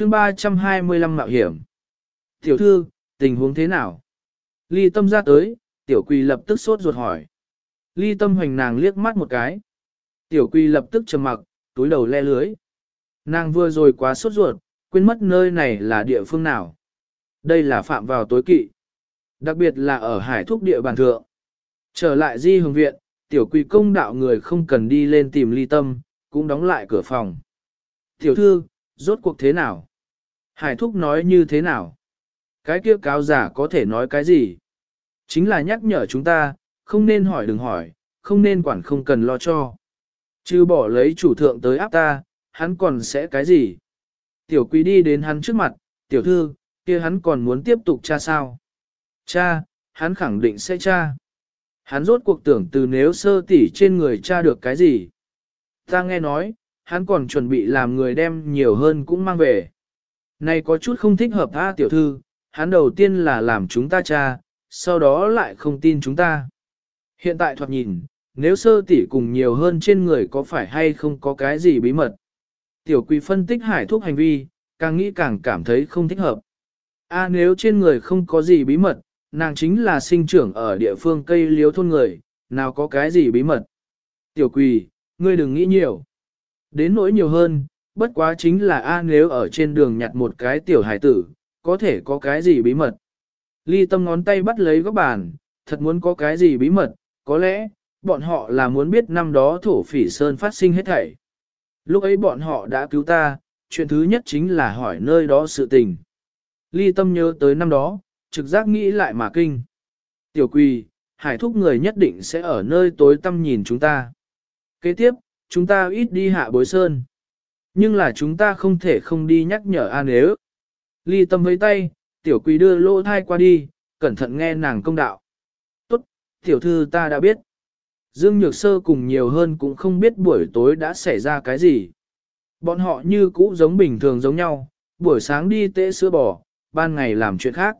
chương 325 mạo hiểm. Tiểu thư, tình huống thế nào? Ly tâm ra tới, tiểu quỳ lập tức sốt ruột hỏi. Ly tâm hoành nàng liếc mắt một cái. Tiểu quỳ lập tức trầm mặc, túi đầu le lưới. Nàng vừa rồi quá sốt ruột, quên mất nơi này là địa phương nào. Đây là phạm vào tối kỵ. Đặc biệt là ở hải thúc địa bàn thượng. Trở lại di hương viện, tiểu quỳ công đạo người không cần đi lên tìm ly tâm, cũng đóng lại cửa phòng. Tiểu thư, rốt cuộc thế nào? Hải thúc nói như thế nào? Cái kia cáo giả có thể nói cái gì? Chính là nhắc nhở chúng ta, không nên hỏi đừng hỏi, không nên quản không cần lo cho. Chứ bỏ lấy chủ thượng tới áp ta, hắn còn sẽ cái gì? Tiểu quý đi đến hắn trước mặt, tiểu thư, kia hắn còn muốn tiếp tục cha sao? Cha, hắn khẳng định sẽ cha. Hắn rốt cuộc tưởng từ nếu sơ tỷ trên người cha được cái gì? Ta nghe nói, hắn còn chuẩn bị làm người đem nhiều hơn cũng mang về. Này có chút không thích hợp tha tiểu thư, hắn đầu tiên là làm chúng ta cha, sau đó lại không tin chúng ta. Hiện tại thoạt nhìn, nếu sơ tỷ cùng nhiều hơn trên người có phải hay không có cái gì bí mật. Tiểu quỷ phân tích hải thuốc hành vi, càng nghĩ càng cảm thấy không thích hợp. A nếu trên người không có gì bí mật, nàng chính là sinh trưởng ở địa phương cây liếu thôn người, nào có cái gì bí mật. Tiểu quỷ, ngươi đừng nghĩ nhiều. Đến nỗi nhiều hơn, bất quá chính là A nếu ở trên đường nhặt một cái tiểu hải tử, có thể có cái gì bí mật. Ly tâm ngón tay bắt lấy góc bàn, thật muốn có cái gì bí mật, có lẽ, bọn họ là muốn biết năm đó thổ phỉ sơn phát sinh hết thảy. Lúc ấy bọn họ đã cứu ta, chuyện thứ nhất chính là hỏi nơi đó sự tình. Ly tâm nhớ tới năm đó, trực giác nghĩ lại mà kinh. Tiểu quỳ, hải thúc người nhất định sẽ ở nơi tối tăm nhìn chúng ta. Kế tiếp, chúng ta ít đi hạ bối sơn. Nhưng là chúng ta không thể không đi nhắc nhở an nếu. Ly tâm với tay, tiểu quỳ đưa lỗ thai qua đi, cẩn thận nghe nàng công đạo. Tốt, tiểu thư ta đã biết. Dương Nhược Sơ cùng nhiều hơn cũng không biết buổi tối đã xảy ra cái gì. Bọn họ như cũ giống bình thường giống nhau, buổi sáng đi tễ sữa bò, ban ngày làm chuyện khác.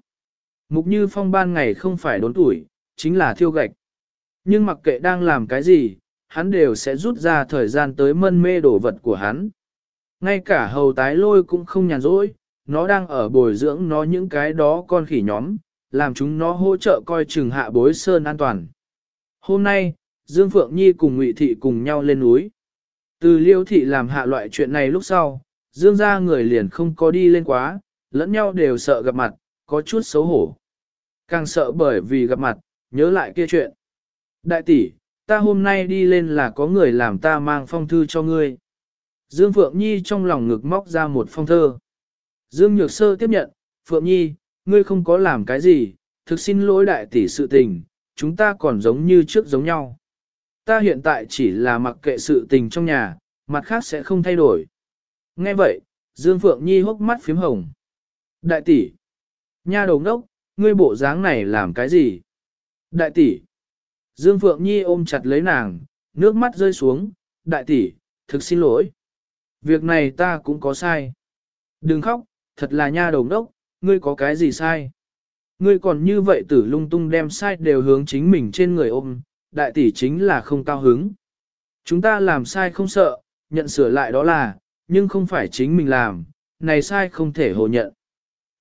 Mục Như Phong ban ngày không phải đốn tuổi, chính là thiêu gạch. Nhưng mặc kệ đang làm cái gì, hắn đều sẽ rút ra thời gian tới mân mê đổ vật của hắn. Ngay cả hầu tái lôi cũng không nhàn rỗi, nó đang ở bồi dưỡng nó những cái đó con khỉ nhóm, làm chúng nó hỗ trợ coi chừng hạ bối sơn an toàn. Hôm nay, Dương Phượng Nhi cùng Ngụy Thị cùng nhau lên núi. Từ Liêu Thị làm hạ loại chuyện này lúc sau, Dương ra người liền không có đi lên quá, lẫn nhau đều sợ gặp mặt, có chút xấu hổ. Càng sợ bởi vì gặp mặt, nhớ lại kia chuyện. Đại tỷ, ta hôm nay đi lên là có người làm ta mang phong thư cho ngươi. Dương Phượng Nhi trong lòng ngực móc ra một phong thơ. Dương Nhược Sơ tiếp nhận, Phượng Nhi, ngươi không có làm cái gì, thực xin lỗi đại tỷ sự tình, chúng ta còn giống như trước giống nhau. Ta hiện tại chỉ là mặc kệ sự tình trong nhà, mặt khác sẽ không thay đổi. Nghe vậy, Dương Phượng Nhi hốc mắt phím hồng. Đại tỷ, nha đầu ngốc, ngươi bộ dáng này làm cái gì? Đại tỷ, Dương Phượng Nhi ôm chặt lấy nàng, nước mắt rơi xuống, đại tỷ, thực xin lỗi. Việc này ta cũng có sai. Đừng khóc, thật là nha đầu đốc, ngươi có cái gì sai? Ngươi còn như vậy tử lung tung đem sai đều hướng chính mình trên người ôm, đại tỷ chính là không cao hứng. Chúng ta làm sai không sợ, nhận sửa lại đó là, nhưng không phải chính mình làm, này sai không thể hồ nhận.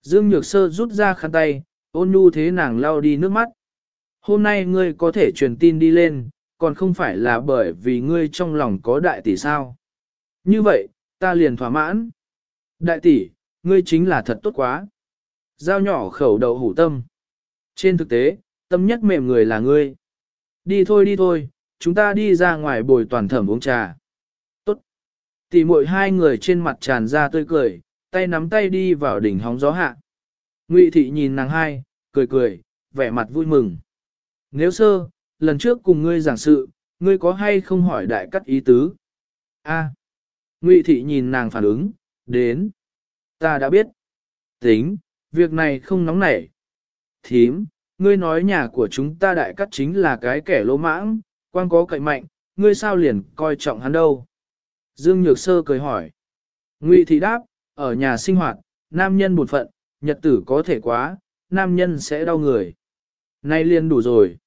Dương Nhược Sơ rút ra khăn tay, ôn nhu thế nàng lau đi nước mắt. Hôm nay ngươi có thể truyền tin đi lên, còn không phải là bởi vì ngươi trong lòng có đại tỷ sao. Như vậy, ta liền thỏa mãn. Đại tỷ, ngươi chính là thật tốt quá. Giao nhỏ khẩu đầu hủ tâm. Trên thực tế, tâm nhất mềm người là ngươi. Đi thôi đi thôi, chúng ta đi ra ngoài bồi toàn thẩm uống trà. Tốt. Tỷ muội hai người trên mặt tràn ra tươi cười, tay nắm tay đi vào đỉnh hóng gió hạ. Ngụy thị nhìn nàng hai, cười cười, vẻ mặt vui mừng. Nếu sơ, lần trước cùng ngươi giảng sự, ngươi có hay không hỏi đại cắt ý tứ? A. Ngụy thị nhìn nàng phản ứng, đến. Ta đã biết. Tính, việc này không nóng nảy. Thím, ngươi nói nhà của chúng ta đại cắt chính là cái kẻ lỗ mãng, quan có cậy mạnh, ngươi sao liền coi trọng hắn đâu? Dương Nhược Sơ cười hỏi. Ngụy thị đáp, ở nhà sinh hoạt, nam nhân buồn phận, nhật tử có thể quá, nam nhân sẽ đau người. Nay liền đủ rồi.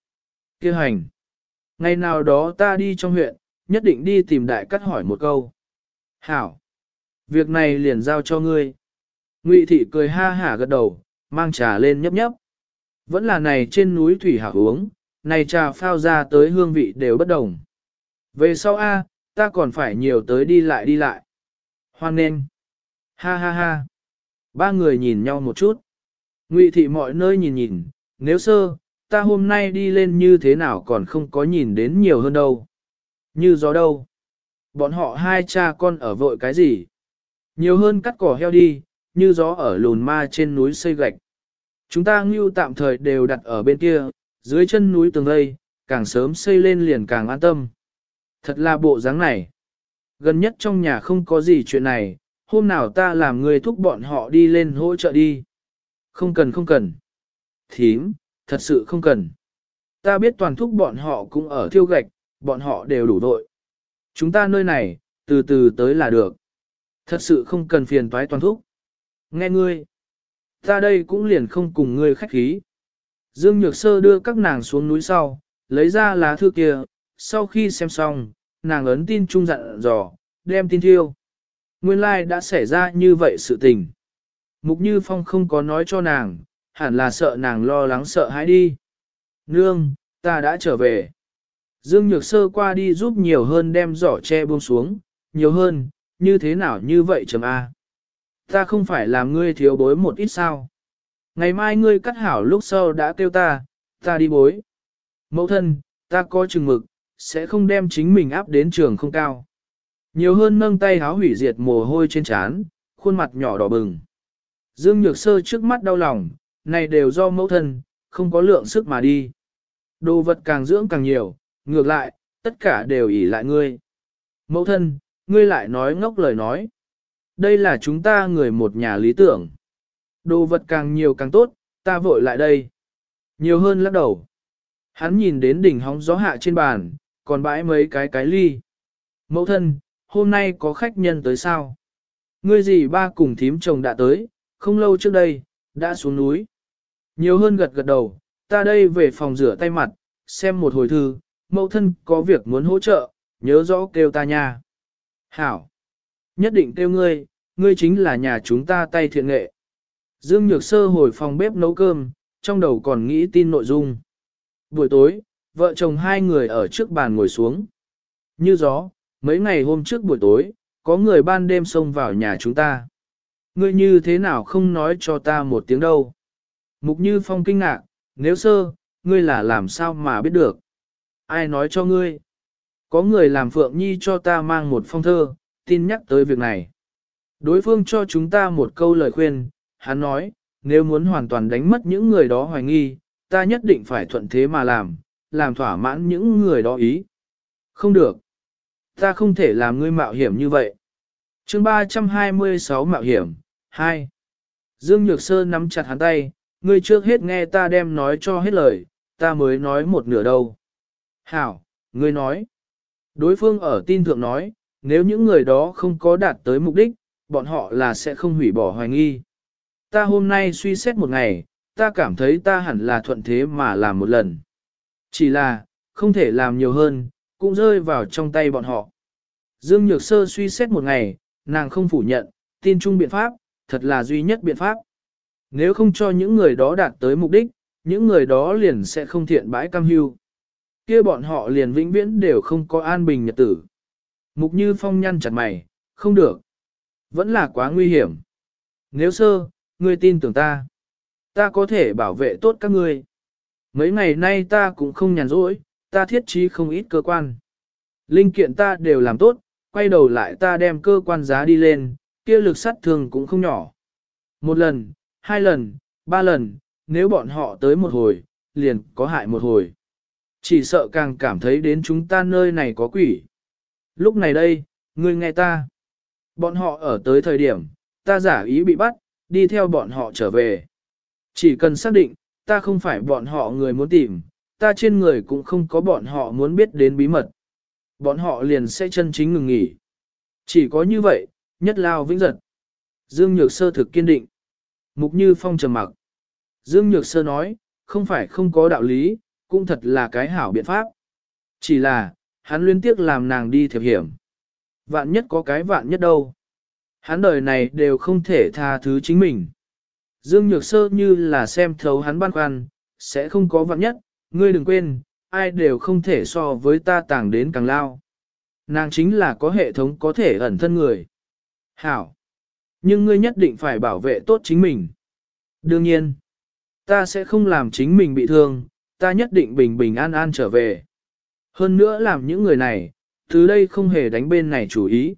Kêu hành. Ngày nào đó ta đi trong huyện, nhất định đi tìm đại cắt hỏi một câu. Hảo. Việc này liền giao cho ngươi. Ngụy thị cười ha hả gật đầu, mang trà lên nhấp nhấp. Vẫn là này trên núi thủy hảo uống, này trà phao ra tới hương vị đều bất đồng. Về sau A, ta còn phải nhiều tới đi lại đi lại. Hoan nên. Ha ha ha. Ba người nhìn nhau một chút. Ngụy thị mọi nơi nhìn nhìn, nếu sơ, ta hôm nay đi lên như thế nào còn không có nhìn đến nhiều hơn đâu. Như gió đâu. Bọn họ hai cha con ở vội cái gì? Nhiều hơn cắt cỏ heo đi, như gió ở lùn ma trên núi xây gạch. Chúng ta ngưu tạm thời đều đặt ở bên kia, dưới chân núi tường đây càng sớm xây lên liền càng an tâm. Thật là bộ dáng này. Gần nhất trong nhà không có gì chuyện này, hôm nào ta làm người thúc bọn họ đi lên hỗ trợ đi. Không cần không cần. Thím, thật sự không cần. Ta biết toàn thúc bọn họ cũng ở thiêu gạch, bọn họ đều đủ đội. Chúng ta nơi này, từ từ tới là được. Thật sự không cần phiền toái toàn thúc. Nghe ngươi. Ta đây cũng liền không cùng ngươi khách khí. Dương Nhược Sơ đưa các nàng xuống núi sau, lấy ra lá thư kia, sau khi xem xong, nàng ấn tin trung dặn dò, đem tin thiêu. Nguyên lai like đã xảy ra như vậy sự tình. Mục Như Phong không có nói cho nàng, hẳn là sợ nàng lo lắng sợ hãi đi. Nương, ta đã trở về. Dương Nhược Sơ qua đi giúp nhiều hơn đem giỏ che buông xuống, nhiều hơn, như thế nào như vậy chấm A. Ta không phải làm ngươi thiếu bối một ít sao. Ngày mai ngươi cắt hảo lúc sau đã kêu ta, ta đi bối. Mẫu thân, ta có chừng mực, sẽ không đem chính mình áp đến trường không cao. Nhiều hơn nâng tay háo hủy diệt mồ hôi trên trán, khuôn mặt nhỏ đỏ bừng. Dương Nhược Sơ trước mắt đau lòng, này đều do mẫu thân, không có lượng sức mà đi. Đồ vật càng dưỡng càng nhiều, ngược lại, tất cả đều ỷ lại ngươi. Mẫu thân, ngươi lại nói ngốc lời nói. Đây là chúng ta người một nhà lý tưởng. Đồ vật càng nhiều càng tốt, ta vội lại đây. Nhiều hơn lắc đầu. Hắn nhìn đến đỉnh hóng gió hạ trên bàn, còn bãi mấy cái cái ly. Mẫu thân, hôm nay có khách nhân tới sao? Ngươi gì ba cùng thím chồng đã tới, không lâu trước đây, đã xuống núi. Nhiều hơn gật gật đầu, ta đây về phòng rửa tay mặt, xem một hồi thư, mẫu thân có việc muốn hỗ trợ, nhớ rõ kêu ta nha. Hảo! Nhất định kêu ngươi, ngươi chính là nhà chúng ta tay thiện nghệ. Dương Nhược Sơ hồi phòng bếp nấu cơm, trong đầu còn nghĩ tin nội dung. Buổi tối, vợ chồng hai người ở trước bàn ngồi xuống. Như gió, mấy ngày hôm trước buổi tối, có người ban đêm xông vào nhà chúng ta. Ngươi như thế nào không nói cho ta một tiếng đâu. Mục Như Phong kinh ngạc, nếu sơ, ngươi là làm sao mà biết được. Ai nói cho ngươi? Có người làm Phượng Nhi cho ta mang một phong thơ, tin nhắc tới việc này. Đối phương cho chúng ta một câu lời khuyên, hắn nói, nếu muốn hoàn toàn đánh mất những người đó hoài nghi, ta nhất định phải thuận thế mà làm, làm thỏa mãn những người đó ý. Không được. Ta không thể làm ngươi mạo hiểm như vậy. chương 326 mạo hiểm, 2. Dương Nhược Sơ nắm chặt hắn tay, ngươi trước hết nghe ta đem nói cho hết lời, ta mới nói một nửa đâu. Hảo, ngươi nói. Đối phương ở tin thượng nói, nếu những người đó không có đạt tới mục đích, bọn họ là sẽ không hủy bỏ hoài nghi. Ta hôm nay suy xét một ngày, ta cảm thấy ta hẳn là thuận thế mà làm một lần. Chỉ là, không thể làm nhiều hơn, cũng rơi vào trong tay bọn họ. Dương Nhược Sơ suy xét một ngày, nàng không phủ nhận, tin chung biện pháp, thật là duy nhất biện pháp. Nếu không cho những người đó đạt tới mục đích, những người đó liền sẽ không thiện bãi cam hưu kia bọn họ liền vĩnh viễn đều không có an bình nhật tử. Mục như phong nhăn chặt mày, không được. Vẫn là quá nguy hiểm. Nếu sơ, ngươi tin tưởng ta. Ta có thể bảo vệ tốt các ngươi. Mấy ngày nay ta cũng không nhàn rỗi, ta thiết trí không ít cơ quan. Linh kiện ta đều làm tốt, quay đầu lại ta đem cơ quan giá đi lên, kia lực sắt thường cũng không nhỏ. Một lần, hai lần, ba lần, nếu bọn họ tới một hồi, liền có hại một hồi. Chỉ sợ càng cảm thấy đến chúng ta nơi này có quỷ. Lúc này đây, ngươi nghe ta. Bọn họ ở tới thời điểm, ta giả ý bị bắt, đi theo bọn họ trở về. Chỉ cần xác định, ta không phải bọn họ người muốn tìm, ta trên người cũng không có bọn họ muốn biết đến bí mật. Bọn họ liền sẽ chân chính ngừng nghỉ. Chỉ có như vậy, nhất lao vĩnh giật. Dương Nhược Sơ thực kiên định. Mục Như Phong trầm mặc. Dương Nhược Sơ nói, không phải không có đạo lý, cũng thật là cái hảo biện pháp. Chỉ là, hắn liên tiếc làm nàng đi thiệp hiểm. Vạn nhất có cái vạn nhất đâu. Hắn đời này đều không thể tha thứ chính mình. Dương Nhược Sơ như là xem thấu hắn băn khoăn, sẽ không có vạn nhất, ngươi đừng quên, ai đều không thể so với ta tàng đến càng lao. Nàng chính là có hệ thống có thể ẩn thân người. Hảo! Nhưng ngươi nhất định phải bảo vệ tốt chính mình. Đương nhiên, ta sẽ không làm chính mình bị thương, ta nhất định bình bình an an trở về. Hơn nữa làm những người này, từ đây không hề đánh bên này chủ ý.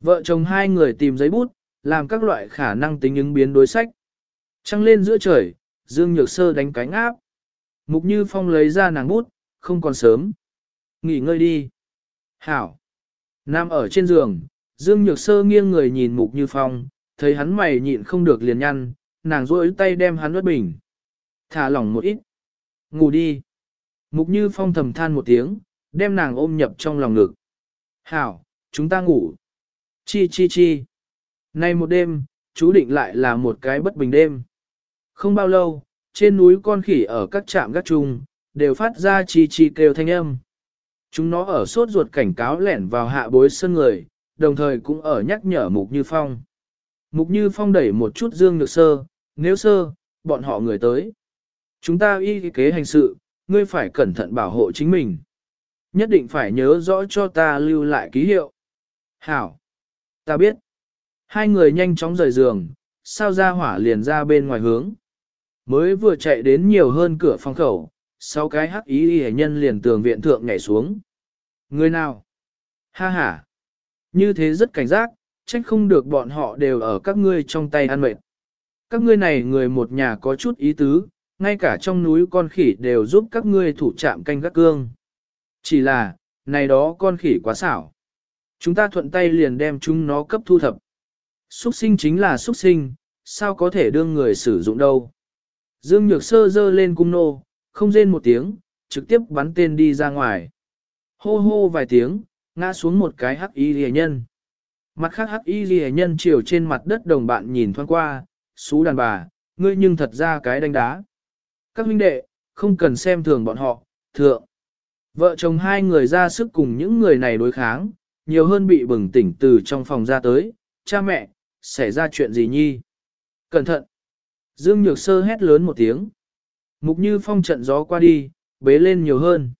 Vợ chồng hai người tìm giấy bút, làm các loại khả năng tính ứng biến đối sách. Trăng lên giữa trời, Dương Nhược Sơ đánh cánh áp. Mục Như Phong lấy ra nàng bút, không còn sớm. Nghỉ ngơi đi. Hảo. Nam ở trên giường, Dương Nhược Sơ nghiêng người nhìn Mục Như Phong, thấy hắn mày nhịn không được liền nhăn, nàng rôi tay đem hắn nuốt bình. Thả lỏng một ít. Ngủ đi. Mục Như Phong thầm than một tiếng, đem nàng ôm nhập trong lòng ngực. Hảo, chúng ta ngủ. Chi chi chi. Nay một đêm, chú định lại là một cái bất bình đêm. Không bao lâu, trên núi con khỉ ở các trạm gác chung, đều phát ra chi chi kêu thanh âm. Chúng nó ở sốt ruột cảnh cáo lẻn vào hạ bối sân người, đồng thời cũng ở nhắc nhở Mục Như Phong. Mục Như Phong đẩy một chút dương nhược sơ, nếu sơ, bọn họ người tới. Chúng ta y kế hành sự, ngươi phải cẩn thận bảo hộ chính mình. Nhất định phải nhớ rõ cho ta lưu lại ký hiệu. Hảo! Ta biết. Hai người nhanh chóng rời giường, sao ra hỏa liền ra bên ngoài hướng. Mới vừa chạy đến nhiều hơn cửa phòng khẩu, sau cái hắc ý y nhân liền tường viện thượng nhảy xuống. Người nào? Ha ha! Như thế rất cảnh giác, trách không được bọn họ đều ở các ngươi trong tay ăn mệt. Các ngươi này người một nhà có chút ý tứ, ngay cả trong núi con khỉ đều giúp các ngươi thủ trạm canh gác cương. Chỉ là, này đó con khỉ quá xảo. Chúng ta thuận tay liền đem chúng nó cấp thu thập. Xuất sinh chính là xuất sinh, sao có thể đương người sử dụng đâu. Dương Nhược Sơ dơ lên cung nô, không rên một tiếng, trực tiếp bắn tên đi ra ngoài. Hô hô vài tiếng, ngã xuống một cái hắc y rìa nhân. Mặt khác hắc y rìa nhân chiều trên mặt đất đồng bạn nhìn thoáng qua, xú đàn bà, ngươi nhưng thật ra cái đánh đá. Các huynh đệ, không cần xem thường bọn họ, thượng. Vợ chồng hai người ra sức cùng những người này đối kháng, nhiều hơn bị bừng tỉnh từ trong phòng ra tới, cha mẹ, xảy ra chuyện gì nhi? Cẩn thận! Dương Nhược Sơ hét lớn một tiếng. Mục như phong trận gió qua đi, bế lên nhiều hơn.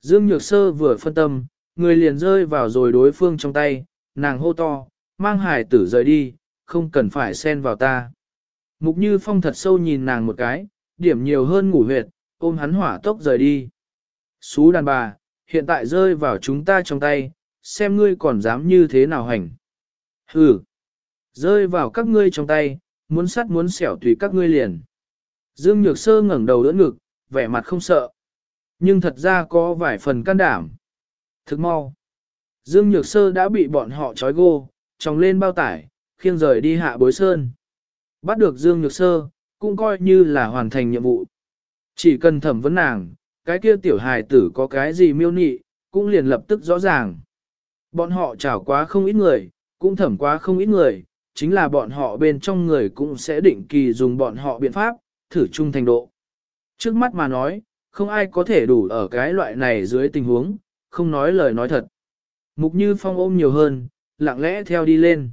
Dương Nhược Sơ vừa phân tâm, người liền rơi vào rồi đối phương trong tay, nàng hô to, mang hải tử rời đi, không cần phải xen vào ta. Mục Như Phong thật sâu nhìn nàng một cái, điểm nhiều hơn ngủ huyệt, ôm hắn hỏa tốc rời đi. Xú đàn bà, hiện tại rơi vào chúng ta trong tay, xem ngươi còn dám như thế nào hành. Hừ, rơi vào các ngươi trong tay, muốn sắt muốn xẻo tùy các ngươi liền. Dương Nhược Sơ ngẩng đầu đỡ ngực, vẻ mặt không sợ. Nhưng thật ra có vài phần can đảm. Thức mau. Dương Nhược Sơ đã bị bọn họ trói gô, tròng lên bao tải, khiêng rời đi hạ bối sơn. Bắt được Dương Nhược Sơ, cũng coi như là hoàn thành nhiệm vụ. Chỉ cần thẩm vấn nàng, cái kia tiểu hài tử có cái gì miêu nị, cũng liền lập tức rõ ràng. Bọn họ trảo quá không ít người, cũng thẩm quá không ít người, chính là bọn họ bên trong người cũng sẽ định kỳ dùng bọn họ biện pháp, thử chung thành độ. Trước mắt mà nói, không ai có thể đủ ở cái loại này dưới tình huống, không nói lời nói thật. Mục Như Phong ôm nhiều hơn, lặng lẽ theo đi lên.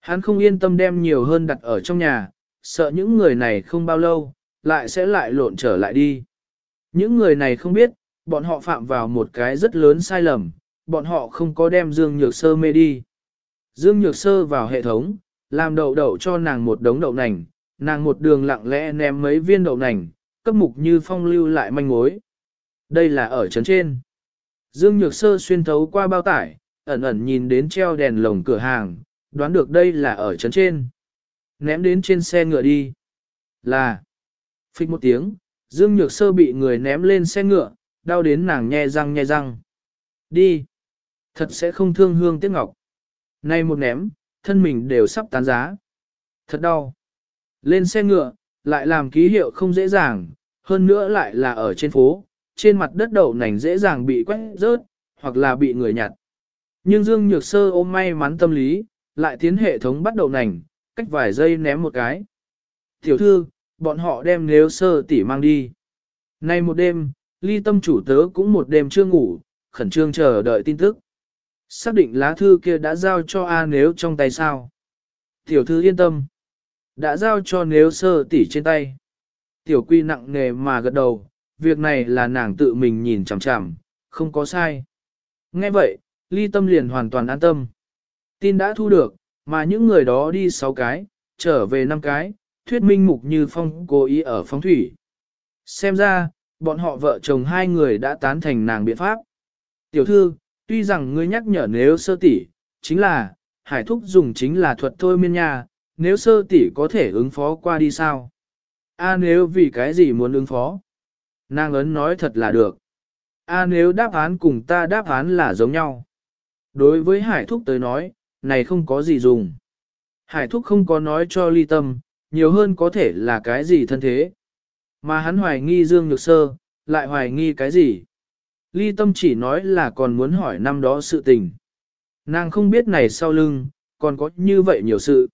Hắn không yên tâm đem nhiều hơn đặt ở trong nhà, sợ những người này không bao lâu, lại sẽ lại lộn trở lại đi. Những người này không biết, bọn họ phạm vào một cái rất lớn sai lầm, bọn họ không có đem Dương Nhược Sơ mê đi. Dương Nhược Sơ vào hệ thống, làm đậu đậu cho nàng một đống đậu nành, nàng một đường lặng lẽ ném mấy viên đậu nành, cấp mục như phong lưu lại manh mối. Đây là ở trấn trên. Dương Nhược Sơ xuyên thấu qua bao tải, ẩn ẩn nhìn đến treo đèn lồng cửa hàng, đoán được đây là ở trấn trên. Ném đến trên xe ngựa đi. Là. Phích một tiếng, Dương Nhược Sơ bị người ném lên xe ngựa, đau đến nàng nhe răng nhe răng. Đi. Thật sẽ không thương hương tiếc ngọc. Nay một ném, thân mình đều sắp tán giá. Thật đau. Lên xe ngựa, lại làm ký hiệu không dễ dàng, hơn nữa lại là ở trên phố, trên mặt đất đậu nành dễ dàng bị quét rớt, hoặc là bị người nhặt. Nhưng Dương Nhược Sơ ôm may mắn tâm lý, lại tiến hệ thống bắt đậu nành, cách vài giây ném một cái. Tiểu thư, bọn họ đem nếu sơ tỷ mang đi. Nay một đêm, ly tâm chủ tớ cũng một đêm chưa ngủ, khẩn trương chờ đợi tin tức. Xác định lá thư kia đã giao cho A nếu trong tay sao. Tiểu thư yên tâm. Đã giao cho nếu sơ tỷ trên tay. Tiểu quy nặng nề mà gật đầu, việc này là nàng tự mình nhìn chằm chằm, không có sai. Nghe vậy, ly tâm liền hoàn toàn an tâm. Tin đã thu được, mà những người đó đi 6 cái, trở về 5 cái, thuyết minh mục như phong cố ý ở phong thủy. Xem ra, bọn họ vợ chồng hai người đã tán thành nàng biện pháp. Tiểu thư, tuy rằng ngươi nhắc nhở nếu sơ tỷ, chính là, hải thúc dùng chính là thuật thôi miên nha, nếu sơ tỷ có thể ứng phó qua đi sao? A nếu vì cái gì muốn ứng phó? Nàng ấn nói thật là được. A nếu đáp án cùng ta đáp án là giống nhau. Đối với hải thúc tới nói, này không có gì dùng. Hải thúc không có nói cho ly tâm, nhiều hơn có thể là cái gì thân thế. Mà hắn hoài nghi Dương Nhược Sơ, lại hoài nghi cái gì? Ly tâm chỉ nói là còn muốn hỏi năm đó sự tình. Nàng không biết này sau lưng, còn có như vậy nhiều sự.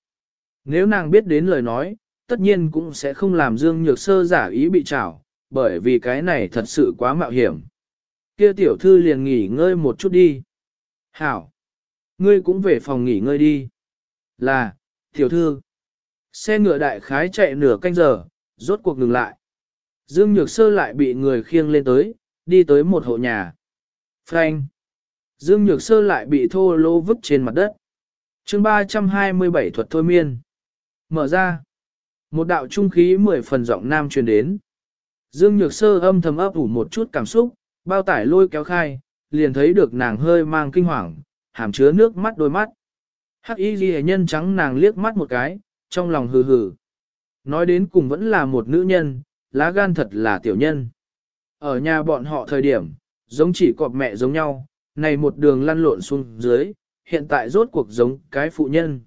Nếu nàng biết đến lời nói, tất nhiên cũng sẽ không làm Dương Nhược Sơ giả ý bị trảo, bởi vì cái này thật sự quá mạo hiểm. Kia tiểu thư liền nghỉ ngơi một chút đi. Hảo! Ngươi cũng về phòng nghỉ ngơi đi. Là, tiểu thư. Xe ngựa đại khái chạy nửa canh giờ, rốt cuộc ngừng lại. Dương Nhược Sơ lại bị người khiêng lên tới, đi tới một hộ nhà. Frank! Dương Nhược Sơ lại bị thô lô vứt trên mặt đất. chương 327 thuật thôi miên. Mở ra. Một đạo trung khí mười phần giọng nam truyền đến. Dương Nhược Sơ âm thầm ấp ủ một chút cảm xúc, bao tải lôi kéo khai, liền thấy được nàng hơi mang kinh hoàng, hàm chứa nước mắt đôi mắt. Hắc y ghi nhân trắng nàng liếc mắt một cái, trong lòng hừ hừ. Nói đến cùng vẫn là một nữ nhân, lá gan thật là tiểu nhân. Ở nhà bọn họ thời điểm, giống chỉ cọp mẹ giống nhau, này một đường lăn lộn xuống dưới, hiện tại rốt cuộc giống cái phụ nhân.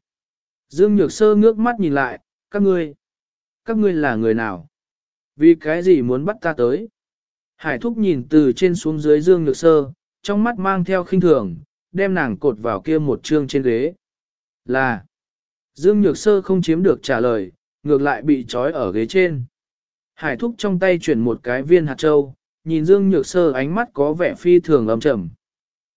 Dương Nhược Sơ ngước mắt nhìn lại, các ngươi, các ngươi là người nào? Vì cái gì muốn bắt ta tới? Hải thúc nhìn từ trên xuống dưới Dương Nhược Sơ, trong mắt mang theo khinh thường, đem nàng cột vào kia một chương trên ghế. Là, Dương Nhược Sơ không chiếm được trả lời, ngược lại bị trói ở ghế trên. Hải thúc trong tay chuyển một cái viên hạt châu, nhìn Dương Nhược Sơ ánh mắt có vẻ phi thường âm trầm.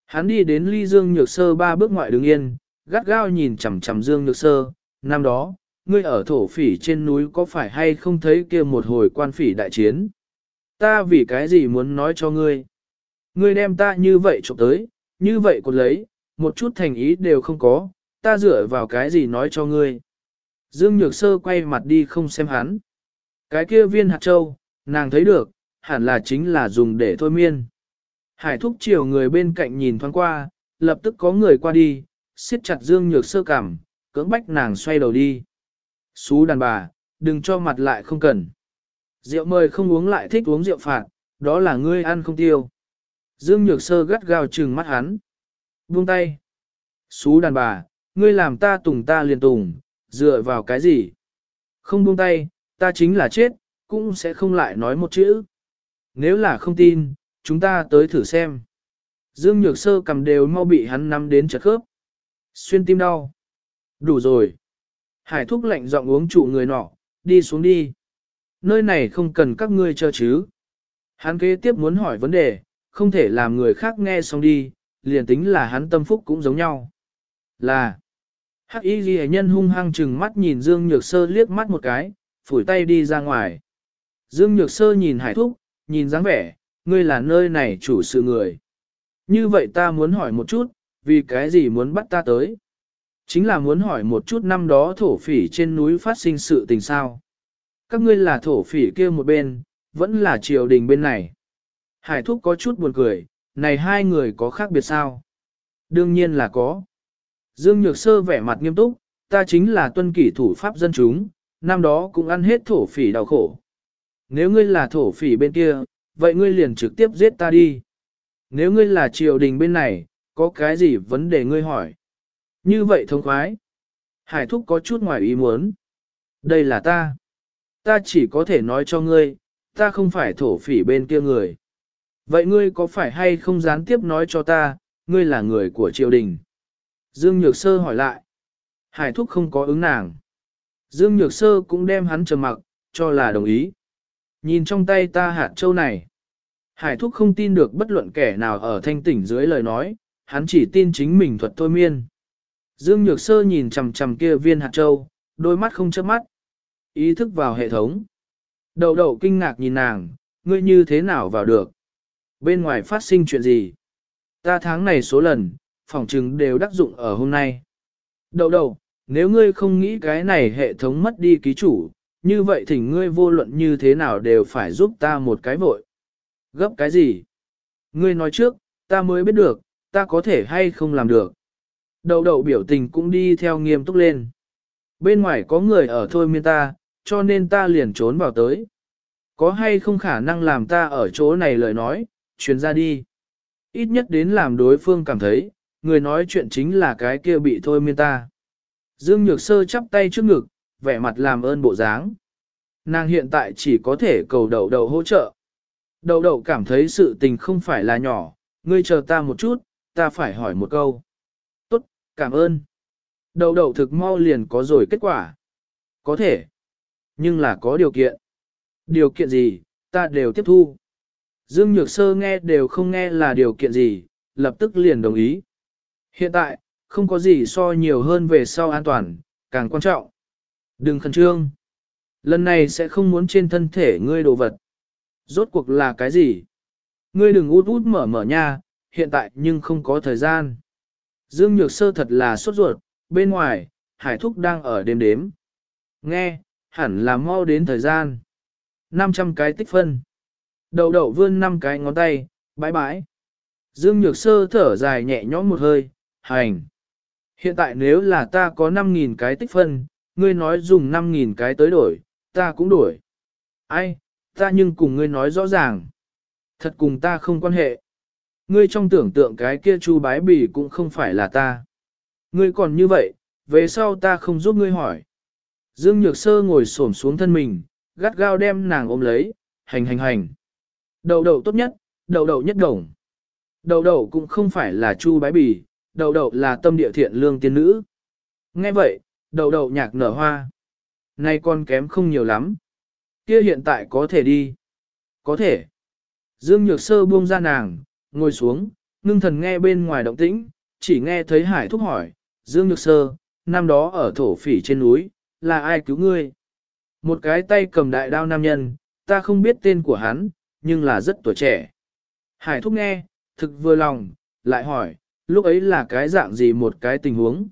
Hắn đi đến ly Dương Nhược Sơ ba bước ngoại đứng yên, gắt gao nhìn chằm chằm Dương Nhược Sơ, năm đó, ngươi ở thổ phỉ trên núi có phải hay không thấy kia một hồi quan phỉ đại chiến? Ta vì cái gì muốn nói cho ngươi? Ngươi đem ta như vậy trộm tới, như vậy còn lấy, một chút thành ý đều không có, ta dựa vào cái gì nói cho ngươi? Dương Nhược Sơ quay mặt đi không xem hắn. Cái kia viên hạt châu, nàng thấy được, hẳn là chính là dùng để thôi miên. Hải thúc chiều người bên cạnh nhìn thoáng qua, lập tức có người qua đi, siết chặt Dương Nhược Sơ cảm, cưỡng bách nàng xoay đầu đi. Xú đàn bà, đừng cho mặt lại không cần. Rượu mời không uống lại thích uống rượu phạt, đó là ngươi ăn không tiêu. Dương Nhược Sơ gắt gao trừng mắt hắn. Buông tay. Xú đàn bà, ngươi làm ta tùng ta liền tùng, dựa vào cái gì? Không buông tay, ta chính là chết, cũng sẽ không lại nói một chữ. Nếu là không tin, chúng ta tới thử xem. Dương Nhược Sơ cầm đều mau bị hắn nắm đến chật khớp. Xuyên tim đau. Đủ rồi. Hải thúc lạnh giọng uống trụ người nọ, đi xuống đi. Nơi này không cần các ngươi chờ chứ. Hắn kế tiếp muốn hỏi vấn đề, không thể làm người khác nghe xong đi, liền tính là hắn tâm phúc cũng giống nhau. Là, hắc y ghi nhân hung hăng chừng mắt nhìn Dương Nhược Sơ liếc mắt một cái, phủi tay đi ra ngoài. Dương Nhược Sơ nhìn hải thúc, nhìn dáng vẻ, ngươi là nơi này chủ sự người. Như vậy ta muốn hỏi một chút, vì cái gì muốn bắt ta tới? Chính là muốn hỏi một chút năm đó thổ phỉ trên núi phát sinh sự tình sao. Các ngươi là thổ phỉ kia một bên, vẫn là triều đình bên này. Hải thúc có chút buồn cười, này hai người có khác biệt sao? Đương nhiên là có. Dương Nhược Sơ vẻ mặt nghiêm túc, ta chính là tuân kỷ thủ pháp dân chúng, năm đó cũng ăn hết thổ phỉ đau khổ. Nếu ngươi là thổ phỉ bên kia, vậy ngươi liền trực tiếp giết ta đi. Nếu ngươi là triều đình bên này, có cái gì vấn đề ngươi hỏi? Như vậy thông khoái. Hải thúc có chút ngoài ý muốn. Đây là ta. Ta chỉ có thể nói cho ngươi, ta không phải thổ phỉ bên kia người. Vậy ngươi có phải hay không gián tiếp nói cho ta, ngươi là người của triều đình? Dương Nhược Sơ hỏi lại. Hải thúc không có ứng nàng. Dương Nhược Sơ cũng đem hắn trầm mặc, cho là đồng ý. Nhìn trong tay ta hạt châu này. Hải thúc không tin được bất luận kẻ nào ở thanh tỉnh dưới lời nói, hắn chỉ tin chính mình thuật thôi miên. Dương Nhược Sơ nhìn chằm chằm kia viên hạt châu, đôi mắt không chớp mắt. Ý thức vào hệ thống. Đầu đầu kinh ngạc nhìn nàng, ngươi như thế nào vào được? Bên ngoài phát sinh chuyện gì? Ta tháng này số lần, phòng trừng đều đắc dụng ở hôm nay. Đầu đầu, nếu ngươi không nghĩ cái này hệ thống mất đi ký chủ, như vậy thì ngươi vô luận như thế nào đều phải giúp ta một cái vội. Gấp cái gì? Ngươi nói trước, ta mới biết được, ta có thể hay không làm được. Đầu đầu biểu tình cũng đi theo nghiêm túc lên. Bên ngoài có người ở thôi miên ta, cho nên ta liền trốn vào tới. Có hay không khả năng làm ta ở chỗ này lời nói, truyền ra đi. Ít nhất đến làm đối phương cảm thấy, người nói chuyện chính là cái kia bị thôi miên ta. Dương Nhược Sơ chắp tay trước ngực, vẻ mặt làm ơn bộ dáng. Nàng hiện tại chỉ có thể cầu đầu đầu hỗ trợ. Đầu đầu cảm thấy sự tình không phải là nhỏ, ngươi chờ ta một chút, ta phải hỏi một câu. Tốt, cảm ơn. Đầu đầu thực mau liền có rồi kết quả. Có thể. Nhưng là có điều kiện. Điều kiện gì, ta đều tiếp thu. Dương Nhược Sơ nghe đều không nghe là điều kiện gì, lập tức liền đồng ý. Hiện tại, không có gì so nhiều hơn về sau an toàn, càng quan trọng. Đừng khẩn trương. Lần này sẽ không muốn trên thân thể ngươi đồ vật. Rốt cuộc là cái gì? Ngươi đừng út út mở mở nha, hiện tại nhưng không có thời gian. Dương Nhược Sơ thật là sốt ruột, bên ngoài, Hải Thúc đang ở đêm đếm. Nghe, hẳn là mau đến thời gian. 500 cái tích phân. Đầu đậu vươn năm cái ngón tay, bãi bãi. Dương Nhược Sơ thở dài nhẹ nhõm một hơi, hành. Hiện tại nếu là ta có 5.000 cái tích phân, ngươi nói dùng 5.000 cái tới đổi, ta cũng đổi. Ai, ta nhưng cùng ngươi nói rõ ràng. Thật cùng ta không quan hệ. Ngươi trong tưởng tượng cái kia chu bái bỉ cũng không phải là ta. Ngươi còn như vậy, về sau ta không giúp ngươi hỏi. Dương Nhược Sơ ngồi xổm xuống thân mình, gắt gao đem nàng ôm lấy, hành hành hành. Đầu đầu tốt nhất, đầu đầu nhất đồng. Đầu đầu cũng không phải là chu bái bì, đầu đầu là tâm địa thiện lương tiên nữ. Nghe vậy, đầu đầu nhạc nở hoa. Nay con kém không nhiều lắm. Kia hiện tại có thể đi. Có thể. Dương Nhược Sơ buông ra nàng, ngồi xuống, ngưng thần nghe bên ngoài động tĩnh, chỉ nghe thấy Hải Thúc hỏi, Dương Nhược Sơ, năm đó ở thổ phỉ trên núi, là ai cứu ngươi? Một cái tay cầm đại đao nam nhân, ta không biết tên của hắn, nhưng là rất tuổi trẻ. Hải Thúc nghe, thực vừa lòng, lại hỏi, lúc ấy là cái dạng gì một cái tình huống?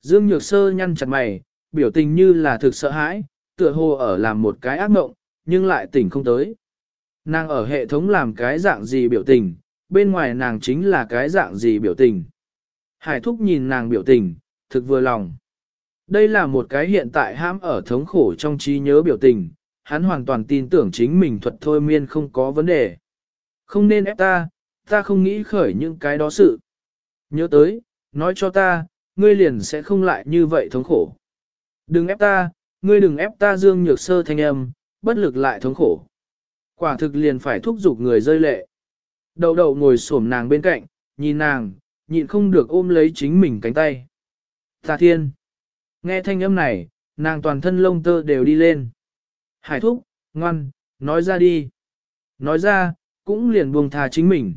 Dương Nhược Sơ nhăn chặt mày, biểu tình như là thực sợ hãi, tựa hồ ở làm một cái ác mộng, nhưng lại tỉnh không tới. Nàng ở hệ thống làm cái dạng gì biểu tình, bên ngoài nàng chính là cái dạng gì biểu tình. Hải thúc nhìn nàng biểu tình, thực vừa lòng. Đây là một cái hiện tại ham ở thống khổ trong trí nhớ biểu tình, hắn hoàn toàn tin tưởng chính mình thuật thôi miên không có vấn đề. Không nên ép ta, ta không nghĩ khởi những cái đó sự. Nhớ tới, nói cho ta, ngươi liền sẽ không lại như vậy thống khổ. Đừng ép ta, ngươi đừng ép ta dương nhược sơ thanh âm, bất lực lại thống khổ. Quả thực liền phải thúc giục người rơi lệ. Đầu đầu ngồi xổm nàng bên cạnh, nhìn nàng, nhịn không được ôm lấy chính mình cánh tay. Tà thiên. Nghe thanh âm này, nàng toàn thân lông tơ đều đi lên. Hải thúc, ngoan, nói ra đi. Nói ra, cũng liền buông thà chính mình.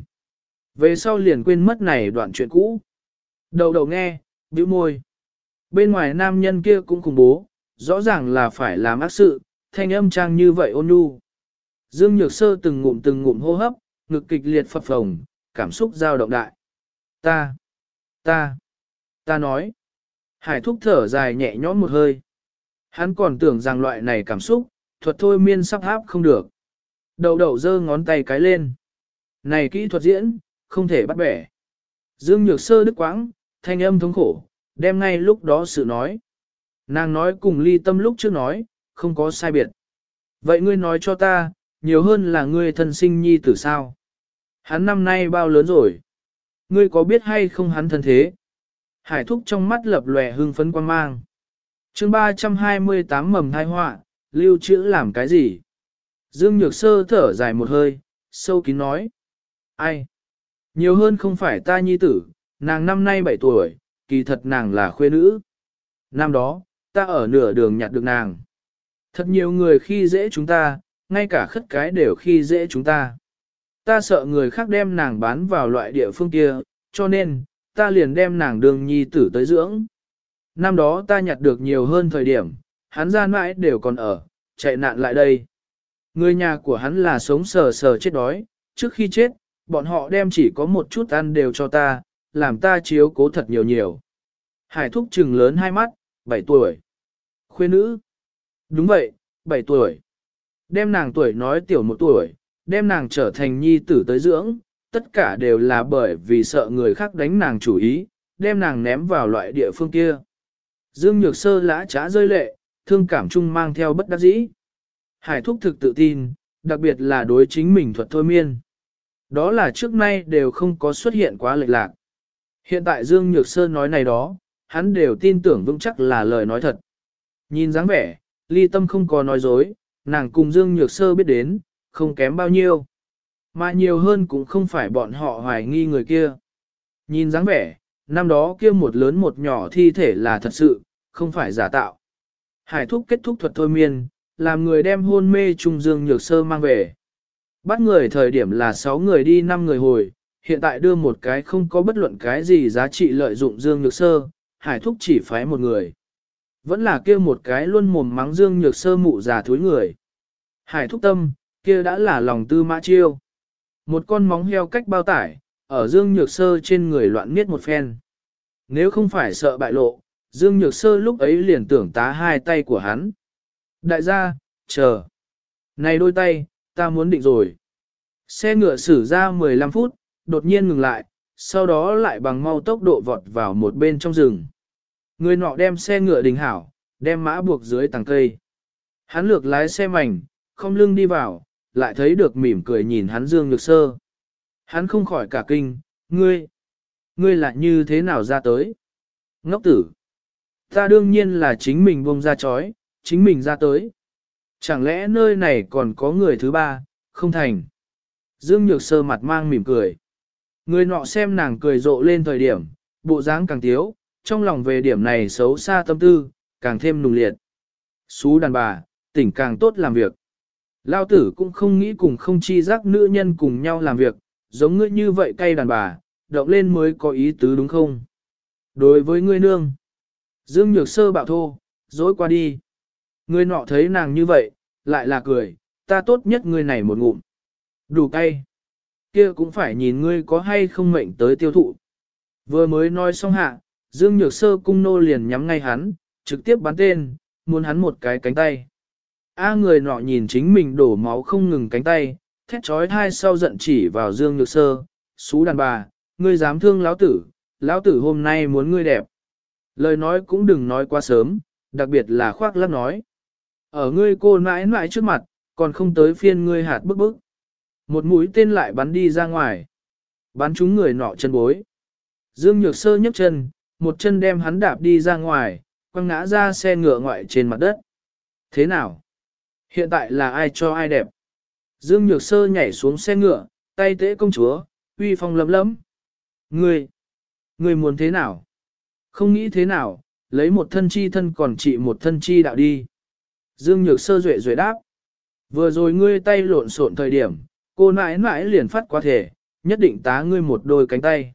Về sau liền quên mất này đoạn chuyện cũ. Đầu đầu nghe, bĩu môi. Bên ngoài nam nhân kia cũng khủng bố, rõ ràng là phải làm ác sự, thanh âm trang như vậy ôn nhu. Dương Nhược Sơ từng ngụm từng ngụm hô hấp, ngực kịch liệt phập phồng, cảm xúc dao động đại. Ta, ta, ta nói. Hải thúc thở dài nhẹ nhõm một hơi. Hắn còn tưởng rằng loại này cảm xúc, thuật thôi miên sắp áp không được. Đầu đầu giơ ngón tay cái lên. Này kỹ thuật diễn, không thể bắt bẻ. Dương Nhược Sơ đức quãng, thanh âm thống khổ, đem ngay lúc đó sự nói. Nàng nói cùng ly tâm lúc trước nói, không có sai biệt. Vậy ngươi nói cho ta, nhiều hơn là ngươi thân sinh nhi tử sao? Hắn năm nay bao lớn rồi? Ngươi có biết hay không hắn thân thế? Hải thúc trong mắt lập lòe hương phấn quan mang. chương 328 mầm thai họa, lưu trữ làm cái gì? Dương Nhược Sơ thở dài một hơi, sâu kín nói. Ai? Nhiều hơn không phải ta nhi tử, nàng năm nay 7 tuổi, kỳ thật nàng là khuê nữ. Năm đó, ta ở nửa đường nhặt được nàng. Thật nhiều người khi dễ chúng ta, ngay cả khất cái đều khi dễ chúng ta. Ta sợ người khác đem nàng bán vào loại địa phương kia, cho nên, ta liền đem nàng đường nhi tử tới dưỡng. Năm đó ta nhặt được nhiều hơn thời điểm, hắn ra mãi đều còn ở, chạy nạn lại đây. Người nhà của hắn là sống sờ sờ chết đói, trước khi chết, bọn họ đem chỉ có một chút ăn đều cho ta, làm ta chiếu cố thật nhiều nhiều. Hải thúc trừng lớn hai mắt, 7 tuổi. Khuê nữ. Đúng vậy, 7 tuổi. Đem nàng tuổi nói tiểu một tuổi, đem nàng trở thành nhi tử tới dưỡng, tất cả đều là bởi vì sợ người khác đánh nàng chủ ý, đem nàng ném vào loại địa phương kia. Dương Nhược Sơ lã trá rơi lệ, thương cảm chung mang theo bất đắc dĩ. Hải thúc thực tự tin, đặc biệt là đối chính mình thuật thôi miên. Đó là trước nay đều không có xuất hiện quá lệch lạc. Hiện tại Dương Nhược Sơ nói này đó, hắn đều tin tưởng vững chắc là lời nói thật. Nhìn dáng vẻ, ly tâm không có nói dối, nàng cùng Dương Nhược Sơ biết đến, không kém bao nhiêu. Mà nhiều hơn cũng không phải bọn họ hoài nghi người kia. Nhìn dáng vẻ, năm đó kia một lớn một nhỏ thi thể là thật sự, không phải giả tạo. Hải thúc kết thúc thuật thôi miên, làm người đem hôn mê Trung Dương Nhược Sơ mang về. Bắt người thời điểm là 6 người đi 5 người hồi, hiện tại đưa một cái không có bất luận cái gì giá trị lợi dụng Dương Nhược Sơ, Hải thúc chỉ phái một người. Vẫn là kia một cái luôn mồm mắng Dương Nhược Sơ mụ già thối người. Hải thúc tâm, kia đã là lòng tư mã chiêu. Một con móng heo cách bao tải, ở Dương Nhược Sơ trên người loạn miết một phen. Nếu không phải sợ bại lộ, Dương Nhược Sơ lúc ấy liền tưởng tá hai tay của hắn. Đại gia, chờ. Này đôi tay, ta muốn định rồi. Xe ngựa xử ra 15 phút, đột nhiên ngừng lại, sau đó lại bằng mau tốc độ vọt vào một bên trong rừng. Người nọ đem xe ngựa đình hảo, đem mã buộc dưới tàng cây. Hắn lược lái xe mảnh, không lưng đi vào, lại thấy được mỉm cười nhìn hắn Dương Nhược Sơ. Hắn không khỏi cả kinh, ngươi, ngươi lại như thế nào ra tới? Ngốc tử, ta đương nhiên là chính mình buông ra chói, chính mình ra tới. Chẳng lẽ nơi này còn có người thứ ba, không thành. Dương Nhược Sơ mặt mang mỉm cười. Người nọ xem nàng cười rộ lên thời điểm, bộ dáng càng tiếu, trong lòng về điểm này xấu xa tâm tư, càng thêm nùng liệt. Xú đàn bà, tỉnh càng tốt làm việc. Lao tử cũng không nghĩ cùng không chi giác nữ nhân cùng nhau làm việc, giống ngươi như vậy cay đàn bà, động lên mới có ý tứ đúng không? Đối với ngươi nương, Dương Nhược Sơ bạo thô, dối qua đi. Người nọ thấy nàng như vậy, lại là cười, ta tốt nhất ngươi này một ngụm. Đủ cay. Kia cũng phải nhìn ngươi có hay không mệnh tới tiêu thụ. Vừa mới nói xong hạ, Dương Nhược Sơ cung nô liền nhắm ngay hắn, trực tiếp bắn tên, muốn hắn một cái cánh tay. A người nọ nhìn chính mình đổ máu không ngừng cánh tay, thét trói thai sau giận chỉ vào Dương Nhược Sơ, xú đàn bà, ngươi dám thương lão tử, lão tử hôm nay muốn ngươi đẹp. Lời nói cũng đừng nói quá sớm, đặc biệt là khoác lắc nói. Ở ngươi cô mãi mãi trước mặt, còn không tới phiên ngươi hạt bức bức. Một mũi tên lại bắn đi ra ngoài. Bắn trúng người nọ chân bối. Dương Nhược Sơ nhấc chân, một chân đem hắn đạp đi ra ngoài, quăng ngã ra xe ngựa ngoại trên mặt đất. Thế nào? Hiện tại là ai cho ai đẹp? Dương Nhược Sơ nhảy xuống xe ngựa, tay tế công chúa, uy phong lấm lấm. Ngươi, ngươi muốn thế nào? Không nghĩ thế nào, lấy một thân chi thân còn trị một thân chi đạo đi. Dương Nhược Sơ duệ duệ đáp. Vừa rồi ngươi tay lộn xộn thời điểm, cô nãi nãi liền phát qua thể, nhất định tá ngươi một đôi cánh tay.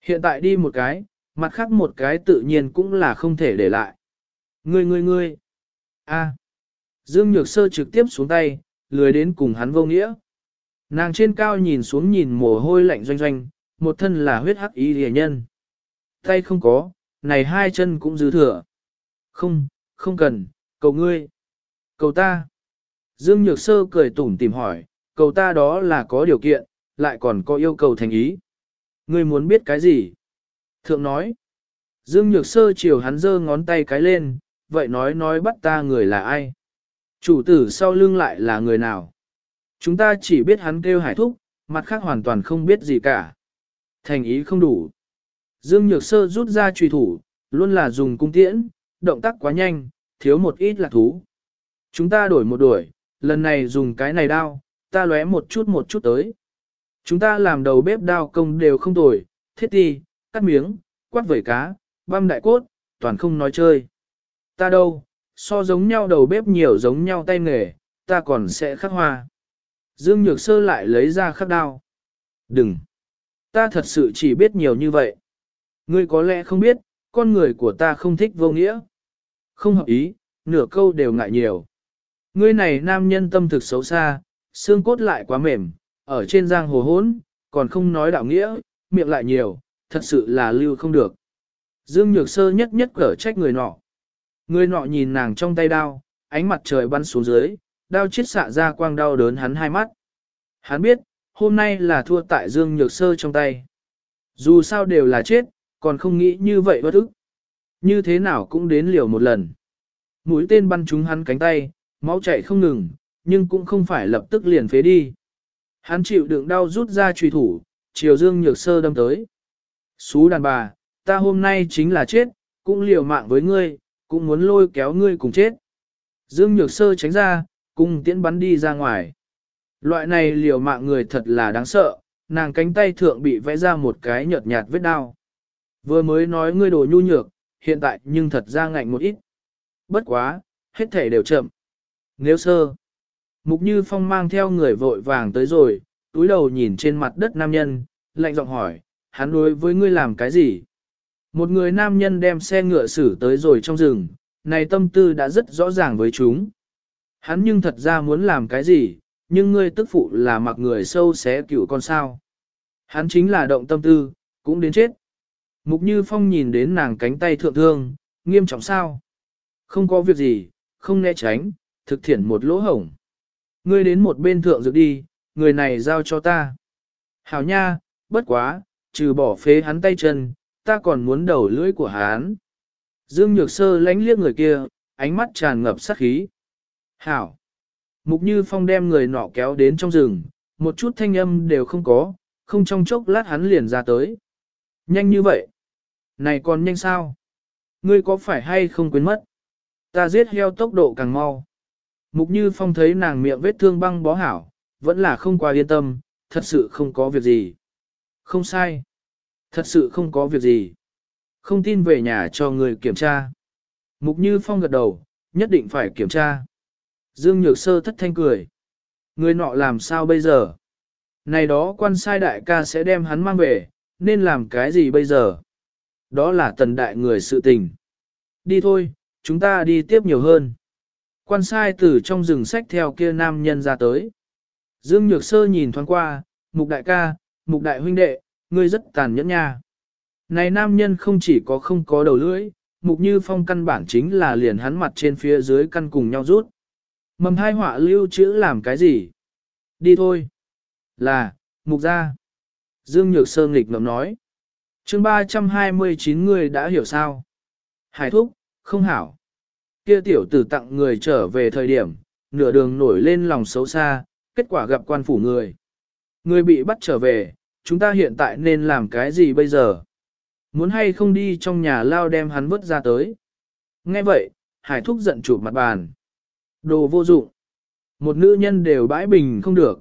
Hiện tại đi một cái, mặt khác một cái tự nhiên cũng là không thể để lại. Ngươi ngươi ngươi. A. Dương Nhược Sơ trực tiếp xuống tay, lười đến cùng hắn vô nghĩa. Nàng trên cao nhìn xuống nhìn mồ hôi lạnh doanh doanh, một thân là huyết hắc y rìa nhân. Tay không có, này hai chân cũng dư thừa. Không, không cần, cầu ngươi. Cầu ta. Dương Nhược Sơ cười tủm tìm hỏi, cầu ta đó là có điều kiện, lại còn có yêu cầu thành ý. Ngươi muốn biết cái gì? Thượng nói. Dương Nhược Sơ chiều hắn giơ ngón tay cái lên, vậy nói nói bắt ta người là ai? Chủ tử sau lưng lại là người nào? Chúng ta chỉ biết hắn kêu hải thúc, mặt khác hoàn toàn không biết gì cả. Thành ý không đủ. Dương Nhược Sơ rút ra trùy thủ, luôn là dùng cung tiễn, động tác quá nhanh, thiếu một ít là thú. Chúng ta đổi một đuổi, lần này dùng cái này đao, ta lóe một chút một chút tới. Chúng ta làm đầu bếp đao công đều không tồi, thiết ti, cắt miếng, quát vẩy cá, băm đại cốt, toàn không nói chơi. Ta đâu, so giống nhau đầu bếp nhiều giống nhau tay nghề, ta còn sẽ khắc hoa. Dương Nhược Sơ lại lấy ra khắc đao. Đừng! Ta thật sự chỉ biết nhiều như vậy. Ngươi có lẽ không biết, con người của ta không thích vô nghĩa. Không hợp ý, nửa câu đều ngại nhiều. Ngươi này nam nhân tâm thực xấu xa, xương cốt lại quá mềm, ở trên giang hồ hốn, còn không nói đạo nghĩa, miệng lại nhiều, thật sự là lưu không được. Dương Nhược Sơ nhất nhất cở trách người nọ. Người nọ nhìn nàng trong tay đao, ánh mặt trời bắn xuống dưới, đao chết xạ ra quang đau đớn hắn hai mắt. Hắn biết, hôm nay là thua tại Dương Nhược Sơ trong tay. Dù sao đều là chết, còn không nghĩ như vậy bất ức. Như thế nào cũng đến liều một lần. Mũi tên bắn trúng hắn cánh tay, máu chảy không ngừng, nhưng cũng không phải lập tức liền phế đi. Hắn chịu đựng đau rút ra truy thủ, chiều Dương Nhược Sơ đâm tới. Xú đàn bà, ta hôm nay chính là chết, cũng liều mạng với ngươi, cũng muốn lôi kéo ngươi cùng chết. Dương Nhược Sơ tránh ra, cùng tiễn bắn đi ra ngoài. Loại này liều mạng người thật là đáng sợ, nàng cánh tay thượng bị vẽ ra một cái nhợt nhạt vết đau. Vừa mới nói ngươi đồ nhu nhược, hiện tại nhưng thật ra ngạnh một ít. Bất quá, hết thể đều chậm. Nếu sơ, Mục Như Phong mang theo người vội vàng tới rồi, túi đầu nhìn trên mặt đất nam nhân, lạnh giọng hỏi, hắn đối với ngươi làm cái gì? Một người nam nhân đem xe ngựa xử tới rồi trong rừng, này tâm tư đã rất rõ ràng với chúng. Hắn nhưng thật ra muốn làm cái gì, nhưng ngươi tức phụ là mặc người sâu xé cửu con sao. Hắn chính là động tâm tư, cũng đến chết. Mục Như Phong nhìn đến nàng cánh tay thượng thương, nghiêm trọng sao? Không có việc gì, không né tránh, thực thiển một lỗ hổng. Ngươi đến một bên thượng dược đi, người này giao cho ta. Hảo nha, bất quá, trừ bỏ phế hắn tay chân, ta còn muốn đầu lưỡi của hắn. Dương Nhược Sơ lánh liếc người kia, ánh mắt tràn ngập sát khí. Hảo. Mục Như Phong đem người nọ kéo đến trong rừng, một chút thanh âm đều không có, không trong chốc lát hắn liền ra tới. Nhanh như vậy. Này còn nhanh sao? Ngươi có phải hay không quên mất? Ta giết heo tốc độ càng mau. Mục Như Phong thấy nàng miệng vết thương băng bó hảo, vẫn là không quá yên tâm, thật sự không có việc gì. Không sai. Thật sự không có việc gì. Không tin về nhà cho người kiểm tra. Mục Như Phong gật đầu, nhất định phải kiểm tra. Dương Nhược Sơ thất thanh cười. Người nọ làm sao bây giờ? Này đó quan sai đại ca sẽ đem hắn mang về, nên làm cái gì bây giờ? Đó là tần đại người sự tình. Đi thôi, chúng ta đi tiếp nhiều hơn. Quan sai từ trong rừng sách theo kia nam nhân ra tới. Dương Nhược Sơ nhìn thoáng qua, mục đại ca, mục đại huynh đệ, ngươi rất tàn nhẫn nha. Này nam nhân không chỉ có không có đầu lưỡi, mục như phong căn bản chính là liền hắn mặt trên phía dưới căn cùng nhau rút. Mầm hai họa lưu chữ làm cái gì? Đi thôi. Là, mục ra. Dương Nhược Sơ nghịch ngậm nói chương 329 người đã hiểu sao? Hải thúc, không hảo. Kia tiểu tử tặng người trở về thời điểm, nửa đường nổi lên lòng xấu xa, kết quả gặp quan phủ người. Người bị bắt trở về, chúng ta hiện tại nên làm cái gì bây giờ? Muốn hay không đi trong nhà lao đem hắn vứt ra tới? Nghe vậy, hải thúc giận chụp mặt bàn. Đồ vô dụng. Một nữ nhân đều bãi bình không được.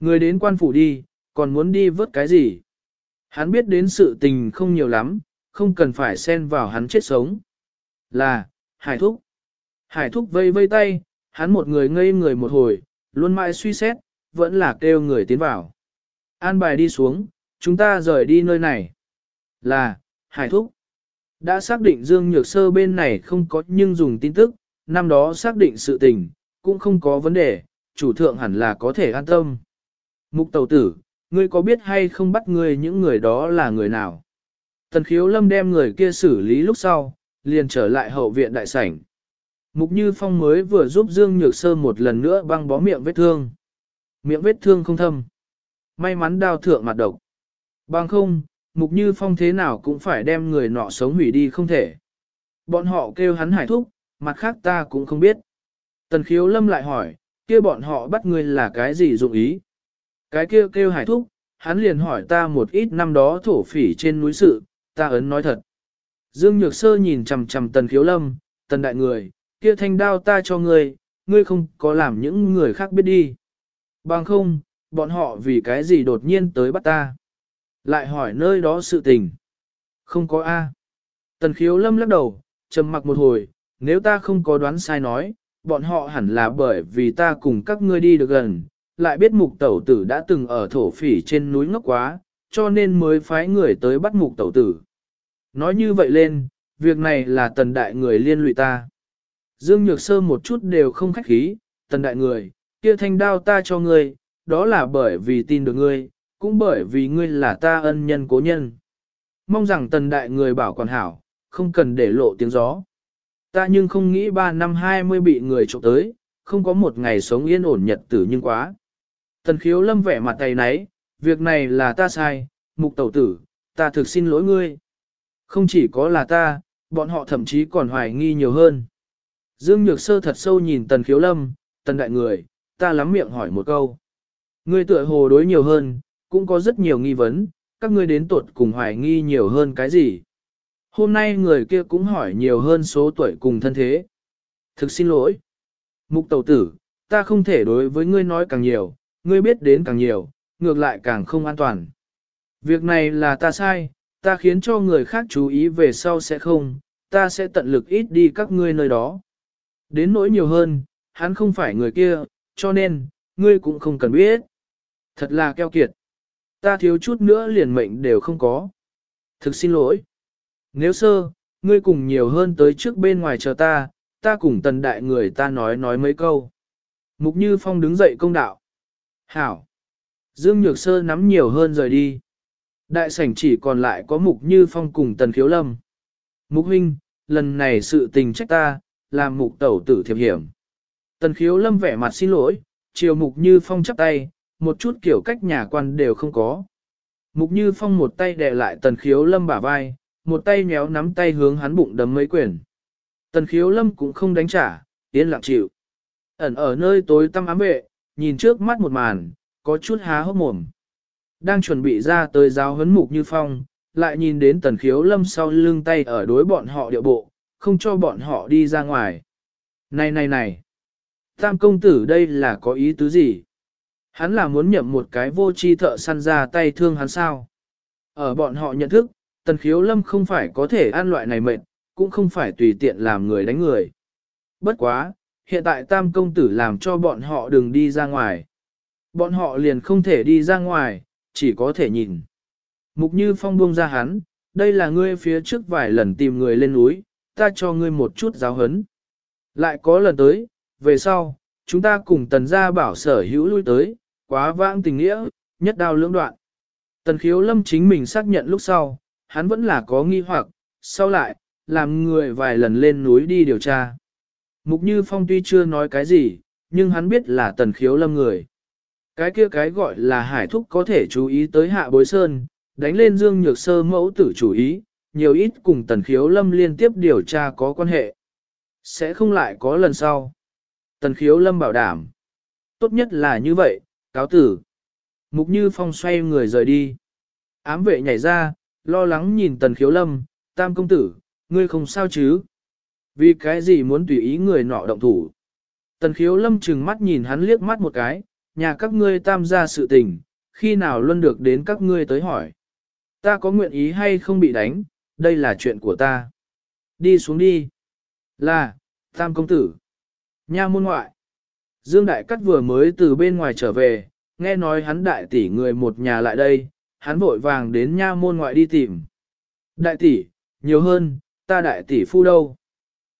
Người đến quan phủ đi, còn muốn đi vớt cái gì? Hắn biết đến sự tình không nhiều lắm, không cần phải xen vào hắn chết sống. Là, hải thúc. Hải thúc vây vây tay, hắn một người ngây người một hồi, luôn mãi suy xét, vẫn là kêu người tiến vào. An bài đi xuống, chúng ta rời đi nơi này. Là, hải thúc. Đã xác định Dương Nhược Sơ bên này không có nhưng dùng tin tức, năm đó xác định sự tình, cũng không có vấn đề, chủ thượng hẳn là có thể an tâm. Mục tàu tử, ngươi có biết hay không bắt ngươi những người đó là người nào? Tần khiếu lâm đem người kia xử lý lúc sau, liền trở lại hậu viện đại sảnh. Mục Như Phong mới vừa giúp Dương Nhược Sơ một lần nữa băng bó miệng vết thương. Miệng vết thương không thâm. May mắn đao thượng mặt độc. Bằng không, Mục Như Phong thế nào cũng phải đem người nọ sống hủy đi không thể. Bọn họ kêu hắn hải thúc, mặt khác ta cũng không biết. Tần khiếu lâm lại hỏi, kia bọn họ bắt người là cái gì dụng ý? Cái kia kêu, kêu hải thúc, hắn liền hỏi ta một ít năm đó thổ phỉ trên núi sự, ta ấn nói thật. Dương Nhược Sơ nhìn chằm chằm tần khiếu lâm, tần đại người, kia thanh đao ta cho ngươi, ngươi không có làm những người khác biết đi. Bằng không, bọn họ vì cái gì đột nhiên tới bắt ta. Lại hỏi nơi đó sự tình. Không có A. Tần khiếu lâm lắc đầu, trầm mặc một hồi, nếu ta không có đoán sai nói, bọn họ hẳn là bởi vì ta cùng các ngươi đi được gần, lại biết mục tẩu tử đã từng ở thổ phỉ trên núi ngốc quá, cho nên mới phái người tới bắt mục tẩu tử. Nói như vậy lên, việc này là tần đại người liên lụy ta. Dương Nhược Sơ một chút đều không khách khí, tần đại người, kia thanh đao ta cho ngươi, đó là bởi vì tin được ngươi, cũng bởi vì ngươi là ta ân nhân cố nhân. Mong rằng tần đại người bảo quản hảo, không cần để lộ tiếng gió. Ta nhưng không nghĩ ba năm hai mươi bị người trộm tới, không có một ngày sống yên ổn nhật tử nhưng quá. Tần khiếu lâm vẻ mặt tay nấy, việc này là ta sai, mục tẩu tử, ta thực xin lỗi ngươi. Không chỉ có là ta, bọn họ thậm chí còn hoài nghi nhiều hơn. Dương Nhược Sơ thật sâu nhìn tần khiếu lâm, tần đại người, ta lắm miệng hỏi một câu. Ngươi tựa hồ đối nhiều hơn, cũng có rất nhiều nghi vấn, các ngươi đến tuột cùng hoài nghi nhiều hơn cái gì. Hôm nay người kia cũng hỏi nhiều hơn số tuổi cùng thân thế. Thực xin lỗi. Mục tẩu tử, ta không thể đối với ngươi nói càng nhiều, ngươi biết đến càng nhiều, ngược lại càng không an toàn. Việc này là ta sai, ta khiến cho người khác chú ý về sau sẽ không, ta sẽ tận lực ít đi các ngươi nơi đó. Đến nỗi nhiều hơn, hắn không phải người kia, cho nên, ngươi cũng không cần biết. Thật là keo kiệt. Ta thiếu chút nữa liền mệnh đều không có. Thực xin lỗi. Nếu sơ, ngươi cùng nhiều hơn tới trước bên ngoài chờ ta, ta cùng tần đại người ta nói nói mấy câu. Mục Như Phong đứng dậy công đạo. Hảo. Dương Nhược Sơ nắm nhiều hơn rời đi. Đại sảnh chỉ còn lại có Mục Như Phong cùng Tần Khiếu Lâm. Mục huynh, lần này sự tình trách ta, làm mục tẩu tử thiệp hiểm. Tần Khiếu Lâm vẻ mặt xin lỗi, chiều Mục Như Phong chắp tay, một chút kiểu cách nhà quan đều không có. Mục Như Phong một tay đè lại Tần Khiếu Lâm bả vai, một tay nhéo nắm tay hướng hắn bụng đấm mấy quyền. Tần Khiếu Lâm cũng không đánh trả, yên lặng chịu. Ẩn ở nơi tối tăm ám vệ, nhìn trước mắt một màn, có chút há hốc mồm. Đang chuẩn bị ra tới giáo huấn Mục Như Phong, lại nhìn đến Tần Khiếu Lâm sau lưng tay ở đối bọn họ điệu bộ, không cho bọn họ đi ra ngoài. Này này này! Tam công tử đây là có ý tứ gì? Hắn là muốn nhậm một cái vô tri thợ săn ra tay thương hắn sao. Ở bọn họ nhận thức, tần khiếu lâm không phải có thể ăn loại này mệnh, cũng không phải tùy tiện làm người đánh người. Bất quá, hiện tại tam công tử làm cho bọn họ đừng đi ra ngoài. Bọn họ liền không thể đi ra ngoài, chỉ có thể nhìn. Mục như phong buông ra hắn, đây là ngươi phía trước vài lần tìm người lên núi, ta cho ngươi một chút giáo hấn. Lại có lần tới, về sau, chúng ta cùng tần gia bảo sở hữu lui tới, quá vãng tình nghĩa, nhất đao lưỡng đoạn. Tần khiếu lâm chính mình xác nhận lúc sau, hắn vẫn là có nghi hoặc, sau lại, làm người vài lần lên núi đi điều tra. Mục Như Phong tuy chưa nói cái gì, nhưng hắn biết là tần khiếu lâm người. Cái kia cái gọi là hải thúc có thể chú ý tới hạ bối sơn, đánh lên dương nhược sơ mẫu tử chủ ý, nhiều ít cùng tần khiếu lâm liên tiếp điều tra có quan hệ. Sẽ không lại có lần sau. Tần khiếu lâm bảo đảm. Tốt nhất là như vậy, cáo tử. Mục Như Phong xoay người rời đi. Ám vệ nhảy ra, lo lắng nhìn tần khiếu lâm, tam công tử, ngươi không sao chứ? Vì cái gì muốn tùy ý người nọ động thủ? Tần khiếu lâm trừng mắt nhìn hắn liếc mắt một cái, nhà các ngươi tam gia sự tình, khi nào luôn được đến các ngươi tới hỏi. Ta có nguyện ý hay không bị đánh, đây là chuyện của ta. Đi xuống đi. Là, tam công tử. Nha môn ngoại. Dương Đại Cắt vừa mới từ bên ngoài trở về, nghe nói hắn đại tỷ người một nhà lại đây, hắn vội vàng đến nha môn ngoại đi tìm. Đại tỷ, nhiều hơn, ta đại tỷ phu đâu?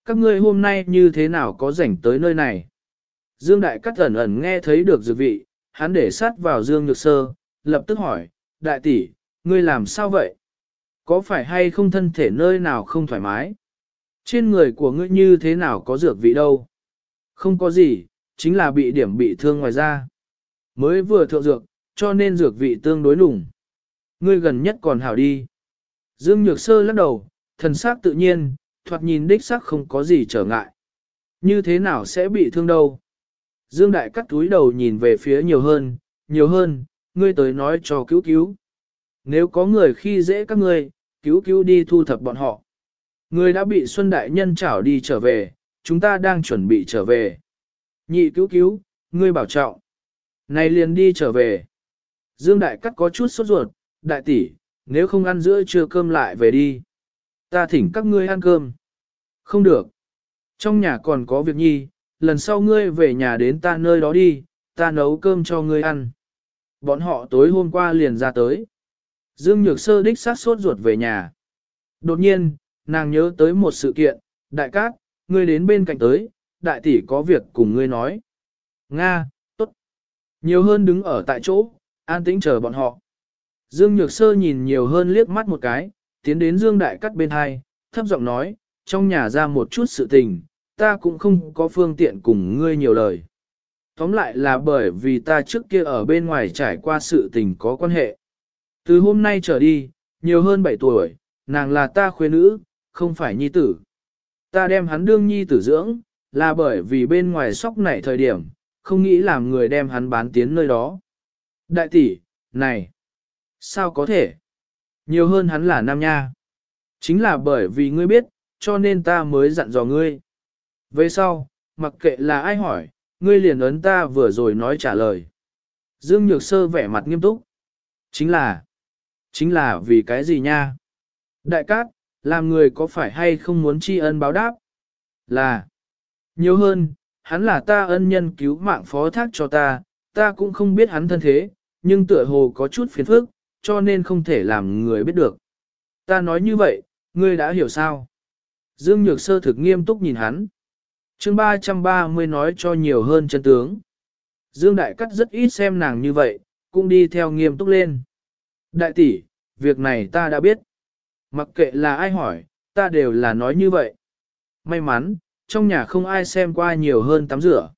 Các ngươi hôm nay như thế nào có rảnh tới nơi này? Dương Đại cát ẩn ẩn nghe thấy được dược vị, hắn để sát vào Dương Nhược Sơ, lập tức hỏi, đại tỷ, ngươi làm sao vậy? Có phải hay không thân thể nơi nào không thoải mái? Trên người của ngươi như thế nào có dược vị đâu? Không có gì, chính là bị điểm bị thương ngoài da. Mới vừa thượng dược, cho nên dược vị tương đối nùng. Ngươi gần nhất còn hảo đi. Dương Nhược Sơ lắc đầu, thần sắc tự nhiên, thoạt nhìn đích sắc không có gì trở ngại. Như thế nào sẽ bị thương đâu? Dương Đại cắt túi đầu nhìn về phía nhiều hơn, nhiều hơn, ngươi tới nói cho cứu cứu. Nếu có người khi dễ các ngươi, cứu cứu đi thu thập bọn họ. Ngươi đã bị Xuân Đại Nhân chảo đi trở về, chúng ta đang chuẩn bị trở về. Nhị cứu cứu, ngươi bảo trọng. Này liền đi trở về. Dương Đại Cắt có chút sốt ruột, đại tỷ, nếu không ăn giữa trưa cơm lại về đi. Ta thỉnh các ngươi ăn cơm. Không được. Trong nhà còn có việc nhi, lần sau ngươi về nhà đến ta nơi đó đi, ta nấu cơm cho ngươi ăn. Bọn họ tối hôm qua liền ra tới. Dương Nhược Sơ đích sát sốt ruột về nhà. Đột nhiên, nàng nhớ tới một sự kiện, đại cát, ngươi đến bên cạnh tới, đại tỷ có việc cùng ngươi nói. Nga, tốt. Nhiều hơn đứng ở tại chỗ, an tĩnh chờ bọn họ. Dương Nhược Sơ nhìn nhiều hơn liếc mắt một cái, tiến đến Dương Đại cắt bên hai, thấp giọng nói, trong nhà ra một chút sự tình, ta cũng không có phương tiện cùng ngươi nhiều lời. Tóm lại là bởi vì ta trước kia ở bên ngoài trải qua sự tình có quan hệ. Từ hôm nay trở đi, nhiều hơn 7 tuổi, nàng là ta khuê nữ, không phải nhi tử. Ta đem hắn đương nhi tử dưỡng, là bởi vì bên ngoài sóc nảy thời điểm, không nghĩ làm người đem hắn bán tiến nơi đó. Đại tỷ, này, sao có thể? Nhiều hơn hắn là nam nha. Chính là bởi vì ngươi biết, cho nên ta mới dặn dò ngươi. Về sau, mặc kệ là ai hỏi, ngươi liền ấn ta vừa rồi nói trả lời. Dương Nhược Sơ vẻ mặt nghiêm túc. Chính là, chính là vì cái gì nha? Đại cát, làm người có phải hay không muốn tri ân báo đáp? Là, nhiều hơn, hắn là ta ân nhân cứu mạng phó thác cho ta, ta cũng không biết hắn thân thế, nhưng tựa hồ có chút phiền phức, cho nên không thể làm người biết được. Ta nói như vậy, ngươi đã hiểu sao? Dương Nhược Sơ thực nghiêm túc nhìn hắn. chương 330 nói cho nhiều hơn chân tướng. Dương Đại Cắt rất ít xem nàng như vậy, cũng đi theo nghiêm túc lên. Đại tỷ, việc này ta đã biết. Mặc kệ là ai hỏi, ta đều là nói như vậy. May mắn, trong nhà không ai xem qua nhiều hơn tắm rửa.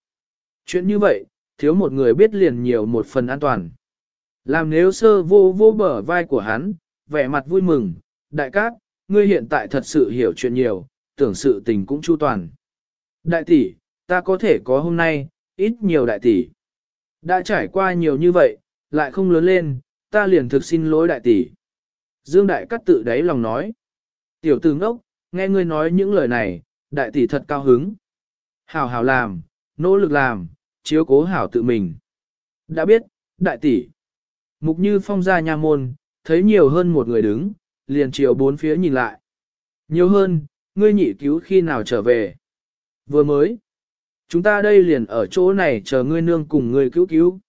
Chuyện như vậy, thiếu một người biết liền nhiều một phần an toàn. Làm nếu sơ vô vô bờ vai của hắn, vẻ mặt vui mừng, đại cát, ngươi hiện tại thật sự hiểu chuyện nhiều, tưởng sự tình cũng chu toàn. Đại tỷ, ta có thể có hôm nay, ít nhiều đại tỷ. Đã trải qua nhiều như vậy, lại không lớn lên, ta liền thực xin lỗi đại tỷ. Dương đại cát tự đáy lòng nói. Tiểu tử ngốc, nghe ngươi nói những lời này, đại tỷ thật cao hứng. Hảo hảo làm, nỗ lực làm, chiếu cố hảo tự mình. Đã biết, đại tỷ. Mục như phong ra nha môn, thấy nhiều hơn một người đứng, liền chiều bốn phía nhìn lại. Nhiều hơn, ngươi nhị cứu khi nào trở về. Vừa mới. Chúng ta đây liền ở chỗ này chờ ngươi nương cùng ngươi cứu cứu.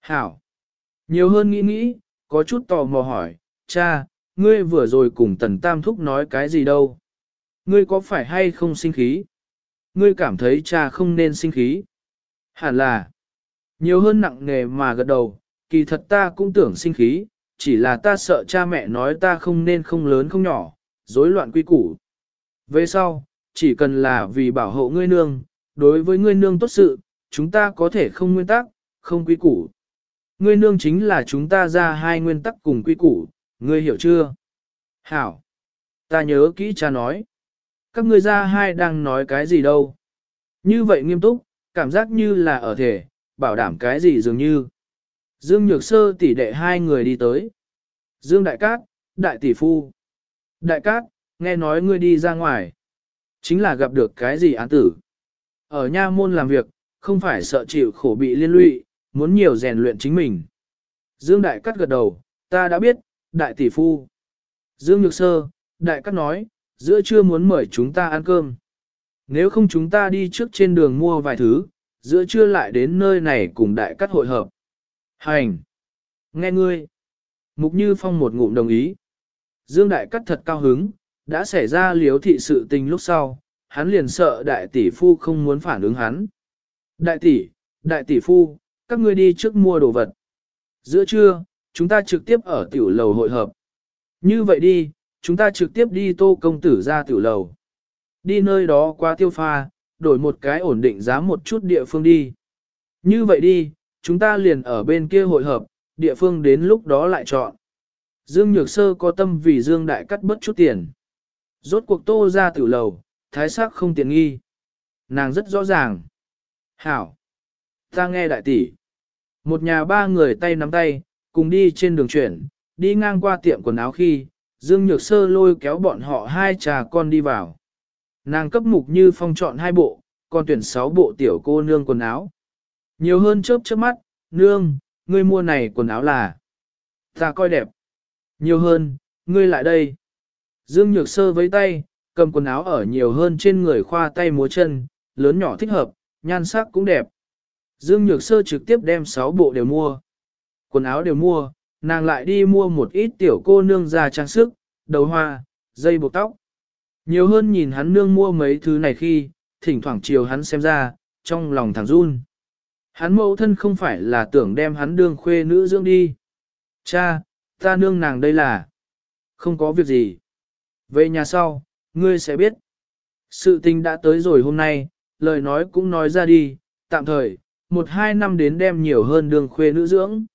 Hảo. Nhiều hơn nghĩ nghĩ, có chút tò mò hỏi, cha, ngươi vừa rồi cùng tần tam thúc nói cái gì đâu. Ngươi có phải hay không sinh khí? Ngươi cảm thấy cha không nên sinh khí. Hẳn là. Nhiều hơn nặng nề mà gật đầu, kỳ thật ta cũng tưởng sinh khí, chỉ là ta sợ cha mẹ nói ta không nên không lớn không nhỏ, rối loạn quy củ. Về sau, chỉ cần là vì bảo hộ ngươi nương, đối với ngươi nương tốt sự, chúng ta có thể không nguyên tắc, không quy củ. Ngươi nương chính là chúng ta ra hai nguyên tắc cùng quy củ, ngươi hiểu chưa? Hảo! Ta nhớ kỹ cha nói. Các ngươi ra hai đang nói cái gì đâu? Như vậy nghiêm túc, cảm giác như là ở thể, bảo đảm cái gì dường như. Dương Nhược Sơ tỷ đệ hai người đi tới. Dương Đại Cát, Đại Tỷ Phu. Đại Cát, nghe nói ngươi đi ra ngoài. Chính là gặp được cái gì án tử. Ở nha môn làm việc, không phải sợ chịu khổ bị liên lụy, muốn nhiều rèn luyện chính mình. Dương Đại Cát gật đầu, ta đã biết, Đại Tỷ Phu. Dương Nhược Sơ, Đại Cát nói, giữa trưa muốn mời chúng ta ăn cơm. Nếu không chúng ta đi trước trên đường mua vài thứ, giữa trưa lại đến nơi này cùng Đại Cát hội hợp. Hành! Nghe ngươi! Mục Như Phong một ngụm đồng ý. Dương Đại Cắt thật cao hứng, đã xảy ra liếu thị sự tình lúc sau, hắn liền sợ đại tỷ phu không muốn phản ứng hắn. Đại tỷ, đại tỷ phu, các ngươi đi trước mua đồ vật. Giữa trưa, chúng ta trực tiếp ở tiểu lầu hội hợp. Như vậy đi, chúng ta trực tiếp đi tô công tử ra tiểu lầu. Đi nơi đó qua tiêu pha, đổi một cái ổn định giá một chút địa phương đi. Như vậy đi, chúng ta liền ở bên kia hội hợp, địa phương đến lúc đó lại chọn. Dương Nhược Sơ có tâm vì Dương Đại cắt bớt chút tiền. Rốt cuộc tô ra tử lầu, thái sắc không tiện nghi. Nàng rất rõ ràng. Hảo! Ta nghe đại tỷ. Một nhà ba người tay nắm tay, cùng đi trên đường chuyển, đi ngang qua tiệm quần áo khi, Dương Nhược Sơ lôi kéo bọn họ hai trà con đi vào. Nàng cấp mục như phong chọn hai bộ, còn tuyển sáu bộ tiểu cô nương quần áo. Nhiều hơn chớp chớp mắt, nương, ngươi mua này quần áo là. Ta coi đẹp. Nhiều hơn, ngươi lại đây. Dương Nhược Sơ với tay, cầm quần áo ở nhiều hơn trên người khoa tay múa chân, lớn nhỏ thích hợp, nhan sắc cũng đẹp. Dương Nhược Sơ trực tiếp đem 6 bộ đều mua. Quần áo đều mua, nàng lại đi mua một ít tiểu cô nương ra trang sức, đầu hoa, dây buộc tóc. Nhiều hơn nhìn hắn nương mua mấy thứ này khi, thỉnh thoảng chiều hắn xem ra, trong lòng thẳng run. Hắn mẫu thân không phải là tưởng đem hắn đương khuê nữ dưỡng đi. Cha, ta nương nàng đây là... Không có việc gì. Về nhà sau, ngươi sẽ biết. Sự tình đã tới rồi hôm nay, lời nói cũng nói ra đi, tạm thời, một hai năm đến đem nhiều hơn đường khuê nữ dưỡng.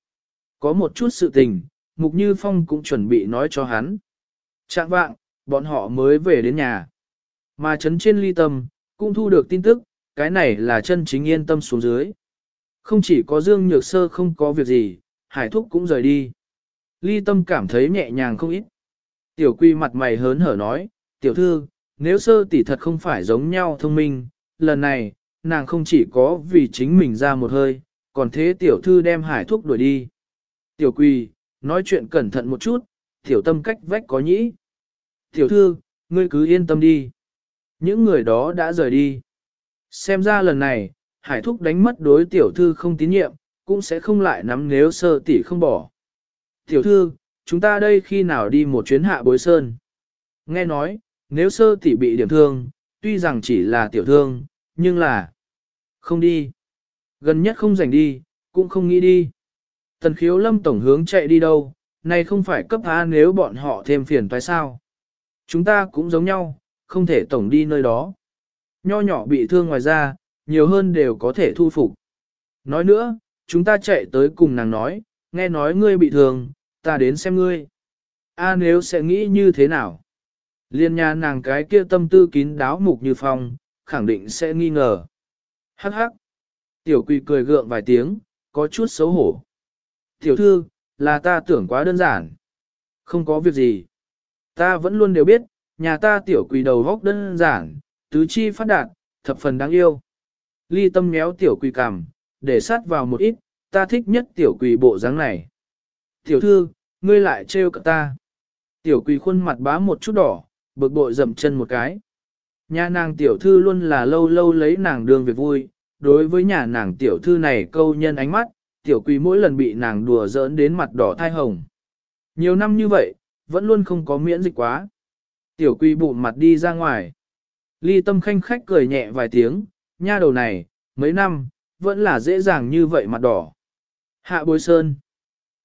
Có một chút sự tình, Mục Như Phong cũng chuẩn bị nói cho hắn. Trạng vạng, bọn họ mới về đến nhà. Mà chấn trên ly tâm, cũng thu được tin tức, cái này là chân chính yên tâm xuống dưới. Không chỉ có Dương Nhược Sơ không có việc gì, Hải Thúc cũng rời đi. Ly tâm cảm thấy nhẹ nhàng không ít. Tiểu quy mặt mày hớn hở nói, tiểu thư, nếu sơ tỷ thật không phải giống nhau thông minh, lần này, nàng không chỉ có vì chính mình ra một hơi, còn thế tiểu thư đem hải Thúc đuổi đi. Tiểu Quy, nói chuyện cẩn thận một chút, tiểu tâm cách vách có nhĩ. Tiểu thư, ngươi cứ yên tâm đi. Những người đó đã rời đi. Xem ra lần này, hải thúc đánh mất đối tiểu thư không tín nhiệm, cũng sẽ không lại nắm nếu sơ tỷ không bỏ. Tiểu thư, chúng ta đây khi nào đi một chuyến hạ bối sơn? Nghe nói, nếu sơ tỷ bị điểm thương, tuy rằng chỉ là tiểu thương, nhưng là không đi. Gần nhất không rảnh đi, cũng không nghĩ đi. Tần khiếu lâm tổng hướng chạy đi đâu, này không phải cấp A nếu bọn họ thêm phiền phải sao. Chúng ta cũng giống nhau, không thể tổng đi nơi đó. Nho nhỏ bị thương ngoài ra, nhiều hơn đều có thể thu phục. Nói nữa, chúng ta chạy tới cùng nàng nói, nghe nói ngươi bị thương, ta đến xem ngươi. A nếu sẽ nghĩ như thế nào? Liên nhà nàng cái kia tâm tư kín đáo mục như phong, khẳng định sẽ nghi ngờ. Hắc hắc. Tiểu quỳ cười gượng vài tiếng, có chút xấu hổ. Tiểu thư, là ta tưởng quá đơn giản. Không có việc gì. Ta vẫn luôn đều biết, nhà ta tiểu quỳ đầu góc đơn giản, tứ chi phát đạt, thập phần đáng yêu. Ly tâm méo tiểu quỳ cằm, để sát vào một ít, ta thích nhất tiểu quỳ bộ dáng này. Tiểu thư, ngươi lại trêu cả ta. Tiểu quỳ khuôn mặt bá một chút đỏ, bực bội dậm chân một cái. Nhà nàng tiểu thư luôn là lâu lâu lấy nàng đường việc vui, đối với nhà nàng tiểu thư này câu nhân ánh mắt, tiểu quỳ mỗi lần bị nàng đùa giỡn đến mặt đỏ thai hồng. Nhiều năm như vậy, vẫn luôn không có miễn dịch quá. Tiểu quỳ bụng mặt đi ra ngoài. Ly tâm khanh khách cười nhẹ vài tiếng, nha đầu này, mấy năm, vẫn là dễ dàng như vậy mặt đỏ. Hạ bối sơn.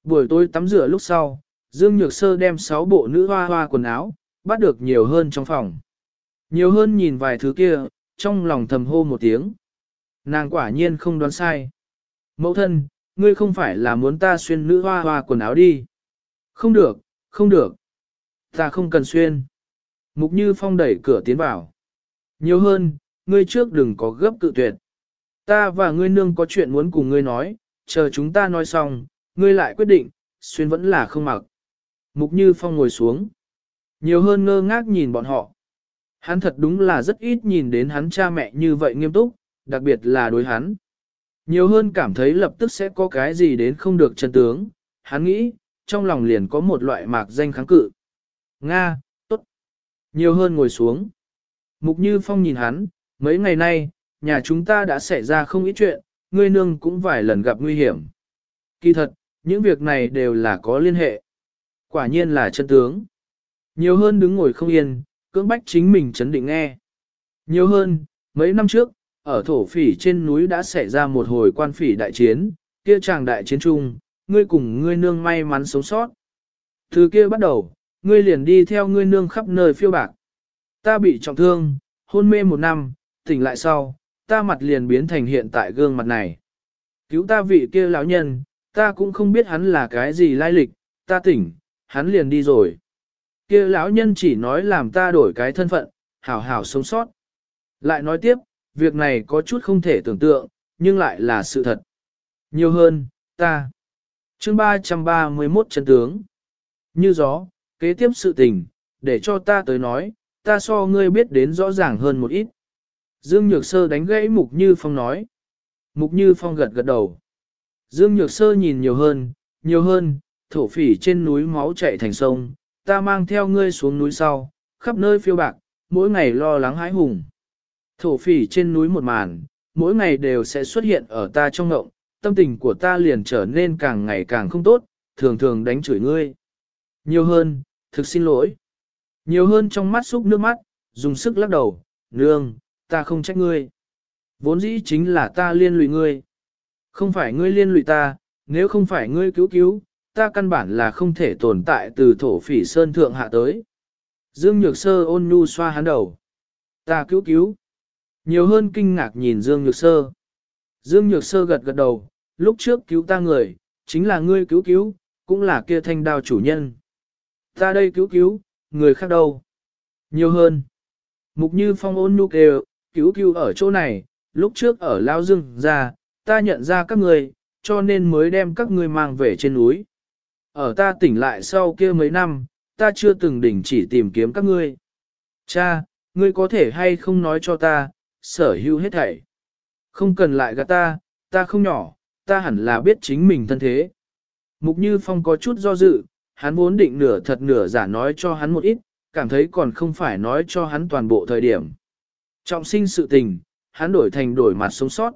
Buổi tối tắm rửa lúc sau, Dương Nhược Sơ đem 6 bộ nữ hoa hoa quần áo, bắt được nhiều hơn trong phòng. Nhiều hơn nhìn vài thứ kia, trong lòng thầm hô một tiếng. Nàng quả nhiên không đoán sai. Mẫu thân, ngươi không phải là muốn ta xuyên nữ hoa hoa quần áo đi. Không được, không được. Ta không cần xuyên. Mục Như Phong đẩy cửa tiến vào. Nhiều hơn, ngươi trước đừng có gấp cự tuyệt. Ta và ngươi nương có chuyện muốn cùng ngươi nói, chờ chúng ta nói xong, ngươi lại quyết định, xuyên vẫn là không mặc. Mục Như Phong ngồi xuống. Nhiều hơn ngơ ngác nhìn bọn họ. Hắn thật đúng là rất ít nhìn đến hắn cha mẹ như vậy nghiêm túc, đặc biệt là đối hắn. Nhiều hơn cảm thấy lập tức sẽ có cái gì đến không được chân tướng, hắn nghĩ, trong lòng liền có một loại mạc danh kháng cự. Nga, tốt. Nhiều hơn ngồi xuống. Mục Như Phong nhìn hắn, mấy ngày nay, nhà chúng ta đã xảy ra không ít chuyện, ngươi nương cũng vài lần gặp nguy hiểm. Kỳ thật, những việc này đều là có liên hệ. Quả nhiên là chân tướng. Nhiều hơn đứng ngồi không yên, cưỡng bách chính mình chấn định nghe. Nhiều hơn, mấy năm trước, ở thổ phỉ trên núi đã xảy ra một hồi quan phỉ đại chiến, kia chàng đại chiến chung, ngươi cùng ngươi nương may mắn sống sót. Từ kia bắt đầu, ngươi liền đi theo ngươi nương khắp nơi phiêu bạc. Ta bị trọng thương, hôn mê một năm, tỉnh lại sau, ta mặt liền biến thành hiện tại gương mặt này. Cứu ta vị kia lão nhân, ta cũng không biết hắn là cái gì lai lịch, ta tỉnh, hắn liền đi rồi. Kia lão nhân chỉ nói làm ta đổi cái thân phận, hảo hảo sống sót. Lại nói tiếp, việc này có chút không thể tưởng tượng, nhưng lại là sự thật. Nhiều hơn, ta. Chương 331 chân tướng. Như gió, kế tiếp sự tình, để cho ta tới nói, ta so ngươi biết đến rõ ràng hơn một ít. Dương Nhược Sơ đánh gãy Mục Như Phong nói. Mục Như Phong gật gật đầu. Dương Nhược Sơ nhìn nhiều hơn, nhiều hơn, thổ phỉ trên núi máu chảy thành sông, ta mang theo ngươi xuống núi sau, khắp nơi phiêu bạc, mỗi ngày lo lắng hãi hùng. Thổ phỉ trên núi một màn, mỗi ngày đều sẽ xuất hiện ở ta trong ngộng, tâm tình của ta liền trở nên càng ngày càng không tốt, thường thường đánh chửi ngươi. Nhiều hơn, thực xin lỗi. Nhiều hơn trong mắt xúc nước mắt, dùng sức lắc đầu, nương, ta không trách ngươi. Vốn dĩ chính là ta liên lụy ngươi. Không phải ngươi liên lụy ta, nếu không phải ngươi cứu cứu, ta căn bản là không thể tồn tại từ thổ phỉ sơn thượng hạ tới. Dương Nhược Sơ ôn nhu xoa hắn đầu. Ta cứu cứu. Nhiều hơn kinh ngạc nhìn Dương Nhược Sơ. Dương Nhược Sơ gật gật đầu, lúc trước cứu ta người, chính là ngươi cứu cứu, cũng là kia thanh đao chủ nhân. Ta đây cứu cứu, người khác đâu? Nhiều hơn. Mục Như Phong ôn nhu kêu, cứu cứu ở chỗ này, lúc trước ở Lao Dương ra, ta nhận ra các người, cho nên mới đem các ngươi mang về trên núi. Ở ta tỉnh lại sau kia mấy năm, ta chưa từng đỉnh chỉ tìm kiếm các ngươi. Cha, ngươi có thể hay không nói cho ta, sở hữu hết thảy. Không cần lại gạt ta, ta không nhỏ, ta hẳn là biết chính mình thân thế. Mục Như Phong có chút do dự, hắn vốn định nửa thật nửa giả nói cho hắn một ít, cảm thấy còn không phải nói cho hắn toàn bộ thời điểm. Trọng sinh sự tình, hắn đổi thành đổi mặt sống sót.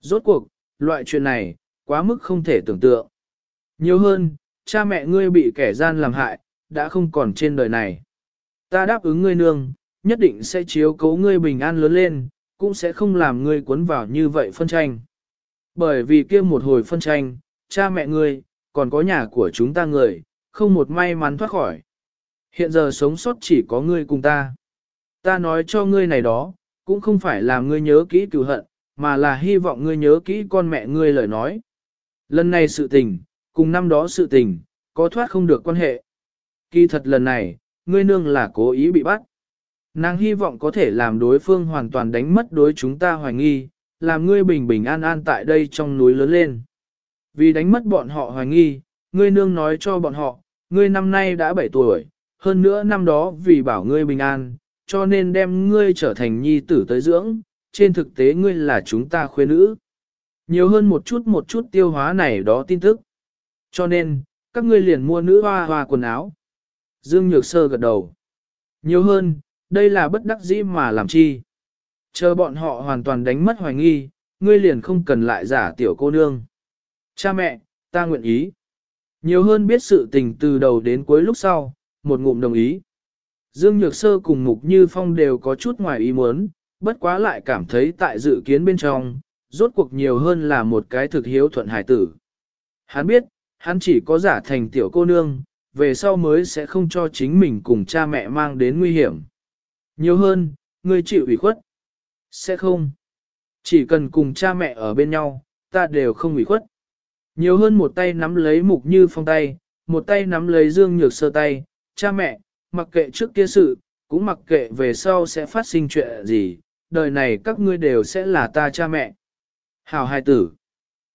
Rốt cuộc, loại chuyện này, quá mức không thể tưởng tượng. Nhiều hơn, cha mẹ ngươi bị kẻ gian làm hại, đã không còn trên đời này. Ta đáp ứng ngươi nương, nhất định sẽ chiếu cố ngươi bình an lớn lên, cũng sẽ không làm ngươi cuốn vào như vậy phân tranh. Bởi vì kia một hồi phân tranh, cha mẹ ngươi, còn có nhà của chúng ta người, không một may mắn thoát khỏi. Hiện giờ sống sót chỉ có ngươi cùng ta. Ta nói cho ngươi này đó, cũng không phải là ngươi nhớ kỹ cửu hận, mà là hy vọng ngươi nhớ kỹ con mẹ ngươi lời nói. Lần này sự tình, cùng năm đó sự tình, có thoát không được quan hệ. Kỳ thật lần này, ngươi nương là cố ý bị bắt. Nàng hy vọng có thể làm đối phương hoàn toàn đánh mất đối chúng ta hoài nghi, làm ngươi bình bình an an tại đây trong núi lớn lên. Vì đánh mất bọn họ hoài nghi, ngươi nương nói cho bọn họ, ngươi năm nay đã 7 tuổi, hơn nữa năm đó vì bảo ngươi bình an, cho nên đem ngươi trở thành nhi tử tới dưỡng, trên thực tế ngươi là chúng ta khuê nữ. Nhiều hơn một chút một chút tiêu hóa này đó tin tức. Cho nên, các ngươi liền mua nữ hoa hoa quần áo. Dương Nhược Sơ gật đầu. Nhiều hơn, đây là bất đắc dĩ mà làm chi. Chờ bọn họ hoàn toàn đánh mất hoài nghi, ngươi liền không cần lại giả tiểu cô nương. Cha mẹ, ta nguyện ý. Nhiều hơn biết sự tình từ đầu đến cuối lúc sau, một ngụm đồng ý. Dương Nhược Sơ cùng Mục Như Phong đều có chút ngoài ý muốn, bất quá lại cảm thấy tại dự kiến bên trong, rốt cuộc nhiều hơn là một cái thực hiếu thuận hải tử. Hắn biết, hắn chỉ có giả thành tiểu cô nương, về sau mới sẽ không cho chính mình cùng cha mẹ mang đến nguy hiểm. Nhiều hơn, ngươi chịu ủy khuất. Sẽ không. Chỉ cần cùng cha mẹ ở bên nhau, ta đều không ủy khuất. Nhiều hơn một tay nắm lấy mục như phong tay, một tay nắm lấy dương nhược sơ tay, cha mẹ, mặc kệ trước kia sự, cũng mặc kệ về sau sẽ phát sinh chuyện gì, đời này các ngươi đều sẽ là ta cha mẹ. Hảo hai tử.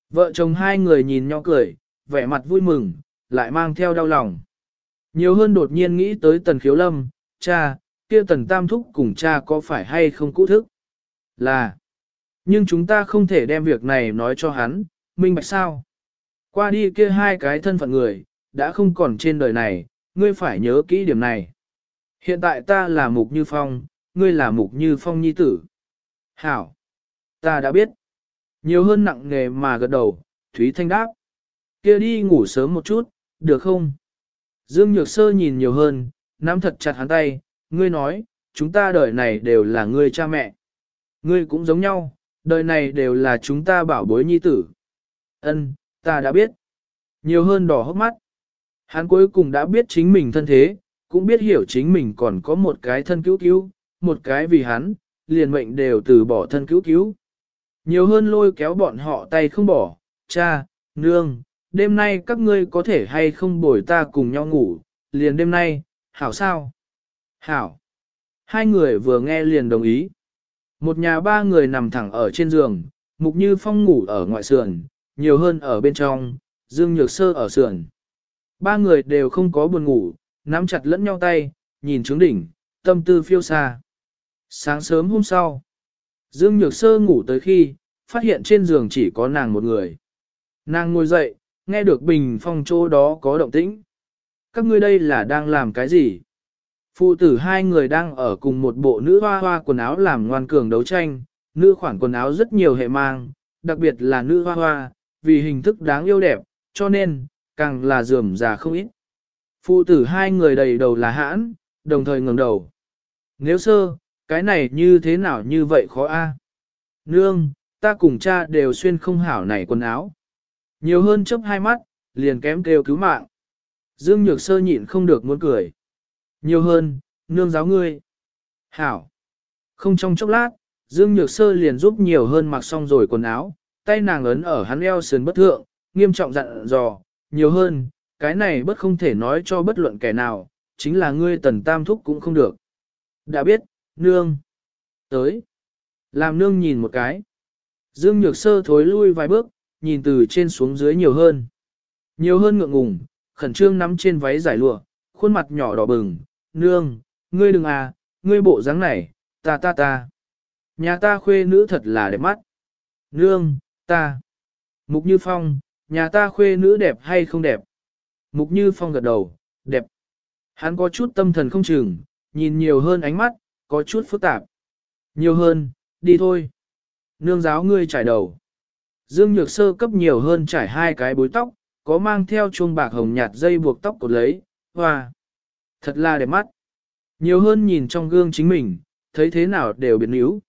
Vợ chồng hai người nhìn nhau cười, vẻ mặt vui mừng, lại mang theo đau lòng. Nhiều hơn đột nhiên nghĩ tới tần khiếu lâm, cha, kia tần tam thúc cùng cha có phải hay không cũ thức? Là. Nhưng chúng ta không thể đem việc này nói cho hắn, minh bạch sao? Qua đi kia hai cái thân phận người, đã không còn trên đời này, ngươi phải nhớ kỹ điểm này. Hiện tại ta là Mục Như Phong, ngươi là Mục Như Phong nhi tử. Hảo! Ta đã biết. Nhiều hơn nặng nghề mà gật đầu, Thúy Thanh đáp. kia đi ngủ sớm một chút, được không? Dương Nhược Sơ nhìn nhiều hơn, nắm thật chặt hắn tay, ngươi nói, chúng ta đời này đều là ngươi cha mẹ. Ngươi cũng giống nhau, đời này đều là chúng ta bảo bối nhi tử. Ân, ta đã biết. Nhiều hơn đỏ hốc mắt. Hắn cuối cùng đã biết chính mình thân thế, cũng biết hiểu chính mình còn có một cái thân cứu cứu, một cái vì hắn, liền mệnh đều từ bỏ thân cứu cứu. Nhiều hơn lôi kéo bọn họ tay không bỏ, cha, nương, đêm nay các ngươi có thể hay không bồi ta cùng nhau ngủ, liền đêm nay, hảo sao? Hảo. Hai người vừa nghe liền đồng ý. Một nhà ba người nằm thẳng ở trên giường, Mục Như Phong ngủ ở ngoại sườn, nhiều hơn ở bên trong, Dương Nhược Sơ ở sườn. Ba người đều không có buồn ngủ, nắm chặt lẫn nhau tay, nhìn trướng đỉnh, tâm tư phiêu xa. Sáng sớm hôm sau, Dương Nhược Sơ ngủ tới khi, phát hiện trên giường chỉ có nàng một người. Nàng ngồi dậy, nghe được bình phong chỗ đó có động tĩnh. Các ngươi đây là đang làm cái gì? Phụ tử hai người đang ở cùng một bộ nữ hoa hoa quần áo làm ngoan cường đấu tranh, nữ khoản quần áo rất nhiều hệ mang, đặc biệt là nữ hoa hoa, vì hình thức đáng yêu đẹp, cho nên, càng là dườm già không ít. Phụ tử hai người đầy đầu là hãn, đồng thời ngẩng đầu. Nếu sơ, cái này như thế nào như vậy khó a? Nương, ta cùng cha đều xuyên không hảo này quần áo. Nhiều hơn chấp hai mắt, liền kém kêu cứu mạng. Dương Nhược Sơ nhịn không được muốn cười. Nhiều hơn, nương giáo ngươi. Hảo. Không trong chốc lát, Dương Nhược Sơ liền giúp nhiều hơn mặc xong rồi quần áo, tay nàng ấn ở hắn eo sườn bất thượng, nghiêm trọng dặn dò, nhiều hơn, cái này bất không thể nói cho bất luận kẻ nào, chính là ngươi tần tam thúc cũng không được. Đã biết, nương. Tới. Làm nương nhìn một cái. Dương Nhược Sơ thối lui vài bước, nhìn từ trên xuống dưới nhiều hơn. Nhiều hơn ngượng ngùng, khẩn trương nắm trên váy giải lụa, khuôn mặt nhỏ đỏ bừng. Nương, ngươi đừng à, ngươi bộ dáng này, ta ta ta. Nhà ta khuê nữ thật là đẹp mắt. Nương, ta. Mục Như Phong, nhà ta khuê nữ đẹp hay không đẹp? Mục Như Phong gật đầu, đẹp. Hắn có chút tâm thần không chừng, nhìn nhiều hơn ánh mắt, có chút phức tạp. Nhiều hơn, đi thôi. Nương giáo ngươi trải đầu. Dương Nhược Sơ cấp nhiều hơn trải hai cái bối tóc, có mang theo chuông bạc hồng nhạt dây buộc tóc cột lấy, hoa. Thật là đẹp mắt. Nhiều hơn nhìn trong gương chính mình, thấy thế nào đều biến yếu.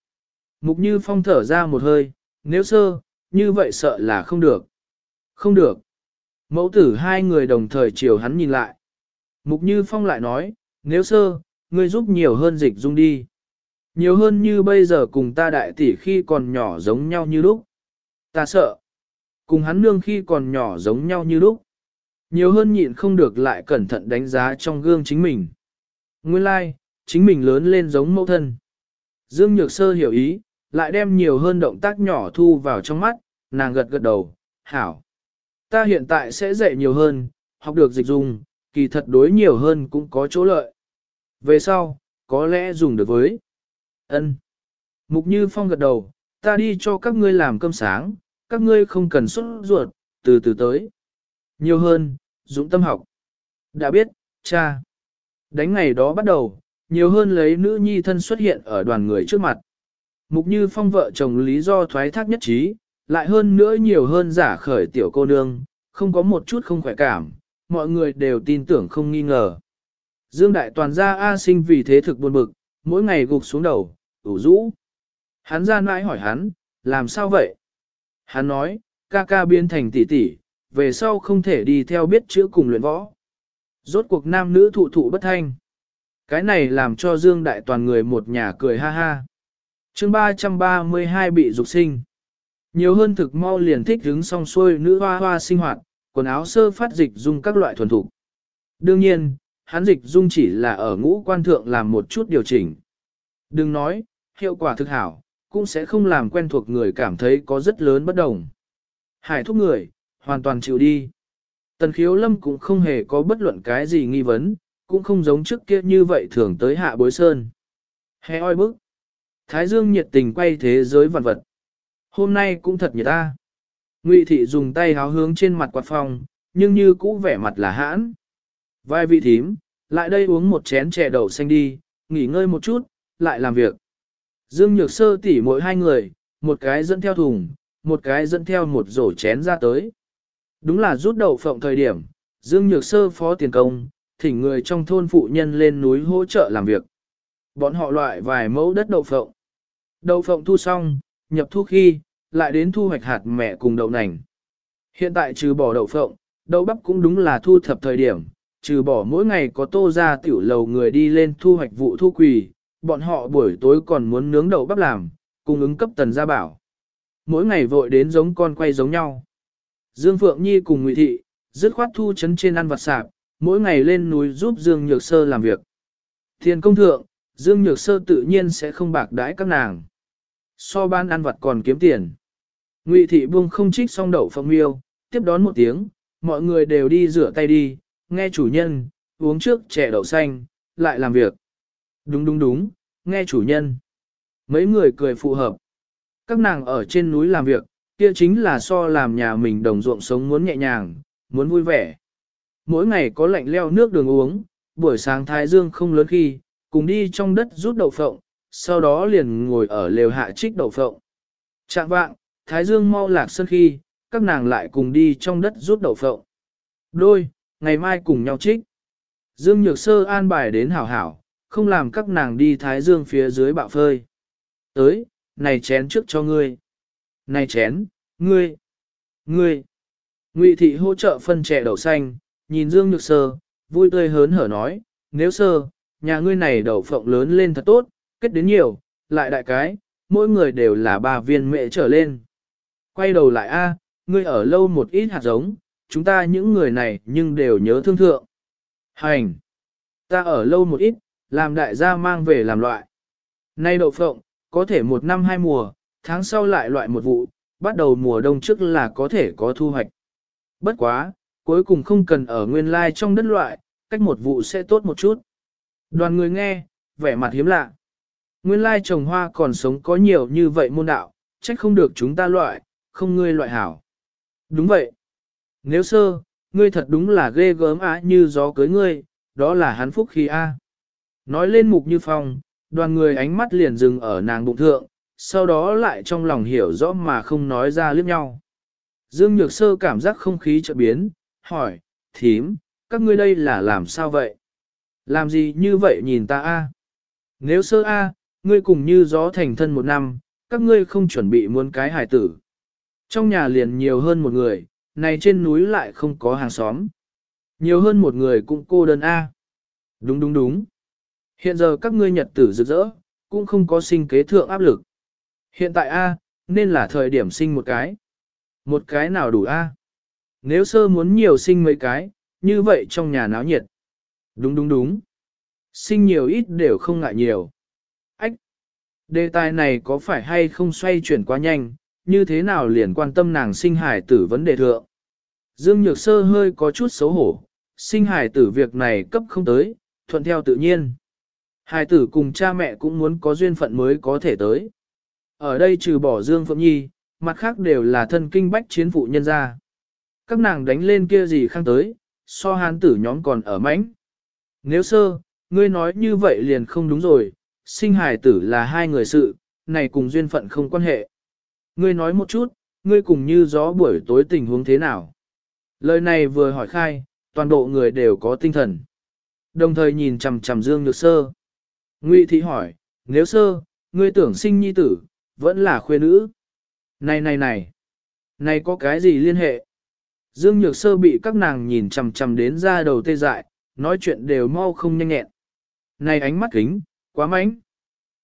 Mục Như Phong thở ra một hơi, nếu sơ, như vậy sợ là không được. Không được. Mẫu tử hai người đồng thời chiều hắn nhìn lại. Mục Như Phong lại nói, nếu sơ, ngươi giúp nhiều hơn dịch dung đi. Nhiều hơn như bây giờ cùng ta đại tỷ khi còn nhỏ giống nhau như lúc. Ta sợ. Cùng hắn nương khi còn nhỏ giống nhau như lúc. Nhiều hơn nhịn không được lại cẩn thận đánh giá trong gương chính mình. Nguyên lai, like, chính mình lớn lên giống mẫu thân. Dương Nhược Sơ hiểu ý, lại đem nhiều hơn động tác nhỏ thu vào trong mắt, nàng gật gật đầu, hảo. Ta hiện tại sẽ dạy nhiều hơn, học được dịch dùng, kỳ thật đối nhiều hơn cũng có chỗ lợi. Về sau, có lẽ dùng được với. ân Mục Như Phong gật đầu, ta đi cho các ngươi làm cơm sáng, các ngươi không cần xuất ruột, từ từ tới. Nhiều hơn, dũng tâm học. Đã biết, cha. Đánh ngày đó bắt đầu, nhiều hơn lấy nữ nhi thân xuất hiện ở đoàn người trước mặt. Mục Như Phong vợ chồng lý do thoái thác nhất trí, lại hơn nữa nhiều hơn giả khởi tiểu cô nương, không có một chút không khỏe cảm, mọi người đều tin tưởng không nghi ngờ. Dương Đại Toàn gia A sinh vì thế thực buồn bực, mỗi ngày gục xuống đầu, ủ rũ. Hắn ra nãi hỏi hắn, làm sao vậy? Hắn nói, ca ca biến thành tỷ tỷ, về sau không thể đi theo biết chữ cùng luyện võ. Rốt cuộc nam nữ thụ thụ bất thanh. Cái này làm cho Dương Đại Toàn người một nhà cười ha ha. chương 332 bị dục sinh. Nhiều hơn thực mau liền thích hứng song xuôi nữ hoa hoa sinh hoạt, quần áo sơ phát dịch dung các loại thuần thủ. Đương nhiên, hắn dịch dung chỉ là ở ngũ quan thượng làm một chút điều chỉnh. Đừng nói, hiệu quả thực hảo, cũng sẽ không làm quen thuộc người cảm thấy có rất lớn bất đồng. Hải thúc người, hoàn toàn chịu đi. Tần khiếu lâm cũng không hề có bất luận cái gì nghi vấn, cũng không giống trước kia như vậy thường tới hạ bối sơn. Hè oi bức. Thái dương nhiệt tình quay thế giới vật vật. Hôm nay cũng thật nhiệt ta. Ngụy thị dùng tay háo hướng trên mặt quạt phòng, nhưng như cũ vẻ mặt là hãn. Vai vị thím, lại đây uống một chén chè đậu xanh đi, nghỉ ngơi một chút, lại làm việc. Dương Nhược Sơ tỉ mỗi hai người, một cái dẫn theo thùng, một cái dẫn theo một rổ chén ra tới. Đúng là rút đậu phộng thời điểm, Dương Nhược Sơ phó tiền công, thỉnh người trong thôn phụ nhân lên núi hỗ trợ làm việc. Bọn họ loại vài mẫu đất đậu phộng. Đậu phộng thu xong, nhập thu khi, lại đến thu hoạch hạt mẹ cùng đậu nành. Hiện tại trừ bỏ đậu phộng, đậu bắp cũng đúng là thu thập thời điểm, trừ bỏ mỗi ngày có tô ra tiểu lầu người đi lên thu hoạch vụ thu quỳ, bọn họ buổi tối còn muốn nướng đậu bắp làm, cung ứng cấp tần gia bảo. Mỗi ngày vội đến giống con quay giống nhau. Dương Phượng Nhi cùng Ngụy Thị, dứt khoát thu chấn trên ăn vặt sạp, mỗi ngày lên núi giúp Dương Nhược Sơ làm việc. Thiên công thượng, Dương Nhược Sơ tự nhiên sẽ không bạc đãi các nàng. So ban ăn vặt còn kiếm tiền. Ngụy Thị buông không trích xong đậu phộng miêu, tiếp đón một tiếng, mọi người đều đi rửa tay đi, nghe chủ nhân, uống trước chè đậu xanh, lại làm việc. Đúng đúng đúng, nghe chủ nhân. Mấy người cười phù hợp. Các nàng ở trên núi làm việc, kia chính là so làm nhà mình đồng ruộng sống muốn nhẹ nhàng, muốn vui vẻ. Mỗi ngày có lạnh leo nước đường uống, buổi sáng thái dương không lớn khi, cùng đi trong đất rút đậu phộng, sau đó liền ngồi ở lều hạ trích đậu phộng. Trạng vạng, thái dương mau lạc sân khi, các nàng lại cùng đi trong đất rút đậu phộng. Đôi, ngày mai cùng nhau trích. Dương Nhược Sơ an bài đến hảo hảo, không làm các nàng đi thái dương phía dưới bạo phơi. Tới, này chén trước cho ngươi. Này chén, ngươi, ngươi. Ngụy thị hỗ trợ phân trẻ đậu xanh, nhìn Dương Nhược Sơ, vui tươi hớn hở nói, nếu sơ, nhà ngươi này đậu phộng lớn lên thật tốt, kết đến nhiều, lại đại cái, mỗi người đều là ba viên mẹ trở lên. Quay đầu lại a, ngươi ở lâu một ít hạt giống, chúng ta những người này nhưng đều nhớ thương thượng. Hành! Ta ở lâu một ít, làm đại gia mang về làm loại. Nay đậu phộng, có thể một năm hai mùa, tháng sau lại loại một vụ, bắt đầu mùa đông trước là có thể có thu hoạch. Bất quá, cuối cùng không cần ở nguyên lai trong đất loại, cách một vụ sẽ tốt một chút. Đoàn người nghe, vẻ mặt hiếm lạ. Nguyên lai trồng hoa còn sống có nhiều như vậy môn đạo, trách không được chúng ta loại, không ngươi loại hảo. Đúng vậy. Nếu sơ, ngươi thật đúng là ghê gớm á như gió cưới ngươi, đó là hắn phúc khí A. Nói lên mục như phong, đoàn người ánh mắt liền dừng ở nàng bụng thượng, sau đó lại trong lòng hiểu rõ mà không nói ra liếc nhau. Dương Nhược Sơ cảm giác không khí chợt biến, hỏi, thím, các ngươi đây là làm sao vậy? Làm gì như vậy nhìn ta a? Nếu sơ a, ngươi cùng như gió thành thân một năm, các ngươi không chuẩn bị muốn cái hài tử. Trong nhà liền nhiều hơn một người, này trên núi lại không có hàng xóm. Nhiều hơn một người cũng cô đơn a. Đúng đúng đúng. Hiện giờ các ngươi nhật tử rực rỡ, cũng không có sinh kế thượng áp lực. Hiện tại a, nên là thời điểm sinh một cái. Một cái nào đủ a? Nếu sơ muốn nhiều sinh mấy cái, như vậy trong nhà náo nhiệt. Đúng đúng đúng. Sinh nhiều ít đều không ngại nhiều. Đề tài này có phải hay không xoay chuyển quá nhanh, như thế nào liền quan tâm nàng sinh hải tử vấn đề thượng. Dương Nhược Sơ hơi có chút xấu hổ, sinh hải tử việc này cấp không tới, thuận theo tự nhiên. Hải tử cùng cha mẹ cũng muốn có duyên phận mới có thể tới. Ở đây trừ bỏ Dương Phượng Nhi, mặt khác đều là thân kinh bách chiến phụ nhân gia. Các nàng đánh lên kia gì khang tới, so hán tử nhóm còn ở mãnh. Nếu sơ, ngươi nói như vậy liền không đúng rồi, sinh hài tử là hai người sự, này cùng duyên phận không quan hệ. Ngươi nói một chút, ngươi cùng như gió buổi tối tình huống thế nào? Lời này vừa hỏi khai, toàn bộ người đều có tinh thần. Đồng thời nhìn chằm chằm Dương Nhược Sơ. Ngụy Thị hỏi, nếu sơ, ngươi tưởng sinh nhi tử, vẫn là khuê nữ. Này này này, này có cái gì liên hệ? Dương Nhược Sơ bị các nàng nhìn chằm chằm đến ra đầu tê dại, nói chuyện đều mau không nhanh nhẹn. Này ánh mắt kính, quá mánh.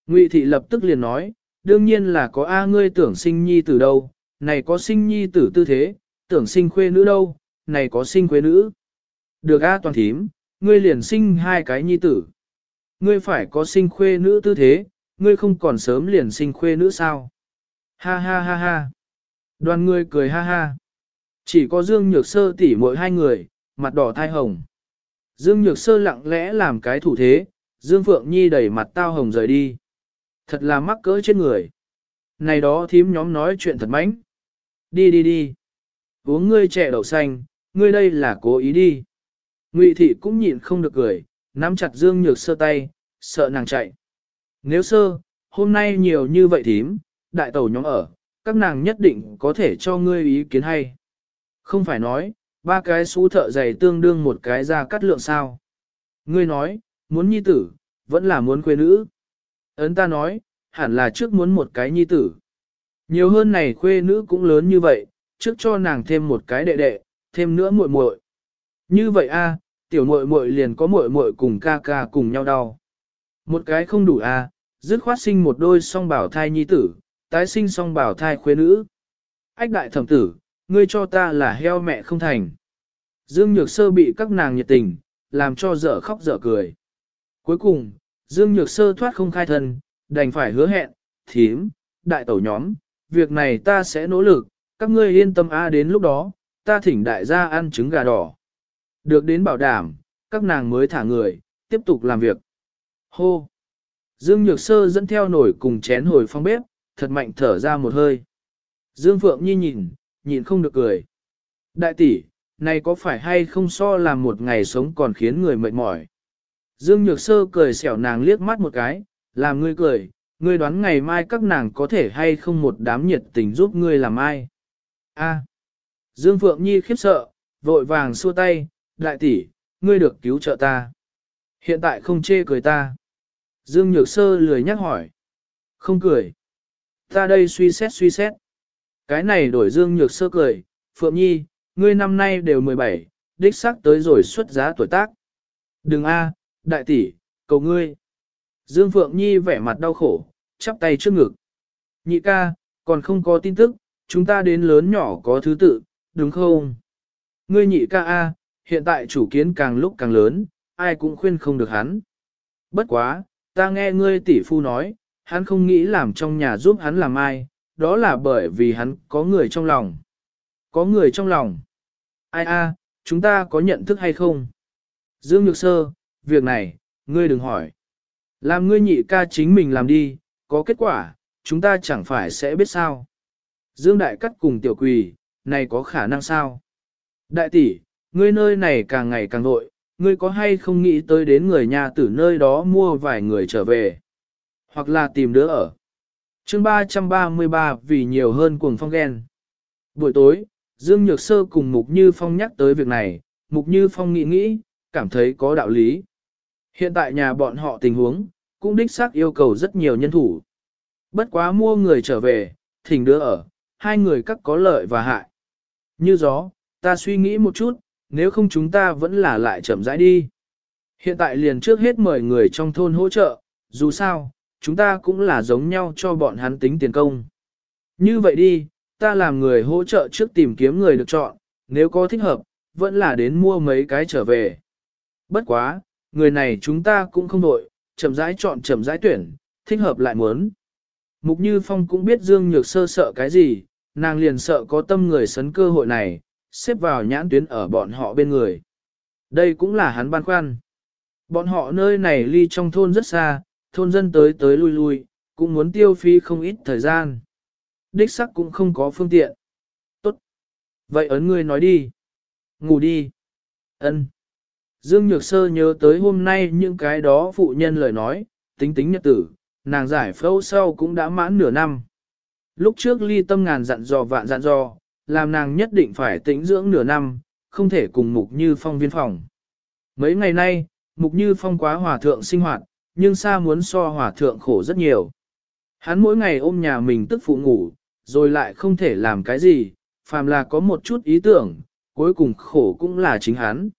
Ngụy Thị lập tức liền nói, đương nhiên là có A ngươi tưởng sinh nhi tử đâu, này có sinh nhi tử tư thế, tưởng sinh khuê nữ đâu, này có sinh khuê nữ. Được A toàn thím, ngươi liền sinh hai cái nhi tử. Ngươi phải có sinh khuê nữ tư thế, ngươi không còn sớm liền sinh khuê nữ sao? Ha ha ha ha. Đoàn ngươi cười ha ha. Chỉ có Dương Nhược Sơ tỉ mỗi hai người, mặt đỏ thai hồng. Dương Nhược Sơ lặng lẽ làm cái thủ thế, Dương Phượng Nhi đẩy mặt tao hồng rời đi. Thật là mắc cỡ trên người. Này đó thím nhóm nói chuyện thật mánh. Đi đi đi. Uống ngươi trẻ đậu xanh, ngươi đây là cố ý đi. Ngụy thị cũng nhịn không được cười, nắm chặt Dương Nhược Sơ tay, sợ nàng chạy. Nếu sơ, hôm nay nhiều như vậy thím, đại tẩu nhóm ở, các nàng nhất định có thể cho ngươi ý kiến hay. Không phải nói, ba cái xú thợ giày tương đương một cái ra cắt lượng sao. Ngươi nói, muốn nhi tử, vẫn là muốn khuê nữ. Ấn ta nói, hẳn là trước muốn một cái nhi tử. Nhiều hơn này khuê nữ cũng lớn như vậy, trước cho nàng thêm một cái đệ đệ, thêm nữa muội muội. Như vậy a, tiểu muội muội liền có muội muội cùng ca ca cùng nhau đau. Một cái không đủ a, dứt khoát sinh một đôi song bảo thai nhi tử, tái sinh song bảo thai khuê nữ. Ách đại thẩm tử, ngươi cho ta là heo mẹ không thành. Dương Nhược Sơ bị các nàng nhiệt tình, làm cho dở khóc dở cười. Cuối cùng, Dương Nhược Sơ thoát không khai thân, đành phải hứa hẹn, thím, đại tẩu nhóm, việc này ta sẽ nỗ lực, các ngươi yên tâm a đến lúc đó, ta thỉnh đại gia ăn trứng gà đỏ. Được đến bảo đảm, các nàng mới thả người, tiếp tục làm việc. Hô! Dương Nhược Sơ dẫn theo nổi cùng chén hồi phong bếp, thật mạnh thở ra một hơi. Dương Phượng Nhi nhìn, nhìn không được cười. Đại tỷ, này có phải hay không so làm một ngày sống còn khiến người mệt mỏi. Dương Nhược Sơ cười xẻo nàng liếc mắt một cái, làm ngươi cười, ngươi đoán ngày mai các nàng có thể hay không một đám nhiệt tình giúp ngươi làm ai. A. Dương Phượng Nhi khiếp sợ, vội vàng xua tay, đại tỷ, ngươi được cứu trợ ta. Hiện tại không chê cười ta. Dương Nhược Sơ lười nhắc hỏi. Không cười. Ta đây suy xét suy xét. Cái này đổi Dương Nhược Sơ cười. Phượng Nhi, ngươi năm nay đều 17, đích xác tới rồi xuất giá tuổi tác. Đừng a, đại tỷ, cầu ngươi. Dương Phượng Nhi vẻ mặt đau khổ, chắp tay trước ngực. Nhị ca, còn không có tin tức, chúng ta đến lớn nhỏ có thứ tự, đúng không? Ngươi nhị ca a, hiện tại chủ kiến càng lúc càng lớn, ai cũng khuyên không được hắn. Bất quá, ta nghe ngươi tỷ phu nói, hắn không nghĩ làm trong nhà giúp hắn làm ai, đó là bởi vì hắn có người trong lòng. Có người trong lòng. Ai a, chúng ta có nhận thức hay không? Dương Nhược Sơ, việc này, ngươi đừng hỏi. Làm ngươi nhị ca chính mình làm đi, có kết quả, chúng ta chẳng phải sẽ biết sao. Dương Đại Cắt cùng Tiểu Quỳ, này có khả năng sao? Đại tỷ, ngươi nơi này càng ngày càng nội, ngươi có hay không nghĩ tới đến người nhà tử nơi đó mua vài người trở về? Hoặc là tìm đứa ở? chương 333 vì nhiều hơn cuồng phong ghen. Buổi tối, Dương Nhược Sơ cùng Mục Như Phong nhắc tới việc này, Mục Như Phong nghĩ nghĩ, cảm thấy có đạo lý. Hiện tại nhà bọn họ tình huống, cũng đích xác yêu cầu rất nhiều nhân thủ. Bất quá mua người trở về, thỉnh đứa ở, hai người các có lợi và hại. Như gió, ta suy nghĩ một chút, nếu không chúng ta vẫn là lại chậm rãi đi. Hiện tại liền trước hết mời người trong thôn hỗ trợ, dù sao, chúng ta cũng là giống nhau cho bọn hắn tính tiền công. Như vậy đi, ta làm người hỗ trợ trước tìm kiếm người được chọn, nếu có thích hợp, vẫn là đến mua mấy cái trở về. Bất quá, người này chúng ta cũng không đội, chậm rãi chọn chậm rãi tuyển, thích hợp lại muốn. Mục Như Phong cũng biết Dương Nhược Sơ sợ cái gì, nàng liền sợ có tâm người sấn cơ hội này, xếp vào nhãn tuyến ở bọn họ bên người. Đây cũng là hắn băn khoăn. Bọn họ nơi này ly trong thôn rất xa, thôn dân tới tới lui lui, cũng muốn tiêu phí không ít thời gian. Đích sắc cũng không có phương tiện. Tốt. Vậy ấn ngươi nói đi. Ngủ đi. Ân. Dương Nhược Sơ nhớ tới hôm nay những cái đó phụ nhân lời nói, tính tính nhật tử, nàng giải phẫu sau cũng đã mãn nửa năm. Lúc trước ly tâm ngàn dặn dò vạn dặn dò, làm nàng nhất định phải tĩnh dưỡng nửa năm, không thể cùng Mục Như Phong viên phòng. Mấy ngày nay, Mục Như Phong quá hòa thượng sinh hoạt, nhưng xa muốn so hòa thượng khổ rất nhiều. Hắn mỗi ngày ôm nhà mình tức phụ ngủ, rồi lại không thể làm cái gì, phàm là có một chút ý tưởng, cuối cùng khổ cũng là chính hắn.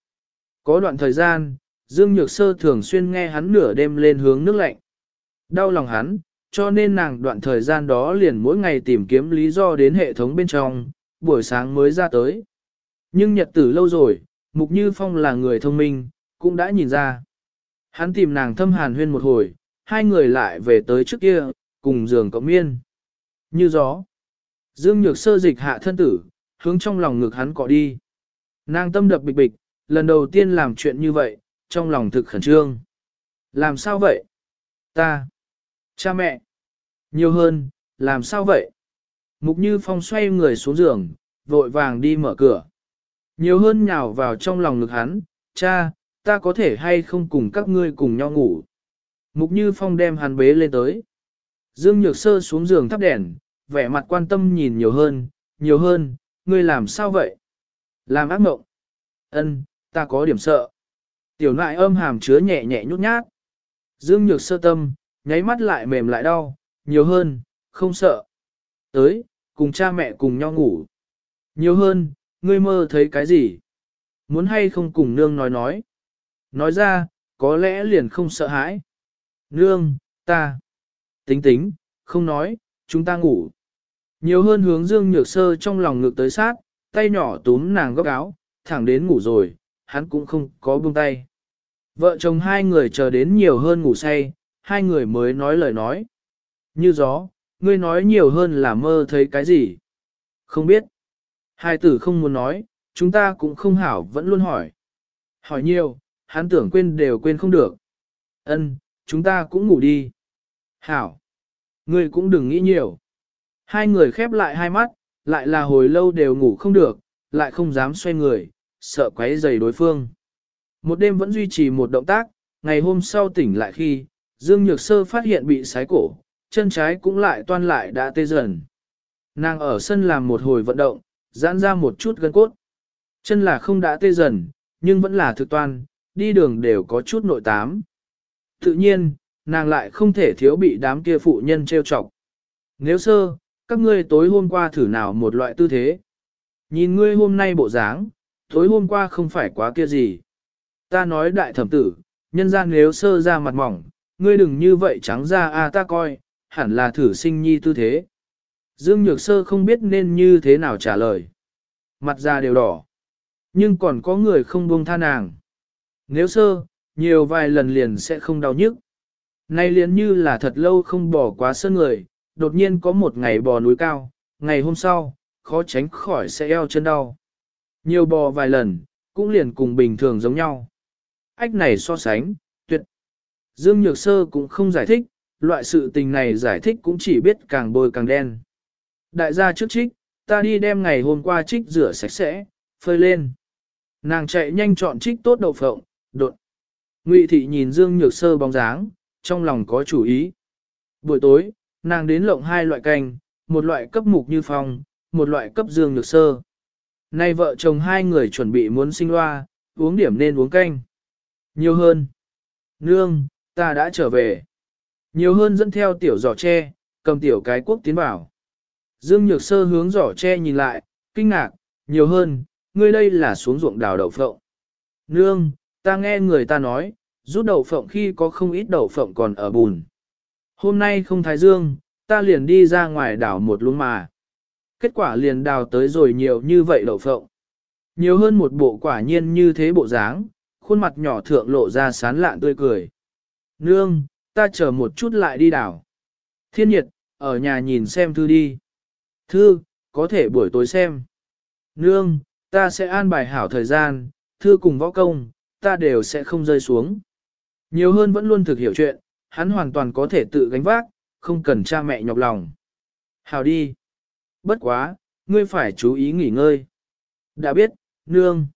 Có đoạn thời gian, Dương Nhược Sơ thường xuyên nghe hắn nửa đêm lên hướng nước lạnh. Đau lòng hắn, cho nên nàng đoạn thời gian đó liền mỗi ngày tìm kiếm lý do đến hệ thống bên trong, buổi sáng mới ra tới. Nhưng nhật tử lâu rồi, Mục Như Phong là người thông minh, cũng đã nhìn ra. Hắn tìm nàng thâm hàn huyên một hồi, hai người lại về tới trước kia, cùng giường cộng miên. Như gió. Dương Nhược Sơ dịch hạ thân tử, hướng trong lòng ngực hắn cọ đi. Nàng tâm đập bịch bịch, lần đầu tiên làm chuyện như vậy, trong lòng thực khẩn trương. Làm sao vậy? Ta. Cha mẹ. Nhiều hơn, làm sao vậy? Mục Như Phong xoay người xuống giường, vội vàng đi mở cửa. Nhiều hơn nhào vào trong lòng ngực hắn, cha, ta có thể hay không cùng các ngươi cùng nhau ngủ. Mục Như Phong đem hắn bế lên tới. Dương Nhược Sơ xuống giường thắp đèn, vẻ mặt quan tâm nhìn nhiều hơn, nhiều hơn, ngươi làm sao vậy? Làm ác mộng. Ân, ta có điểm sợ. Tiểu nại âm hàm chứa nhẹ nhẹ nhút nhát. Dương Nhược Sơ tâm, nháy mắt lại mềm lại đau, nhiều hơn, không sợ. Tới, cùng cha mẹ cùng nhau ngủ. Nhiều hơn, ngươi mơ thấy cái gì? Muốn hay không cùng nương nói nói? Nói ra, có lẽ liền không sợ hãi. Nương, ta. Tính tính, không nói, chúng ta ngủ. Nhiều hơn hướng dương nhược sơ trong lòng ngực tới sát, tay nhỏ túm nàng góc áo, thẳng đến ngủ rồi, hắn cũng không có buông tay. Vợ chồng hai người chờ đến nhiều hơn ngủ say, hai người mới nói lời nói. Như gió, ngươi nói nhiều hơn là mơ thấy cái gì? Không biết. Hai tử không muốn nói, chúng ta cũng không hảo vẫn luôn hỏi. Hỏi nhiều, hắn tưởng quên đều quên không được. Ân, chúng ta cũng ngủ đi. Hảo. Ngươi cũng đừng nghĩ nhiều. Hai người khép lại hai mắt, lại là hồi lâu đều ngủ không được, lại không dám xoay người, sợ quấy rầy đối phương. Một đêm vẫn duy trì một động tác, ngày hôm sau tỉnh lại khi, Dương Nhược Sơ phát hiện bị sái cổ, chân trái cũng lại toan lại đã tê dần. Nàng ở sân làm một hồi vận động, giãn ra một chút gân cốt. Chân là không đã tê dần, nhưng vẫn là thực toan, đi đường đều có chút nội tám. Tự nhiên, nàng lại không thể thiếu bị đám kia phụ nhân trêu chọc. Nếu sơ, các ngươi tối hôm qua thử nào một loại tư thế. Nhìn ngươi hôm nay bộ dáng, tối hôm qua không phải quá kia gì. Ta nói đại thẩm tử, nhân gian nếu sơ ra mặt mỏng, ngươi đừng như vậy trắng ra a ta coi, hẳn là thử sinh nhi tư thế. Dương Nhược Sơ không biết nên như thế nào trả lời. Mặt ra đều đỏ. Nhưng còn có người không buông tha nàng. Nếu sơ, nhiều vài lần liền sẽ không đau nhức. Nay liền như là thật lâu không bỏ quá sơn người, đột nhiên có một ngày bò núi cao, ngày hôm sau, khó tránh khỏi sẽ eo chân đau. Nhiều bò vài lần, cũng liền cùng bình thường giống nhau. Ách này so sánh, tuyệt. Dương Nhược Sơ cũng không giải thích, loại sự tình này giải thích cũng chỉ biết càng bôi càng đen. Đại gia trước trích, ta đi đem ngày hôm qua trích rửa sạch sẽ, phơi lên. Nàng chạy nhanh chọn trích tốt đậu phộng, đột. Ngụy thị nhìn Dương Nhược Sơ bóng dáng, trong lòng có chủ ý. Buổi tối, nàng đến lộng hai loại canh, một loại cấp mục như phong, một loại cấp Dương Nhược Sơ. Nay vợ chồng hai người chuẩn bị muốn sinh loa, uống điểm nên uống canh. Nhiều hơn. Nương, ta đã trở về. Nhiều hơn dẫn theo tiểu giỏ tre, cầm tiểu cái quốc tiến vào. Dương Nhược Sơ hướng giỏ tre nhìn lại, kinh ngạc, nhiều hơn, ngươi đây là xuống ruộng đào đậu phộng. Nương, ta nghe người ta nói, rút đậu phộng khi có không ít đậu phộng còn ở bùn. Hôm nay không thái dương, ta liền đi ra ngoài đào một luống mà. Kết quả liền đào tới rồi nhiều như vậy đậu phộng. Nhiều hơn một bộ quả nhiên như thế bộ dáng, khuôn mặt nhỏ thượng lộ ra sán lạn tươi cười. Nương, ta chờ một chút lại đi đảo. Thiên nhiệt, ở nhà nhìn xem thư đi. Thư, có thể buổi tối xem. Nương, ta sẽ an bài hảo thời gian, thư cùng võ công, ta đều sẽ không rơi xuống. Nhiều hơn vẫn luôn thực hiểu chuyện, hắn hoàn toàn có thể tự gánh vác, không cần cha mẹ nhọc lòng. Hảo đi. Bất quá, ngươi phải chú ý nghỉ ngơi. Đã biết, nương.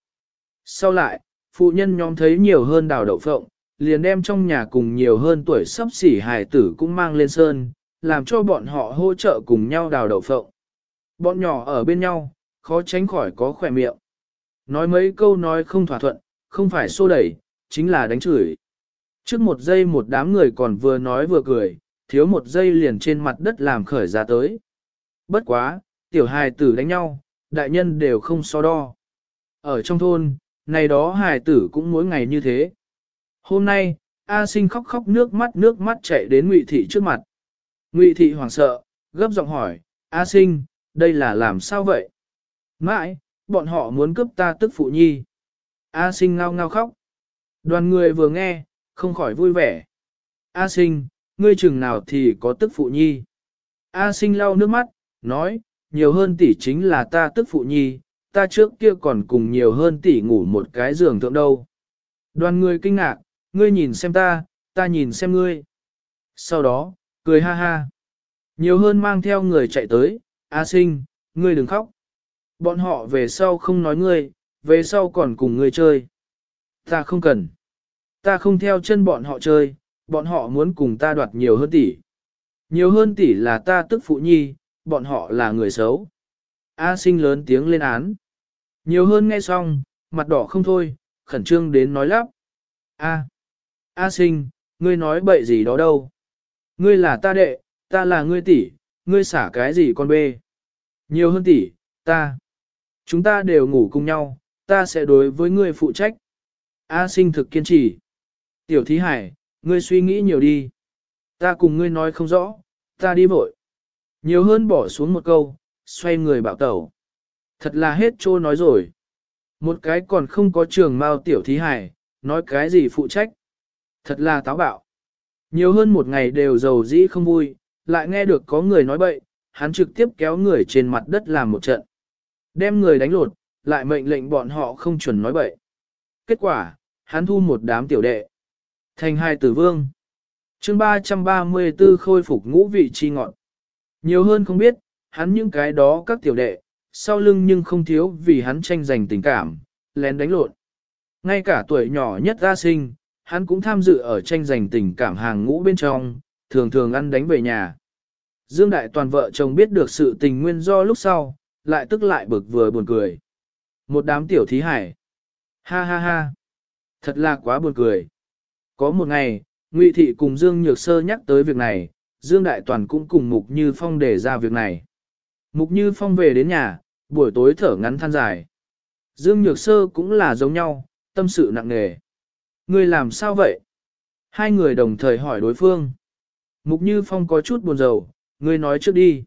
Sau lại, phụ nhân nhóm thấy nhiều hơn đào đậu phộng, liền đem trong nhà cùng nhiều hơn tuổi sắp xỉ hài tử cũng mang lên sơn, làm cho bọn họ hỗ trợ cùng nhau đào đậu phộng. Bọn nhỏ ở bên nhau, khó tránh khỏi có khỏe miệng. Nói mấy câu nói không thỏa thuận, không phải xô đẩy, chính là đánh chửi. Trước một giây một đám người còn vừa nói vừa cười, thiếu một giây liền trên mặt đất làm khởi ra tới. Bất quá, tiểu hài tử đánh nhau, đại nhân đều không so đo. Ở trong thôn, này đó hài tử cũng mỗi ngày như thế. Hôm nay, A sinh khóc khóc nước mắt nước mắt chạy đến Ngụy Thị trước mặt. Ngụy Thị hoảng sợ, gấp giọng hỏi, A sinh, đây là làm sao vậy? Mãi, bọn họ muốn cướp ta tức phụ nhi. A sinh ngao ngao khóc. Đoàn người vừa nghe, không khỏi vui vẻ. A sinh, ngươi chừng nào thì có tức phụ nhi. A sinh lau nước mắt, nói, nhiều hơn tỷ chính là ta tức phụ nhi, ta trước kia còn cùng nhiều hơn tỷ ngủ một cái giường thượng đâu. Đoàn người kinh ngạc, ngươi nhìn xem ta, ta nhìn xem ngươi. Sau đó, cười ha ha. Nhiều hơn mang theo người chạy tới, A sinh, ngươi đừng khóc. Bọn họ về sau không nói ngươi, về sau còn cùng ngươi chơi. Ta không cần. Ta không theo chân bọn họ chơi, bọn họ muốn cùng ta đoạt nhiều hơn tỷ. Nhiều hơn tỷ là ta tức phụ nhi, bọn họ là người xấu. A sinh lớn tiếng lên án. Nhiều hơn nghe xong, mặt đỏ không thôi, khẩn trương đến nói lắp. A. A sinh, ngươi nói bậy gì đó đâu. Ngươi là ta đệ, ta là ngươi tỷ, ngươi xả cái gì con bê. Nhiều hơn tỷ, ta. Chúng ta đều ngủ cùng nhau, ta sẽ đối với ngươi phụ trách. A sinh thực kiên trì. Tiểu thí hải, ngươi suy nghĩ nhiều đi. Ta cùng ngươi nói không rõ, ta đi vội. Nhiều hơn bỏ xuống một câu, xoay người bảo tẩu. Thật là hết trô nói rồi. Một cái còn không có trường mao tiểu thí hải, nói cái gì phụ trách. Thật là táo bạo. Nhiều hơn một ngày đều giàu dĩ không vui, lại nghe được có người nói bậy, hắn trực tiếp kéo người trên mặt đất làm một trận. Đem người đánh lột, lại mệnh lệnh bọn họ không chuẩn nói bậy. Kết quả, hắn thu một đám tiểu đệ. Thành hai tử vương. chương 334 khôi phục ngũ vị chi ngọn. Nhiều hơn không biết, hắn những cái đó các tiểu đệ, sau lưng nhưng không thiếu vì hắn tranh giành tình cảm, lén đánh lộn. Ngay cả tuổi nhỏ nhất ra sinh, hắn cũng tham dự ở tranh giành tình cảm hàng ngũ bên trong, thường thường ăn đánh về nhà. Dương Đại Toàn vợ chồng biết được sự tình nguyên do lúc sau, lại tức lại bực vừa buồn cười. Một đám tiểu thí hải. Ha ha ha. Thật là quá buồn cười. Có một ngày, Ngụy Thị cùng Dương Nhược Sơ nhắc tới việc này, Dương Đại Toàn cũng cùng Mục Như Phong để ra việc này. Mục Như Phong về đến nhà, buổi tối thở ngắn than dài. Dương Nhược Sơ cũng là giống nhau, tâm sự nặng nề. Ngươi làm sao vậy? Hai người đồng thời hỏi đối phương. Mục Như Phong có chút buồn rầu, ngươi nói trước đi.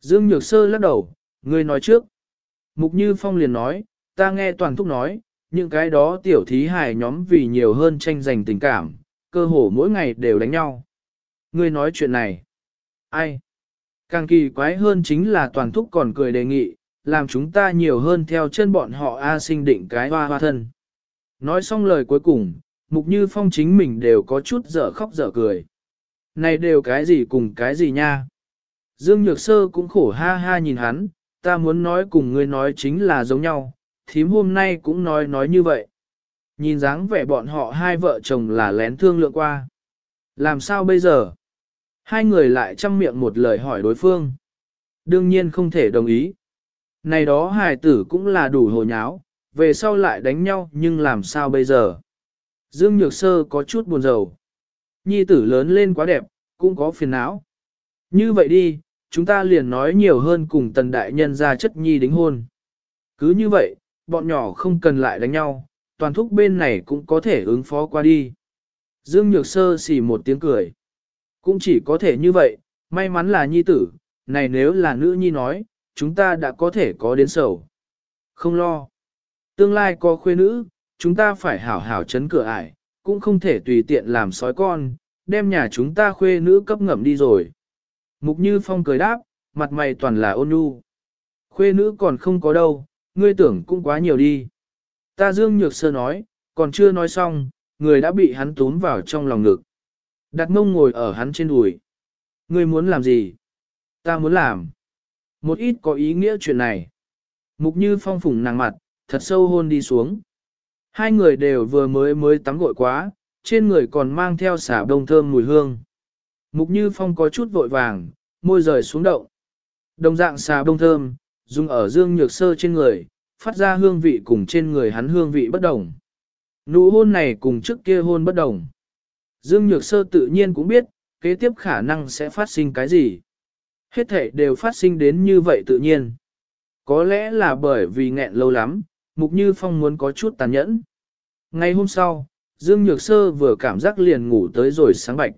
Dương Nhược Sơ lắc đầu, ngươi nói trước. Mục Như Phong liền nói, ta nghe toàn thúc nói, những cái đó tiểu thí hài nhóm vì nhiều hơn tranh giành tình cảm, cơ hồ mỗi ngày đều đánh nhau. Ngươi nói chuyện này. Ai? Càng kỳ quái hơn chính là toàn thúc còn cười đề nghị, làm chúng ta nhiều hơn theo chân bọn họ A sinh định cái hoa hoa thân. Nói xong lời cuối cùng, Mục Như Phong chính mình đều có chút dở khóc dở cười. Này đều cái gì cùng cái gì nha? Dương Nhược Sơ cũng khổ ha ha nhìn hắn, ta muốn nói cùng ngươi nói chính là giống nhau, thím hôm nay cũng nói nói như vậy. Nhìn dáng vẻ bọn họ hai vợ chồng là lén thương lượng qua. Làm sao bây giờ? Hai người lại chăm miệng một lời hỏi đối phương. Đương nhiên không thể đồng ý. Này đó hài tử cũng là đủ hồ nháo, về sau lại đánh nhau nhưng làm sao bây giờ? Dương Nhược Sơ có chút buồn rầu. Nhi tử lớn lên quá đẹp, cũng có phiền não. Như vậy đi, chúng ta liền nói nhiều hơn cùng tần đại nhân ra chất nhi đính hôn. Cứ như vậy, bọn nhỏ không cần lại đánh nhau, toàn thúc bên này cũng có thể ứng phó qua đi. Dương Nhược Sơ xì một tiếng cười. Cũng chỉ có thể như vậy, may mắn là nhi tử, này nếu là nữ nhi nói, chúng ta đã có thể có đến sầu. Không lo. Tương lai có khuê nữ, chúng ta phải hảo hảo chấn cửa ải, cũng không thể tùy tiện làm sói con, đem nhà chúng ta khuê nữ cấp ngậm đi rồi. Mục Như Phong cười đáp, mặt mày toàn là ôn nhu. Khuê nữ còn không có đâu, ngươi tưởng cũng quá nhiều đi. Ta Dương Nhược Sơ nói, còn chưa nói xong, người đã bị hắn tốn vào trong lòng ngực. Đặt mông ngồi ở hắn trên đùi. Ngươi muốn làm gì? Ta muốn làm. Một ít có ý nghĩa chuyện này. Mục Như Phong phủng nàng mặt, thật sâu hôn đi xuống. Hai người đều vừa mới mới tắm gội quá, trên người còn mang theo xả đông thơm mùi hương. Mục Như Phong có chút vội vàng, môi rời xuống động. Đồng dạng xà đông thơm, dùng ở dương nhược sơ trên người, phát ra hương vị cùng trên người hắn hương vị bất đồng. Nụ hôn này cùng trước kia hôn bất đồng. Dương nhược sơ tự nhiên cũng biết, kế tiếp khả năng sẽ phát sinh cái gì. Hết thể đều phát sinh đến như vậy tự nhiên. Có lẽ là bởi vì nghẹn lâu lắm, Mục Như Phong muốn có chút tàn nhẫn. Ngày hôm sau, Dương Nhược Sơ vừa cảm giác liền ngủ tới rồi sáng bạch.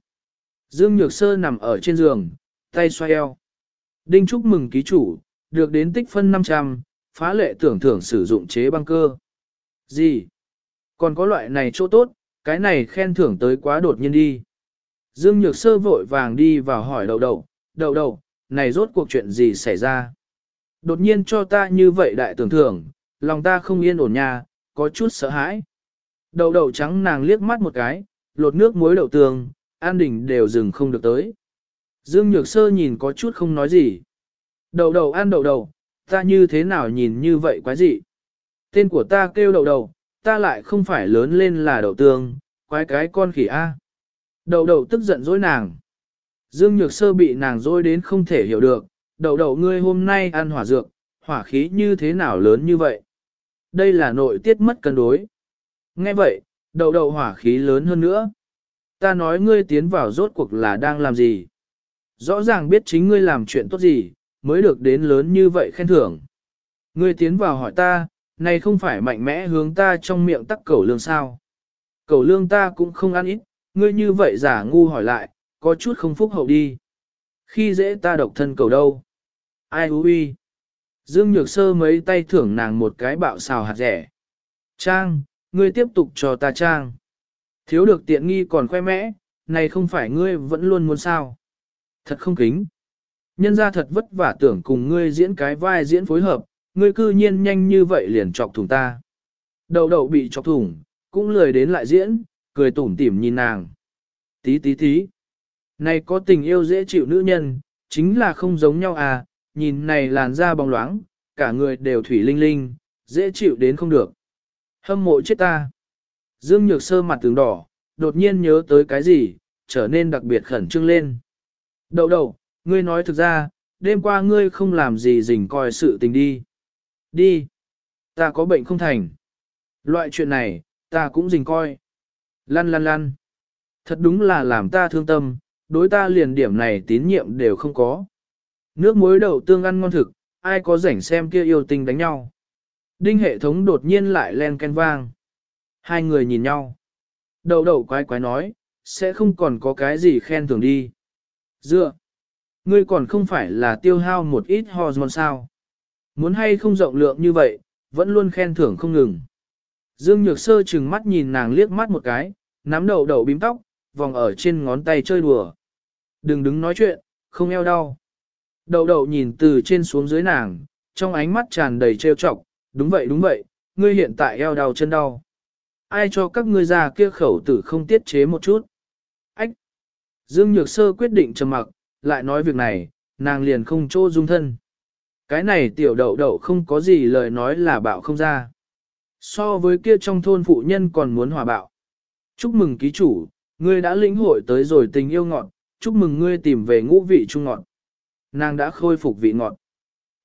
Dương Nhược Sơ nằm ở trên giường, tay xoay eo. Đinh chúc mừng ký chủ, được đến tích phân 500, phá lệ tưởng thưởng sử dụng chế băng cơ. Gì? Còn có loại này chỗ tốt, cái này khen thưởng tới quá đột nhiên đi. Dương Nhược Sơ vội vàng đi vào hỏi đầu đầu, đầu đầu, này rốt cuộc chuyện gì xảy ra? Đột nhiên cho ta như vậy đại tưởng thưởng, lòng ta không yên ổn nha, có chút sợ hãi. Đầu đầu trắng nàng liếc mắt một cái, lột nước muối đậu tường, an đỉnh đều dừng không được tới. Dương Nhược Sơ nhìn có chút không nói gì. Đầu đầu ăn đầu đầu, ta như thế nào nhìn như vậy quá gì? Tên của ta kêu đầu đầu, ta lại không phải lớn lên là đậu tương, quái cái con khỉ A. Đậu đậu tức giận dối nàng. Dương Nhược Sơ bị nàng dối đến không thể hiểu được, Đậu đậu ngươi hôm nay ăn hỏa dược, hỏa khí như thế nào lớn như vậy? Đây là nội tiết mất cân đối. Nghe vậy, đậu đậu hỏa khí lớn hơn nữa. Ta nói ngươi tiến vào rốt cuộc là đang làm gì? Rõ ràng biết chính ngươi làm chuyện tốt gì, mới được đến lớn như vậy khen thưởng. Ngươi tiến vào hỏi ta, này không phải mạnh mẽ hướng ta trong miệng tắc cẩu lương sao? Cẩu lương ta cũng không ăn ít, ngươi như vậy giả ngu hỏi lại, có chút không phúc hậu đi. Khi dễ ta độc thân cầu đâu? Ai hú uy? Dương Nhược Sơ mấy tay thưởng nàng một cái bạo xào hạt rẻ. Trang, ngươi tiếp tục cho ta trang. Thiếu được tiện nghi còn khoe mẽ, này không phải ngươi vẫn luôn muốn sao. Thật không kính. Nhân ra thật vất vả tưởng cùng ngươi diễn cái vai diễn phối hợp, ngươi cư nhiên nhanh như vậy liền chọc thủng ta. Đầu đầu bị chọc thủng, cũng lười đến lại diễn, cười tủm tỉm nhìn nàng. Tí tí tí. Này có tình yêu dễ chịu nữ nhân, chính là không giống nhau à, nhìn này làn da bóng loáng, cả người đều thủy linh linh, dễ chịu đến không được. Hâm mộ chết ta. Dương Nhược Sơ mặt tướng đỏ, đột nhiên nhớ tới cái gì, trở nên đặc biệt khẩn trương lên. Đậu đậu, ngươi nói thực ra, đêm qua ngươi không làm gì rình coi sự tình đi. Đi. Ta có bệnh không thành. Loại chuyện này, ta cũng dình coi. Lăn lăn lăn. Thật đúng là làm ta thương tâm, đối ta liền điểm này tín nhiệm đều không có. Nước muối đậu tương ăn ngon thực, ai có rảnh xem kia yêu tình đánh nhau. Đinh hệ thống đột nhiên lại len ken vang. Hai người nhìn nhau. Đậu đậu quái quái nói, sẽ không còn có cái gì khen thưởng đi. Dựa, ngươi còn không phải là tiêu hao một ít hormone sao. Muốn hay không rộng lượng như vậy, vẫn luôn khen thưởng không ngừng. Dương Nhược Sơ chừng mắt nhìn nàng liếc mắt một cái, nắm đầu đầu bím tóc, vòng ở trên ngón tay chơi đùa. Đừng đứng nói chuyện, không eo đau. đầu đầu nhìn từ trên xuống dưới nàng, trong ánh mắt tràn đầy trêu chọc, đúng vậy đúng vậy, ngươi hiện tại eo đau chân đau. Ai cho các ngươi già kia khẩu tử không tiết chế một chút. Ách! Dương Nhược Sơ quyết định trầm mặc, lại nói việc này, nàng liền không chỗ dung thân. Cái này tiểu đậu đậu không có gì lời nói là bạo không ra. So với kia trong thôn phụ nhân còn muốn hòa bạo. Chúc mừng ký chủ, ngươi đã lĩnh hội tới rồi tình yêu ngọt, chúc mừng ngươi tìm về ngũ vị trung ngọt. Nàng đã khôi phục vị ngọt.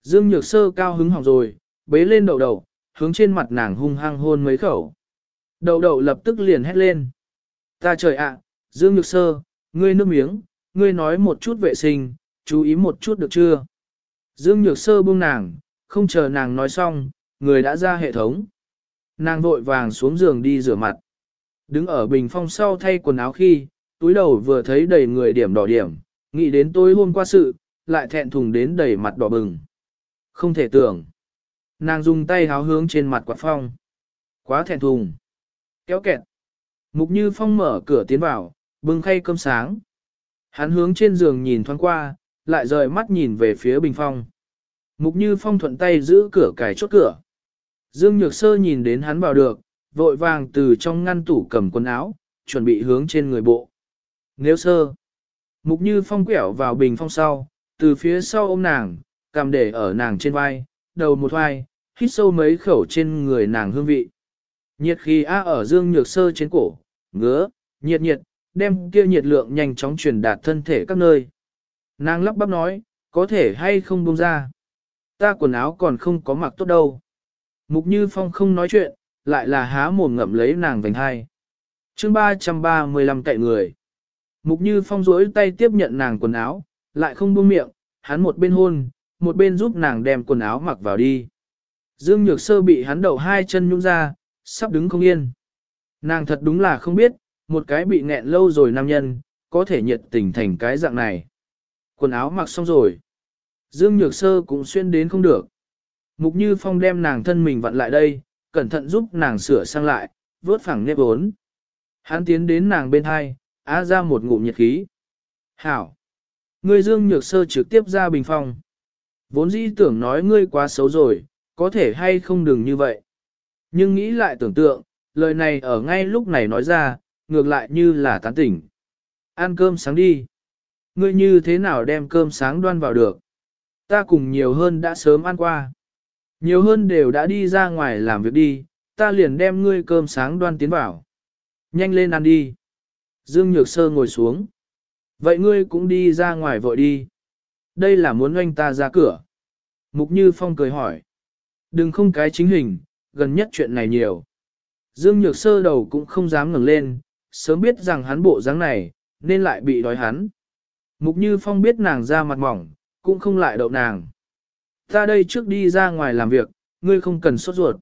Dương Nhược Sơ cao hứng hỏng rồi, bế lên đậu đậu, hướng trên mặt nàng hung hăng hôn mấy khẩu. Đậu đậu lập tức liền hét lên. Ta trời ạ, Dương Nhược Sơ, ngươi nước miếng, ngươi nói một chút vệ sinh, chú ý một chút được chưa? Dương Nhược Sơ buông nàng, không chờ nàng nói xong, người đã ra hệ thống. Nàng vội vàng xuống giường đi rửa mặt. Đứng ở bình phong sau thay quần áo khi, túi đầu vừa thấy đầy người điểm đỏ điểm, nghĩ đến tối hôm qua sự, lại thẹn thùng đến đầy mặt đỏ bừng. Không thể tưởng. Nàng dùng tay háo hướng trên mặt quạt phong. Quá thẹn thùng. Kéo kẹt. Mục Như Phong mở cửa tiến vào, bưng khay cơm sáng. Hắn hướng trên giường nhìn thoáng qua, lại rời mắt nhìn về phía bình phong. Mục Như Phong thuận tay giữ cửa cài chốt cửa. Dương Nhược Sơ nhìn đến hắn vào được, vội vàng từ trong ngăn tủ cầm quần áo, chuẩn bị hướng trên người bộ. Nếu sơ, Mục Như Phong quẹo vào bình phong sau, từ phía sau ôm nàng, cầm để ở nàng trên vai, đầu một vai, hít sâu mấy khẩu trên người nàng hương vị. Nhiệt khi á ở Dương Nhược Sơ trên cổ, ngứa, nhiệt nhiệt, đem kia nhiệt lượng nhanh chóng truyền đạt thân thể các nơi. Nàng lắp bắp nói, có thể hay không buông ra. Ta quần áo còn không có mặc tốt đâu. Mục Như Phong không nói chuyện, lại là há mồm ngậm lấy nàng vành hai. chương 335 cậy người. Mục Như Phong rỗi tay tiếp nhận nàng quần áo, lại không buông miệng, hắn một bên hôn, một bên giúp nàng đem quần áo mặc vào đi. Dương Nhược Sơ bị hắn đậu hai chân nhung ra, sắp đứng không yên. Nàng thật đúng là không biết, một cái bị nghẹn lâu rồi nam nhân, có thể nhiệt tình thành cái dạng này. Quần áo mặc xong rồi. Dương Nhược Sơ cũng xuyên đến không được. Mục Như Phong đem nàng thân mình vặn lại đây, cẩn thận giúp nàng sửa sang lại, vớt phẳng nếp ốn. Hắn tiến đến nàng bên hai, á ra một ngụm nhiệt khí. Hảo! Ngươi Dương Nhược Sơ trực tiếp ra bình phong. Vốn dĩ tưởng nói ngươi quá xấu rồi, có thể hay không đừng như vậy. Nhưng nghĩ lại tưởng tượng, lời này ở ngay lúc này nói ra, ngược lại như là tán tỉnh. Ăn cơm sáng đi. Ngươi như thế nào đem cơm sáng đoan vào được? Ta cùng nhiều hơn đã sớm ăn qua. Nhiều hơn đều đã đi ra ngoài làm việc đi, ta liền đem ngươi cơm sáng đoan tiến vào. Nhanh lên ăn đi. Dương Nhược Sơ ngồi xuống. Vậy ngươi cũng đi ra ngoài vội đi. Đây là muốn anh ta ra cửa. Mục Như Phong cười hỏi. Đừng không cái chính hình, gần nhất chuyện này nhiều. Dương Nhược Sơ đầu cũng không dám ngẩng lên, sớm biết rằng hắn bộ dáng này, nên lại bị đói hắn. Mục Như Phong biết nàng ra mặt mỏng, cũng không lại đậu nàng. Ta đây trước đi ra ngoài làm việc, ngươi không cần sốt ruột.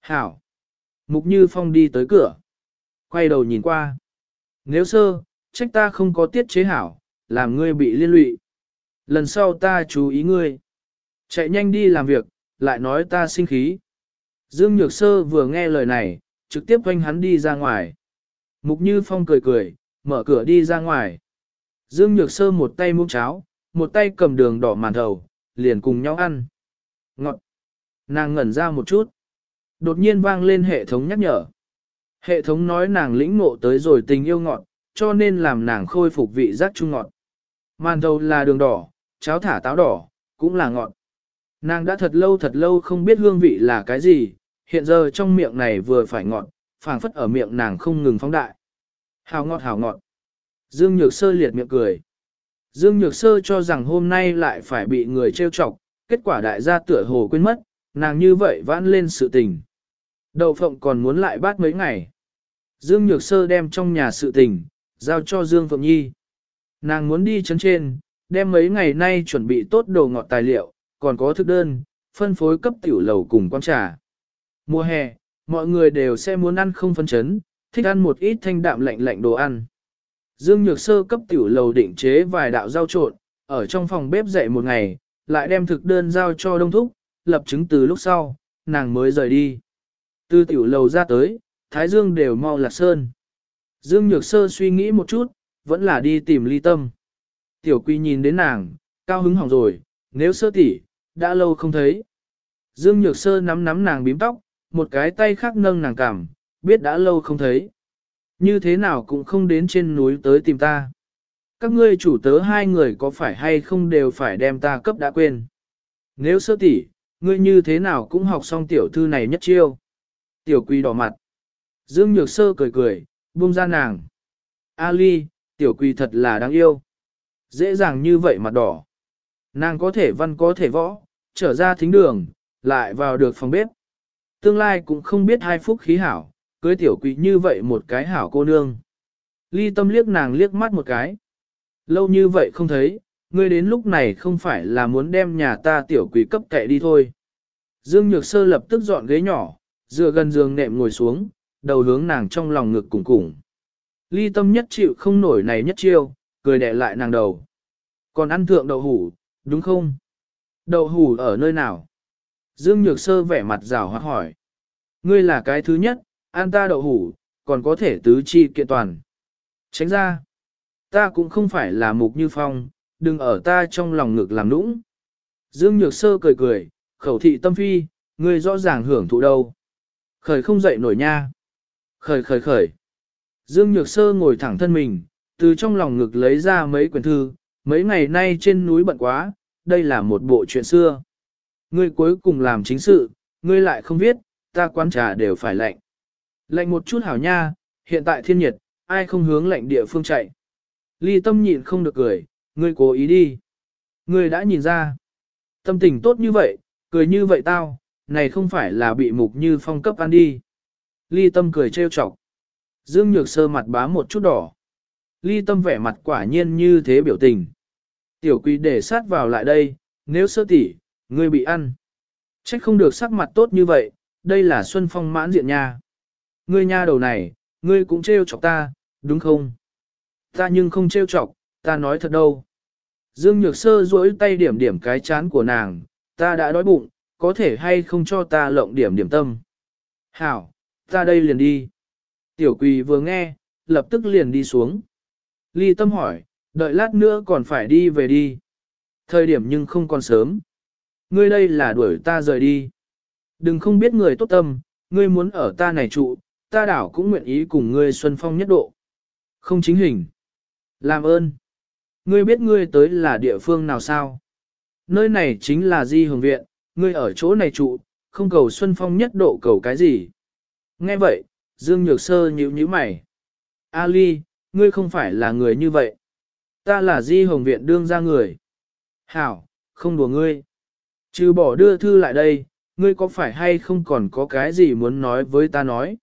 Hảo. Mục Như Phong đi tới cửa. Quay đầu nhìn qua. Nếu sơ, trách ta không có tiết chế hảo, làm ngươi bị liên lụy. Lần sau ta chú ý ngươi. Chạy nhanh đi làm việc, lại nói ta sinh khí. Dương Nhược Sơ vừa nghe lời này, trực tiếp quanh hắn đi ra ngoài. Mục Như Phong cười cười, mở cửa đi ra ngoài. Dương Nhược Sơ một tay muỗng cháo, một tay cầm đường đỏ màn thầu, liền cùng nhau ăn. Ngọt. Nàng ngẩn ra một chút. Đột nhiên vang lên hệ thống nhắc nhở. Hệ thống nói nàng lĩnh ngộ tới rồi tình yêu ngọt, cho nên làm nàng khôi phục vị giác trung ngọt. Màn thầu là đường đỏ, cháo thả táo đỏ, cũng là ngọt. Nàng đã thật lâu thật lâu không biết hương vị là cái gì, hiện giờ trong miệng này vừa phải ngọt, phảng phất ở miệng nàng không ngừng phóng đại. Hào ngọt hào ngọt. Dương Nhược Sơ liệt miệng cười. Dương Nhược Sơ cho rằng hôm nay lại phải bị người trêu chọc, kết quả đại gia tựa hồ quên mất, nàng như vậy vãn lên sự tình. Đậu phộng còn muốn lại bát mấy ngày. Dương Nhược Sơ đem trong nhà sự tình, giao cho Dương Phượng Nhi. Nàng muốn đi chấn trên, đem mấy ngày nay chuẩn bị tốt đồ ngọt tài liệu, còn có thức đơn, phân phối cấp tiểu lầu cùng quán trà. Mùa hè, mọi người đều sẽ muốn ăn không phân chấn, thích ăn một ít thanh đạm lạnh lạnh đồ ăn. Dương Nhược Sơ cấp tiểu lầu định chế vài đạo rau trộn, ở trong phòng bếp dậy một ngày, lại đem thực đơn giao cho Đông Thúc, lập chứng từ lúc sau, nàng mới rời đi. Từ tiểu lầu ra tới, Thái Dương đều mau lạc sơn. Dương Nhược Sơ suy nghĩ một chút, vẫn là đi tìm ly tâm. Tiểu Quy nhìn đến nàng, cao hứng hỏng rồi, nếu sơ tỷ, đã lâu không thấy. Dương Nhược Sơ nắm nắm nàng bím tóc, một cái tay khác nâng nàng cằm, biết đã lâu không thấy. Như thế nào cũng không đến trên núi tới tìm ta. Các ngươi chủ tớ hai người có phải hay không đều phải đem ta cấp đã quên. Nếu sơ tỷ, ngươi như thế nào cũng học xong tiểu thư này nhất chiêu. Tiểu quỳ đỏ mặt. Dương Nhược Sơ cười cười, buông ra nàng. Ali, tiểu quỳ thật là đáng yêu. Dễ dàng như vậy mặt đỏ. Nàng có thể văn có thể võ, trở ra thính đường, lại vào được phòng bếp. Tương lai cũng không biết hai phúc khí hảo, cưới tiểu quỷ như vậy một cái hảo cô nương. Ly tâm liếc nàng liếc mắt một cái. Lâu như vậy không thấy, ngươi đến lúc này không phải là muốn đem nhà ta tiểu quỷ cấp kệ đi thôi. Dương Nhược Sơ lập tức dọn ghế nhỏ, dựa gần giường nệm ngồi xuống, đầu hướng nàng trong lòng ngực cùng cùng. Ly tâm nhất chịu không nổi này nhất chiêu, cười đẻ lại nàng đầu. Còn ăn thượng đậu hủ, đúng không? Đậu hủ ở nơi nào? Dương Nhược Sơ vẻ mặt rào hoạt hỏi. Ngươi là cái thứ nhất, ăn ta đậu hủ, còn có thể tứ chi kiện toàn. Tránh ra. Ta cũng không phải là mục như phong, đừng ở ta trong lòng ngực làm nũng. Dương Nhược Sơ cười cười, khẩu thị tâm phi, ngươi rõ ràng hưởng thụ đâu. Khởi không dậy nổi nha. Khởi khởi khởi. Dương Nhược Sơ ngồi thẳng thân mình, từ trong lòng ngực lấy ra mấy quyển thư, mấy ngày nay trên núi bận quá, đây là một bộ chuyện xưa. Ngươi cuối cùng làm chính sự, ngươi lại không viết, ta quán trà đều phải lạnh. Lạnh một chút hảo nha, hiện tại thiên nhiệt, ai không hướng lạnh địa phương chạy. Ly tâm nhịn không được cười, ngươi cố ý đi. Ngươi đã nhìn ra. Tâm tình tốt như vậy, cười như vậy tao, này không phải là bị mục như phong cấp ăn đi. Ly tâm cười trêu chọc. Dương Nhược Sơ mặt bá một chút đỏ. Ly tâm vẻ mặt quả nhiên như thế biểu tình. Tiểu quỷ để sát vào lại đây, nếu sơ tỷ, ngươi bị ăn. Trách không được sắc mặt tốt như vậy, đây là Xuân Phong mãn diện nha. Ngươi nha đầu này, ngươi cũng trêu chọc ta, đúng không? Ta nhưng không trêu chọc, ta nói thật đâu. Dương Nhược Sơ duỗi tay điểm điểm cái chán của nàng, ta đã đói bụng, có thể hay không cho ta lộng điểm điểm tâm. Hảo, ta đây liền đi. Tiểu quỳ vừa nghe, lập tức liền đi xuống. Ly tâm hỏi, đợi lát nữa còn phải đi về đi. Thời điểm nhưng không còn sớm. Ngươi đây là đuổi ta rời đi. Đừng không biết người tốt tâm, ngươi muốn ở ta này trụ, ta đảo cũng nguyện ý cùng ngươi xuân phong nhất độ. Không chính hình. Làm ơn. Ngươi biết ngươi tới là địa phương nào sao? Nơi này chính là di hồng viện, ngươi ở chỗ này trụ, không cầu xuân phong nhất độ cầu cái gì. Nghe vậy, Dương Nhược Sơ nhíu nhíu mày. Ali, ngươi không phải là người như vậy. Ta là di hồng viện đương ra người. Hảo, không đùa ngươi. Trừ bỏ đưa thư lại đây, ngươi có phải hay không còn có cái gì muốn nói với ta nói?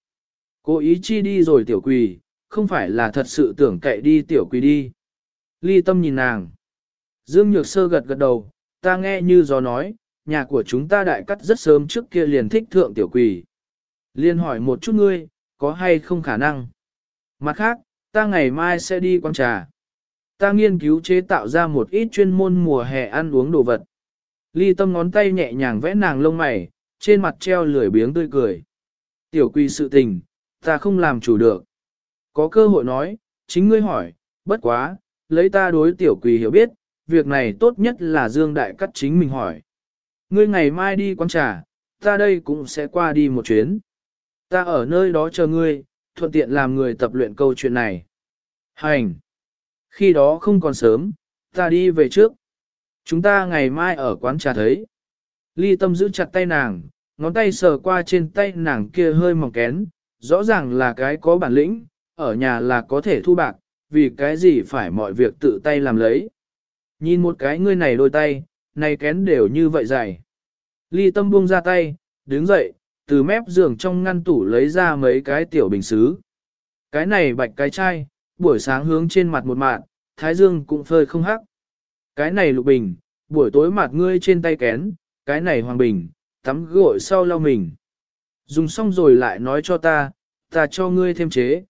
Cố ý chi đi rồi tiểu quỳ, không phải là thật sự tưởng cậy đi tiểu quỳ đi. Ly tâm nhìn nàng. Dương Nhược Sơ gật gật đầu, ta nghe như gió nói, nhà của chúng ta đại cắt rất sớm trước kia liền thích thượng tiểu quỳ. Liên hỏi một chút ngươi, có hay không khả năng? Mặt khác, ta ngày mai sẽ đi quán trà. Ta nghiên cứu chế tạo ra một ít chuyên môn mùa hè ăn uống đồ vật. Ly tâm ngón tay nhẹ nhàng vẽ nàng lông mày, trên mặt treo lười biếng tươi cười. Tiểu quỳ sự tình, ta không làm chủ được. Có cơ hội nói, chính ngươi hỏi, bất quá, lấy ta đối tiểu quỳ hiểu biết, việc này tốt nhất là Dương Đại Cắt chính mình hỏi. Ngươi ngày mai đi quán trà, ta đây cũng sẽ qua đi một chuyến. Ta ở nơi đó chờ ngươi, thuận tiện làm người tập luyện câu chuyện này. Hành! Khi đó không còn sớm, ta đi về trước. Chúng ta ngày mai ở quán trà thấy. Ly tâm giữ chặt tay nàng, ngón tay sờ qua trên tay nàng kia hơi mỏng kén, rõ ràng là cái có bản lĩnh, ở nhà là có thể thu bạc, vì cái gì phải mọi việc tự tay làm lấy. Nhìn một cái ngươi này đôi tay, này kén đều như vậy dày. Ly tâm buông ra tay, đứng dậy, từ mép giường trong ngăn tủ lấy ra mấy cái tiểu bình xứ. Cái này bạch cái chai, buổi sáng hướng trên mặt một mạt, thái dương cũng phơi không hắc. Cái này lục bình, buổi tối mặt ngươi trên tay kén, cái này hoàng bình, tắm gội sau lau mình. Dùng xong rồi lại nói cho ta, ta cho ngươi thêm chế.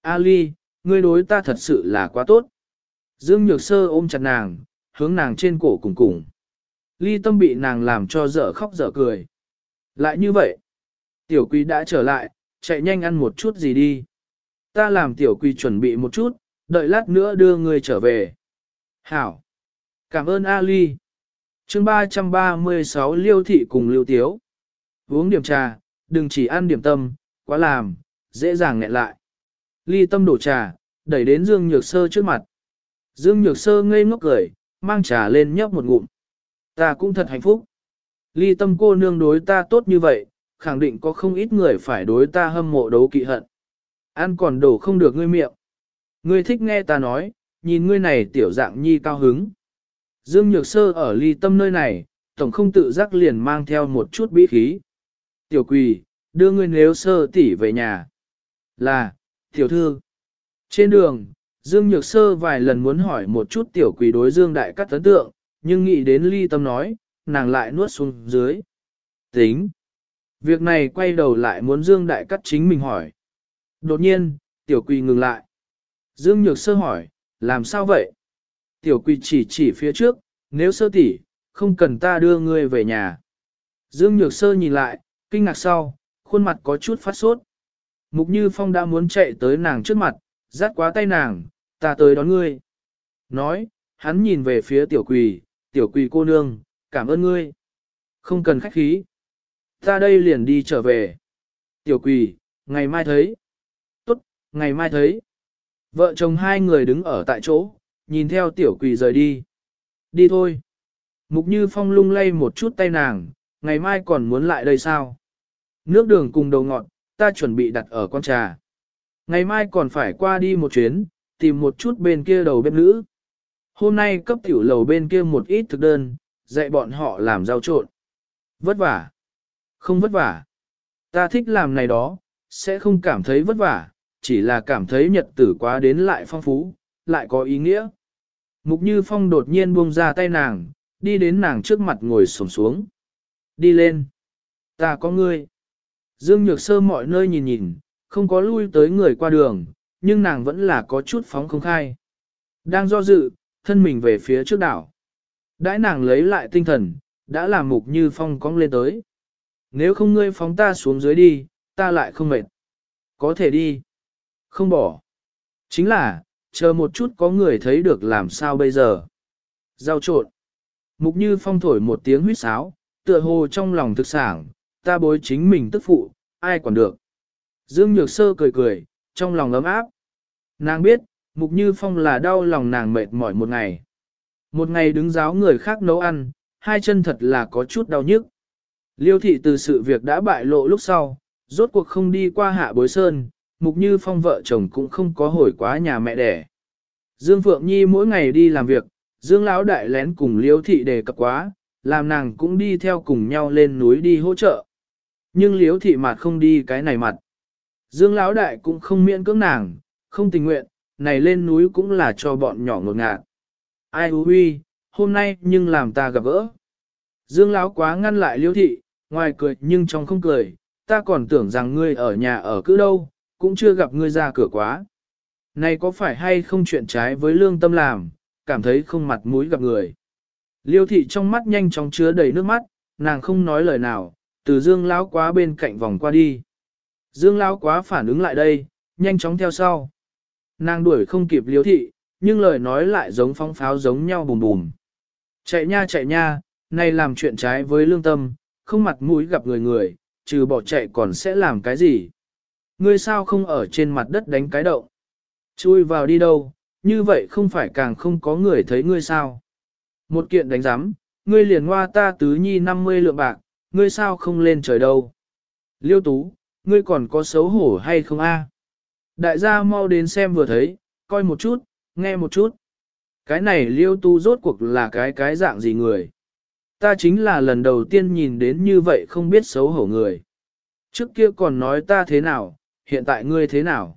Ali, ngươi đối ta thật sự là quá tốt. Dương Nhược Sơ ôm chặt nàng, hướng nàng trên cổ cùng cùng. Ly tâm bị nàng làm cho dở khóc dở cười. Lại như vậy, tiểu quý đã trở lại, chạy nhanh ăn một chút gì đi. Ta làm tiểu quý chuẩn bị một chút, đợi lát nữa đưa ngươi trở về. Hảo! Cảm ơn Ali. chương 336 Liêu Thị cùng Liêu Tiếu. Uống điểm trà, đừng chỉ ăn điểm tâm, quá làm, dễ dàng nghẹn lại. Ly tâm đổ trà, đẩy đến Dương Nhược Sơ trước mặt. Dương Nhược Sơ ngây ngốc cười, mang trà lên nhấp một ngụm. Ta cũng thật hạnh phúc. Ly tâm cô nương đối ta tốt như vậy, khẳng định có không ít người phải đối ta hâm mộ đấu kỵ hận. Ăn còn đổ không được ngươi miệng. Ngươi thích nghe ta nói, nhìn ngươi này tiểu dạng nhi cao hứng. Dương Nhược Sơ ở ly tâm nơi này, tổng không tự giác liền mang theo một chút bí khí. Tiểu quỳ, đưa ngươi nếu sơ tỷ về nhà. Là, tiểu thư. Trên đường, Dương Nhược Sơ vài lần muốn hỏi một chút tiểu quỳ đối Dương Đại Cát ấn tượng, nhưng nghĩ đến ly tâm nói, nàng lại nuốt xuống dưới. Tính. Việc này quay đầu lại muốn Dương Đại Cát chính mình hỏi. Đột nhiên, tiểu quỳ ngừng lại. Dương Nhược Sơ hỏi, làm sao vậy? Tiểu quỳ chỉ chỉ phía trước, nếu sơ tỷ, không cần ta đưa ngươi về nhà. Dương Nhược Sơ nhìn lại, kinh ngạc sau, khuôn mặt có chút phát sốt. Mục Như Phong đã muốn chạy tới nàng trước mặt, rát quá tay nàng, ta tới đón ngươi. Nói, hắn nhìn về phía tiểu quỳ, tiểu quỳ cô nương, cảm ơn ngươi. Không cần khách khí. Ta đây liền đi trở về. Tiểu quỳ, ngày mai thấy. Tốt, ngày mai thấy. Vợ chồng hai người đứng ở tại chỗ, nhìn theo tiểu quỳ rời đi. Đi thôi. Mục Như Phong lung lay một chút tay nàng, ngày mai còn muốn lại đây sao? Nước đường cùng đầu ngọt, ta chuẩn bị đặt ở con trà. Ngày mai còn phải qua đi một chuyến, tìm một chút bên kia đầu bếp nữ. Hôm nay cấp tiểu lầu bên kia một ít thực đơn, dạy bọn họ làm rau trộn. Vất vả. Không vất vả. Ta thích làm này đó, sẽ không cảm thấy vất vả, chỉ là cảm thấy nhật tử quá đến lại phong phú, lại có ý nghĩa. Mục Như Phong đột nhiên buông ra tay nàng, đi đến nàng trước mặt ngồi xổm xuống. Đi lên. Ta có ngươi. Dương Nhược Sơ mọi nơi nhìn nhìn, không có lui tới người qua đường, nhưng nàng vẫn là có chút phóng không khai. Đang do dự, thân mình về phía trước đảo. Đãi nàng lấy lại tinh thần, đã làm mục như phong cong lên tới. Nếu không ngươi phóng ta xuống dưới đi, ta lại không mệt. Có thể đi. Không bỏ. Chính là, chờ một chút có người thấy được làm sao bây giờ. Giao trộn. Mục như phong thổi một tiếng huyết sáo, tựa hồ trong lòng thực sản, ta bối chính mình tức phụ, ai quản được. Dương Nhược Sơ cười cười, trong lòng ấm áp. Nàng biết, Mục Như Phong là đau lòng nàng mệt mỏi một ngày. Một ngày đứng giáo người khác nấu ăn, hai chân thật là có chút đau nhức. Liêu thị từ sự việc đã bại lộ lúc sau, rốt cuộc không đi qua hạ bối sơn, Mục Như Phong vợ chồng cũng không có hồi quá nhà mẹ đẻ. Dương Phượng Nhi mỗi ngày đi làm việc, Dương Lão Đại lén cùng Liêu thị đề cập quá, làm nàng cũng đi theo cùng nhau lên núi đi hỗ trợ. Nhưng Liêu thị mặt không đi cái này mặt. Dương Lão Đại cũng không miễn cưỡng nàng, không tình nguyện, này lên núi cũng là cho bọn nhỏ ngột ngạt. Ai hú huy, hôm nay nhưng làm ta gặp gỡ. Dương Lão quá ngăn lại liêu thị, ngoài cười nhưng trong không cười, ta còn tưởng rằng ngươi ở nhà ở cứ đâu, cũng chưa gặp ngươi ra cửa quá. Này có phải hay không chuyện trái với lương tâm làm, cảm thấy không mặt mũi gặp người. Liêu thị trong mắt nhanh chóng chứa đầy nước mắt, nàng không nói lời nào, từ dương lão quá bên cạnh vòng qua đi. Dương lão quá phản ứng lại đây, nhanh chóng theo sau. Nàng đuổi không kịp liếu thị, nhưng lời nói lại giống phong pháo giống nhau bùm bùm. Chạy nha chạy nha, này làm chuyện trái với lương tâm, không mặt mũi gặp người người, trừ bỏ chạy còn sẽ làm cái gì. Ngươi sao không ở trên mặt đất đánh cái động? Chui vào đi đâu, như vậy không phải càng không có người thấy ngươi sao? Một kiện đánh giám, ngươi liền hoa ta tứ nhi 50 lượng bạc, ngươi sao không lên trời đâu? Liêu tú, ngươi còn có xấu hổ hay không a? Đại gia mau đến xem vừa thấy, coi một chút, nghe một chút. Cái này liêu tu rốt cuộc là cái cái dạng gì người? Ta chính là lần đầu tiên nhìn đến như vậy không biết xấu hổ người. Trước kia còn nói ta thế nào, hiện tại ngươi thế nào?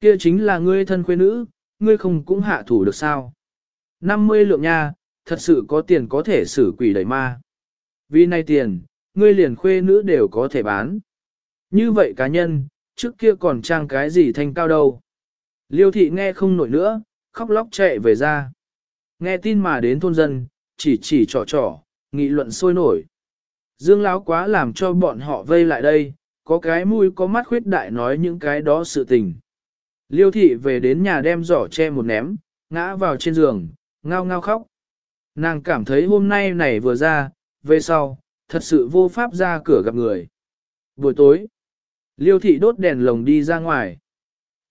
Kia chính là ngươi thân quê nữ, ngươi không cũng hạ thủ được sao? 50 lượng nha, thật sự có tiền có thể xử quỷ đẩy ma. Vì này tiền, ngươi liền khuê nữ đều có thể bán. Như vậy cá nhân, trước kia còn trang cái gì thanh cao đâu. Liêu thị nghe không nổi nữa, khóc lóc chạy về ra. Nghe tin mà đến thôn dân, chỉ chỉ trò trò, nghị luận sôi nổi. Dương láo quá làm cho bọn họ vây lại đây, có cái mũi có mắt khuyết đại nói những cái đó sự tình. Liêu thị về đến nhà đem giỏ che một ném, ngã vào trên giường, ngao ngao khóc. Nàng cảm thấy hôm nay này vừa ra, về sau, thật sự vô pháp ra cửa gặp người. Buổi tối, liêu thị đốt đèn lồng đi ra ngoài.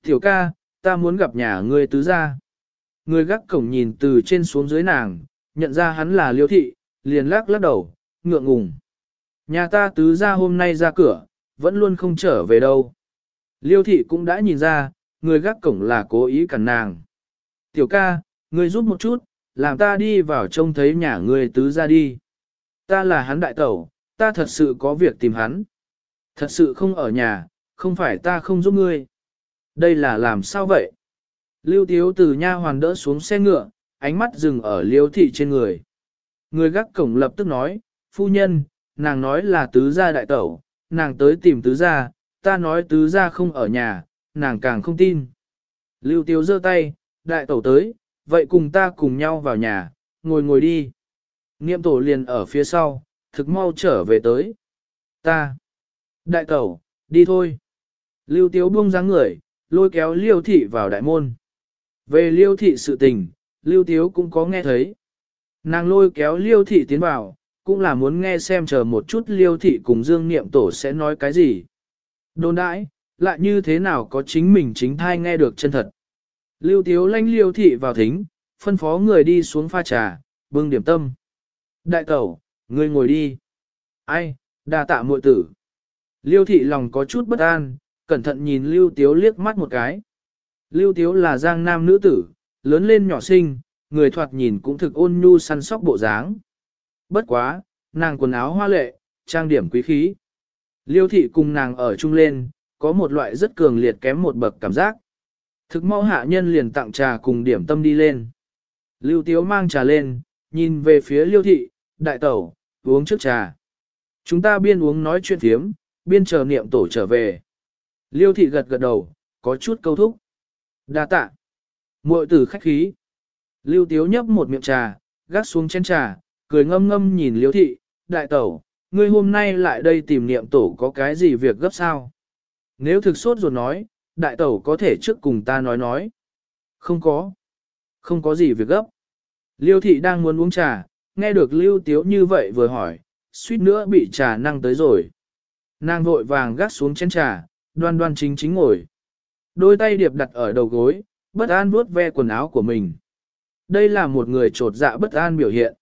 Tiểu ca, ta muốn gặp nhà ngươi tứ gia. Người gác cổng nhìn từ trên xuống dưới nàng, nhận ra hắn là liêu thị, liền lắc lắc đầu, ngượng ngùng. Nhà ta tứ gia hôm nay ra cửa, vẫn luôn không trở về đâu. Liêu thị cũng đã nhìn ra, người gác cổng là cố ý cản nàng. Tiểu ca, ngươi giúp một chút, làm ta đi vào trông thấy nhà ngươi tứ gia đi. Ta là hắn đại tẩu, ta thật sự có việc tìm hắn. Thật sự không ở nhà, không phải ta không giúp ngươi. Đây là làm sao vậy? Lưu Tiếu từ nha hoàn đỡ xuống xe ngựa, ánh mắt dừng ở liêu thị trên người. Người gác cổng lập tức nói, phu nhân, nàng nói là tứ gia đại tẩu, nàng tới tìm tứ gia, ta nói tứ gia không ở nhà, nàng càng không tin. Lưu Tiếu giơ tay, đại tẩu tới, vậy cùng ta cùng nhau vào nhà, ngồi ngồi đi. Niệm tổ liền ở phía sau, thực mau trở về tới. Ta. Đại tẩu, đi thôi. Lưu Tiếu buông dáng người, lôi kéo Liêu Thị vào đại môn. Về Liêu Thị sự tình, Lưu Tiếu cũng có nghe thấy. Nàng lôi kéo Liêu Thị tiến vào, cũng là muốn nghe xem chờ một chút Liêu Thị cùng Dương Niệm Tổ sẽ nói cái gì. Đồn đãi, lại như thế nào có chính mình chính thai nghe được chân thật. Lưu Tiếu lanh Liêu Thị vào thính, phân phó người đi xuống pha trà, bưng điểm tâm. Đại tẩu, ngươi ngồi đi. Ai, đa tạ muội tử. Liêu thị lòng có chút bất an, cẩn thận nhìn Lưu Tiếu liếc mắt một cái. Lưu Tiếu là giang nam nữ tử, lớn lên nhỏ xinh, người thoạt nhìn cũng thực ôn nhu săn sóc bộ dáng. Bất quá, nàng quần áo hoa lệ, trang điểm quý khí. Liêu thị cùng nàng ở chung lên, có một loại rất cường liệt kém một bậc cảm giác. Thực mau hạ nhân liền tặng trà cùng điểm tâm đi lên. Lưu Tiếu mang trà lên, nhìn về phía Liêu thị, đại tẩu, uống trước trà. Chúng ta biên uống nói chuyện thiếm, biên chờ niệm tổ trở về. Liêu thị gật gật đầu, có chút câu thúc. đa tạ. muội tử khách khí. Lưu tiếu nhấp một miệng trà, gác xuống chén trà, cười ngâm ngâm nhìn liêu thị, đại tẩu, ngươi hôm nay lại đây tìm niệm tổ có cái gì việc gấp sao? Nếu thực sốt ruột nói, đại tẩu có thể trước cùng ta nói nói. Không có. Không có gì việc gấp. Liêu thị đang muốn uống trà, nghe được lưu tiếu như vậy vừa hỏi, suýt nữa bị trà năng tới rồi. Nàng vội vàng gác xuống chén trà, đoan đoan chính chính ngồi. Đôi tay điệp đặt ở đầu gối, bất an vuốt ve quần áo của mình. Đây là một người trột dạ bất an biểu hiện.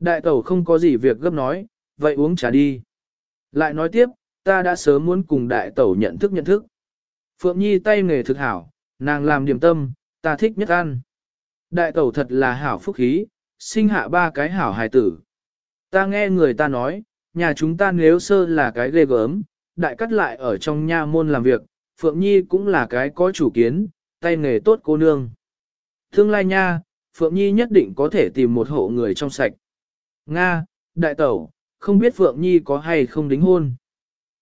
Đại tẩu không có gì việc gấp nói, vậy uống trà đi. Lại nói tiếp, ta đã sớm muốn cùng đại tẩu nhận thức nhận thức. Phượng Nhi tay nghề thực hảo, nàng làm điểm tâm, ta thích nhất ăn. Đại tẩu thật là hảo phúc khí, sinh hạ ba cái hảo hài tử. Ta nghe người ta nói, nhà chúng ta nếu sơ là cái ghê gớm, đại cắt lại ở trong nha môn làm việc, Phượng Nhi cũng là cái có chủ kiến, tay nghề tốt cô nương. Tương lai nha, Phượng Nhi nhất định có thể tìm một hộ người trong sạch. Nga, đại tẩu, không biết Phượng Nhi có hay không đính hôn.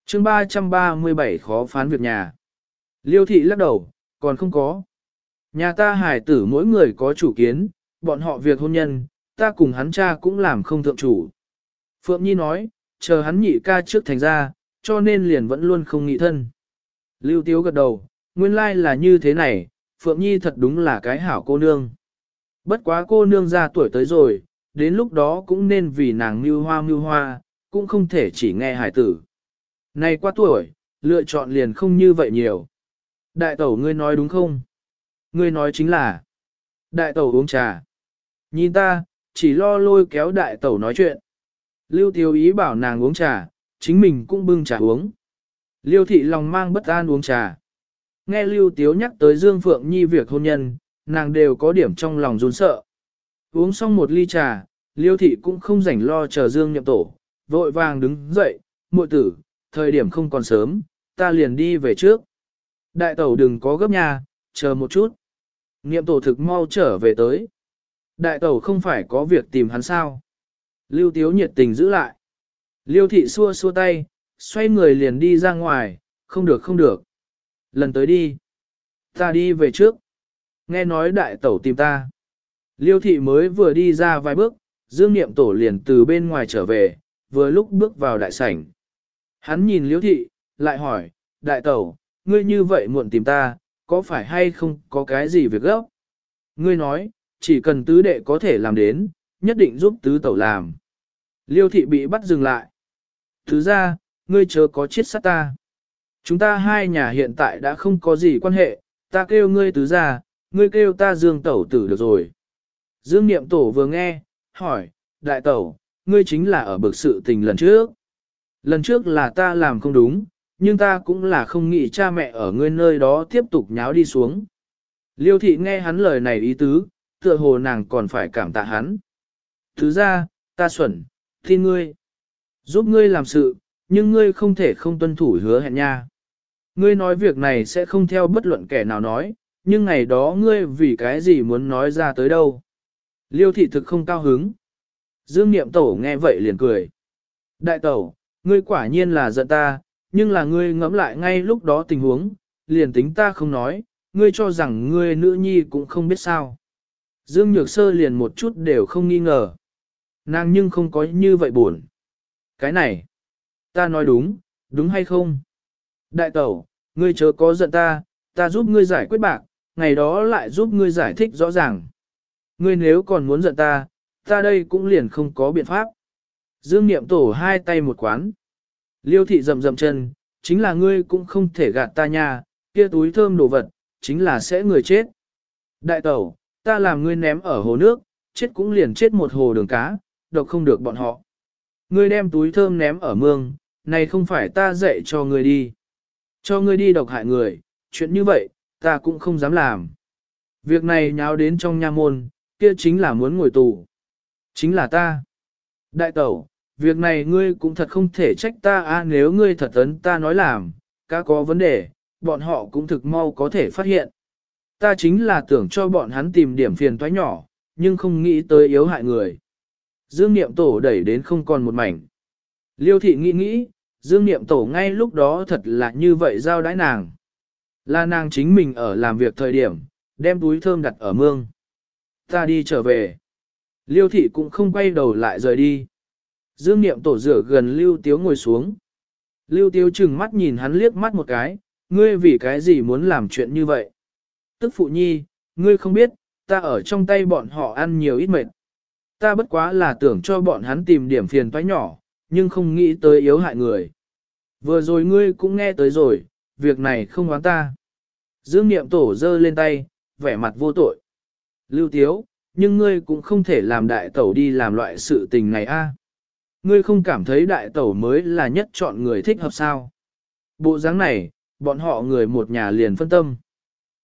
chương 337 khó phán việc nhà. Liêu thị lắc đầu, còn không có. Nhà ta hải tử mỗi người có chủ kiến, bọn họ việc hôn nhân, ta cùng hắn cha cũng làm không thượng chủ. Phượng Nhi nói, chờ hắn nhị ca trước thành ra, cho nên liền vẫn luôn không nghị thân. Lưu Tiếu gật đầu, nguyên lai là như thế này, Phượng Nhi thật đúng là cái hảo cô nương. Bất quá cô nương ra tuổi tới rồi, đến lúc đó cũng nên vì nàng mưu hoa mưu hoa, cũng không thể chỉ nghe hải tử. Này qua tuổi, lựa chọn liền không như vậy nhiều. Đại tẩu ngươi nói đúng không? Ngươi nói chính là, đại tẩu uống trà. Nhìn ta, chỉ lo lôi kéo đại tẩu nói chuyện. Lưu Tiếu ý bảo nàng uống trà, chính mình cũng bưng trà uống. Liêu thị lòng mang bất an uống trà. Nghe Lưu Tiếu nhắc tới Dương Phượng Nhi việc hôn nhân, nàng đều có điểm trong lòng run sợ. Uống xong một ly trà, Liêu thị cũng không rảnh lo chờ Dương nhậm tổ, vội vàng đứng dậy, muội tử, thời điểm không còn sớm, ta liền đi về trước. Đại tẩu đừng có gấp nhà, chờ một chút. Niệm tổ thực mau trở về tới. Đại tẩu không phải có việc tìm hắn sao. Lưu Tiếu nhiệt tình giữ lại. Liêu thị xua xua tay, xoay người liền đi ra ngoài, không được không được. Lần tới đi. Ta đi về trước. Nghe nói đại tẩu tìm ta. Liêu thị mới vừa đi ra vài bước, dương niệm tổ liền từ bên ngoài trở về, vừa lúc bước vào đại sảnh. Hắn nhìn liêu thị, lại hỏi, đại tẩu, ngươi như vậy muộn tìm ta, có phải hay không có cái gì việc gấp? Ngươi nói, chỉ cần tứ đệ có thể làm đến, nhất định giúp tứ tẩu làm. Liêu thị bị bắt dừng lại. Thứ ra, ngươi chớ có chết sát ta. Chúng ta hai nhà hiện tại đã không có gì quan hệ, ta kêu ngươi tứ ra, ngươi kêu ta dương tẩu tử được rồi. Dương niệm tổ vừa nghe, hỏi, đại tẩu, ngươi chính là ở bực sự tình lần trước. Lần trước là ta làm không đúng, nhưng ta cũng là không nghĩ cha mẹ ở ngươi nơi đó tiếp tục nháo đi xuống. Liêu thị nghe hắn lời này ý tứ, tựa hồ nàng còn phải cảm tạ hắn. Thứ ra, ta xuẩn, tin ngươi. Giúp ngươi làm sự, nhưng ngươi không thể không tuân thủ hứa hẹn nha. Ngươi nói việc này sẽ không theo bất luận kẻ nào nói, nhưng ngày đó ngươi vì cái gì muốn nói ra tới đâu. Liêu thị thực không cao hứng. Dương Niệm Tổ nghe vậy liền cười. Đại Tẩu, ngươi quả nhiên là giận ta, nhưng là ngươi ngẫm lại ngay lúc đó tình huống, liền tính ta không nói, ngươi cho rằng ngươi nữ nhi cũng không biết sao. Dương Nhược Sơ liền một chút đều không nghi ngờ. Nàng nhưng không có như vậy buồn. Cái này, ta nói đúng, đúng hay không? Đại tẩu, ngươi chớ có giận ta, ta giúp ngươi giải quyết bạc, ngày đó lại giúp ngươi giải thích rõ ràng. Ngươi nếu còn muốn giận ta, ta đây cũng liền không có biện pháp. Dương Niệm Tổ hai tay một quán. Liêu thị rầm rầm chân, chính là ngươi cũng không thể gạt ta nha, kia túi thơm đồ vật, chính là sẽ người chết. Đại tẩu, ta làm ngươi ném ở hồ nước, chết cũng liền chết một hồ đường cá, độc không được bọn họ. Ngươi đem túi thơm ném ở mương, này không phải ta dạy cho ngươi đi. Cho ngươi đi độc hại người, chuyện như vậy, ta cũng không dám làm. Việc này nháo đến trong nha môn, kia chính là muốn ngồi tù. Chính là ta. Đại tẩu, việc này ngươi cũng thật không thể trách ta a nếu ngươi thật ấn ta nói làm, cá có vấn đề, bọn họ cũng thực mau có thể phát hiện. Ta chính là tưởng cho bọn hắn tìm điểm phiền toái nhỏ, nhưng không nghĩ tới yếu hại người. Dương Niệm Tổ đẩy đến không còn một mảnh. Liêu thị nghĩ nghĩ, Dương Niệm Tổ ngay lúc đó thật là như vậy giao đãi nàng. Là nàng chính mình ở làm việc thời điểm, đem túi thơm đặt ở mương. Ta đi trở về. Liêu thị cũng không quay đầu lại rời đi. Dương Niệm Tổ rửa gần Lưu Tiếu ngồi xuống. Lưu Tiếu chừng mắt nhìn hắn liếc mắt một cái, ngươi vì cái gì muốn làm chuyện như vậy? Tức phụ nhi, ngươi không biết, ta ở trong tay bọn họ ăn nhiều ít mệt. Ta bất quá là tưởng cho bọn hắn tìm điểm phiền toái nhỏ, nhưng không nghĩ tới yếu hại người. Vừa rồi ngươi cũng nghe tới rồi, việc này không oán ta. Dương Niệm Tổ giơ lên tay, vẻ mặt vô tội. Lưu Tiếu, nhưng ngươi cũng không thể làm đại tẩu đi làm loại sự tình này a. Ngươi không cảm thấy đại tẩu mới là nhất chọn người thích hợp sao. Bộ dáng này, bọn họ người một nhà liền phân tâm.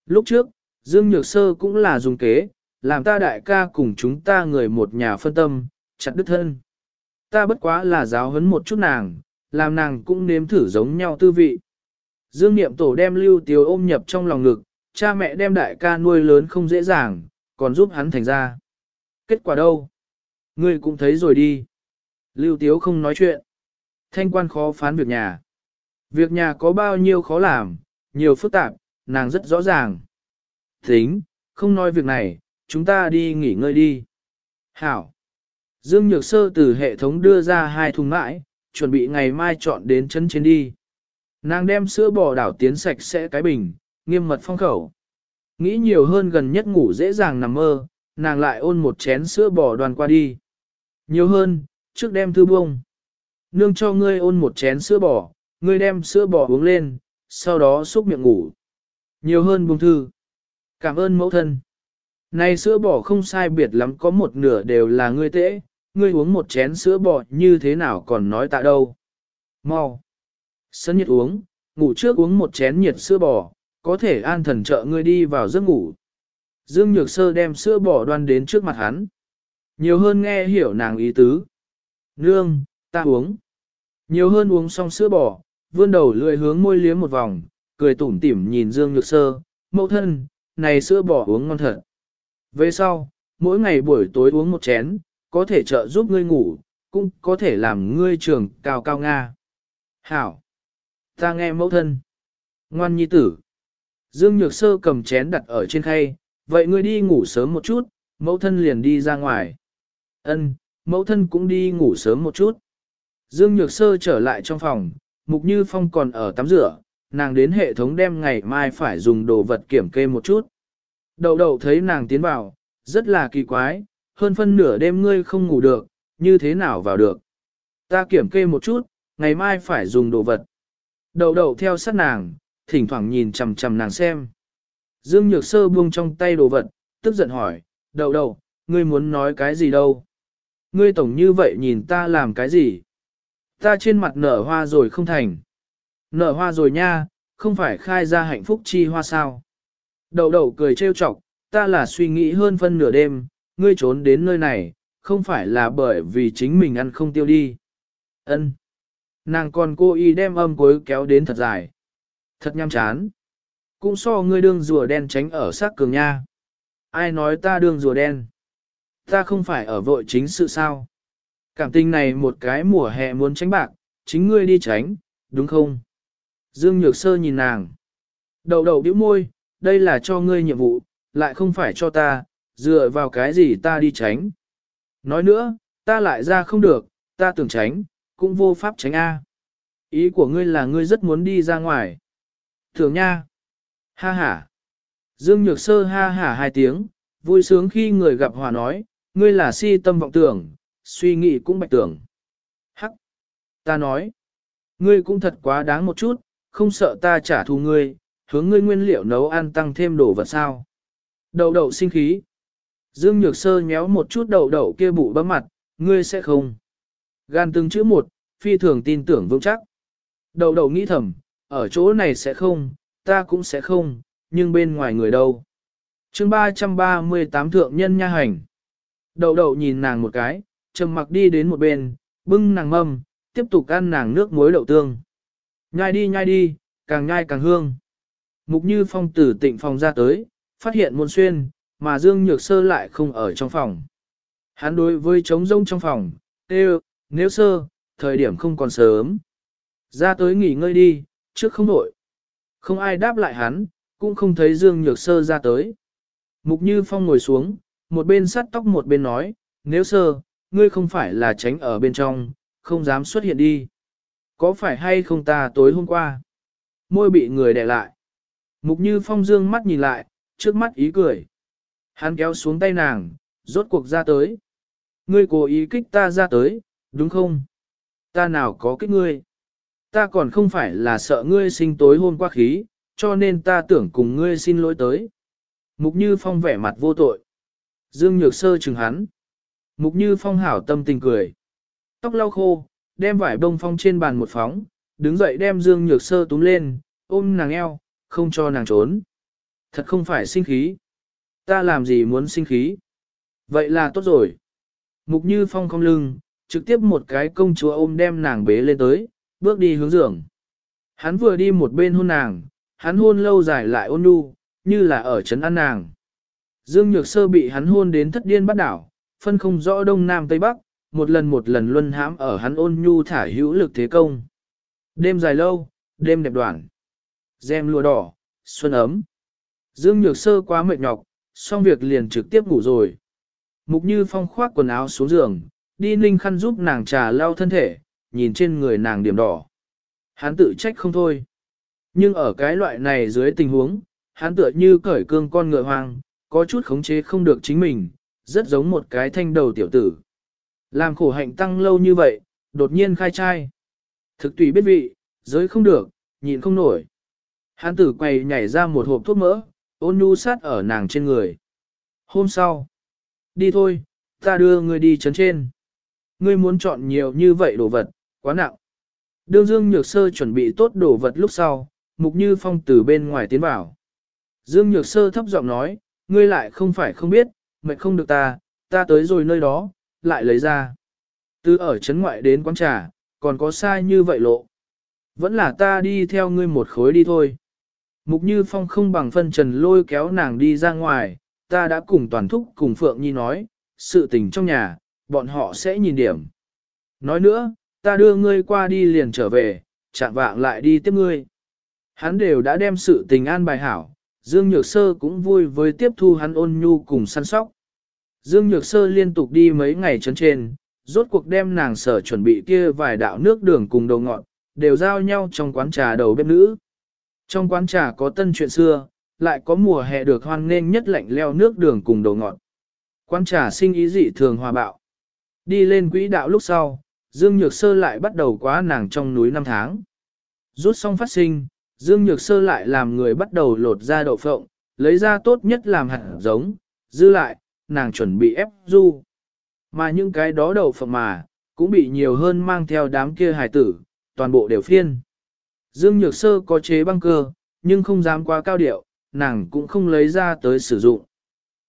Lúc trước, Dương Nhược Sơ cũng là dùng kế, làm ta đại ca cùng chúng ta người một nhà phân tâm, chặt đứt thân. Ta bất quá là giáo huấn một chút nàng, làm nàng cũng nếm thử giống nhau tư vị. Dương Niệm Tổ đem Lưu Tiếu ôm nhập trong lòng ngực, cha mẹ đem đại ca nuôi lớn không dễ dàng, còn giúp hắn thành ra. Kết quả đâu? Ngươi cũng thấy rồi đi. Lưu Tiếu không nói chuyện. Thanh quan khó phán việc nhà. Việc nhà có bao nhiêu khó làm, nhiều phức tạp, nàng rất rõ ràng. Tính, không nói việc này, chúng ta đi nghỉ ngơi đi. Hảo. Dương Nhược Sơ từ hệ thống đưa ra hai thùng mãi, chuẩn bị ngày mai chọn đến chân trên đi. Nàng đem sữa bò đảo tiến sạch sẽ cái bình, nghiêm mật phong khẩu. Nghĩ nhiều hơn gần nhất ngủ dễ dàng nằm mơ, nàng lại ôn một chén sữa bò đoàn qua đi. Nhiều hơn, trước đem thư bông. Nương cho ngươi ôn một chén sữa bò, ngươi đem sữa bò uống lên, sau đó xúc miệng ngủ. Nhiều hơn buông thư. Cảm ơn mẫu thân. Này sữa bò không sai biệt lắm có một nửa đều là ngươi tễ, ngươi uống một chén sữa bò như thế nào còn nói tạ đâu. Mau. Sân nhiệt uống, ngủ trước uống một chén nhiệt sữa bò, có thể an thần trợ ngươi đi vào giấc ngủ. Dương Nhược Sơ đem sữa bò đoan đến trước mặt hắn. Nhiều hơn nghe hiểu nàng ý tứ. Nương, ta uống. Nhiều hơn uống xong sữa bò, vươn đầu lười hướng môi liếm một vòng, cười tủm tỉm nhìn Dương Nhược Sơ. Mẫu thân, này sữa bò uống ngon thật. Về sau, mỗi ngày buổi tối uống một chén, có thể trợ giúp ngươi ngủ, cũng có thể làm ngươi trường cao cao Nga. Hảo! Ta nghe mẫu thân. Ngoan nhi tử. Dương Nhược Sơ cầm chén đặt ở trên khay, vậy ngươi đi ngủ sớm một chút, mẫu thân liền đi ra ngoài. Ân, mẫu thân cũng đi ngủ sớm một chút. Dương Nhược Sơ trở lại trong phòng, Mục Như Phong còn ở tắm rửa, nàng đến hệ thống đem ngày mai phải dùng đồ vật kiểm kê một chút. Đầu đầu thấy nàng tiến vào, rất là kỳ quái, hơn phân nửa đêm ngươi không ngủ được, như thế nào vào được. Ta kiểm kê một chút, ngày mai phải dùng đồ vật. Đầu đầu theo sát nàng, thỉnh thoảng nhìn chằm chằm nàng xem. Dương Nhược Sơ buông trong tay đồ vật, tức giận hỏi, đầu đầu, ngươi muốn nói cái gì đâu? Ngươi tổng như vậy nhìn ta làm cái gì? Ta trên mặt nở hoa rồi không thành. Nở hoa rồi nha, không phải khai ra hạnh phúc chi hoa sao? Đậu Đậu cười trêu chọc, ta là suy nghĩ hơn phân nửa đêm, ngươi trốn đến nơi này, không phải là bởi vì chính mình ăn không tiêu đi. Ân. Nàng còn cô y đem âm cuối kéo đến thật dài. Thật nhăm chán. Cũng so ngươi đương rùa đen tránh ở sát cường nha. Ai nói ta đương rùa đen? Ta không phải ở vội chính sự sao? Cảm tình này một cái mùa hè muốn tránh bạc, chính ngươi đi tránh, đúng không? Dương Nhược Sơ nhìn nàng. Đầu đầu bĩu môi, đây là cho ngươi nhiệm vụ, lại không phải cho ta, dựa vào cái gì ta đi tránh. Nói nữa, ta lại ra không được, ta tưởng tránh, cũng vô pháp tránh A. Ý của ngươi là ngươi rất muốn đi ra ngoài. Thường nha. Ha ha. Dương Nhược Sơ ha ha hai tiếng, vui sướng khi người gặp hòa nói, ngươi là si tâm vọng tưởng, suy nghĩ cũng bạch tưởng. Hắc. Ta nói. Ngươi cũng thật quá đáng một chút, không sợ ta trả thù ngươi, hướng ngươi nguyên liệu nấu ăn tăng thêm đồ vật sao. Đậu đậu sinh khí. Dương Nhược Sơ nhéo một chút đậu đậu kia bụ bấm mặt, ngươi sẽ không. Gan từng chữ một, phi thường tin tưởng vững chắc. Đậu đậu nghĩ thầm, ở chỗ này sẽ không, ta cũng sẽ không, nhưng bên ngoài người đâu. chương 338 thượng nhân nha hành. Đậu đậu nhìn nàng một cái, trầm mặc đi đến một bên, bưng nàng mâm, tiếp tục ăn nàng nước muối đậu tương. Nhai đi nhai đi, càng nhai càng hương. Mục như phong từ tịnh phòng ra tới, phát hiện môn xuyên, mà Dương Nhược Sơ lại không ở trong phòng. Hắn đối với trống rông trong phòng, kêu, nếu sơ, thời điểm không còn sớm. Ra tới nghỉ ngơi đi, trước không đổi. Không ai đáp lại hắn, cũng không thấy Dương Nhược Sơ ra tới. Mục Như Phong ngồi xuống, một bên sắt tóc một bên nói, nếu sơ, ngươi không phải là tránh ở bên trong, không dám xuất hiện đi. Có phải hay không ta tối hôm qua? Môi bị người đè lại. Mục Như Phong dương mắt nhìn lại, trước mắt ý cười. Hắn kéo xuống tay nàng, rốt cuộc ra tới. Ngươi cố ý kích ta ra tới, đúng không? Ta nào có kích ngươi? Ta còn không phải là sợ ngươi sinh tối hôm qua khí, cho nên ta tưởng cùng ngươi xin lỗi tới. Mục Như Phong vẻ mặt vô tội. Dương Nhược Sơ chừng hắn. Mục Như Phong hảo tâm tình cười. Tóc lau khô, đem vải bông phong trên bàn một phóng, đứng dậy đem Dương Nhược Sơ túm lên, ôm nàng eo, không cho nàng trốn. Thật không phải sinh khí. Ta làm gì muốn sinh khí? Vậy là tốt rồi. Mục Như Phong không lưng, trực tiếp một cái công chúa ôm đem nàng bế lên tới, bước đi hướng giường. Hắn vừa đi một bên hôn nàng, hắn hôn lâu dài lại ôn nhu, như là ở trấn ăn nàng. Dương Nhược Sơ bị hắn hôn đến thất điên bắt đảo, phân không rõ đông nam tây bắc, một lần một lần luân hãm ở hắn ôn nhu thả hữu lực thế công. Đêm dài lâu, đêm đẹp đoạn. Gem lùa đỏ, xuân ấm. Dương Nhược Sơ quá mệt nhọc, xong việc liền trực tiếp ngủ rồi. Mục Như Phong khoác quần áo xuống giường, đi ninh khăn giúp nàng trà lau thân thể, nhìn trên người nàng điểm đỏ. Hắn tự trách không thôi. Nhưng ở cái loại này dưới tình huống, hắn tựa như cởi cương con ngựa hoang, có chút khống chế không được chính mình, rất giống một cái thanh đầu tiểu tử. Làm khổ hạnh tăng lâu như vậy, đột nhiên khai trai. Thực tùy biết vị, giới không được, nhịn không nổi. Hán tử quầy nhảy ra một hộp thuốc mỡ, ôn nhu sát ở nàng trên người. Hôm sau, đi thôi, ta đưa ngươi đi chấn trên. Ngươi muốn chọn nhiều như vậy đồ vật, quá nặng. Đương Dương Nhược Sơ chuẩn bị tốt đồ vật lúc sau, Mục Như Phong từ bên ngoài tiến vào. Dương Nhược Sơ thấp giọng nói, ngươi lại không phải không biết, mệt không được ta, ta tới rồi nơi đó, lại lấy ra. Từ ở trấn ngoại đến quán trà, còn có sai như vậy lộ. Vẫn là ta đi theo ngươi một khối đi thôi. Mục Như Phong không bằng phân trần lôi kéo nàng đi ra ngoài, ta đã cùng toàn thúc cùng Phượng Nhi nói, sự tình trong nhà, bọn họ sẽ nhìn điểm. Nói nữa, ta đưa ngươi qua đi liền trở về, chạm vạng lại đi tiếp ngươi. Hắn đều đã đem sự tình an bài hảo, Dương Nhược Sơ cũng vui với tiếp thu hắn ôn nhu cùng săn sóc. Dương Nhược Sơ liên tục đi mấy ngày chấn trên, rốt cuộc đem nàng sở chuẩn bị kia vài đạo nước đường cùng đầu ngọt, đều giao nhau trong quán trà đầu bếp nữ. Trong quán trà có tân chuyện xưa, lại có mùa hè được hoan nghênh nhất lạnh leo nước đường cùng đầu ngọt. Quán trà sinh ý dị thường hòa bạo. Đi lên quỹ đạo lúc sau, Dương Nhược Sơ lại bắt đầu quá nàng trong núi năm tháng. Rút xong phát sinh, Dương Nhược Sơ lại làm người bắt đầu lột ra đậu phộng, lấy ra tốt nhất làm hạt giống, dư lại, nàng chuẩn bị ép du. Mà những cái đó đầu phẩm mà, cũng bị nhiều hơn mang theo đám kia hài tử, toàn bộ đều phiên. Dương Nhược Sơ có chế băng cơ, nhưng không dám quá cao điệu, nàng cũng không lấy ra tới sử dụng.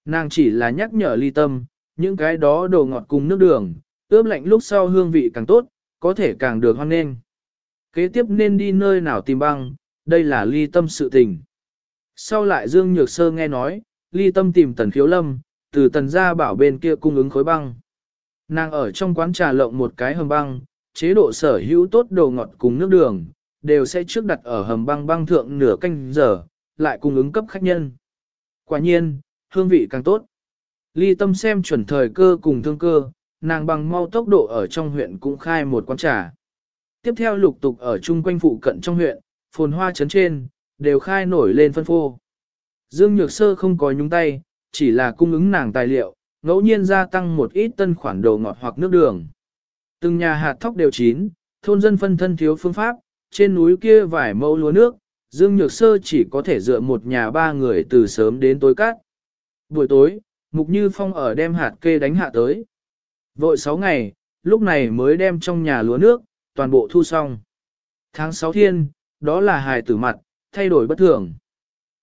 Nàng chỉ là nhắc nhở ly tâm, những cái đó đồ ngọt cùng nước đường, ướp lạnh lúc sau hương vị càng tốt, có thể càng được hoan nghênh. Kế tiếp nên đi nơi nào tìm băng, đây là ly tâm sự tình. Sau lại Dương Nhược Sơ nghe nói, ly tâm tìm tần khiếu lâm, từ tần gia bảo bên kia cung ứng khối băng. Nàng ở trong quán trà lộng một cái hầm băng, chế độ sở hữu tốt đồ ngọt cùng nước đường, đều sẽ trước đặt ở hầm băng băng thượng nửa canh giờ, lại cung ứng cấp khách nhân. Quả nhiên, hương vị càng tốt. Ly tâm xem chuẩn thời cơ cùng thương cơ, nàng bằng mau tốc độ ở trong huyện cũng khai một quán trà. Tiếp theo lục tục ở chung quanh phụ cận trong huyện, phồn hoa trấn trên, đều khai nổi lên phân phô. Dương Nhược Sơ không có nhúng tay, chỉ là cung ứng nàng tài liệu, ngẫu nhiên gia tăng một ít tân khoản đồ ngọt hoặc nước đường. Từng nhà hạt thóc đều chín, thôn dân phân thân thiếu phương pháp, trên núi kia vài mẫu lúa nước, Dương Nhược Sơ chỉ có thể dựa một nhà ba người từ sớm đến tối cát. Buổi tối, Mục Như Phong ở đem hạt kê đánh hạ tới. Vội 6 ngày, lúc này mới đem trong nhà lúa nước, toàn bộ thu xong. Tháng 6 thiên, đó là hài tử mặt, thay đổi bất thường.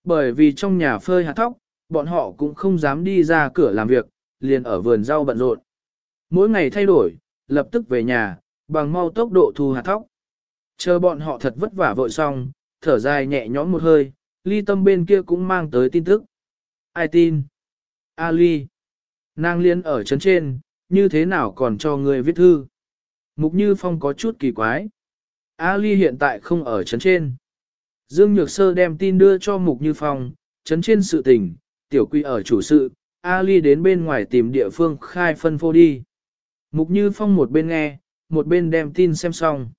Bởi vì trong nhà phơi hạt thóc, bọn họ cũng không dám đi ra cửa làm việc, liền ở vườn rau bận rộn. Mỗi ngày thay đổi, lập tức về nhà, bằng mau tốc độ thu hạt thóc. Chờ bọn họ thật vất vả vội xong, thở dài nhẹ nhõm một hơi, ly tâm bên kia cũng mang tới tin tức. Ai tin? Ali. Nàng liên ở chấn trên, như thế nào còn cho người viết thư? Mục Như Phong có chút kỳ quái. Ali hiện tại không ở chấn trên. Dương Nhược Sơ đem tin đưa cho Mục Như Phong, chấn trên sự tình, tiểu quy ở chủ sự, Ali đến bên ngoài tìm địa phương khai phân phô đi. Mục Như Phong một bên nghe, một bên đem tin xem xong.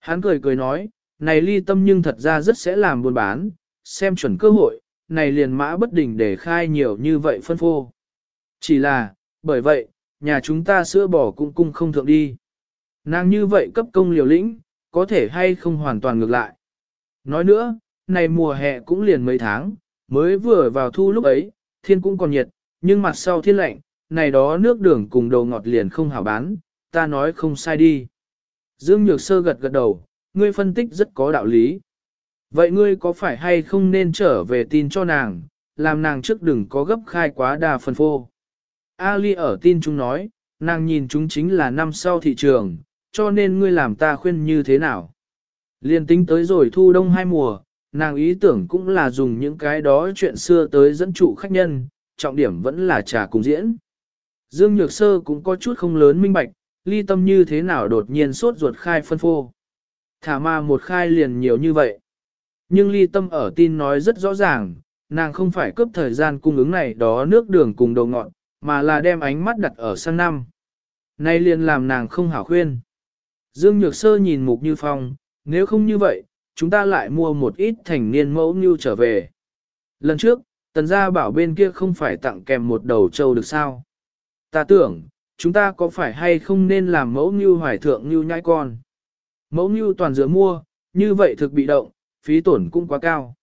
Hắn cười cười nói, này ly tâm nhưng thật ra rất sẽ làm buôn bán, xem chuẩn cơ hội, này liền mã bất định để khai nhiều như vậy phân phô. Chỉ là, bởi vậy, nhà chúng ta sữa bò cũng cung không thượng đi. Nàng như vậy cấp công liều lĩnh, có thể hay không hoàn toàn ngược lại. Nói nữa, này mùa hè cũng liền mấy tháng, mới vừa vào thu lúc ấy, thiên cũng còn nhiệt, nhưng mặt sau thiên lạnh, này đó nước đường cùng đồ ngọt liền không hảo bán, ta nói không sai đi. Dương Nhược Sơ gật gật đầu, ngươi phân tích rất có đạo lý. Vậy ngươi có phải hay không nên trở về tin cho nàng, làm nàng trước đừng có gấp khai quá đà phân phô. Ali ở tin chúng nói, nàng nhìn chúng chính là năm sau thị trường, cho nên ngươi làm ta khuyên như thế nào. Liên tính tới rồi thu đông hai mùa, nàng ý tưởng cũng là dùng những cái đó chuyện xưa tới dẫn trụ khách nhân, trọng điểm vẫn là trà cùng diễn. Dương Nhược Sơ cũng có chút không lớn minh bạch, ly tâm như thế nào đột nhiên sốt ruột khai phân phô. Thả ma một khai liền nhiều như vậy. Nhưng ly tâm ở tin nói rất rõ ràng, nàng không phải cướp thời gian cung ứng này đó nước đường cùng đầu ngọn, mà là đem ánh mắt đặt ở sang năm. Nay liền làm nàng không hảo khuyên. Dương Nhược Sơ nhìn Mục Như Phong, nếu không như vậy, chúng ta lại mua một ít thành niên mẫu như trở về. Lần trước, tần gia bảo bên kia không phải tặng kèm một đầu trâu được sao. Ta tưởng, chúng ta có phải hay không nên làm mẫu như hoài thượng như nhãi con. Mẫu như toàn dựa mua, như vậy thực bị động, phí tổn cũng quá cao.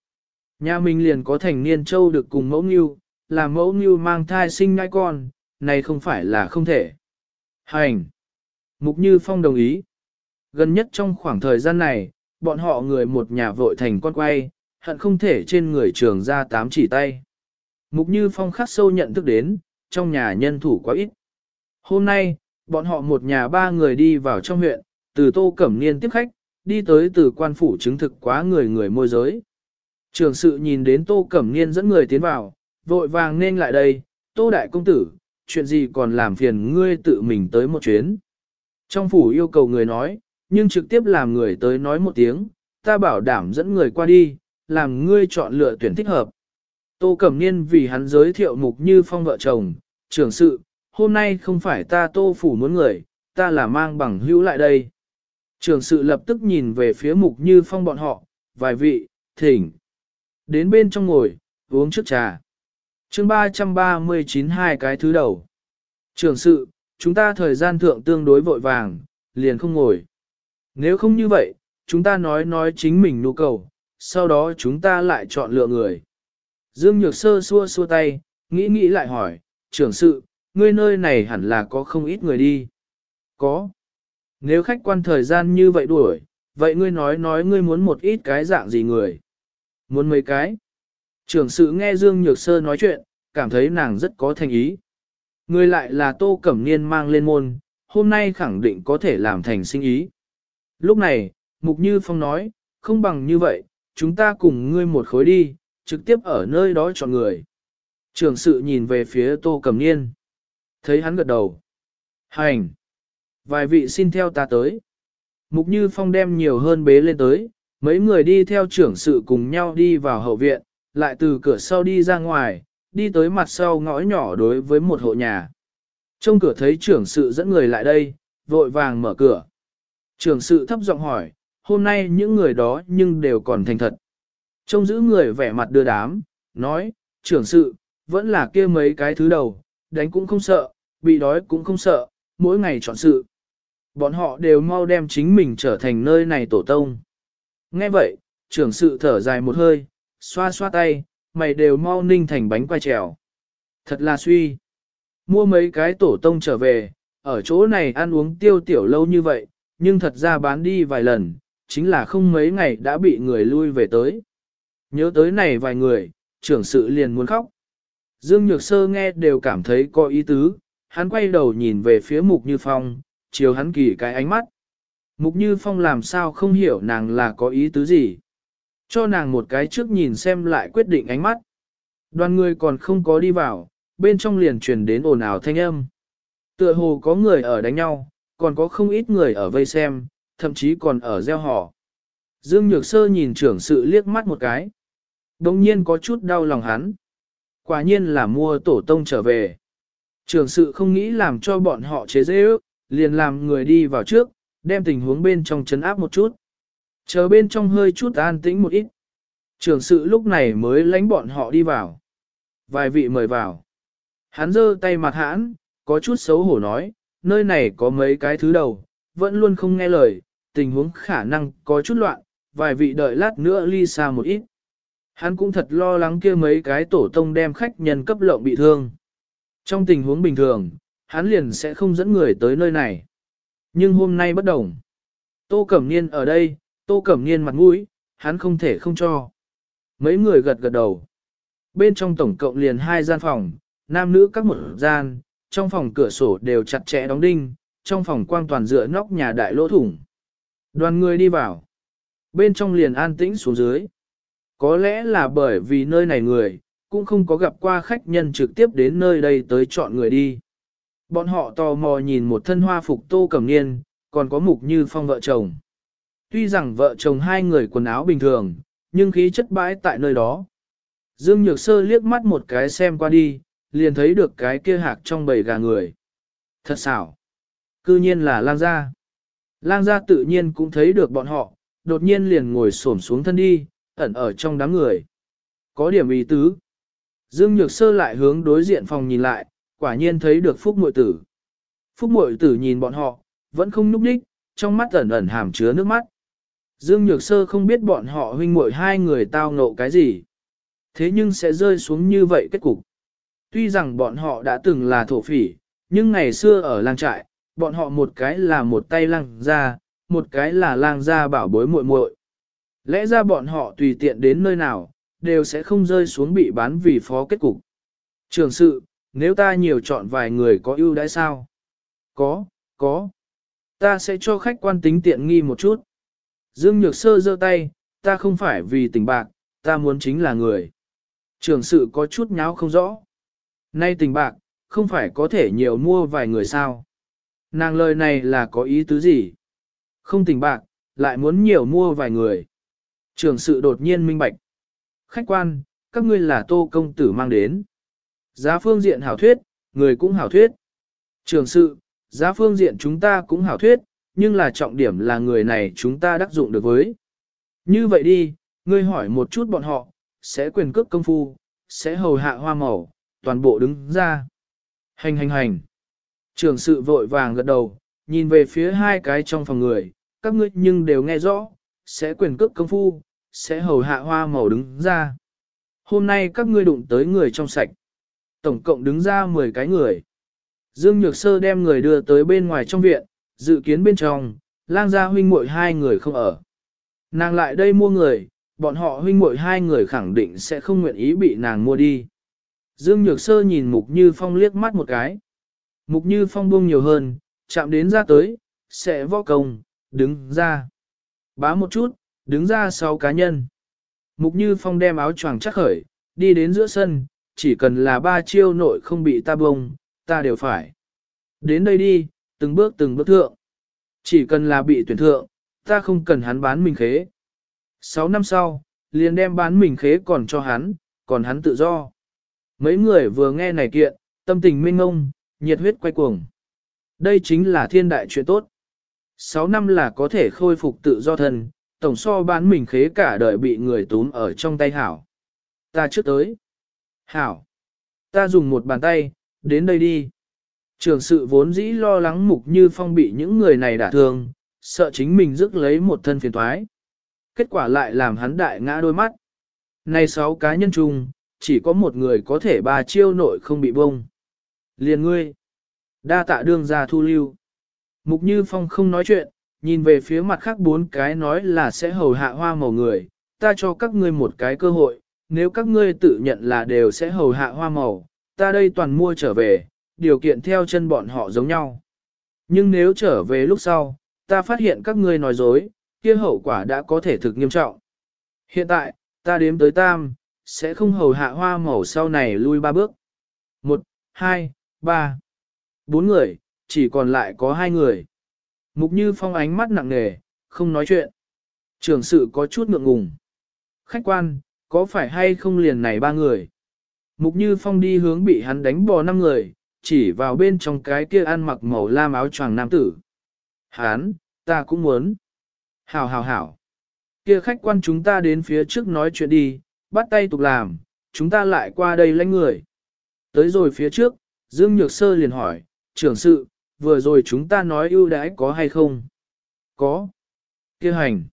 Nhà mình liền có thành niên trâu được cùng mẫu như, làm mẫu như mang thai sinh nhãi con, này không phải là không thể. Hành! Mục Như Phong đồng ý. Gần nhất trong khoảng thời gian này, bọn họ người một nhà vội thành con quay, hận không thể trên người trường ra tám chỉ tay. Mục Như Phong khắc sâu nhận thức đến, trong nhà nhân thủ quá ít. Hôm nay, bọn họ một nhà ba người đi vào trong huyện, từ Tô Cẩm Niên tiếp khách, đi tới từ quan phủ chứng thực quá người người môi giới. Trường sự nhìn đến Tô Cẩm Niên dẫn người tiến vào, vội vàng nên lại đây, Tô Đại Công Tử, chuyện gì còn làm phiền ngươi tự mình tới một chuyến. Trong phủ yêu cầu người nói, nhưng trực tiếp làm người tới nói một tiếng, ta bảo đảm dẫn người qua đi, làm ngươi chọn lựa tuyển thích hợp. Tô Cẩm Niên vì hắn giới thiệu mục như phong vợ chồng, trưởng sự, hôm nay không phải ta tô phủ muốn người, ta là mang bằng hữu lại đây. Trưởng sự lập tức nhìn về phía mục như phong bọn họ, vài vị, thỉnh. Đến bên trong ngồi, uống trước trà. chương 339 hai cái thứ đầu. Trưởng sự, chúng ta thời gian thượng tương đối vội vàng, liền không ngồi. Nếu không như vậy, chúng ta nói nói chính mình nhu cầu, sau đó chúng ta lại chọn lựa người. Dương Nhược Sơ xua xua tay, nghĩ nghĩ lại hỏi, trưởng sự, ngươi nơi này hẳn là có không ít người đi. Có. Nếu khách quan thời gian như vậy đuổi, vậy ngươi nói nói ngươi muốn một ít cái dạng gì người. Muốn mấy cái. Trưởng sự nghe Dương Nhược Sơ nói chuyện, cảm thấy nàng rất có thành ý. Ngươi lại là Tô Cẩm Niên mang lên môn, hôm nay khẳng định có thể làm thành sinh ý. Lúc này, Mục Như Phong nói, không bằng như vậy, chúng ta cùng ngươi một khối đi, trực tiếp ở nơi đó chọn người. Trường sự nhìn về phía Tô Cẩm Niên. Thấy hắn gật đầu. Hành! Vài vị xin theo ta tới. Mục Như Phong đem nhiều hơn bế lên tới, mấy người đi theo trưởng sự cùng nhau đi vào hậu viện, lại từ cửa sau đi ra ngoài, đi tới mặt sau ngõ nhỏ đối với một hộ nhà. Trong cửa thấy trưởng sự dẫn người lại đây, vội vàng mở cửa. Trưởng sự thấp giọng hỏi, hôm nay những người đó nhưng đều còn thành thật. Trông giữ người vẻ mặt đưa đám, nói, trưởng sự, vẫn là kia mấy cái thứ đầu, đánh cũng không sợ, bị đói cũng không sợ, mỗi ngày chọn sự. Bọn họ đều mau đem chính mình trở thành nơi này tổ tông. Nghe vậy, trưởng sự thở dài một hơi, xoa xoa tay, mày đều mau ninh thành bánh quay trèo. Thật là suy. Mua mấy cái tổ tông trở về, ở chỗ này ăn uống tiêu tiểu lâu như vậy, nhưng thật ra bán đi vài lần, chính là không mấy ngày đã bị người lui về tới. Nhớ tới này vài người, trưởng sự liền muốn khóc. Dương Nhược Sơ nghe đều cảm thấy có ý tứ, hắn quay đầu nhìn về phía Mục Như Phong, chiều hắn kỳ cái ánh mắt. Mục Như Phong làm sao không hiểu nàng là có ý tứ gì. Cho nàng một cái trước nhìn xem lại quyết định ánh mắt. Đoàn người còn không có đi vào, bên trong liền truyền đến ồn ào thanh âm. Tựa hồ có người ở đánh nhau, còn có không ít người ở vây xem, thậm chí còn ở gieo họ. Dương Nhược Sơ nhìn trưởng sự liếc mắt một cái. Đồng nhiên có chút đau lòng hắn. Quả nhiên là mua tổ tông trở về. Trưởng sự không nghĩ làm cho bọn họ chế dễ ước, liền làm người đi vào trước, đem tình huống bên trong chấn áp một chút. Chờ bên trong hơi chút an tĩnh một ít. Trưởng sự lúc này mới lánh bọn họ đi vào. Vài vị mời vào. Hắn giơ tay mặt hãn, có chút xấu hổ nói, nơi này có mấy cái thứ đầu, vẫn luôn không nghe lời, tình huống khả năng có chút loạn, vài vị đợi lát nữa ly xa một ít. Hắn cũng thật lo lắng kia mấy cái tổ tông đem khách nhân cấp lộng bị thương. Trong tình huống bình thường, hắn liền sẽ không dẫn người tới nơi này. Nhưng hôm nay bất đồng. Tô Cẩm Niên ở đây, Tô Cẩm Niên mặt mũi, hắn không thể không cho. Mấy người gật gật đầu. Bên trong tổng cộng liền hai gian phòng, nam nữ các một gian, trong phòng cửa sổ đều chặt chẽ đóng đinh, trong phòng quang toàn dựa nóc nhà đại lỗ thủng. Đoàn người đi vào. Bên trong liền an tĩnh xuống dưới. Có lẽ là bởi vì nơi này người, cũng không có gặp qua khách nhân trực tiếp đến nơi đây tới chọn người đi. Bọn họ tò mò nhìn một thân hoa phục tô cẩm niên, còn có mục như phong vợ chồng. Tuy rằng vợ chồng hai người quần áo bình thường, nhưng khí chất bãi tại nơi đó. Dương Nhược Sơ liếc mắt một cái xem qua đi, liền thấy được cái kia hạc trong bầy gà người. Thật xảo. Cư nhiên là lang gia. Lang gia tự nhiên cũng thấy được bọn họ, đột nhiên liền ngồi xổm xuống thân đi, ẩn ở trong đám người. Có điểm ý tứ. Dương Nhược Sơ lại hướng đối diện phòng nhìn lại, quả nhiên thấy được Phúc Mội Tử. Phúc Mội Tử nhìn bọn họ, vẫn không nhúc đích, trong mắt ẩn ẩn hàm chứa nước mắt. Dương Nhược Sơ không biết bọn họ huynh muội hai người tao ngộ cái gì. Thế nhưng sẽ rơi xuống như vậy kết cục. Tuy rằng bọn họ đã từng là thổ phỉ, nhưng ngày xưa ở làng trại, bọn họ một cái là một tay lang gia, một cái là lang gia bảo bối muội muội. Lẽ ra bọn họ tùy tiện đến nơi nào, đều sẽ không rơi xuống bị bán vì phó kết cục. Trường sự, nếu ta nhiều chọn vài người có ưu đãi sao? Có, có. Ta sẽ cho khách quan tính tiện nghi một chút. Dương Nhược Sơ giơ tay, ta không phải vì tình bạc, ta muốn chính là người. Trường sự có chút nháo không rõ. Nay tình bạc, không phải có thể nhiều mua vài người sao. Nàng lời này là có ý tứ gì? Không tình bạc, lại muốn nhiều mua vài người. Trường sự đột nhiên minh bạch. Khách quan, các ngươi là tô công tử mang đến. Giá phương diện hảo thuyết, người cũng hảo thuyết. Trường sự, giá phương diện chúng ta cũng hảo thuyết, nhưng là trọng điểm là người này chúng ta đắc dụng được với. Như vậy đi, ngươi hỏi một chút bọn họ, sẽ quyền cước công phu, sẽ hầu hạ hoa màu, toàn bộ đứng ra. Hành hành hành. Trường sự vội vàng gật đầu, nhìn về phía hai cái trong phòng người, các ngươi nhưng đều nghe rõ, sẽ quyền cước công phu, sẽ hầu hạ hoa màu đứng ra. Hôm nay các ngươi đụng tới người trong sạch. Tổng cộng đứng ra 10 cái người. Dương Nhược Sơ đem người đưa tới bên ngoài trong viện, dự kiến bên trong, lang gia huynh muội hai người không ở. Nàng lại đây mua người, bọn họ huynh muội hai người khẳng định sẽ không nguyện ý bị nàng mua đi. Dương Nhược Sơ nhìn Mục Như Phong liếc mắt một cái. Mục Như Phong buông nhiều hơn, chạm đến ra tới, sẽ võ công, đứng ra. Bá một chút, đứng ra sáu cá nhân. Mục Như Phong đem áo choàng chắc khởi, đi đến giữa sân, chỉ cần là ba chiêu nội không bị ta bông, ta đều phải. Đến đây đi, từng bước từng bước thượng. Chỉ cần là bị tuyển thượng, ta không cần hắn bán mình khế. Sáu năm sau, liền đem bán mình khế còn cho hắn, còn hắn tự do. Mấy người vừa nghe này kiện, tâm tình minh ngông, nhiệt huyết quay cuồng. Đây chính là thiên đại chuyện tốt. Sáu năm là có thể khôi phục tự do thân, tổng so bán mình khế cả đời bị người túm ở trong tay hảo. Ta trước tới. Hảo. Ta dùng một bàn tay, đến đây đi. Trường sự vốn dĩ lo lắng mục như phong bị những người này đả thương, sợ chính mình rước lấy một thân phiền thoái. Kết quả lại làm hắn đại ngã đôi mắt. Này sáu cá nhân chung, chỉ có một người có thể ba chiêu nội không bị bông. Liền ngươi. Đa tạ đương gia thu lưu. Mục Như Phong không nói chuyện, nhìn về phía mặt khác bốn cái nói là sẽ hầu hạ hoa màu người, ta cho các ngươi một cái cơ hội, nếu các ngươi tự nhận là đều sẽ hầu hạ hoa màu, ta đây toàn mua trở về, điều kiện theo chân bọn họ giống nhau. Nhưng nếu trở về lúc sau, ta phát hiện các ngươi nói dối, kia hậu quả đã có thể thực nghiêm trọng. Hiện tại, ta đếm tới tam, sẽ không hầu hạ hoa màu sau này lui ba bước. Một, hai, ba, bốn người, chỉ còn lại có hai người. Mục như phong ánh mắt nặng nề, không nói chuyện. Trường sự có chút ngượng ngùng. Khách quan, có phải hay không liền này ba người? Mục như phong đi hướng bị hắn đánh bò năm người, chỉ vào bên trong cái kia ăn mặc màu lam áo choàng nam tử. Hán, ta cũng muốn. Hảo hảo hảo. Kia khách quan chúng ta đến phía trước nói chuyện đi, bắt tay tục làm, chúng ta lại qua đây lãnh người. Tới rồi phía trước, Dương Nhược Sơ liền hỏi, trưởng sự, vừa rồi chúng ta nói ưu đãi có hay không? Có. Kia hành.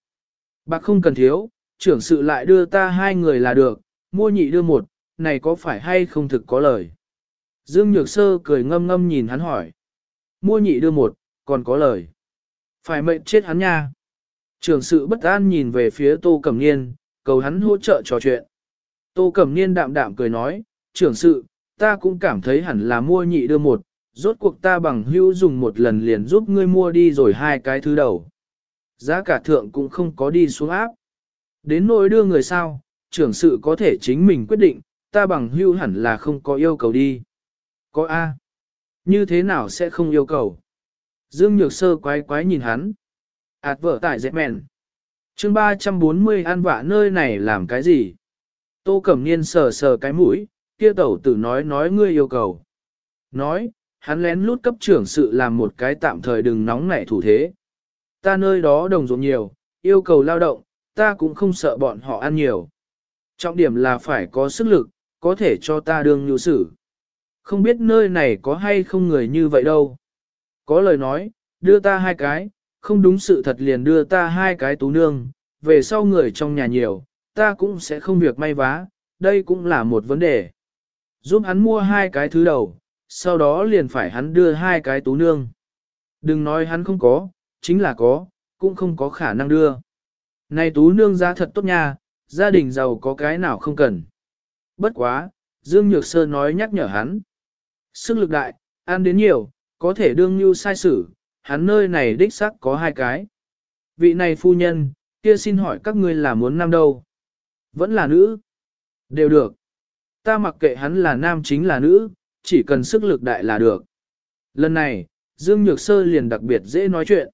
Bạc không cần thiếu, trưởng sự lại đưa ta hai người là được, mua nhị đưa một, này có phải hay không thực có lời? Dương Nhược Sơ cười ngâm ngâm nhìn hắn hỏi. Mua nhị đưa một, còn có lời. Phải mệnh chết hắn nha. trưởng sự bất an nhìn về phía Tô Cẩm Niên, cầu hắn hỗ trợ trò chuyện. Tô Cẩm Niên đạm đạm cười nói, trưởng sự, ta cũng cảm thấy hẳn là mua nhị đưa một, rốt cuộc ta bằng hữu dùng một lần liền giúp ngươi mua đi rồi hai cái thứ đầu. Giá cả thượng cũng không có đi xuống áp. Đến nỗi đưa người sao, trưởng sự có thể chính mình quyết định, ta bằng hữu hẳn là không có yêu cầu đi. Có A. Như thế nào sẽ không yêu cầu? Dương Nhược Sơ quái quái nhìn hắn. Ảt vợ tại dẹp mẹn chương 340 an vạ nơi này làm cái gì? Tô Cẩm Niên sờ sờ cái mũi, kia tẩu tử nói nói ngươi yêu cầu. Nói, hắn lén lút cấp trưởng sự làm một cái tạm thời đừng nóng nảy thủ thế. Ta nơi đó đồng ruộng nhiều, yêu cầu lao động, ta cũng không sợ bọn họ ăn nhiều. Trọng điểm là phải có sức lực, có thể cho ta đương nhu sử. Không biết nơi này có hay không người như vậy đâu. Có lời nói, đưa ta hai cái, không đúng sự thật liền đưa ta hai cái tú nương, về sau người trong nhà nhiều, ta cũng sẽ không việc may vá, đây cũng là một vấn đề. Giúp hắn mua hai cái thứ đầu, sau đó liền phải hắn đưa hai cái tú nương. Đừng nói hắn không có, chính là có, cũng không có khả năng đưa. Này tú nương giá thật tốt nha, gia đình giàu có cái nào không cần. Bất quá, Dương Nhược Sơ nói nhắc nhở hắn. Sức lực đại, ăn đến nhiều, có thể đương như sai sử, hắn nơi này đích xác có hai cái. Vị này phu nhân, kia xin hỏi các ngươi là muốn nam đâu? Vẫn là nữ. Đều được. Ta mặc kệ hắn là nam chính là nữ, chỉ cần sức lực đại là được. Lần này, Dương Nhược Sơ liền đặc biệt dễ nói chuyện.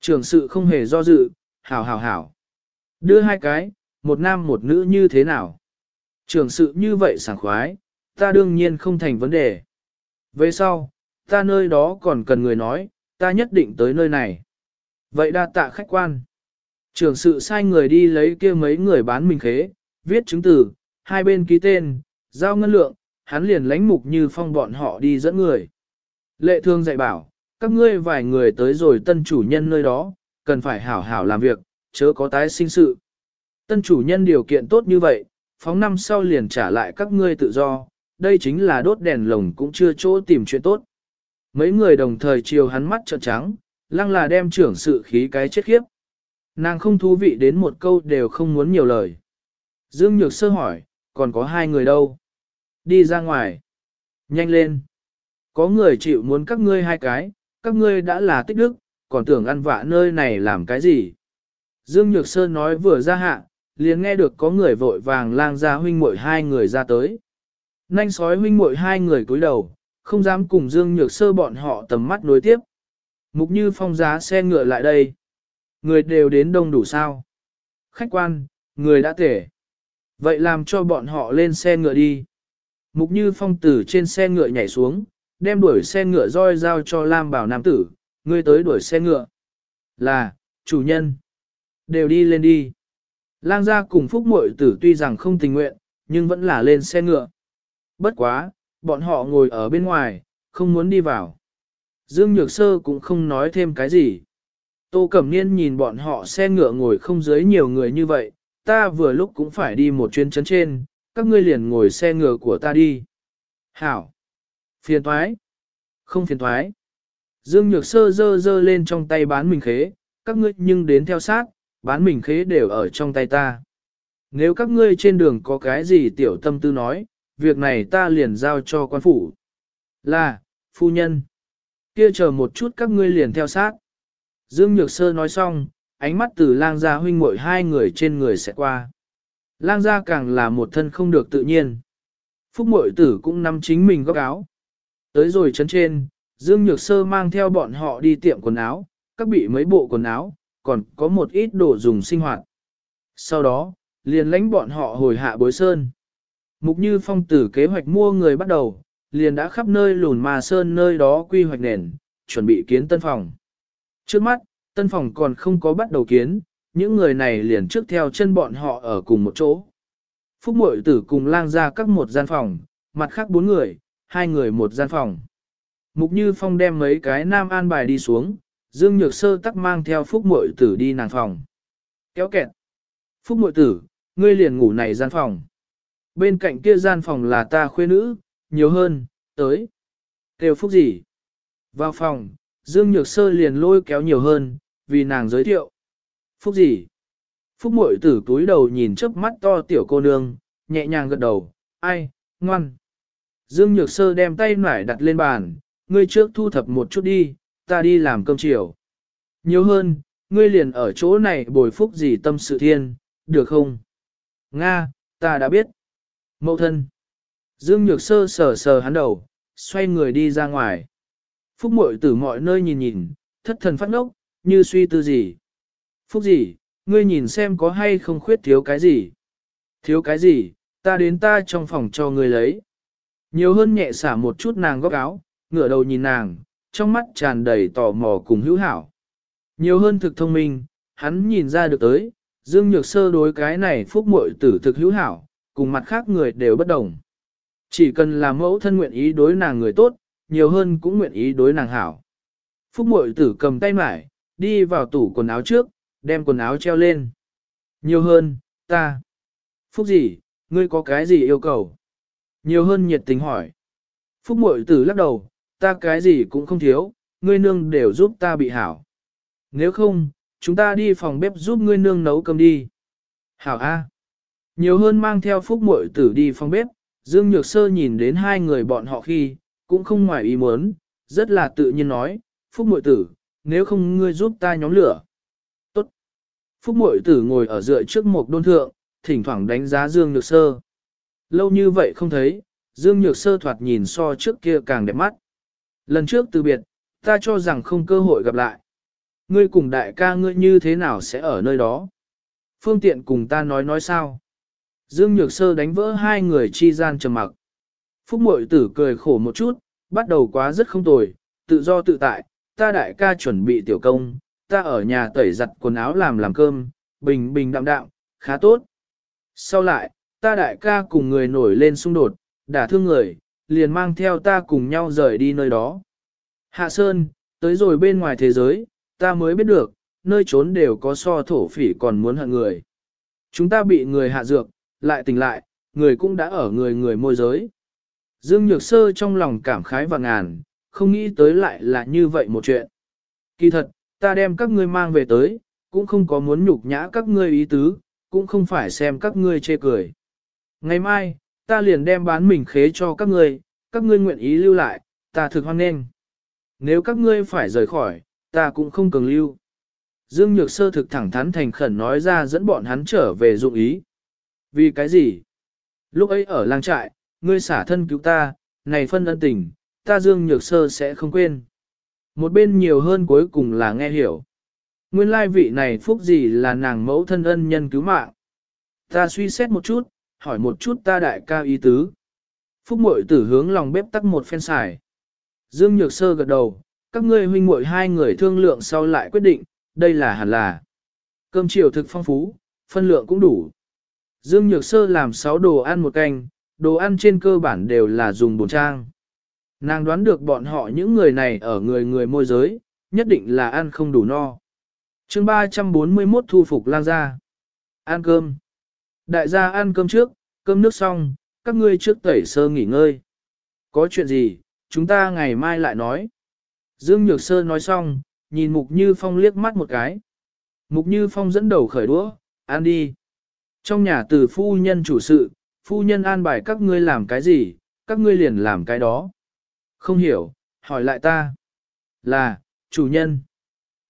Trường sự không hề do dự, hảo hảo hảo. Đưa hai cái, một nam một nữ như thế nào? Trường sự như vậy sảng khoái, ta đương nhiên không thành vấn đề. Về sau, ta nơi đó còn cần người nói, ta nhất định tới nơi này. Vậy đa tạ khách quan. trưởng sự sai người đi lấy kia mấy người bán mình khế, viết chứng từ, hai bên ký tên, giao ngân lượng, hắn liền lánh mục như phong bọn họ đi dẫn người. Lệ thương dạy bảo, các ngươi vài người tới rồi tân chủ nhân nơi đó, cần phải hảo hảo làm việc, chớ có tái sinh sự. Tân chủ nhân điều kiện tốt như vậy, phóng năm sau liền trả lại các ngươi tự do, đây chính là đốt đèn lồng cũng chưa chỗ tìm chuyện tốt. Mấy người đồng thời chiều hắn mắt trợn trắng, lăng là đem trưởng sự khí cái chết khiếp. Nàng không thú vị đến một câu đều không muốn nhiều lời. Dương Nhược Sơ hỏi, còn có hai người đâu? Đi ra ngoài. Nhanh lên. Có người chịu muốn các ngươi hai cái, các ngươi đã là tích đức, còn tưởng ăn vạ nơi này làm cái gì? Dương Nhược Sơ nói vừa ra hạ, liền nghe được có người vội vàng lang ra huynh muội hai người ra tới. Nanh sói huynh muội hai người cúi đầu, không dám cùng Dương Nhược Sơ bọn họ tầm mắt nối tiếp. Mục như phong giá xe ngựa lại đây. Người đều đến đông đủ sao. Khách quan, người đã tể. Vậy làm cho bọn họ lên xe ngựa đi. Mục như phong tử trên xe ngựa nhảy xuống, đem đuổi xe ngựa roi giao cho Lam bảo nam tử, ngươi tới đuổi xe ngựa. Là, chủ nhân. Đều đi lên đi. Lang gia cùng phúc muội tử tuy rằng không tình nguyện, nhưng vẫn là lên xe ngựa. Bất quá, bọn họ ngồi ở bên ngoài, không muốn đi vào. Dương Nhược Sơ cũng không nói thêm cái gì. Tô Cẩm Niên nhìn bọn họ xe ngựa ngồi không dưới nhiều người như vậy, ta vừa lúc cũng phải đi một chuyến chấn trên, các ngươi liền ngồi xe ngựa của ta đi. Hảo! Phiền thoái! Không phiền thoái! Dương Nhược Sơ dơ dơ lên trong tay bán mình khế, các ngươi nhưng đến theo sát, bán mình khế đều ở trong tay ta. Nếu các ngươi trên đường có cái gì tiểu tâm tư nói, việc này ta liền giao cho quan phủ. Là, phu nhân. Kia chờ một chút các ngươi liền theo sát. Dương Nhược Sơ nói xong, ánh mắt từ lang gia huynh muội hai người trên người sẽ qua. Lang gia càng là một thân không được tự nhiên. Phúc muội tử cũng nắm chính mình góc áo. Tới rồi chấn trên, Dương Nhược Sơ mang theo bọn họ đi tiệm quần áo, các bị mấy bộ quần áo, còn có một ít đồ dùng sinh hoạt. Sau đó, liền lãnh bọn họ hồi hạ bối sơn. Mục như phong từ kế hoạch mua người bắt đầu, liền đã khắp nơi lùn mà sơn nơi đó quy hoạch nền, chuẩn bị kiến tân phòng. Trước mắt, tân phòng còn không có bắt đầu kiến, những người này liền trước theo chân bọn họ ở cùng một chỗ. Phúc mội tử cùng lang ra các một gian phòng, mặt khác bốn người, hai người một gian phòng. Mục Như Phong đem mấy cái nam an bài đi xuống, Dương Nhược Sơ tắc mang theo Phúc mội tử đi nàng phòng. Kéo kẹt. Phúc mội tử, ngươi liền ngủ này gian phòng. Bên cạnh kia gian phòng là ta khuê nữ, nhiều hơn, tới. Kêu Phúc gì? Vào phòng, Dương Nhược Sơ liền lôi kéo nhiều hơn, vì nàng giới thiệu. Phúc gì? Phúc mội tử túi đầu nhìn chớp mắt to tiểu cô nương, nhẹ nhàng gật đầu, ai, ngoan. Dương Nhược Sơ đem tay nải đặt lên bàn, ngươi trước thu thập một chút đi, ta đi làm cơm chiều. Nhiều hơn, ngươi liền ở chỗ này bồi phúc gì tâm sự thiên, được không? Nga, ta đã biết. Mậu thân. Dương Nhược Sơ sờ sờ hắn đầu, xoay người đi ra ngoài. Phúc mội từ mọi nơi nhìn nhìn, thất thần phát ngốc, như suy tư gì. Phúc gì, ngươi nhìn xem có hay không khuyết thiếu cái gì. Thiếu cái gì, ta đến ta trong phòng cho ngươi lấy. Nhiều hơn nhẹ xả một chút nàng góc áo, ngửa đầu nhìn nàng, trong mắt tràn đầy tò mò cùng hữu hảo. Nhiều hơn thực thông minh, hắn nhìn ra được tới, Dương Nhược Sơ đối cái này phúc muội tử thực hữu hảo, cùng mặt khác người đều bất đồng. Chỉ cần là mẫu thân nguyện ý đối nàng người tốt, nhiều hơn cũng nguyện ý đối nàng hảo. Phúc mội tử cầm tay mải, đi vào tủ quần áo trước, đem quần áo treo lên. Nhiều hơn, ta. Phúc gì, ngươi có cái gì yêu cầu? Nhiều hơn nhiệt tình hỏi. Phúc mội tử lắc đầu, ta cái gì cũng không thiếu, ngươi nương đều giúp ta bị hảo. Nếu không, chúng ta đi phòng bếp giúp ngươi nương nấu cơm đi. Hảo A. Nhiều hơn mang theo phúc muội tử đi phòng bếp, Dương Nhược Sơ nhìn đến hai người bọn họ khi, cũng không ngoài ý muốn, rất là tự nhiên nói, phúc muội tử, nếu không ngươi giúp ta nhóm lửa. Tốt. Phúc muội tử ngồi ở dựa trước một đôn thượng, thỉnh thoảng đánh giá Dương Nhược Sơ. Lâu như vậy không thấy, Dương Nhược Sơ thoạt nhìn so trước kia càng đẹp mắt. Lần trước từ biệt, ta cho rằng không cơ hội gặp lại. Ngươi cùng đại ca ngươi như thế nào sẽ ở nơi đó? Phương tiện cùng ta nói nói sao? Dương Nhược Sơ đánh vỡ hai người chi gian trầm mặc. Phúc mội tử cười khổ một chút, bắt đầu quá rất không tồi, tự do tự tại, ta đại ca chuẩn bị tiểu công, ta ở nhà tẩy giặt quần áo làm làm cơm, bình bình đạm đạm, khá tốt. Sau lại, ta đại ca cùng người nổi lên xung đột, đả thương người, liền mang theo ta cùng nhau rời đi nơi đó. Hạ Sơn, tới rồi bên ngoài thế giới, ta mới biết được, nơi trốn đều có so thổ phỉ còn muốn hận người. Chúng ta bị người hạ dược, lại tỉnh lại, người cũng đã ở người người môi giới. Dương Nhược Sơ trong lòng cảm khái và ngàn, không nghĩ tới lại là như vậy một chuyện. Kỳ thật, ta đem các ngươi mang về tới, cũng không có muốn nhục nhã các ngươi ý tứ, cũng không phải xem các ngươi chê cười. Ngày mai, ta liền đem bán mình khế cho các ngươi, các ngươi nguyện ý lưu lại, ta thực hoan nghênh. Nếu các ngươi phải rời khỏi, ta cũng không cần lưu. Dương Nhược Sơ thực thẳng thắn thành khẩn nói ra dẫn bọn hắn trở về dụng ý. Vì cái gì? Lúc ấy ở lang trại, ngươi xả thân cứu ta, này phân ân tình, ta Dương Nhược Sơ sẽ không quên. Một bên nhiều hơn cuối cùng là nghe hiểu. Nguyên lai vị này phúc gì là nàng mẫu thân ân nhân cứu mạng. Ta suy xét một chút, hỏi một chút ta đại ca ý tứ. Phúc muội tử hướng lòng bếp tắt một phen xài. Dương Nhược Sơ gật đầu, các ngươi huynh muội hai người thương lượng sau lại quyết định, đây là hẳn là. Cơm chiều thực phong phú, phân lượng cũng đủ. Dương Nhược Sơ làm 6 đồ ăn một canh, đồ ăn trên cơ bản đều là dùng bồn trang. Nàng đoán được bọn họ những người này ở người người môi giới, nhất định là ăn không đủ no. chương 341 thu phục lang gia. Ăn cơm. Đại gia ăn cơm trước, cơm nước xong, các ngươi trước tẩy sơ nghỉ ngơi. Có chuyện gì, chúng ta ngày mai lại nói. Dương Nhược Sơ nói xong, nhìn Mục Như Phong liếc mắt một cái. Mục Như Phong dẫn đầu khởi đũa, ăn đi. Trong nhà từ phu nhân chủ sự, phu nhân an bài các ngươi làm cái gì, các ngươi liền làm cái đó. Không hiểu, hỏi lại ta. Là, chủ nhân.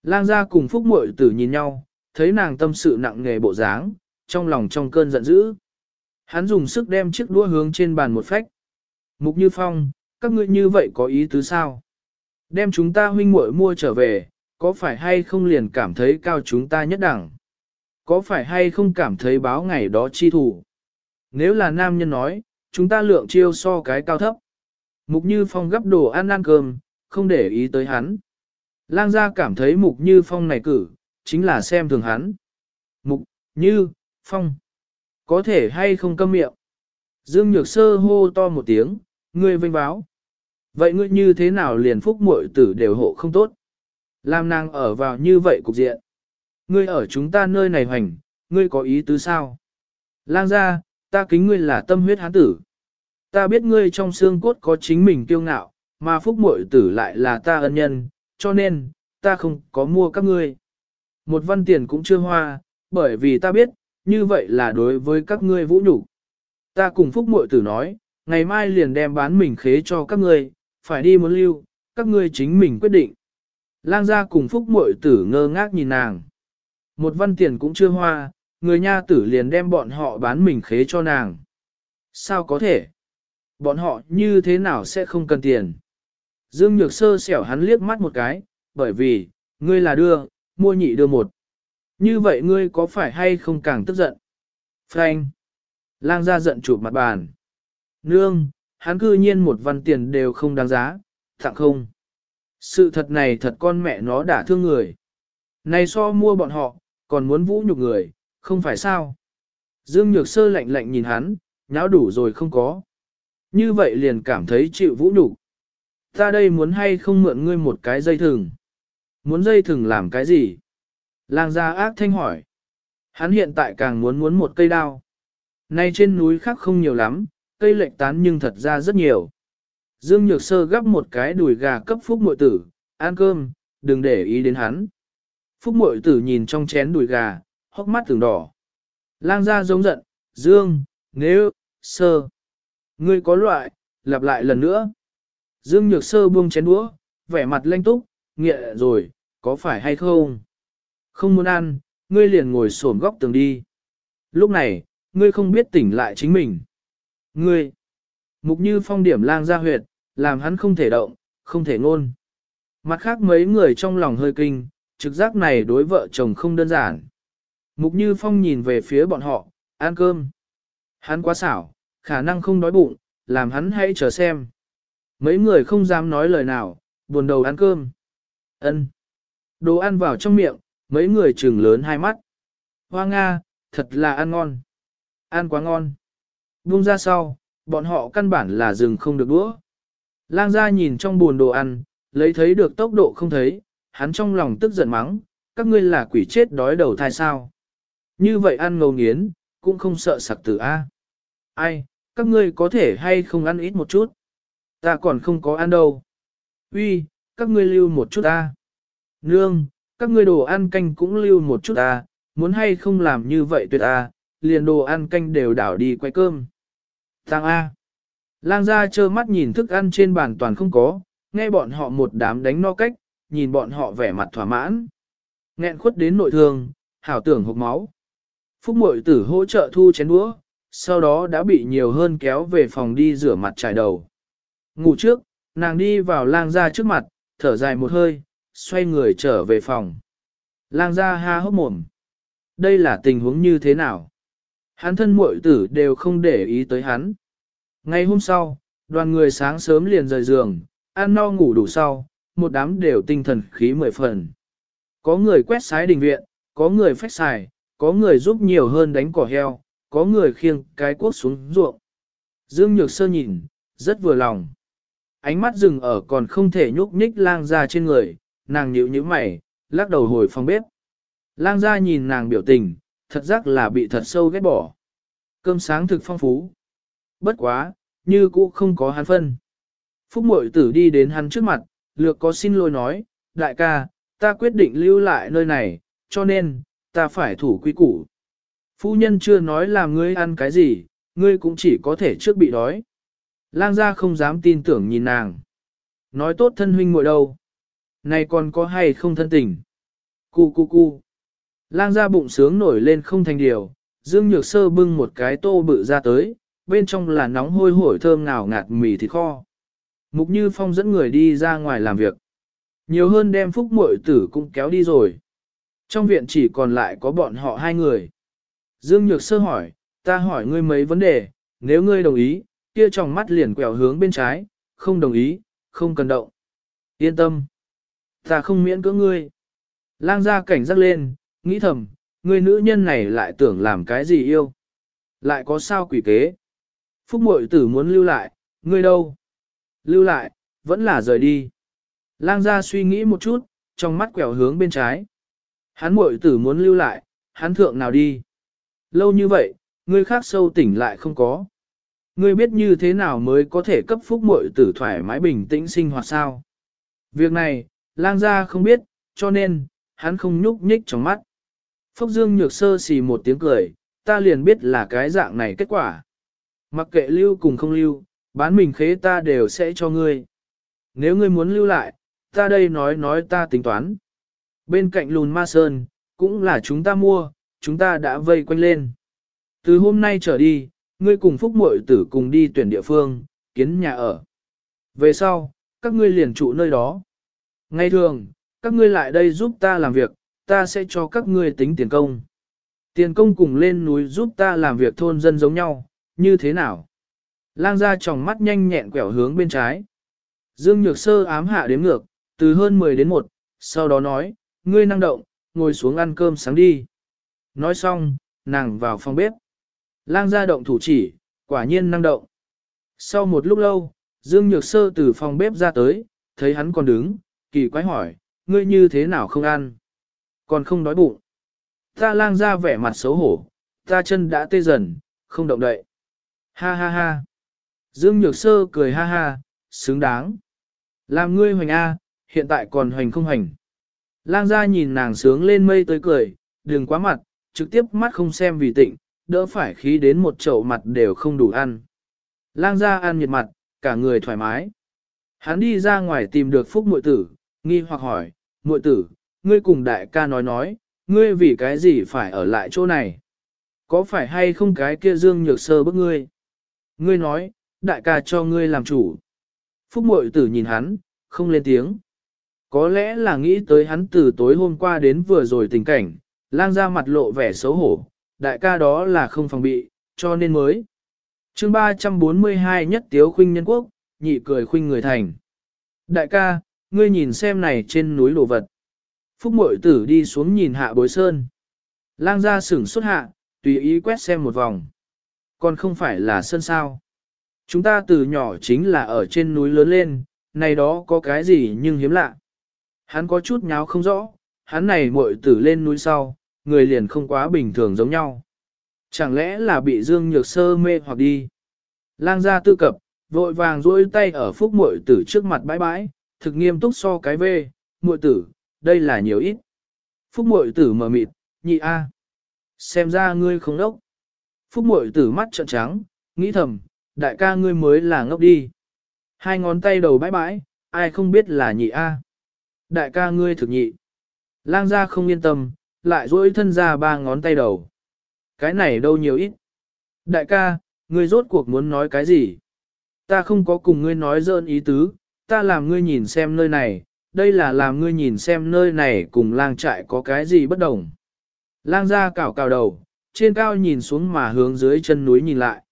Lang gia cùng phúc muội tử nhìn nhau, thấy nàng tâm sự nặng nghề bộ dáng, trong lòng trong cơn giận dữ. Hắn dùng sức đem chiếc đũa hướng trên bàn một phách. Mục Như Phong, các ngươi như vậy có ý tứ sao? Đem chúng ta huynh muội mua trở về, có phải hay không liền cảm thấy cao chúng ta nhất đẳng? Có phải hay không cảm thấy báo ngày đó chi thủ? Nếu là nam nhân nói, chúng ta lượng chiêu so cái cao thấp. Mục Như Phong gấp đồ ăn ăn cơm, không để ý tới hắn. Lang gia cảm thấy Mục Như Phong này cử, chính là xem thường hắn. Mục, Như, Phong. Có thể hay không câm miệng. Dương Nhược Sơ hô to một tiếng, ngươi vinh báo. Vậy ngươi như thế nào liền phúc muội tử đều hộ không tốt? Làm nàng ở vào như vậy cục diện. Ngươi ở chúng ta nơi này hoành, ngươi có ý tứ sao? Lang gia, ta kính ngươi là tâm huyết hán tử. Ta biết ngươi trong xương cốt có chính mình kiêu ngạo, mà phúc muội tử lại là ta ân nhân, cho nên, ta không có mua các ngươi. Một văn tiền cũng chưa hoa, bởi vì ta biết, như vậy là đối với các ngươi vũ nhục. Ta cùng phúc muội tử nói, ngày mai liền đem bán mình khế cho các ngươi, phải đi muốn lưu, các ngươi chính mình quyết định. Lang gia cùng phúc muội tử ngơ ngác nhìn nàng. Một văn tiền cũng chưa hoa, người nha tử liền đem bọn họ bán mình khế cho nàng. Sao có thể? Bọn họ như thế nào sẽ không cần tiền? Dương Nhược Sơ xẻo hắn liếc mắt một cái, bởi vì, ngươi là đưa, mua nhị đưa một. Như vậy ngươi có phải hay không càng tức giận? Frank. Lang ra giận chụp mặt bàn. Nương, hắn cư nhiên một văn tiền đều không đáng giá, tặng không. Sự thật này thật con mẹ nó đã thương người. Này so mua bọn họ, còn muốn vũ nhục người, không phải sao? Dương Nhược Sơ lạnh lạnh nhìn hắn, nháo đủ rồi không có. Như vậy liền cảm thấy chịu vũ nhục. Ta đây muốn hay không mượn ngươi một cái dây thừng? Muốn dây thừng làm cái gì? Lang gia ác thanh hỏi. Hắn hiện tại càng muốn muốn một cây đao. Nay trên núi khác không nhiều lắm, cây lệnh tán nhưng thật ra rất nhiều. Dương Nhược Sơ gắp một cái đùi gà cấp phúc mội tử, ăn cơm, đừng để ý đến hắn. Phúc mội tử nhìn trong chén đùi gà, hốc mắt tưởng đỏ. Lang gia giống giận, Dương, nếu, Sơ. Ngươi có loại, lặp lại lần nữa. Dương Nhược Sơ buông chén đũa, vẻ mặt lanh túc, nghiện rồi, có phải hay không? Không muốn ăn, ngươi liền ngồi xổm góc tường đi. Lúc này, ngươi không biết tỉnh lại chính mình. Ngươi, mục như phong điểm lang ra huyệt, làm hắn không thể động, không thể ngôn. Mặt khác mấy người trong lòng hơi kinh, trực giác này đối vợ chồng không đơn giản. Mục như phong nhìn về phía bọn họ, ăn cơm. Hắn quá xảo, khả năng không đói bụng, làm hắn hãy chờ xem. Mấy người không dám nói lời nào, buồn đầu ăn cơm. Ân. Đồ ăn vào trong miệng, mấy người trừng lớn hai mắt. Hoa Nga, thật là ăn ngon. Ăn quá ngon. Buông ra sau, bọn họ căn bản là dừng không được đũa. Lang gia nhìn trong buồn đồ ăn, lấy thấy được tốc độ không thấy, hắn trong lòng tức giận mắng, các ngươi là quỷ chết đói đầu thai sao. Như vậy ăn ngầu nghiến, cũng không sợ sặc tử A. Ai, các ngươi có thể hay không ăn ít một chút. Ta còn không có ăn đâu. Uy, các ngươi lưu một chút A. Nương, các ngươi đồ ăn canh cũng lưu một chút A, muốn hay không làm như vậy tuyệt A, liền đồ ăn canh đều đảo đi quay cơm. Tăng A. Lang gia trơ mắt nhìn thức ăn trên bàn toàn không có, nghe bọn họ một đám đánh no cách, nhìn bọn họ vẻ mặt thỏa mãn. Nghẹn khuất đến nội thương, hảo tưởng hộp máu. Phúc mội tử hỗ trợ thu chén đũa, sau đó đã bị nhiều hơn kéo về phòng đi rửa mặt trải đầu. Ngủ trước, nàng đi vào lang gia trước mặt, thở dài một hơi, xoay người trở về phòng. Lang gia ha hốc mồm. Đây là tình huống như thế nào? Hắn thân muội tử đều không để ý tới hắn. Ngày hôm sau, đoàn người sáng sớm liền rời giường, ăn no ngủ đủ sau, một đám đều tinh thần khí mười phần. Có người quét sái đình viện, có người phách xài, có người giúp nhiều hơn đánh cỏ heo, có người khiêng cái cuốc xuống ruộng. Dương Nhược Sơ nhìn, rất vừa lòng. Ánh mắt dừng ở còn không thể nhúc nhích lang ra trên người, nàng nhíu nhíu mày, lắc đầu hồi phòng bếp. Lang ra nhìn nàng biểu tình, thật giác là bị thật sâu ghét bỏ. Cơm sáng thực phong phú. Bất quá, như cũ không có hắn phân. Phúc mội tử đi đến hắn trước mặt, lược có xin lỗi nói, đại ca, ta quyết định lưu lại nơi này, cho nên, ta phải thủ quy củ. Phu nhân chưa nói là ngươi ăn cái gì, ngươi cũng chỉ có thể trước bị đói. Lang gia không dám tin tưởng nhìn nàng. Nói tốt thân huynh muội đâu. Này còn có hay không thân tình. Cu cu cu. Lang gia bụng sướng nổi lên không thành điều, Dương Nhược Sơ bưng một cái tô bự ra tới, bên trong là nóng hôi hổi thơm ngào ngạt mì thịt kho. Mục Như Phong dẫn người đi ra ngoài làm việc. Nhiều hơn đem phúc muội tử cũng kéo đi rồi. Trong viện chỉ còn lại có bọn họ hai người. Dương Nhược Sơ hỏi, ta hỏi ngươi mấy vấn đề, nếu ngươi đồng ý, kia trong mắt liền quẹo hướng bên trái, không đồng ý, không cần động. Yên tâm. Ta không miễn cưỡng ngươi. Lang gia cảnh giác lên, nghĩ thầm, người nữ nhân này lại tưởng làm cái gì yêu. Lại có sao quỷ kế. Phúc mội tử muốn lưu lại, ngươi đâu? Lưu lại, vẫn là rời đi. Lang gia suy nghĩ một chút, trong mắt quẹo hướng bên trái. Hắn muội tử muốn lưu lại, hắn thượng nào đi. Lâu như vậy, người khác sâu tỉnh lại không có. Ngươi biết như thế nào mới có thể cấp phúc muội tử thoải mái bình tĩnh sinh hoạt sao. Việc này, lang gia không biết, cho nên, hắn không nhúc nhích trong mắt. Phúc Dương nhược sơ xì một tiếng cười, ta liền biết là cái dạng này kết quả. Mặc kệ lưu cùng không lưu, bán mình khế ta đều sẽ cho ngươi. Nếu ngươi muốn lưu lại, ta đây nói nói ta tính toán. Bên cạnh lùn ma sơn, cũng là chúng ta mua, chúng ta đã vây quanh lên. Từ hôm nay trở đi, ngươi cùng phúc muội tử cùng đi tuyển địa phương, kiến nhà ở. Về sau, các ngươi liền trụ nơi đó. Ngay thường, các ngươi lại đây giúp ta làm việc, ta sẽ cho các ngươi tính tiền công. Tiền công cùng lên núi giúp ta làm việc thôn dân giống nhau, như thế nào? Lang ra tròng mắt nhanh nhẹn quẹo hướng bên trái. Dương Nhược Sơ ám hạ đếm ngược, từ hơn 10 đến 1, sau đó nói, ngươi năng động, ngồi xuống ăn cơm sáng đi. Nói xong, nàng vào phòng bếp. Lang ra động thủ chỉ, quả nhiên năng động. Sau một lúc lâu, Dương Nhược Sơ từ phòng bếp ra tới, thấy hắn còn đứng, kỳ quái hỏi, ngươi như thế nào không ăn? Còn không đói bụng. Ta lang ra vẻ mặt xấu hổ, ta chân đã tê dần, không động đậy. Ha ha ha. Dương Nhược Sơ cười ha ha, xứng đáng. Làm ngươi hoành A, hiện tại còn hoành không hoành. Lang gia nhìn nàng sướng lên mây tới cười, đừng quá mặt, trực tiếp mắt không xem vì tịnh, đỡ phải khí đến một chậu mặt đều không đủ ăn. Lang gia ăn nhiệt mặt, cả người thoải mái. Hắn đi ra ngoài tìm được phúc muội tử, nghi hoặc hỏi, muội tử, ngươi cùng đại ca nói nói, ngươi vì cái gì phải ở lại chỗ này? Có phải hay không cái kia dương nhược sơ bức ngươi? Ngươi nói, đại ca cho ngươi làm chủ. Phúc mội tử nhìn hắn, không lên tiếng. Có lẽ là nghĩ tới hắn từ tối hôm qua đến vừa rồi tình cảnh, lang ra mặt lộ vẻ xấu hổ, đại ca đó là không phòng bị, cho nên mới. chương 342 nhất tiếu khuynh nhân quốc, nhị cười khuynh người thành. Đại ca, ngươi nhìn xem này trên núi đồ vật. Phúc mội tử đi xuống nhìn hạ bối sơn. Lang ra sửng xuất hạ, tùy ý quét xem một vòng. Còn không phải là sơn sao. Chúng ta từ nhỏ chính là ở trên núi lớn lên, này đó có cái gì nhưng hiếm lạ. Hắn có chút nháo không rõ, hắn này muội tử lên núi sau, người liền không quá bình thường giống nhau. Chẳng lẽ là bị Dương Nhược Sơ mê hoặc đi? Lang gia tư cập, vội vàng duỗi tay ở phúc muội tử trước mặt bãi bãi, thực nghiêm túc so cái về. muội tử, đây là nhiều ít. Phúc muội tử mở mịt, nhị a, xem ra ngươi không đốc. Phúc muội tử mắt trợn trắng, nghĩ thầm, đại ca ngươi mới là ngốc đi. Hai ngón tay đầu bãi bãi, ai không biết là nhị a. Đại ca ngươi thực nhị. Lang gia không yên tâm, lại duỗi thân ra ba ngón tay đầu. Cái này đâu nhiều ít. Đại ca, ngươi rốt cuộc muốn nói cái gì? Ta không có cùng ngươi nói dơn ý tứ, ta làm ngươi nhìn xem nơi này, đây là làm ngươi nhìn xem nơi này cùng lang trại có cái gì bất đồng. Lang gia cào cào đầu, trên cao nhìn xuống mà hướng dưới chân núi nhìn lại.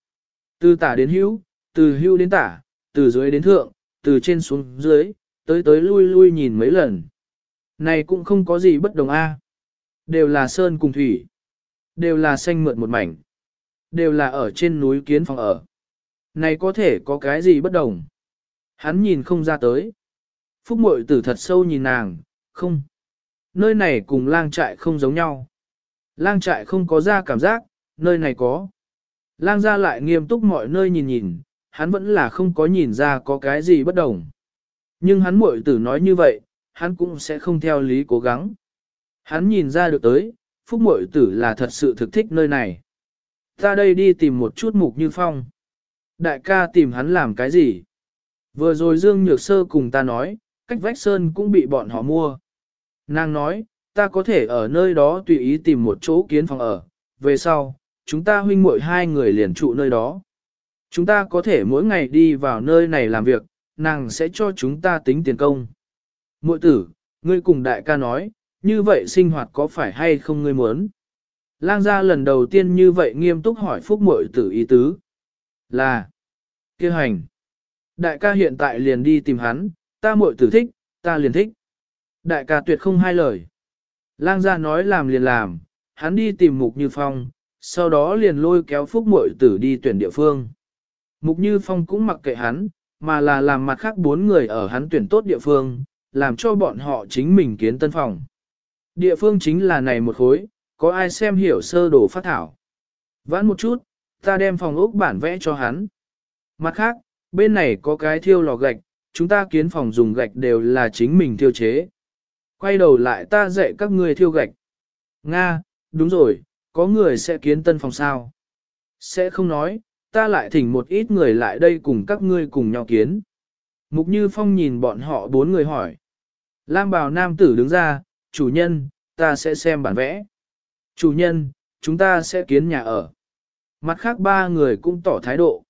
Từ tả đến hữu, từ hữu đến tả, từ dưới đến thượng, từ trên xuống dưới, tới tới lui lui nhìn mấy lần. Này cũng không có gì bất đồng a. Đều là sơn cùng thủy. Đều là xanh mượn một mảnh. Đều là ở trên núi kiến phòng ở. Này có thể có cái gì bất đồng. Hắn nhìn không ra tới. Phúc mội tử thật sâu nhìn nàng, không. Nơi này cùng lang trại không giống nhau. Lang trại không có ra cảm giác, nơi này có. Lang ra lại nghiêm túc mọi nơi nhìn nhìn, hắn vẫn là không có nhìn ra có cái gì bất đồng. Nhưng hắn muội tử nói như vậy, hắn cũng sẽ không theo lý cố gắng. Hắn nhìn ra được tới, phúc muội tử là thật sự thực thích nơi này. Ta đây đi tìm một chút mục như phong. Đại ca tìm hắn làm cái gì? Vừa rồi Dương Nhược Sơ cùng ta nói, cách vách sơn cũng bị bọn họ mua. Nàng nói, ta có thể ở nơi đó tùy ý tìm một chỗ kiến phòng ở, về sau, chúng ta huynh muội hai người liền trụ nơi đó. Chúng ta có thể mỗi ngày đi vào nơi này làm việc, nàng sẽ cho chúng ta tính tiền công. Muội tử, ngươi cùng đại ca nói, như vậy sinh hoạt có phải hay không ngươi muốn? Lang gia lần đầu tiên như vậy nghiêm túc hỏi phúc muội tử ý tứ. Là, kia hành. Đại ca hiện tại liền đi tìm hắn, ta muội tử thích, ta liền thích. Đại ca tuyệt không hai lời. Lang gia nói làm liền làm, hắn đi tìm Mục Như Phong, sau đó liền lôi kéo Phúc Muội Tử đi tuyển địa phương. Mục Như Phong cũng mặc kệ hắn, mà là làm mặt khác bốn người ở hắn tuyển tốt địa phương, làm cho bọn họ chính mình kiến tân phòng. Địa phương chính là này một khối, có ai xem hiểu sơ đồ phát thảo. Vãn một chút, ta đem phòng ốc bản vẽ cho hắn. Mặt khác, bên này có cái thiêu lò gạch, chúng ta kiến phòng dùng gạch đều là chính mình thiêu chế. Quay đầu lại ta dạy các người thiêu gạch. Nga, đúng rồi, có người sẽ kiến tân phòng sao? Sẽ không nói, ta lại thỉnh một ít người lại đây cùng các ngươi cùng nhau kiến. Mục Như Phong nhìn bọn họ bốn người hỏi. Lam bào nam tử đứng ra, chủ nhân, ta sẽ xem bản vẽ. Chủ nhân, chúng ta sẽ kiến nhà ở. Mặt khác ba người cũng tỏ thái độ.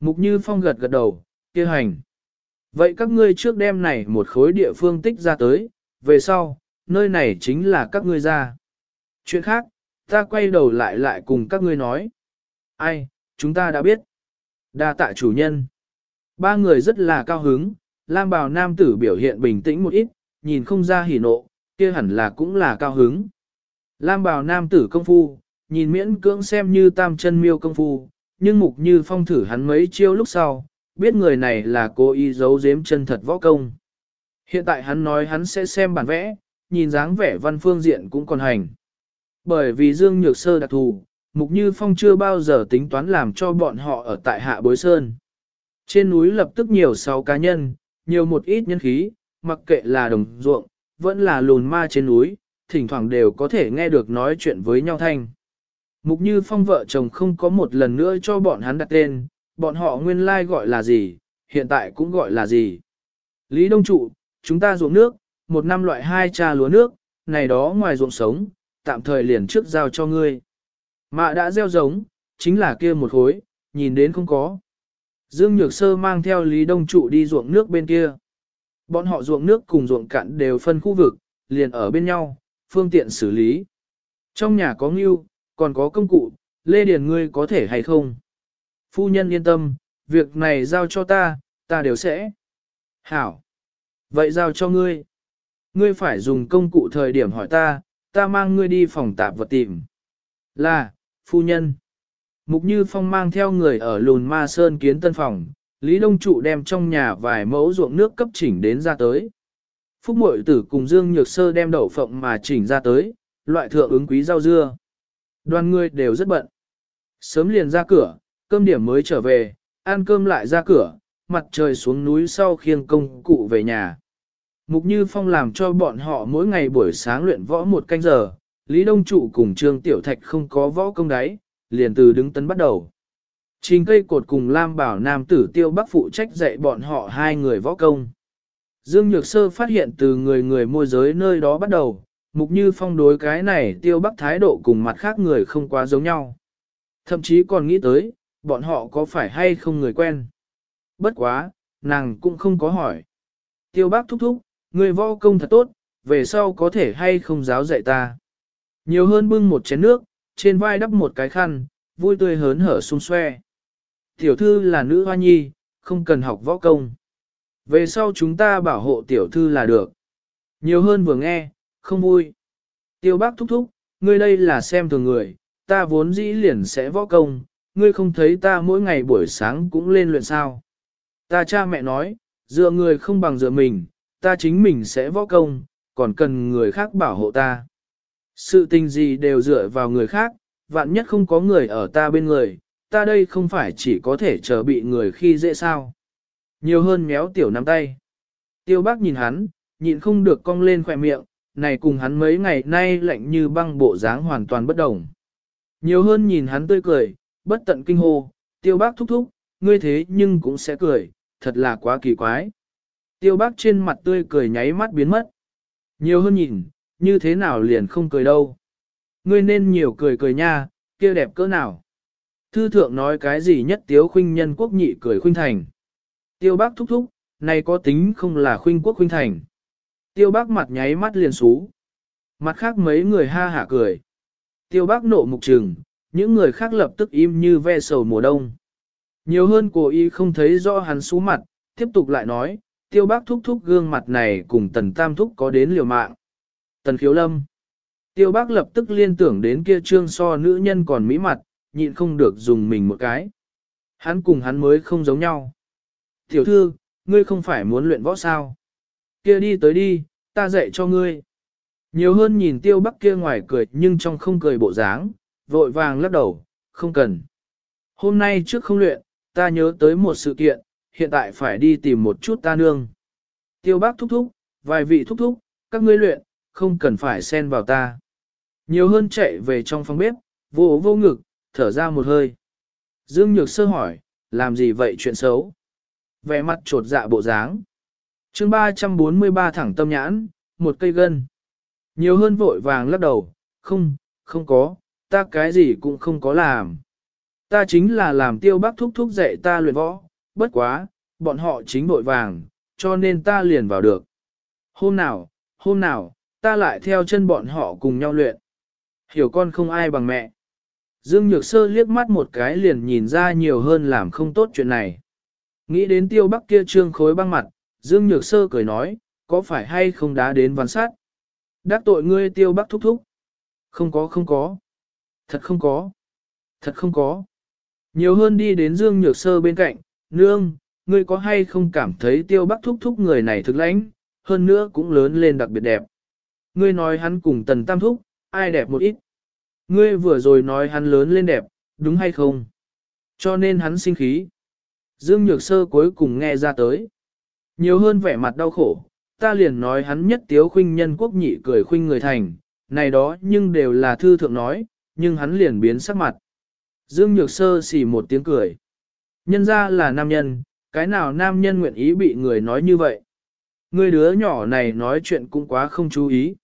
Mục Như Phong gật gật đầu, kia hành. Vậy các ngươi trước đêm này một khối địa phương tích ra tới, về sau, nơi này chính là các ngươi ra. Chuyện khác, ta quay đầu lại lại cùng các ngươi nói. Ai, chúng ta đã biết. Đa tạ chủ nhân. Ba người rất là cao hứng, Lam bào nam tử biểu hiện bình tĩnh một ít, nhìn không ra hỉ nộ, kia hẳn là cũng là cao hứng. Lam bào nam tử công phu, nhìn miễn cưỡng xem như tam chân miêu công phu, nhưng mục như phong thử hắn mấy chiêu lúc sau, biết người này là cố ý giấu giếm chân thật võ công. Hiện tại hắn nói hắn sẽ xem bản vẽ, nhìn dáng vẻ văn phương diện cũng còn hành. Bởi vì Dương Nhược Sơ đặc thù, Mục Như Phong chưa bao giờ tính toán làm cho bọn họ ở tại Hạ Bối Sơn. Trên núi lập tức nhiều sáu cá nhân, nhiều một ít nhân khí, mặc kệ là đồng ruộng, vẫn là lùn ma trên núi, thỉnh thoảng đều có thể nghe được nói chuyện với nhau thanh. Mục Như Phong vợ chồng không có một lần nữa cho bọn hắn đặt tên, bọn họ nguyên lai gọi là gì, hiện tại cũng gọi là gì. Lý Đông Trụ, chúng ta ruộng nước, một năm loại hai trà lúa nước, này đó ngoài ruộng sống, tạm thời liền trước giao cho ngươi. Mạ đã gieo giống, chính là kia một khối, nhìn đến không có. Dương Nhược Sơ mang theo Lý Đông Trụ đi ruộng nước bên kia. Bọn họ ruộng nước cùng ruộng cạn đều phân khu vực, liền ở bên nhau, phương tiện xử lý. Trong nhà có ngưu, còn có công cụ, Lê Điền ngươi có thể hay không? Phu nhân yên tâm, việc này giao cho ta, ta đều sẽ. Hảo. Vậy giao cho ngươi. Ngươi phải dùng công cụ thời điểm hỏi ta, ta mang ngươi đi phòng tạp vật tìm. Là, phu nhân. Mục Như Phong mang theo người ở lùn ma sơn kiến tân phòng, Lý Đông Trụ đem trong nhà vài mẫu ruộng nước cấp chỉnh đến ra tới. Phúc Mội Tử cùng Dương Nhược Sơ đem đậu phộng mà chỉnh ra tới, loại thượng ứng quý rau dưa. Đoàn người đều rất bận. Sớm liền ra cửa, cơm điểm mới trở về, ăn cơm lại ra cửa, mặt trời xuống núi sau khiêng công cụ về nhà. Mục Như Phong làm cho bọn họ mỗi ngày buổi sáng luyện võ một canh giờ, Lý Đông Trụ cùng Trương Tiểu Thạch không có võ công đáy, liền từ đứng tấn bắt đầu. Trình cây cột cùng Lam Bảo Nam tử tiêu bắc phụ trách dạy bọn họ hai người võ công. Dương Nhược Sơ phát hiện từ người người môi giới nơi đó bắt đầu, mục như phong đối cái này tiêu bắc thái độ cùng mặt khác người không quá giống nhau. Thậm chí còn nghĩ tới, bọn họ có phải hay không người quen. Bất quá, nàng cũng không có hỏi. Tiêu bác thúc thúc, người võ công thật tốt, về sau có thể hay không giáo dạy ta. Nhiều hơn bưng một chén nước, trên vai đắp một cái khăn, vui tươi hớn hở sung xoe. Tiểu thư là nữ hoa nhi, không cần học võ công. Về sau chúng ta bảo hộ tiểu thư là được. Nhiều hơn vừa nghe, không vui. Tiêu bác thúc thúc, ngươi đây là xem thường người, ta vốn dĩ liền sẽ võ công, ngươi không thấy ta mỗi ngày buổi sáng cũng lên luyện sao. Ta cha mẹ nói, dựa người không bằng dựa mình, ta chính mình sẽ võ công, còn cần người khác bảo hộ ta. Sự tình gì đều dựa vào người khác, vạn nhất không có người ở ta bên người, ta đây không phải chỉ có thể chờ bị người khi dễ sao. Nhiều hơn méo tiểu nắm tay. Tiêu bác nhìn hắn, nhịn không được cong lên khỏe miệng, này cùng hắn mấy ngày nay lạnh như băng bộ dáng hoàn toàn bất đồng. Nhiều hơn nhìn hắn tươi cười, bất tận kinh hô, tiêu bác thúc thúc, ngươi thế nhưng cũng sẽ cười, thật là quá kỳ quái. Tiêu bác trên mặt tươi cười nháy mắt biến mất. Nhiều hơn nhìn, như thế nào liền không cười đâu. Ngươi nên nhiều cười cười nha, kia đẹp cỡ nào. Thư thượng nói cái gì nhất tiếu khuynh nhân quốc nhị cười khuynh thành. Tiêu bác thúc thúc, này có tính không là khuynh quốc khuynh thành. Tiêu bác mặt nháy mắt liền xú. Mặt khác mấy người ha hả cười. Tiêu bác nộ mục trừng, những người khác lập tức im như ve sầu mùa đông. Nhiều hơn cô y không thấy rõ hắn xú mặt, tiếp tục lại nói, tiêu bác thúc thúc gương mặt này cùng tần tam thúc có đến liều mạng. Tần khiếu lâm. Tiêu bác lập tức liên tưởng đến kia trương so nữ nhân còn mỹ mặt, nhịn không được dùng mình một cái. Hắn cùng hắn mới không giống nhau. Tiểu thư, ngươi không phải muốn luyện võ sao? Kia đi tới đi, ta dạy cho ngươi. Nhiều hơn nhìn tiêu bắc kia ngoài cười nhưng trong không cười bộ dáng, vội vàng lắc đầu, không cần. Hôm nay trước không luyện, ta nhớ tới một sự kiện, hiện tại phải đi tìm một chút ta nương. Tiêu bác thúc thúc, vài vị thúc thúc, các ngươi luyện, không cần phải xen vào ta. Nhiều hơn chạy về trong phòng bếp, vô vô ngực, thở ra một hơi. Dương Nhược Sơ hỏi, làm gì vậy chuyện xấu? Vẻ mặt trột dạ bộ dáng. chương 343 thẳng tâm nhãn, một cây gân. Nhiều hơn vội vàng lắc đầu, không, không có, ta cái gì cũng không có làm. Ta chính là làm tiêu bác thúc thúc dạy ta luyện võ, bất quá, bọn họ chính vội vàng, cho nên ta liền vào được. Hôm nào, hôm nào, ta lại theo chân bọn họ cùng nhau luyện. Hiểu con không ai bằng mẹ. Dương Nhược Sơ liếc mắt một cái liền nhìn ra nhiều hơn làm không tốt chuyện này. Nghĩ đến tiêu bắc kia trương khối băng mặt, Dương Nhược Sơ cười nói, có phải hay không đá đến văn sát? Đắc tội ngươi tiêu bắc thúc thúc. Không có không có. Thật không có. Thật không có. Nhiều hơn đi đến Dương Nhược Sơ bên cạnh, nương, ngươi có hay không cảm thấy tiêu bắc thúc thúc người này thực lãnh, hơn nữa cũng lớn lên đặc biệt đẹp. Ngươi nói hắn cùng tần tam thúc, ai đẹp một ít. Ngươi vừa rồi nói hắn lớn lên đẹp, đúng hay không? Cho nên hắn sinh khí. Dương Nhược Sơ cuối cùng nghe ra tới. Nhiều hơn vẻ mặt đau khổ, ta liền nói hắn nhất tiếu khuynh nhân quốc nhị cười khuynh người thành, này đó nhưng đều là thư thượng nói, nhưng hắn liền biến sắc mặt. Dương Nhược Sơ xỉ một tiếng cười. Nhân ra là nam nhân, cái nào nam nhân nguyện ý bị người nói như vậy? Người đứa nhỏ này nói chuyện cũng quá không chú ý.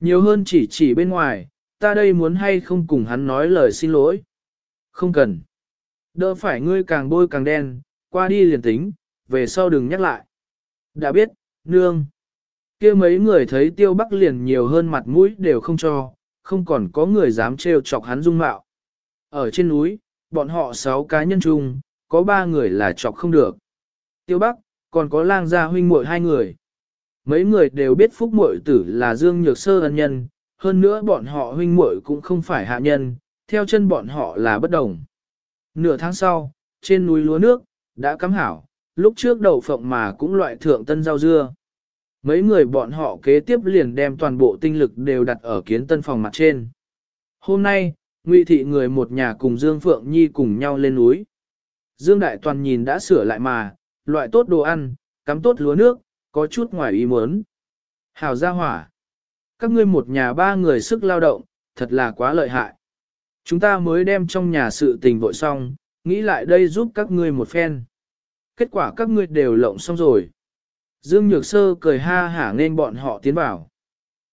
Nhiều hơn chỉ chỉ bên ngoài, ta đây muốn hay không cùng hắn nói lời xin lỗi. Không cần. Đỡ phải ngươi càng bôi càng đen, qua đi liền tính, về sau đừng nhắc lại. Đã biết, nương. kia mấy người thấy tiêu bắc liền nhiều hơn mặt mũi đều không cho, không còn có người dám trêu chọc hắn dung mạo. Ở trên núi, bọn họ sáu cá nhân chung, có ba người là chọc không được. Tiêu bắc, còn có lang gia huynh muội hai người. Mấy người đều biết phúc muội tử là Dương Nhược Sơ ân nhân, hơn nữa bọn họ huynh muội cũng không phải hạ nhân, theo chân bọn họ là bất đồng. Nửa tháng sau, trên núi lúa nước, đã cắm hảo, lúc trước đậu phộng mà cũng loại thượng tân rau dưa. Mấy người bọn họ kế tiếp liền đem toàn bộ tinh lực đều đặt ở kiến tân phòng mặt trên. Hôm nay, Ngụy thị người một nhà cùng Dương Phượng Nhi cùng nhau lên núi. Dương Đại Toàn nhìn đã sửa lại mà, loại tốt đồ ăn, cắm tốt lúa nước, có chút ngoài ý muốn. Hào gia hỏa. Các ngươi một nhà ba người sức lao động, thật là quá lợi hại. Chúng ta mới đem trong nhà sự tình vội xong, nghĩ lại đây giúp các ngươi một phen. Kết quả các ngươi đều lộng xong rồi. Dương Nhược Sơ cười ha hả nên bọn họ tiến vào.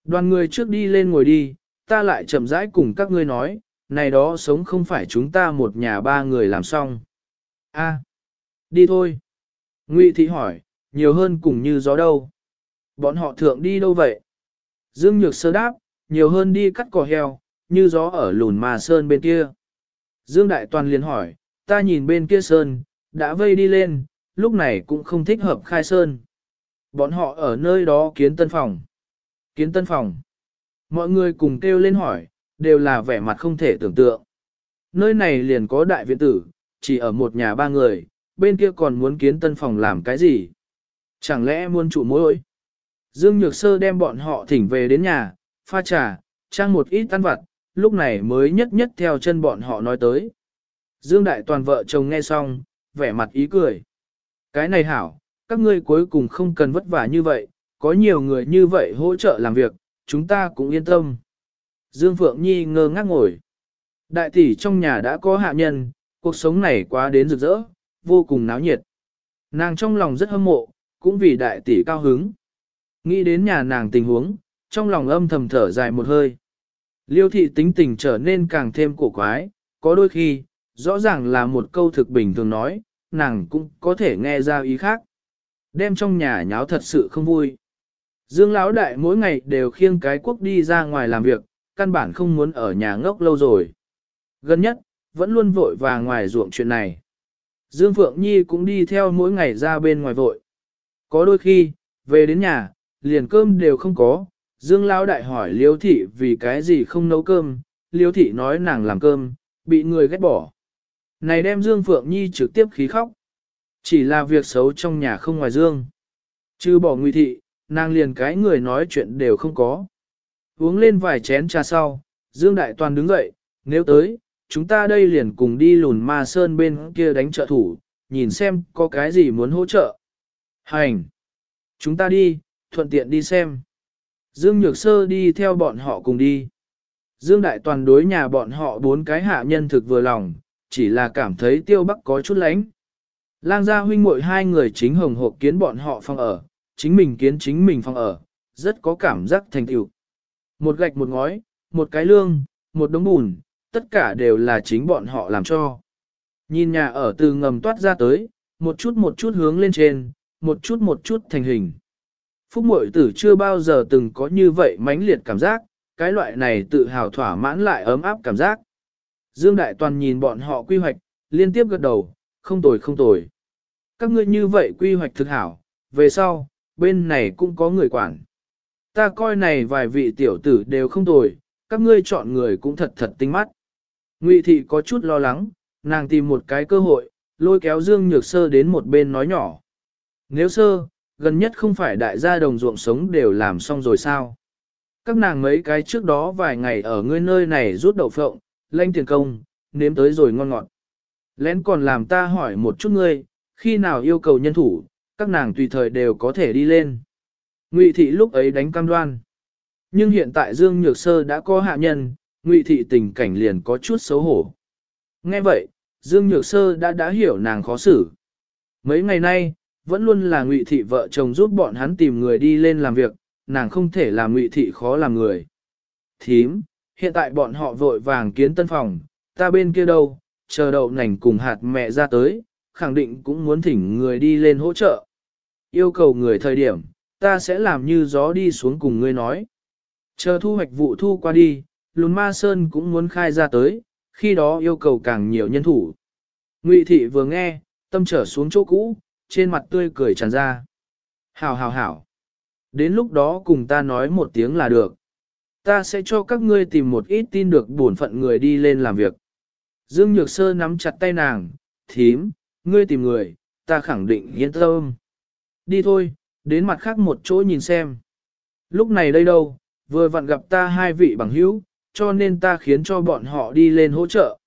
Đoàn người trước đi lên ngồi đi, ta lại chậm rãi cùng các ngươi nói, này đó sống không phải chúng ta một nhà ba người làm xong. A, đi thôi. Ngụy Thị hỏi, nhiều hơn cùng như gió đâu. Bọn họ thượng đi đâu vậy? Dương Nhược Sơ đáp, nhiều hơn đi cắt cỏ heo, như gió ở lùn mà sơn bên kia. Dương Đại Toàn liền hỏi, ta nhìn bên kia sơn, đã vây đi lên, lúc này cũng không thích hợp khai sơn. Bọn họ ở nơi đó kiến tân phòng. Kiến tân phòng. Mọi người cùng kêu lên hỏi, đều là vẻ mặt không thể tưởng tượng. Nơi này liền có đại viện tử, chỉ ở một nhà ba người, bên kia còn muốn kiến tân phòng làm cái gì? Chẳng lẽ muốn trụ mối Dương Nhược Sơ đem bọn họ thỉnh về đến nhà, pha trà, trang một ít ăn vặt, lúc này mới nhất nhất theo chân bọn họ nói tới. Dương Đại Toàn vợ chồng nghe xong, vẻ mặt ý cười. Cái này hảo, các ngươi cuối cùng không cần vất vả như vậy, có nhiều người như vậy hỗ trợ làm việc, chúng ta cũng yên tâm. Dương Phượng Nhi ngơ ngác ngồi. Đại tỷ trong nhà đã có hạ nhân, cuộc sống này quá đến rực rỡ, vô cùng náo nhiệt. Nàng trong lòng rất hâm mộ, cũng vì đại tỷ cao hứng. Nghĩ đến nhà nàng tình huống, trong lòng âm thầm thở dài một hơi. Liêu thị tính tình trở nên càng thêm cổ quái, có đôi khi, rõ ràng là một câu thực bình thường nói, nàng cũng có thể nghe ra ý khác. Đem trong nhà nháo thật sự không vui. Dương Lão Đại mỗi ngày đều khiêng cái quốc đi ra ngoài làm việc, căn bản không muốn ở nhà ngốc lâu rồi. Gần nhất, vẫn luôn vội và ngoài ruộng chuyện này. Dương Phượng Nhi cũng đi theo mỗi ngày ra bên ngoài vội. Có đôi khi, về đến nhà, liền cơm đều không có. Dương Lão Đại hỏi Liêu Thị vì cái gì không nấu cơm, Liêu Thị nói nàng làm cơm, bị người ghét bỏ. Này đem Dương Phượng Nhi trực tiếp khí khóc. Chỉ là việc xấu trong nhà không ngoài Dương. Chứ bỏ nguy thị, nàng liền cái người nói chuyện đều không có. Uống lên vài chén trà sau, Dương Đại Toàn đứng dậy, nếu tới, chúng ta đây liền cùng đi lùn ma sơn bên kia đánh trợ thủ, nhìn xem có cái gì muốn hỗ trợ. Hành! Chúng ta đi, thuận tiện đi xem. Dương Nhược Sơ đi theo bọn họ cùng đi. Dương Đại Toàn đối nhà bọn họ bốn cái hạ nhân thực vừa lòng, chỉ là cảm thấy tiêu bắc có chút lánh. Lang gia huynh muội hai người chính hồng hộp kiến bọn họ phòng ở, chính mình kiến chính mình phòng ở, rất có cảm giác thành tựu. Một gạch một ngói, một cái lương, một đống bùn, tất cả đều là chính bọn họ làm cho. Nhìn nhà ở từ ngầm toát ra tới, một chút một chút hướng lên trên, một chút một chút thành hình. Phúc mội tử chưa bao giờ từng có như vậy mãnh liệt cảm giác, cái loại này tự hào thỏa mãn lại ấm áp cảm giác. Dương Đại Toàn nhìn bọn họ quy hoạch, liên tiếp gật đầu, không tồi không tồi. Các ngươi như vậy quy hoạch thực hảo, về sau, bên này cũng có người quản. Ta coi này vài vị tiểu tử đều không tồi, các ngươi chọn người cũng thật thật tinh mắt. Ngụy thị có chút lo lắng, nàng tìm một cái cơ hội, lôi kéo Dương Nhược Sơ đến một bên nói nhỏ. Nếu sơ, gần nhất không phải đại gia đồng ruộng sống đều làm xong rồi sao? Các nàng mấy cái trước đó vài ngày ở ngươi nơi này rút đậu phộng, lanh tiền công, nếm tới rồi ngon ngọt. Lén còn làm ta hỏi một chút ngươi, khi nào yêu cầu nhân thủ, các nàng tùy thời đều có thể đi lên. Ngụy thị lúc ấy đánh cam đoan. Nhưng hiện tại Dương Nhược Sơ đã có hạ nhân, Ngụy thị tình cảnh liền có chút xấu hổ. Nghe vậy, Dương Nhược Sơ đã đã hiểu nàng khó xử. Mấy ngày nay, vẫn luôn là Ngụy thị vợ chồng giúp bọn hắn tìm người đi lên làm việc, nàng không thể làm Ngụy thị khó làm người. Thím, hiện tại bọn họ vội vàng kiến tân phòng, ta bên kia đâu, chờ đậu nành cùng hạt mẹ ra tới, khẳng định cũng muốn thỉnh người đi lên hỗ trợ. Yêu cầu người thời điểm, ta sẽ làm như gió đi xuống cùng ngươi nói. Chờ thu hoạch vụ thu qua đi, lùn ma sơn cũng muốn khai ra tới, khi đó yêu cầu càng nhiều nhân thủ. Ngụy thị vừa nghe, tâm trở xuống chỗ cũ, trên mặt tươi cười tràn ra. Hảo hảo hảo. Đến lúc đó cùng ta nói một tiếng là được. Ta sẽ cho các ngươi tìm một ít tin được bổn phận người đi lên làm việc. Dương Nhược Sơ nắm chặt tay nàng, thím, ngươi tìm người, ta khẳng định yên tâm. Đi thôi, đến mặt khác một chỗ nhìn xem. Lúc này đây đâu, vừa vặn gặp ta hai vị bằng hữu, cho nên ta khiến cho bọn họ đi lên hỗ trợ.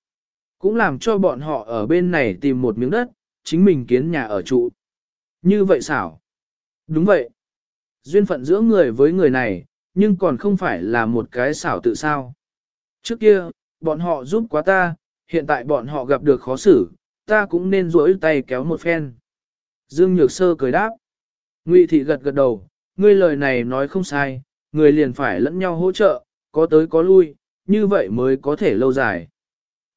Cũng làm cho bọn họ ở bên này tìm một miếng đất, chính mình kiến nhà ở trụ. Như vậy xảo. Đúng vậy. Duyên phận giữa người với người này, nhưng còn không phải là một cái xảo tự sao. Trước kia, bọn họ giúp quá ta, hiện tại bọn họ gặp được khó xử, ta cũng nên rỗi tay kéo một phen. Dương Nhược Sơ cười đáp. Ngụy Thị gật gật đầu, ngươi lời này nói không sai, người liền phải lẫn nhau hỗ trợ, có tới có lui, như vậy mới có thể lâu dài.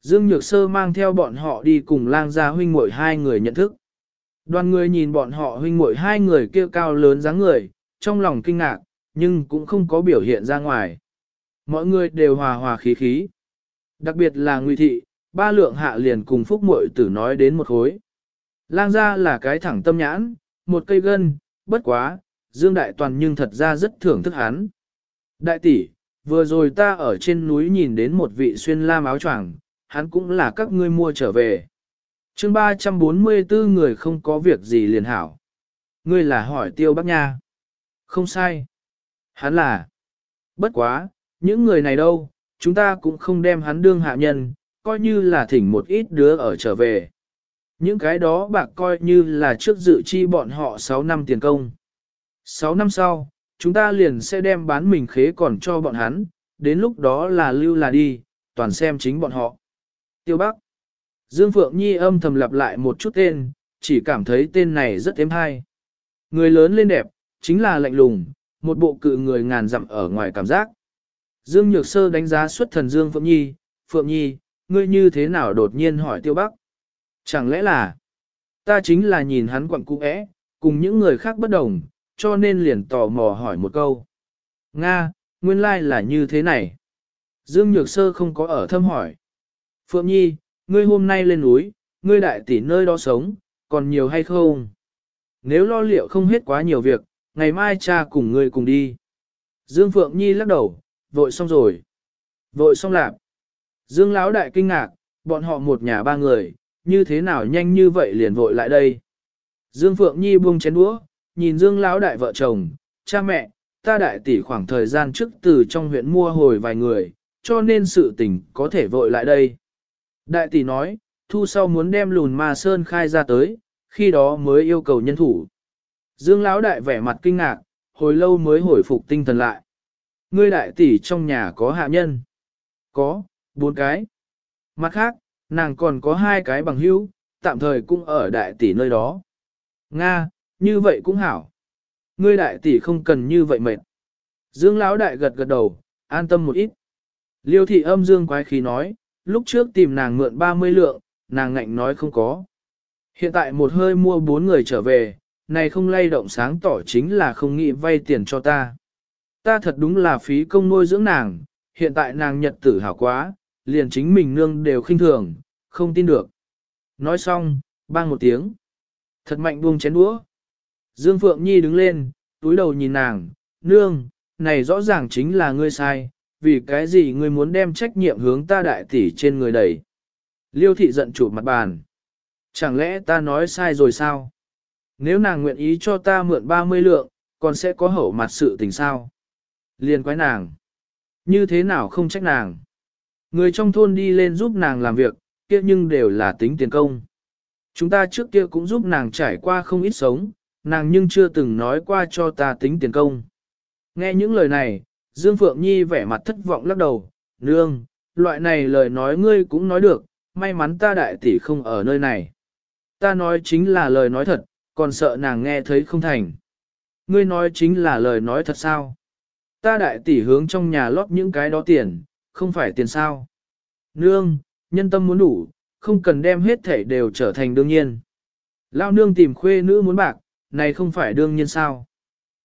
Dương Nhược Sơ mang theo bọn họ đi cùng lang gia huynh muội hai người nhận thức. Đoàn người nhìn bọn họ huynh muội hai người kêu cao lớn dáng người, trong lòng kinh ngạc, nhưng cũng không có biểu hiện ra ngoài. Mọi người đều hòa hòa khí khí. Đặc biệt là Ngụy Thị, ba lượng hạ liền cùng phúc muội tử nói đến một khối. Lang gia là cái thẳng tâm nhãn, một cây gân, bất quá, Dương Đại Toàn nhưng thật ra rất thưởng thức hắn. Đại tỷ, vừa rồi ta ở trên núi nhìn đến một vị xuyên lam áo choàng, hắn cũng là các ngươi mua trở về. chương 344 người không có việc gì liền hảo. Ngươi là hỏi tiêu bác nha. Không sai. Hắn là. Bất quá, những người này đâu, chúng ta cũng không đem hắn đương hạ nhân, coi như là thỉnh một ít đứa ở trở về. Những cái đó bạc coi như là trước dự chi bọn họ 6 năm tiền công. 6 năm sau, chúng ta liền sẽ đem bán mình khế còn cho bọn hắn, đến lúc đó là lưu là đi, toàn xem chính bọn họ. Tiêu Bắc Dương Phượng Nhi âm thầm lặp lại một chút tên, chỉ cảm thấy tên này rất êm hay. Người lớn lên đẹp, chính là lạnh lùng, một bộ cự người ngàn dặm ở ngoài cảm giác. Dương Nhược Sơ đánh giá xuất thần Dương Phượng Nhi, Phượng Nhi, ngươi như thế nào đột nhiên hỏi Tiêu Bắc? Chẳng lẽ là, ta chính là nhìn hắn quặng cung é cùng những người khác bất đồng, cho nên liền tò mò hỏi một câu. Nga, nguyên lai là như thế này. Dương Nhược Sơ không có ở thâm hỏi. Phượng Nhi, ngươi hôm nay lên núi, ngươi đại tỷ nơi đó sống, còn nhiều hay không? Nếu lo liệu không hết quá nhiều việc, ngày mai cha cùng ngươi cùng đi. Dương Phượng Nhi lắc đầu, vội xong rồi. Vội xong lạp. Dương Lão đại kinh ngạc, bọn họ một nhà ba người, như thế nào nhanh như vậy liền vội lại đây. Dương Phượng Nhi buông chén đũa, nhìn Dương Lão đại vợ chồng, cha mẹ, ta đại tỷ khoảng thời gian trước từ trong huyện mua hồi vài người, cho nên sự tình có thể vội lại đây. Đại tỷ nói, thu sau muốn đem lùn ma sơn khai ra tới, khi đó mới yêu cầu nhân thủ. Dương Lão đại vẻ mặt kinh ngạc, hồi lâu mới hồi phục tinh thần lại. Ngươi đại tỷ trong nhà có hạ nhân. Có, bốn cái. Mặt khác, nàng còn có hai cái bằng hữu, tạm thời cũng ở đại tỷ nơi đó. Nga, như vậy cũng hảo. Ngươi đại tỷ không cần như vậy mệt. Dương Lão đại gật gật đầu, an tâm một ít. Liêu thị âm dương quái khí nói, lúc trước tìm nàng mượn 30 lượng, nàng ngạnh nói không có. Hiện tại một hơi mua bốn người trở về, này không lay động sáng tỏ chính là không nghĩ vay tiền cho ta. Ta thật đúng là phí công nuôi dưỡng nàng, hiện tại nàng nhật tử hảo quá, liền chính mình nương đều khinh thường, không tin được. Nói xong, bang một tiếng. Thật mạnh buông chén đũa. Dương Phượng Nhi đứng lên, túi đầu nhìn nàng, nương, này rõ ràng chính là ngươi sai, vì cái gì ngươi muốn đem trách nhiệm hướng ta đại tỷ trên người đẩy. Liêu thị giận chủ mặt bàn. Chẳng lẽ ta nói sai rồi sao? Nếu nàng nguyện ý cho ta mượn 30 lượng, còn sẽ có hậu mặt sự tình sao? Liên quái nàng. Như thế nào không trách nàng? Người trong thôn đi lên giúp nàng làm việc, kia nhưng đều là tính tiền công. Chúng ta trước kia cũng giúp nàng trải qua không ít sống, nàng nhưng chưa từng nói qua cho ta tính tiền công. Nghe những lời này, Dương Phượng Nhi vẻ mặt thất vọng lắc đầu, nương, loại này lời nói ngươi cũng nói được, may mắn ta đại tỷ không ở nơi này. Ta nói chính là lời nói thật, còn sợ nàng nghe thấy không thành. Ngươi nói chính là lời nói thật sao? Ta đại tỷ hướng trong nhà lót những cái đó tiền, không phải tiền sao. Nương, nhân tâm muốn đủ, không cần đem hết thể đều trở thành đương nhiên. Lao nương tìm khuê nữ muốn bạc, này không phải đương nhiên sao.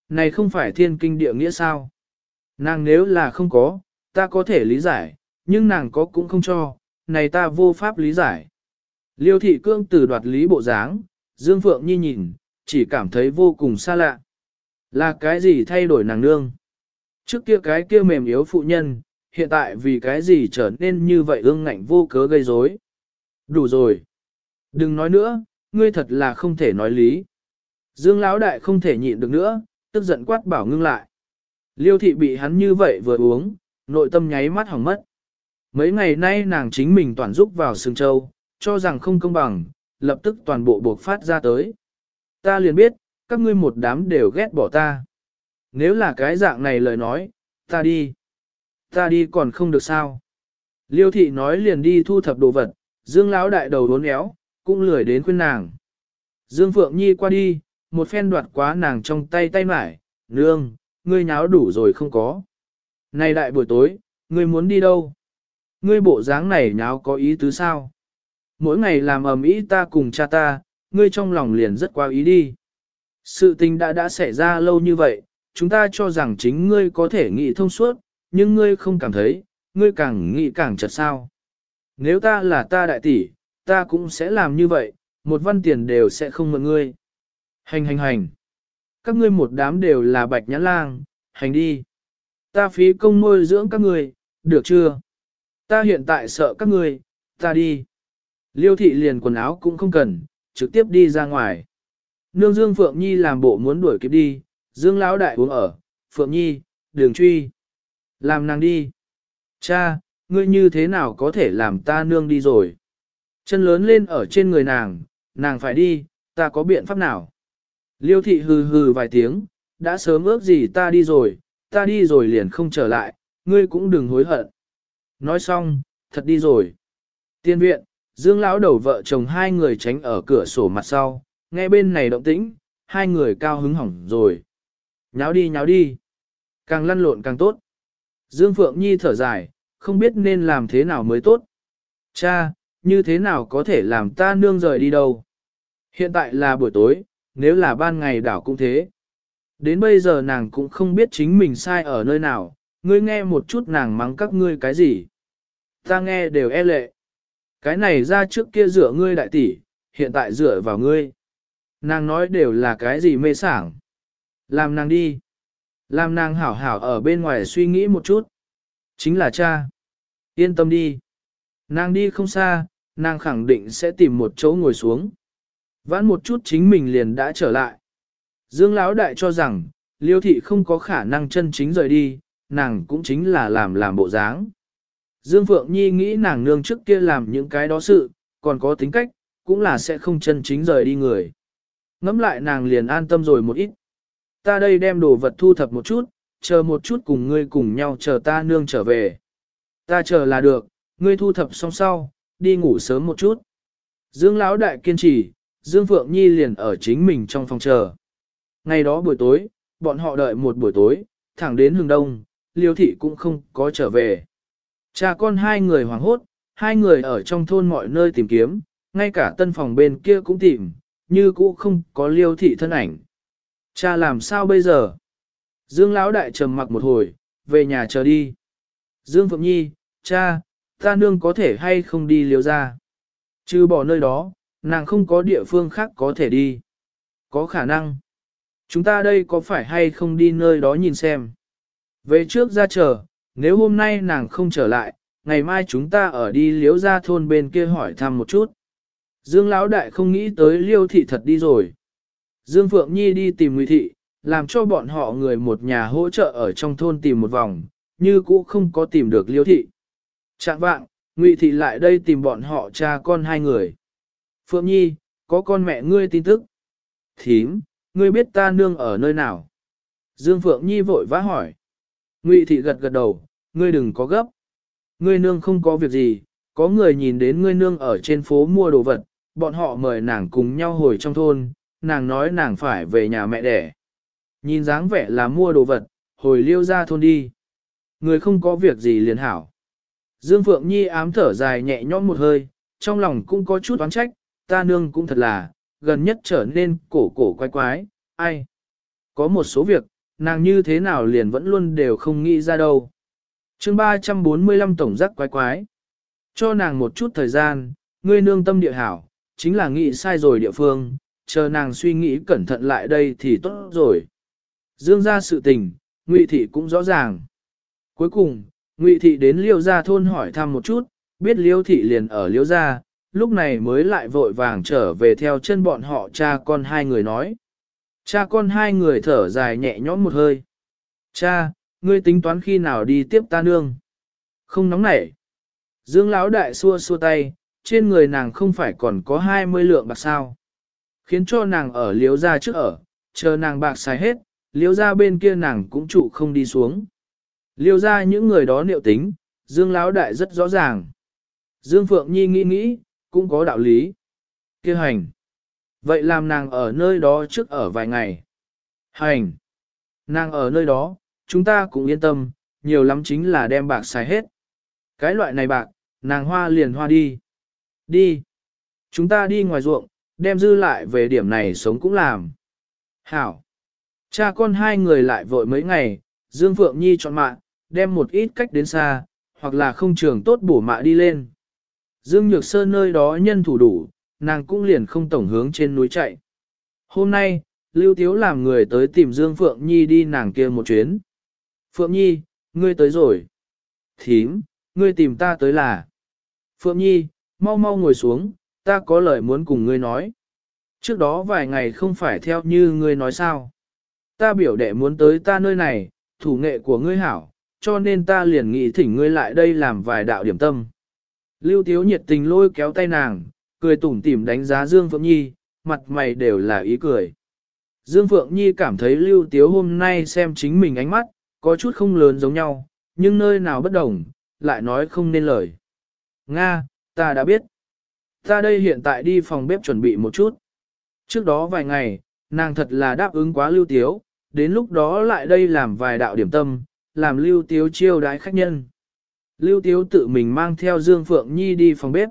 Này không phải thiên kinh địa nghĩa sao. Nàng nếu là không có, ta có thể lý giải, nhưng nàng có cũng không cho, này ta vô pháp lý giải. Liêu thị cương từ đoạt lý bộ dáng, Dương Phượng Nhi nhìn, chỉ cảm thấy vô cùng xa lạ. Là cái gì thay đổi nàng nương? Trước kia cái kia mềm yếu phụ nhân, hiện tại vì cái gì trở nên như vậy ương ngạnh vô cớ gây rối. Đủ rồi. Đừng nói nữa, ngươi thật là không thể nói lý. Dương Lão Đại không thể nhịn được nữa, tức giận quát bảo ngưng lại. Liêu thị bị hắn như vậy vừa uống, nội tâm nháy mắt hỏng mất. Mấy ngày nay nàng chính mình toàn giúp vào sương châu, cho rằng không công bằng, lập tức toàn bộ buộc phát ra tới. Ta liền biết, các ngươi một đám đều ghét bỏ ta. Nếu là cái dạng này lời nói, ta đi. Ta đi còn không được sao. Liêu thị nói liền đi thu thập đồ vật, Dương lão đại đầu đốn éo, cũng lười đến khuyên nàng. Dương Phượng Nhi qua đi, một phen đoạt quá nàng trong tay tay mải, nương, ngươi nháo đủ rồi không có. Này đại buổi tối, ngươi muốn đi đâu? Ngươi bộ dáng này nháo có ý tứ sao? Mỗi ngày làm ầm ĩ ta cùng cha ta, ngươi trong lòng liền rất quá ý đi. Sự tình đã đã xảy ra lâu như vậy, chúng ta cho rằng chính ngươi có thể nghĩ thông suốt, nhưng ngươi không cảm thấy, ngươi càng nghĩ càng chật sao. Nếu ta là ta đại tỷ, ta cũng sẽ làm như vậy, một văn tiền đều sẽ không mượn ngươi. Hành hành hành. Các ngươi một đám đều là bạch nhãn lang, hành đi. Ta phí công nuôi dưỡng các ngươi, được chưa? Ta hiện tại sợ các ngươi, ta đi. Liêu thị liền quần áo cũng không cần, trực tiếp đi ra ngoài. Nương Dương Phượng Nhi làm bộ muốn đuổi kịp đi, Dương Lão Đại uống ở, Phượng Nhi, đường truy. Làm nàng đi. Cha, ngươi như thế nào có thể làm ta nương đi rồi? Chân lớn lên ở trên người nàng, nàng phải đi, ta có biện pháp nào? Liêu thị hừ hừ vài tiếng, đã sớm ước gì ta đi rồi, ta đi rồi liền không trở lại, ngươi cũng đừng hối hận. Nói xong, thật đi rồi. Tiên viện, Dương lão đầu vợ chồng hai người tránh ở cửa sổ mặt sau, nghe bên này động tĩnh, hai người cao hứng hỏng rồi. Nháo đi nháo đi. Càng lăn lộn càng tốt. Dương Phượng Nhi thở dài, không biết nên làm thế nào mới tốt. Cha, như thế nào có thể làm ta nương rời đi đâu? Hiện tại là buổi tối, nếu là ban ngày đảo cũng thế. Đến bây giờ nàng cũng không biết chính mình sai ở nơi nào, ngươi nghe một chút nàng mắng các ngươi cái gì. Ta nghe đều e lệ. Cái này ra trước kia dựa ngươi đại tỷ, hiện tại dựa vào ngươi. Nàng nói đều là cái gì mê sảng. Làm nàng đi. Làm nàng hảo hảo ở bên ngoài suy nghĩ một chút. Chính là cha. Yên tâm đi. Nàng đi không xa, nàng khẳng định sẽ tìm một chỗ ngồi xuống. Vãn một chút chính mình liền đã trở lại. Dương Lão Đại cho rằng, Liêu Thị không có khả năng chân chính rời đi, nàng cũng chính là làm làm bộ dáng. Dương Phượng Nhi nghĩ nàng nương trước kia làm những cái đó sự, còn có tính cách, cũng là sẽ không chân chính rời đi người. Ngắm lại nàng liền an tâm rồi một ít. Ta đây đem đồ vật thu thập một chút, chờ một chút cùng ngươi cùng nhau chờ ta nương trở về. Ta chờ là được, ngươi thu thập xong sau, đi ngủ sớm một chút. Dương Lão Đại kiên trì, Dương Phượng Nhi liền ở chính mình trong phòng chờ. Ngày đó buổi tối, bọn họ đợi một buổi tối, thẳng đến hừng đông, Liêu Thị cũng không có trở về. Cha con hai người hoảng hốt, hai người ở trong thôn mọi nơi tìm kiếm, ngay cả tân phòng bên kia cũng tìm, như cũ không có Liêu Thị thân ảnh. Cha làm sao bây giờ? Dương Lão Đại trầm mặc một hồi, về nhà chờ đi. Dương Phượng Nhi, cha, ta nương có thể hay không đi liêu ra. Chứ bỏ nơi đó, nàng không có địa phương khác có thể đi. Có khả năng. Chúng ta đây có phải hay không đi nơi đó nhìn xem. Về trước ra chờ, nếu hôm nay nàng không trở lại, ngày mai chúng ta ở đi liếu ra thôn bên kia hỏi thăm một chút. Dương Lão Đại không nghĩ tới liêu thị thật đi rồi. Dương Phượng Nhi đi tìm Ngụy Thị, làm cho bọn họ người một nhà hỗ trợ ở trong thôn tìm một vòng, như cũ không có tìm được liêu thị. Trạng vạng, Ngụy Thị lại đây tìm bọn họ cha con hai người. Phượng Nhi, có con mẹ ngươi tin tức. Thím, ngươi biết ta nương ở nơi nào? Dương Phượng Nhi vội vã hỏi. Ngụy Thị gật gật đầu, ngươi đừng có gấp. Ngươi nương không có việc gì, có người nhìn đến ngươi nương ở trên phố mua đồ vật, bọn họ mời nàng cùng nhau hồi trong thôn, nàng nói nàng phải về nhà mẹ đẻ. Nhìn dáng vẻ là mua đồ vật, hồi liêu ra thôn đi. Người không có việc gì liền hảo. Dương Phượng Nhi ám thở dài nhẹ nhõm một hơi, trong lòng cũng có chút oán trách, ta nương cũng thật là, gần nhất trở nên cổ cổ quái quái, ai. Có một số việc, nàng như thế nào liền vẫn luôn đều không nghĩ ra đâu. chương 345 tổng giác quái quái. Cho nàng một chút thời gian, ngươi nương tâm địa hảo, chính là nghĩ sai rồi địa phương, chờ nàng suy nghĩ cẩn thận lại đây thì tốt rồi. Dương ra sự tình, Ngụy Thị cũng rõ ràng. Cuối cùng, Ngụy Thị đến Liêu Gia thôn hỏi thăm một chút, biết Liêu Thị liền ở Liêu Gia, lúc này mới lại vội vàng trở về theo chân bọn họ cha con hai người nói. Cha con hai người thở dài nhẹ nhõm một hơi. Cha, ngươi tính toán khi nào đi tiếp ta nương? Không nóng nảy. Dương Lão đại xua xua tay, trên người nàng không phải còn có 20 lượng bạc sao. Khiến cho nàng ở liếu ra trước ở, chờ nàng bạc xài hết, liếu ra bên kia nàng cũng trụ không đi xuống. Liêu ra những người đó liệu tính, Dương Lão đại rất rõ ràng. Dương Phượng Nhi nghĩ nghĩ, cũng có đạo lý. Kêu hành. Vậy làm nàng ở nơi đó trước ở vài ngày. Hành. Nàng ở nơi đó, chúng ta cũng yên tâm, nhiều lắm chính là đem bạc xài hết. Cái loại này bạc, nàng hoa liền hoa đi. Đi. Chúng ta đi ngoài ruộng, đem dư lại về điểm này sống cũng làm. Hảo. Cha con hai người lại vội mấy ngày, Dương Phượng Nhi chọn mạng, đem một ít cách đến xa, hoặc là không trường tốt bổ mạ đi lên. Dương Nhược Sơn nơi đó nhân thủ đủ, nàng cũng liền không tổng hướng trên núi chạy. Hôm nay, Lưu Tiếu làm người tới tìm Dương Phượng Nhi đi nàng kia một chuyến. Phượng Nhi, ngươi tới rồi. Thím, ngươi tìm ta tới là. Phượng Nhi, mau mau ngồi xuống, ta có lời muốn cùng ngươi nói. Trước đó vài ngày không phải theo như ngươi nói sao. Ta biểu đệ muốn tới ta nơi này, thủ nghệ của ngươi hảo, cho nên ta liền nghĩ thỉnh ngươi lại đây làm vài đạo điểm tâm. Lưu Tiếu nhiệt tình lôi kéo tay nàng, cười tủm tỉm đánh giá Dương Phượng Nhi, mặt mày đều là ý cười. Dương Phượng Nhi cảm thấy Lưu Tiếu hôm nay xem chính mình ánh mắt, có chút không lớn giống nhau, nhưng nơi nào bất đồng, lại nói không nên lời. Nga, ta đã biết. Ta đây hiện tại đi phòng bếp chuẩn bị một chút. Trước đó vài ngày, nàng thật là đáp ứng quá Lưu Tiếu, đến lúc đó lại đây làm vài đạo điểm tâm, làm Lưu Tiếu chiêu đái khách nhân. Lưu Tiếu tự mình mang theo Dương Phượng Nhi đi phòng bếp.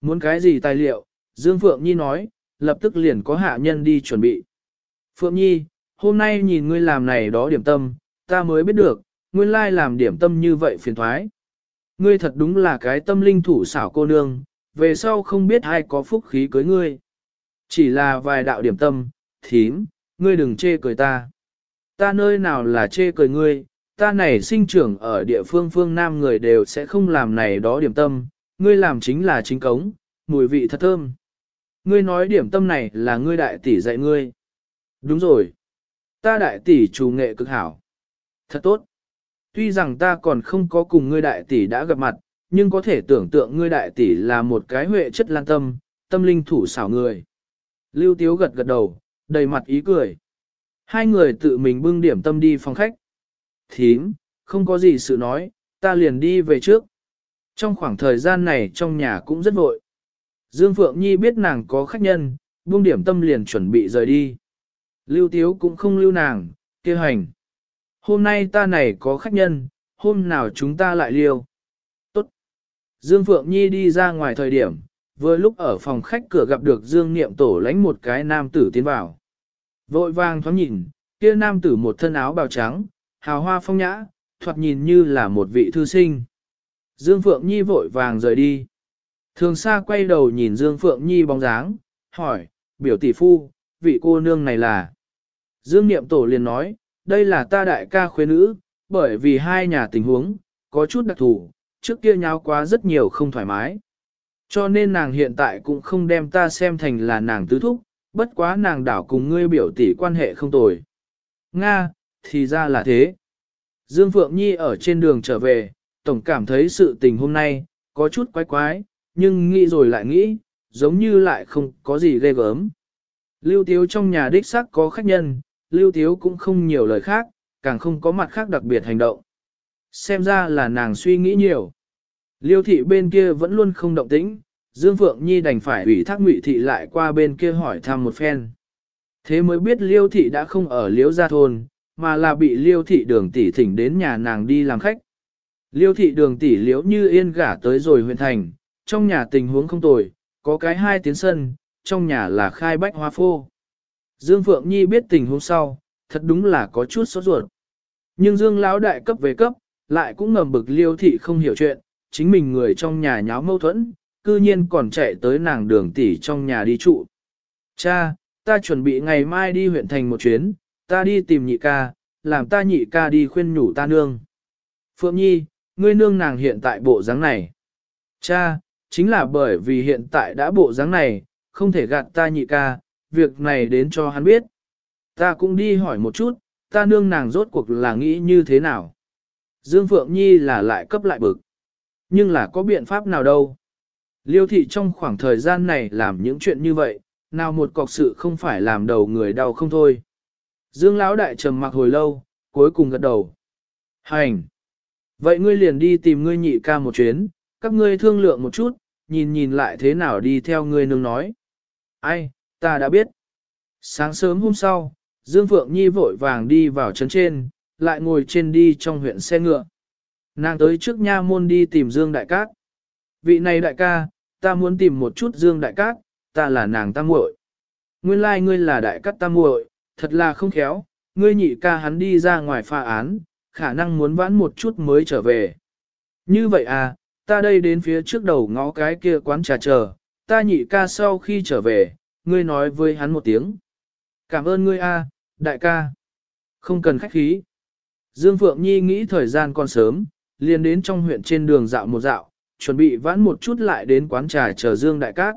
Muốn cái gì tài liệu, Dương Phượng Nhi nói, lập tức liền có hạ nhân đi chuẩn bị. Phượng Nhi, hôm nay nhìn ngươi làm này đó điểm tâm, ta mới biết được, nguyên lai làm điểm tâm như vậy phiền thoái. Ngươi thật đúng là cái tâm linh thủ xảo cô nương, về sau không biết ai có phúc khí cưới ngươi. Chỉ là vài đạo điểm tâm, thím, ngươi đừng chê cười ta. Ta nơi nào là chê cười ngươi, ta này sinh trưởng ở địa phương phương Nam người đều sẽ không làm này đó điểm tâm, ngươi làm chính là chính cống, mùi vị thật thơm. Ngươi nói điểm tâm này là ngươi đại tỷ dạy ngươi. Đúng rồi. Ta đại tỷ chủ nghệ cực hảo. Thật tốt. Tuy rằng ta còn không có cùng ngươi đại tỷ đã gặp mặt, nhưng có thể tưởng tượng ngươi đại tỷ là một cái huệ chất lan tâm, tâm linh thủ xảo người. Lưu Tiếu gật gật đầu, đầy mặt ý cười. Hai người tự mình bưng điểm tâm đi phòng khách. Thím, không có gì sự nói, ta liền đi về trước. Trong khoảng thời gian này trong nhà cũng rất vội. Dương Phượng Nhi biết nàng có khách nhân, buông điểm tâm liền chuẩn bị rời đi. Lưu Tiếu cũng không lưu nàng, kêu hành. Hôm nay ta này có khách nhân, hôm nào chúng ta lại liêu. Tốt. Dương Phượng Nhi đi ra ngoài thời điểm, vừa lúc ở phòng khách cửa gặp được Dương Niệm Tổ lánh một cái nam tử tiến vào. Vội vàng thoáng nhìn, kia nam tử một thân áo bào trắng, hào hoa phong nhã, thoạt nhìn như là một vị thư sinh. Dương Phượng Nhi vội vàng rời đi. Thường xa quay đầu nhìn Dương Phượng Nhi bóng dáng, hỏi, biểu tỷ phu, vị cô nương này là. Dương Niệm Tổ liền nói, đây là ta đại ca khuê nữ, bởi vì hai nhà tình huống, có chút đặc thù, trước kia nháo quá rất nhiều không thoải mái. Cho nên nàng hiện tại cũng không đem ta xem thành là nàng tứ thúc, bất quá nàng đảo cùng ngươi biểu tỷ quan hệ không tồi. Nga, thì ra là thế. Dương Phượng Nhi ở trên đường trở về, tổng cảm thấy sự tình hôm nay, có chút quái quái, nhưng nghĩ rồi lại nghĩ, giống như lại không có gì ghê gớm. Lưu Tiếu trong nhà đích xác có khách nhân, Lưu Tiếu cũng không nhiều lời khác, càng không có mặt khác đặc biệt hành động. Xem ra là nàng suy nghĩ nhiều. Liêu thị bên kia vẫn luôn không động tĩnh, Dương Phượng Nhi đành phải ủy thác ngụy thị lại qua bên kia hỏi thăm một phen. Thế mới biết Liêu thị đã không ở Liễu gia thôn, mà là bị Liêu thị đường tỷ thỉnh đến nhà nàng đi làm khách. Liêu thị đường tỷ liễu như yên gả tới rồi huyện thành, trong nhà tình huống không tồi, có cái hai tiến sân, trong nhà là khai bách hoa phô. Dương Phượng Nhi biết tình huống sau, thật đúng là có chút sốt ruột. Nhưng Dương lão đại cấp về cấp, lại cũng ngầm bực liêu thị không hiểu chuyện, chính mình người trong nhà nháo mâu thuẫn, cư nhiên còn chạy tới nàng đường tỷ trong nhà đi trụ. Cha, ta chuẩn bị ngày mai đi huyện thành một chuyến, ta đi tìm nhị ca, làm ta nhị ca đi khuyên nhủ ta nương. Phượng Nhi, ngươi nương nàng hiện tại bộ dáng này. Cha, chính là bởi vì hiện tại đã bộ dáng này, không thể gạt ta nhị ca, việc này đến cho hắn biết. Ta cũng đi hỏi một chút, ta nương nàng rốt cuộc là nghĩ như thế nào. Dương Phượng Nhi là lại cấp lại bực. Nhưng là có biện pháp nào đâu. Liêu thị trong khoảng thời gian này làm những chuyện như vậy, nào một cọc sự không phải làm đầu người đau không thôi. Dương Lão đại trầm mặc hồi lâu, cuối cùng gật đầu. Hành! Vậy ngươi liền đi tìm ngươi nhị ca một chuyến, các ngươi thương lượng một chút, nhìn nhìn lại thế nào đi theo ngươi nương nói. Ai, ta đã biết. Sáng sớm hôm sau, Dương Phượng Nhi vội vàng đi vào trấn trên, lại ngồi trên đi trong huyện xe ngựa. Nàng tới trước nha môn đi tìm Dương Đại Cát. Vị này đại ca, ta muốn tìm một chút Dương Đại Cát, ta là nàng ta muội. Nguyên lai like ngươi là Đại Cát ta muội, thật là không khéo, ngươi nhị ca hắn đi ra ngoài pha án, khả năng muốn vãn một chút mới trở về. Như vậy à, ta đây đến phía trước đầu ngõ cái kia quán trà chờ, ta nhị ca sau khi trở về, ngươi nói với hắn một tiếng. Cảm ơn ngươi a, đại ca. Không cần khách khí. Dương Phượng Nhi nghĩ thời gian còn sớm, liền đến trong huyện trên đường dạo một dạo, chuẩn bị vãn một chút lại đến quán trà chờ Dương Đại Cát.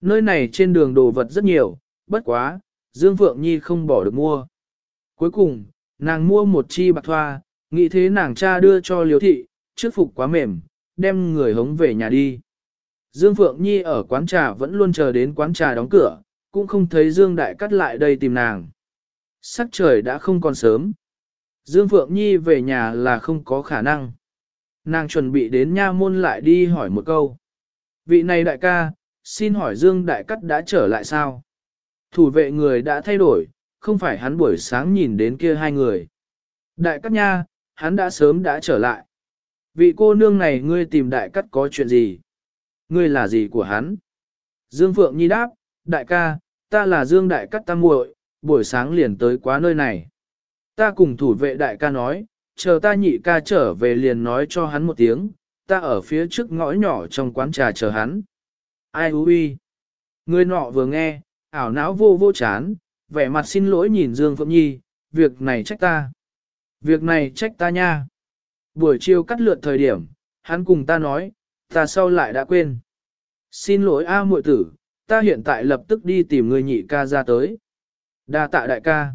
Nơi này trên đường đồ vật rất nhiều, bất quá, Dương Phượng Nhi không bỏ được mua. Cuối cùng, nàng mua một chi bạc thoa, nghĩ thế nàng cha đưa cho liếu thị, trước phục quá mềm, đem người hống về nhà đi. Dương Phượng Nhi ở quán trà vẫn luôn chờ đến quán trà đóng cửa, cũng không thấy Dương Đại Cắt lại đây tìm nàng. Sắc trời đã không còn sớm. Dương Phượng Nhi về nhà là không có khả năng. Nàng chuẩn bị đến nha môn lại đi hỏi một câu. Vị này đại ca, xin hỏi Dương Đại Cắt đã trở lại sao? Thủ vệ người đã thay đổi, không phải hắn buổi sáng nhìn đến kia hai người. Đại cắt nha, hắn đã sớm đã trở lại. Vị cô nương này ngươi tìm Đại cắt có chuyện gì? Ngươi là gì của hắn? Dương Phượng Nhi đáp, đại ca, ta là Dương Đại cắt Tam muội, buổi sáng liền tới quá nơi này. Ta cùng thủ vệ đại ca nói, chờ ta nhị ca trở về liền nói cho hắn một tiếng, ta ở phía trước ngõ nhỏ trong quán trà chờ hắn. Ai hú? Người nọ vừa nghe, ảo não vô vô chán, vẻ mặt xin lỗi nhìn Dương Phượng Nhi, việc này trách ta. Việc này trách ta nha. Buổi chiều cắt lượt thời điểm, hắn cùng ta nói, ta sau lại đã quên. Xin lỗi A muội tử, ta hiện tại lập tức đi tìm người nhị ca ra tới. Đa tạ đại ca.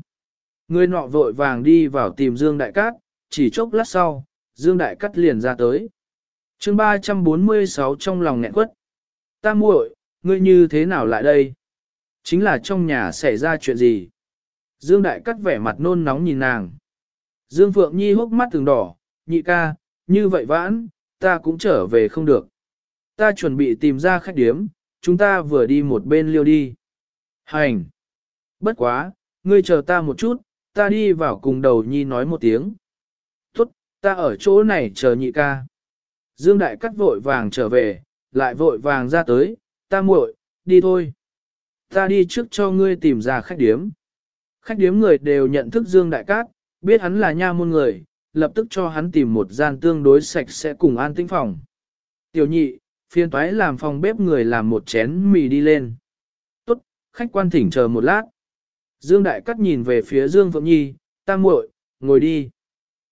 Người nọ vội vàng đi vào tìm Dương Đại Cát, chỉ chốc lát sau, Dương Đại Cát liền ra tới. chương 346 trong lòng nghẹn quất. Ta muội, ngươi như thế nào lại đây? Chính là trong nhà xảy ra chuyện gì? Dương Đại Cát vẻ mặt nôn nóng nhìn nàng. Dương Phượng Nhi hốc mắt từng đỏ, nhị ca, như vậy vãn, ta cũng trở về không được. Ta chuẩn bị tìm ra khách điếm, chúng ta vừa đi một bên liêu đi. Hành! Bất quá, ngươi chờ ta một chút, ta đi vào cùng đầu nhi nói một tiếng. Tốt, ta ở chỗ này chờ nhị ca. Dương Đại cắt vội vàng trở về, lại vội vàng ra tới, ta muội, đi thôi. Ta đi trước cho ngươi tìm ra khách điếm. Khách điếm người đều nhận thức Dương Đại Cát, biết hắn là nha môn người, lập tức cho hắn tìm một gian tương đối sạch sẽ cùng an tĩnh phòng. Tiểu nhị, phiên toái làm phòng bếp người làm một chén mì đi lên. Tốt, khách quan thỉnh chờ một lát. Dương Đại cát nhìn về phía Dương Phượng Nhi, ta muội, ngồi đi.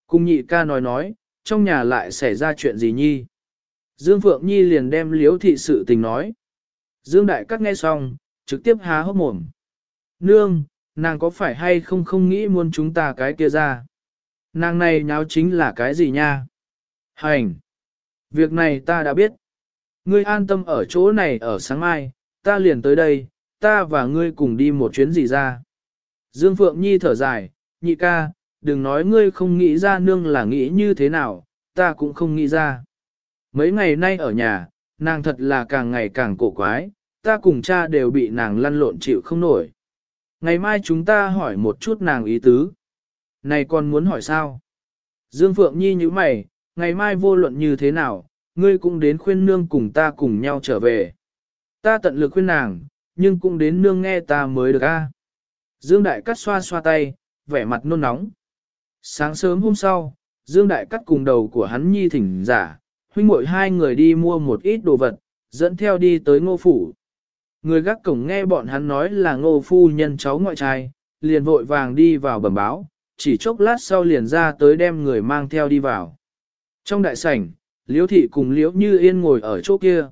Cùng nhị ca nói nói, trong nhà lại xảy ra chuyện gì nhi. Dương Phượng Nhi liền đem liếu thị sự tình nói. Dương Đại cát nghe xong, trực tiếp há hốc mồm. Nương, nàng có phải hay không không nghĩ muốn chúng ta cái kia ra? Nàng này nháo chính là cái gì nha? Hành! Việc này ta đã biết. Ngươi an tâm ở chỗ này ở sáng mai, ta liền tới đây, ta và ngươi cùng đi một chuyến gì ra. Dương Phượng Nhi thở dài, nhị ca, đừng nói ngươi không nghĩ ra nương là nghĩ như thế nào, ta cũng không nghĩ ra. Mấy ngày nay ở nhà, nàng thật là càng ngày càng cổ quái, ta cùng cha đều bị nàng lăn lộn chịu không nổi. Ngày mai chúng ta hỏi một chút nàng ý tứ. Này con muốn hỏi sao? Dương Phượng Nhi như mày, ngày mai vô luận như thế nào, ngươi cũng đến khuyên nương cùng ta cùng nhau trở về. Ta tận lực khuyên nàng, nhưng cũng đến nương nghe ta mới được a. Dương Đại Cát xoa xoa tay, vẻ mặt nôn nóng. Sáng sớm hôm sau, Dương Đại Cát cùng đầu của hắn nhi thỉnh giả, huynh muội hai người đi mua một ít đồ vật, dẫn theo đi tới ngô phủ. Người gác cổng nghe bọn hắn nói là ngô phu nhân cháu ngoại trai, liền vội vàng đi vào bẩm báo, chỉ chốc lát sau liền ra tới đem người mang theo đi vào. Trong đại sảnh, Liễu thị cùng Liễu Như Yên ngồi ở chỗ kia.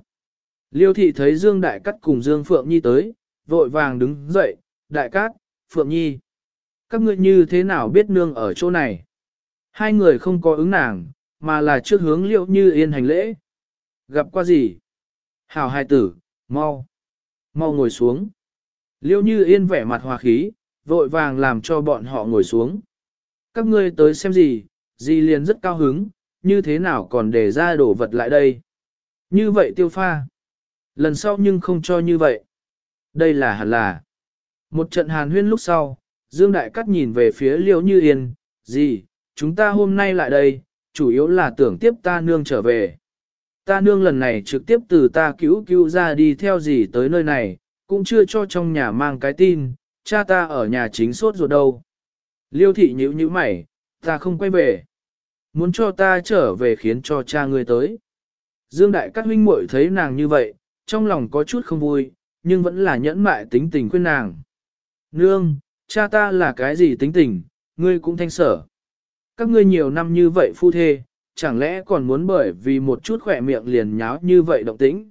Liễu thị thấy Dương Đại Cát cùng Dương Phượng Nhi tới, vội vàng đứng dậy, Đại Cát, Phượng Nhi. Các ngươi như thế nào biết nương ở chỗ này? Hai người không có ứng nàng, mà là trước hướng Liễu Như Yên hành lễ. Gặp qua gì? Hảo hai tử, mau. Mau ngồi xuống. Liễu Như Yên vẻ mặt hòa khí, vội vàng làm cho bọn họ ngồi xuống. Các ngươi tới xem gì, gì liền rất cao hứng, như thế nào còn để ra đổ vật lại đây. Như vậy tiêu pha. Lần sau nhưng không cho như vậy. Đây là hẳn là. Một trận hàn huyên lúc sau, Dương Đại Cát nhìn về phía Liễu Như Yên, gì, chúng ta hôm nay lại đây, chủ yếu là tưởng tiếp ta nương trở về. Ta nương lần này trực tiếp từ ta cứu cứu ra đi theo gì tới nơi này, cũng chưa cho trong nhà mang cái tin, cha ta ở nhà chính sốt ruột đâu. Liêu thị nhíu nhíu mày, ta không quay về. Muốn cho ta trở về khiến cho cha ngươi tới. Dương đại các huynh muội thấy nàng như vậy, trong lòng có chút không vui, nhưng vẫn là nhẫn mại tính tình khuyên nàng. Nương, cha ta là cái gì tính tình, ngươi cũng thanh sở. Các ngươi nhiều năm như vậy phu thê, chẳng lẽ còn muốn bởi vì một chút khỏe miệng liền nháo như vậy động tĩnh.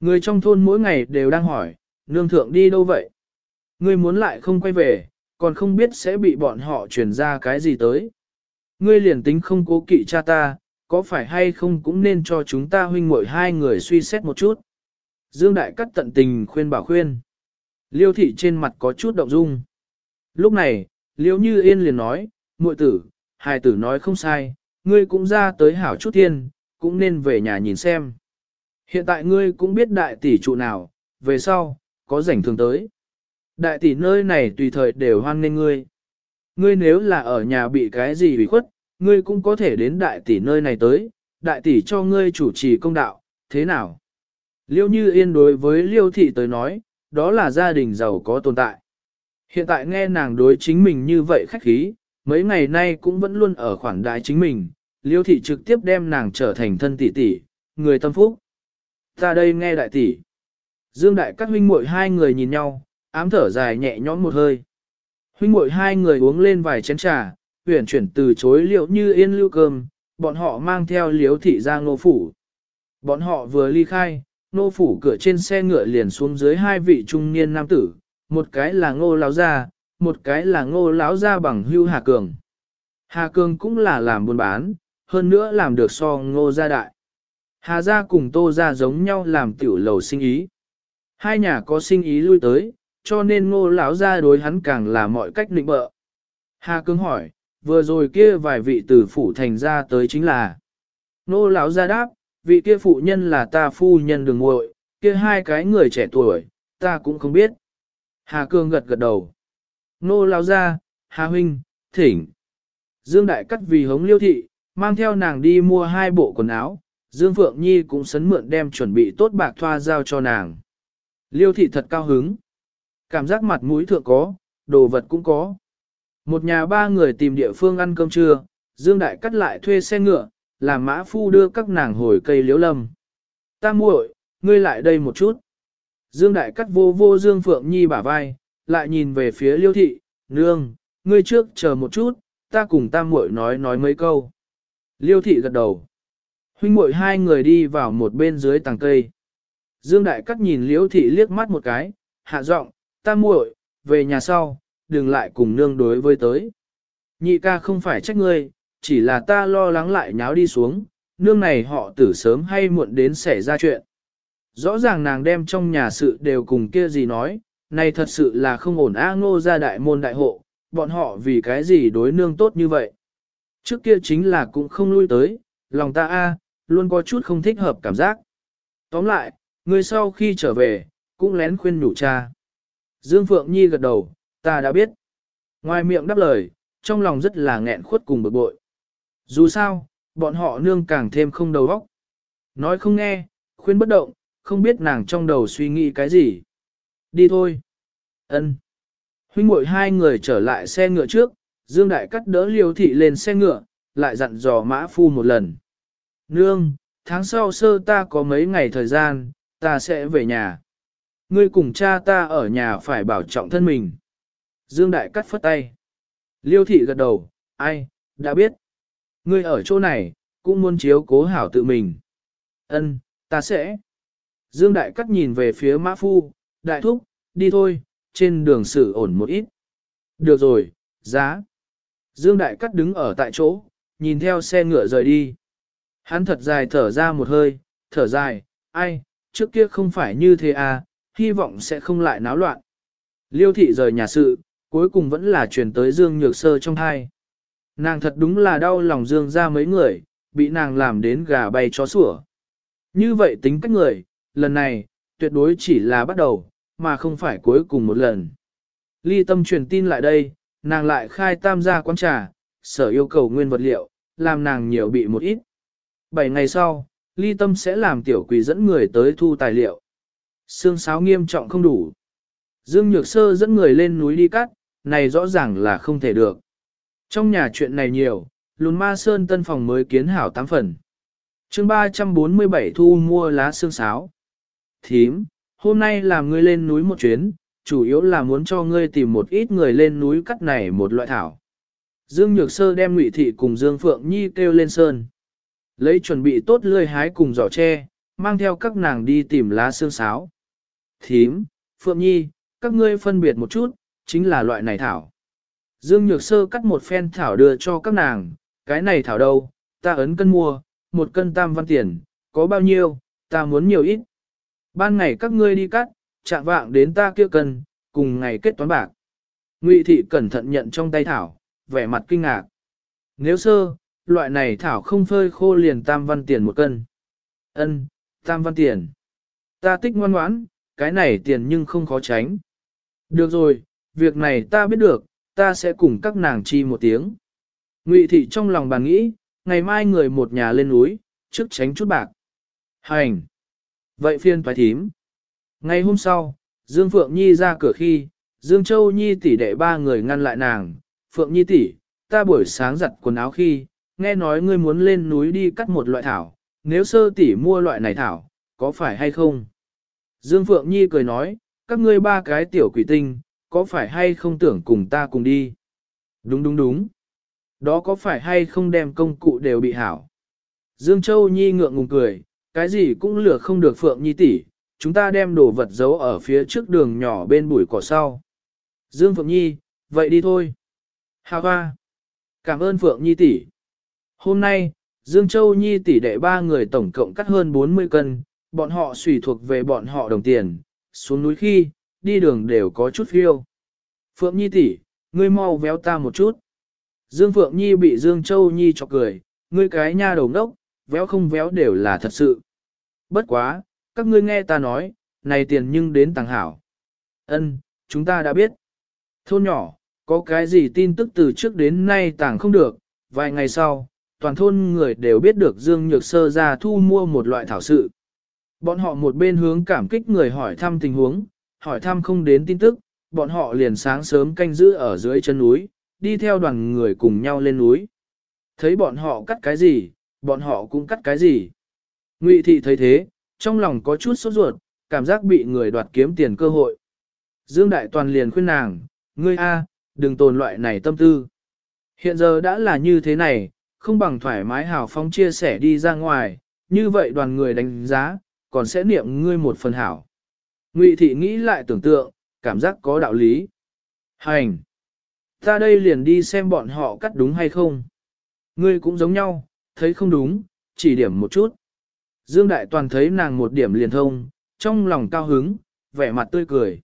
Người trong thôn mỗi ngày đều đang hỏi, nương thượng đi đâu vậy? Ngươi muốn lại không quay về, còn không biết sẽ bị bọn họ truyền ra cái gì tới. Ngươi liền tính không cố kỵ cha ta, có phải hay không cũng nên cho chúng ta huynh muội hai người suy xét một chút. Dương Đại Cắt tận tình khuyên bảo khuyên. Liêu thị trên mặt có chút động dung. Lúc này, Liêu Như Yên liền nói, muội tử, hài tử nói không sai, ngươi cũng ra tới hảo chút thiên, cũng nên về nhà nhìn xem. Hiện tại ngươi cũng biết đại tỷ trụ nào, về sau, có rảnh thường tới. Đại tỷ nơi này tùy thời đều hoan nghênh ngươi. Ngươi nếu là ở nhà bị cái gì bị khuất, ngươi cũng có thể đến đại tỷ nơi này tới, đại tỷ cho ngươi chủ trì công đạo, thế nào? Liêu như yên đối với liêu thị tới nói, đó là gia đình giàu có tồn tại. Hiện tại nghe nàng đối chính mình như vậy khách khí, mấy ngày nay cũng vẫn luôn ở khoản đại chính mình, liêu thị trực tiếp đem nàng trở thành thân tỷ tỷ, người tâm phúc. Ta đây nghe đại tỷ. Dương đại các huynh muội hai người nhìn nhau, ám thở dài nhẹ nhõm một hơi. Huynh muội hai người uống lên vài chén trà, huyển chuyển từ chối liệu như yên lưu cơm, bọn họ mang theo liếu thị ra ngô phủ. Bọn họ vừa ly khai, ngô phủ cửa trên xe ngựa liền xuống dưới hai vị trung niên nam tử, một cái là ngô láo gia, một cái là ngô láo gia bằng hưu Hà Cường. Hà Cường cũng là làm buôn bán, hơn nữa làm được so ngô gia đại. Hà gia cùng tô gia giống nhau làm tiểu lầu sinh ý. Hai nhà có sinh ý lui tới, cho nên ngô lão gia đối hắn càng là mọi cách định bợ. Hà cứng hỏi, vừa rồi kia vài vị từ phủ thành ra tới chính là. Ngô lão gia đáp, vị kia phụ nhân là ta phu nhân đường muội, kia hai cái người trẻ tuổi, ta cũng không biết. Hà cương gật gật đầu. Ngô lão gia, Hà huynh, thỉnh. Dương Đại Cắt vì hống liêu thị, mang theo nàng đi mua hai bộ quần áo, Dương Phượng Nhi cũng sấn mượn đem chuẩn bị tốt bạc thoa giao cho nàng. Liêu thị thật cao hứng. Cảm giác mặt mũi thượng có, đồ vật cũng có. Một nhà ba người tìm địa phương ăn cơm trưa, Dương Đại cắt lại thuê xe ngựa, làm mã phu đưa các nàng hồi cây liễu lâm. Ta muội, ngươi lại đây một chút. Dương Đại cắt vô vô Dương Phượng Nhi bả vai, lại nhìn về phía liêu thị, nương, ngươi trước chờ một chút, ta cùng ta muội nói nói mấy câu. Liêu thị gật đầu. Huynh muội hai người đi vào một bên dưới tàng cây. Dương Đại cắt nhìn liêu thị liếc mắt một cái, hạ giọng, ta muội, về nhà sau, đừng lại cùng nương đối với tới. Nhị ca không phải trách ngươi, chỉ là ta lo lắng lại nháo đi xuống, nương này họ tử sớm hay muộn đến xảy ra chuyện. Rõ ràng nàng đem trong nhà sự đều cùng kia gì nói, này thật sự là không ổn a ngô ra đại môn đại hộ, bọn họ vì cái gì đối nương tốt như vậy. Trước kia chính là cũng không lui tới, lòng ta a luôn có chút không thích hợp cảm giác. Tóm lại, người sau khi trở về, cũng lén khuyên nhủ cha. Dương Phượng Nhi gật đầu, ta đã biết. Ngoài miệng đáp lời, trong lòng rất là nghẹn khuất cùng bực bội. Dù sao, Bọn họ nương càng thêm không đầu óc. Nói không nghe, khuyên bất động, không biết nàng trong đầu suy nghĩ cái gì. Đi thôi. Ân. Huynh muội hai người trở lại xe ngựa trước, Dương Đại cắt đỡ liêu thị lên xe ngựa, lại dặn dò mã phu một lần. Nương, tháng sau sơ ta có mấy ngày thời gian, ta sẽ về nhà. Ngươi cùng cha ta ở nhà phải bảo trọng thân mình. Dương Đại cắt phất tay. Liêu thị gật đầu, ai, đã biết. Ngươi ở chỗ này, cũng muốn chiếu cố hảo tự mình. Ân, ta sẽ. Dương Đại cắt nhìn về phía mã phu, đại thúc, đi thôi, trên đường xử ổn một ít. Được rồi, giá. Dương Đại cắt đứng ở tại chỗ, nhìn theo xe ngựa rời đi. Hắn thật dài thở ra một hơi, thở dài, ai, trước kia không phải như thế à, hy vọng sẽ không lại náo loạn. Liêu thị rời nhà sự, cuối cùng vẫn là truyền tới Dương Nhược Sơ trong thai. Nàng thật đúng là đau lòng Dương ra mấy người, bị nàng làm đến gà bay chó sủa. Như vậy tính cách người, lần này, tuyệt đối chỉ là bắt đầu, mà không phải cuối cùng một lần. Ly tâm truyền tin lại đây, nàng lại khai tam gia quán trà, sở yêu cầu nguyên vật liệu, làm nàng nhiều bị một ít. Bảy ngày sau, ly tâm sẽ làm tiểu quỷ dẫn người tới thu tài liệu. Sương sáo nghiêm trọng không đủ. Dương Nhược Sơ dẫn người lên núi đi cắt, này rõ ràng là không thể được. Trong nhà chuyện này nhiều, lùn ma sơn tân phòng mới kiến hảo tám phần. chương 347 thu mua lá xương sáo. Thím, hôm nay làm ngươi lên núi một chuyến, chủ yếu là muốn cho ngươi tìm một ít người lên núi cắt này một loại thảo. Dương Nhược Sơ đem Ngụy Thị cùng Dương Phượng Nhi kêu lên sơn. Lấy chuẩn bị tốt lươi hái cùng giỏ tre, mang theo các nàng đi tìm lá xương sáo. Thím, Phượng Nhi, các ngươi phân biệt một chút, chính là loại này thảo. Dương Nhược Sơ cắt một phen thảo đưa cho các nàng, cái này thảo đâu, ta ấn cân mua, một cân tam văn tiền, có bao nhiêu, ta muốn nhiều ít. Ban ngày các ngươi đi cắt, chạm vạng đến ta kia cân, cùng ngày kết toán bạc. Ngụy thị cẩn thận nhận trong tay thảo, vẻ mặt kinh ngạc. Nếu sơ, loại này thảo không phơi khô liền tam văn tiền một cân. Ân, tam văn tiền. Ta tích ngoan ngoãn, cái này tiền nhưng không khó tránh. Được rồi, việc này ta biết được, ta sẽ cùng các nàng chi một tiếng. Ngụy thị trong lòng bàn nghĩ, ngày mai người một nhà lên núi, trước tránh chút bạc. Hành! Vậy phiên toái thím. Ngày hôm sau, Dương Phượng Nhi ra cửa khi, Dương Châu Nhi tỷ đệ ba người ngăn lại nàng. Phượng Nhi tỷ, ta buổi sáng giặt quần áo khi, nghe nói ngươi muốn lên núi đi cắt một loại thảo, nếu sơ tỷ mua loại này thảo, có phải hay không? Dương Phượng Nhi cười nói, các ngươi ba cái tiểu quỷ tinh, có phải hay không tưởng cùng ta cùng đi? Đúng đúng đúng. Đó có phải hay không đem công cụ đều bị hảo? Dương Châu Nhi ngượng ngùng cười, cái gì cũng lừa không được Phượng Nhi tỷ, chúng ta đem đồ vật giấu ở phía trước đường nhỏ bên bụi cỏ sau. Dương Phượng Nhi, vậy đi thôi. Hà hoa. Cảm ơn Phượng Nhi tỷ. Hôm nay, Dương Châu Nhi tỷ đệ ba người tổng cộng cắt hơn 40 cân, bọn họ xùy thuộc về bọn họ đồng tiền, xuống núi khi, đi đường đều có chút phiêu. Phượng Nhi tỷ, ngươi mau véo ta một chút. Dương Phượng Nhi bị Dương Châu Nhi chọc cười, ngươi cái nha đầu ngốc, véo không véo đều là thật sự. Bất quá, các ngươi nghe ta nói, này tiền nhưng đến tàng hảo. Ân, chúng ta đã biết. Thôn nhỏ, có cái gì tin tức từ trước đến nay tàng không được, vài ngày sau, toàn thôn người đều biết được Dương Nhược Sơ ra thu mua một loại thảo sự. Bọn họ một bên hướng cảm kích người hỏi thăm tình huống, hỏi thăm không đến tin tức, bọn họ liền sáng sớm canh giữ ở dưới chân núi, đi theo đoàn người cùng nhau lên núi. Thấy bọn họ cắt cái gì, bọn họ cũng cắt cái gì. Ngụy thị thấy thế, trong lòng có chút sốt ruột, cảm giác bị người đoạt kiếm tiền cơ hội. Dương Đại Toàn liền khuyên nàng, ngươi a, đừng tồn loại này tâm tư. Hiện giờ đã là như thế này, không bằng thoải mái hào phóng chia sẻ đi ra ngoài, như vậy đoàn người đánh giá, còn sẽ niệm ngươi một phần hảo. Ngụy thị nghĩ lại tưởng tượng, cảm giác có đạo lý. Hành! Ta đây liền đi xem bọn họ cắt đúng hay không. Ngươi cũng giống nhau, thấy không đúng, chỉ điểm một chút. Dương Đại Toàn thấy nàng một điểm liền thông, trong lòng cao hứng, vẻ mặt tươi cười.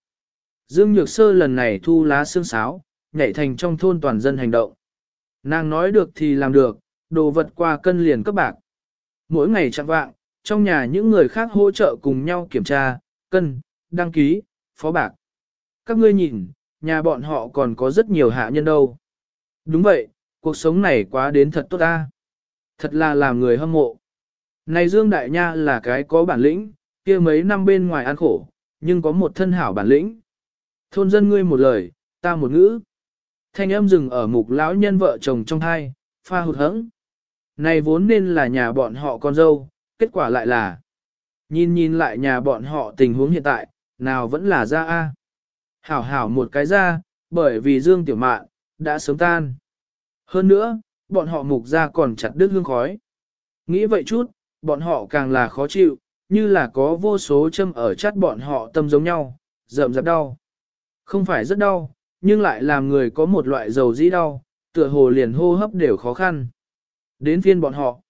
Dương Nhược Sơ lần này thu lá xương sáo, nhảy thành trong thôn toàn dân hành động. Nàng nói được thì làm được, đồ vật qua cân liền cấp bạc. Mỗi ngày chạm vạng, trong nhà những người khác hỗ trợ cùng nhau kiểm tra, cân, đăng ký, phó bạc. Các ngươi nhìn, nhà bọn họ còn có rất nhiều hạ nhân đâu. Đúng vậy, cuộc sống này quá đến thật tốt ta. Thật là làm người hâm mộ. Này Dương Đại Nha là cái có bản lĩnh, kia mấy năm bên ngoài ăn khổ, nhưng có một thân hảo bản lĩnh. Thôn dân ngươi một lời, ta một ngữ. Thanh âm dừng ở mục lão nhân vợ chồng trong hai, pha hụt hẫng. Này vốn nên là nhà bọn họ con dâu, kết quả lại là. Nhìn nhìn lại nhà bọn họ tình huống hiện tại, nào vẫn là ra A. Hảo hảo một cái ra, bởi vì Dương Tiểu Mạn, đã sớm tan. Hơn nữa, bọn họ mục ra còn chặt đứt hương khói. Nghĩ vậy chút, bọn họ càng là khó chịu, như là có vô số châm ở chát bọn họ tâm giống nhau, rậm rạp đau. Không phải rất đau, nhưng lại làm người có một loại dầu dĩ đau, tựa hồ liền hô hấp đều khó khăn. Đến phiên bọn họ,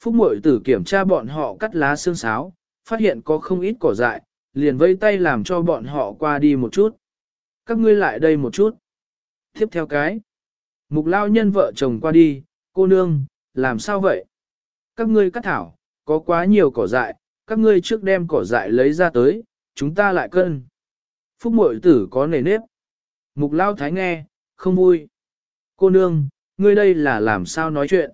Phúc Mội tử kiểm tra bọn họ cắt lá xương sáo, phát hiện có không ít cỏ dại, liền vây tay làm cho bọn họ qua đi một chút. Các ngươi lại đây một chút. Tiếp theo cái. Mục lao nhân vợ chồng qua đi, cô nương, làm sao vậy? Các ngươi cắt thảo, có quá nhiều cỏ dại, các ngươi trước đem cỏ dại lấy ra tới, chúng ta lại cân. Phúc mội tử có nề nếp. Mục lao thái nghe, không vui. Cô nương, ngươi đây là làm sao nói chuyện?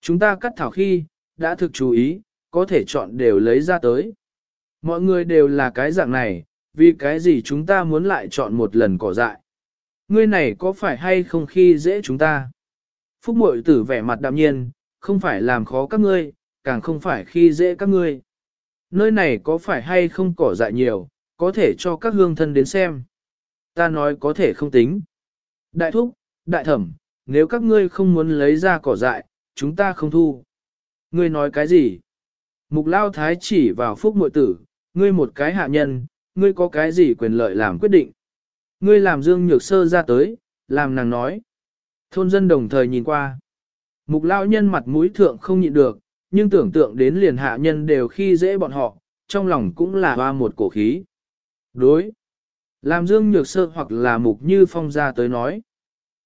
Chúng ta cắt thảo khi, đã thực chú ý, có thể chọn đều lấy ra tới. Mọi người đều là cái dạng này, vì cái gì chúng ta muốn lại chọn một lần cỏ dại. Ngươi này có phải hay không khi dễ chúng ta? Phúc mội tử vẻ mặt đạm nhiên, không phải làm khó các ngươi, càng không phải khi dễ các ngươi. Nơi này có phải hay không cỏ dại nhiều, có thể cho các hương thân đến xem. Ta nói có thể không tính. Đại thúc, đại thẩm, nếu các ngươi không muốn lấy ra cỏ dại, chúng ta không thu. Ngươi nói cái gì? Mục lao thái chỉ vào phúc mội tử, ngươi một cái hạ nhân, ngươi có cái gì quyền lợi làm quyết định. Ngươi làm dương nhược sơ ra tới, làm nàng nói. Thôn dân đồng thời nhìn qua. Mục lao nhân mặt mũi thượng không nhịn được, nhưng tưởng tượng đến liền hạ nhân đều khi dễ bọn họ, trong lòng cũng là hoa một cổ khí. Đối. Làm Dương Nhược Sơ hoặc là Mục Như Phong ra tới nói.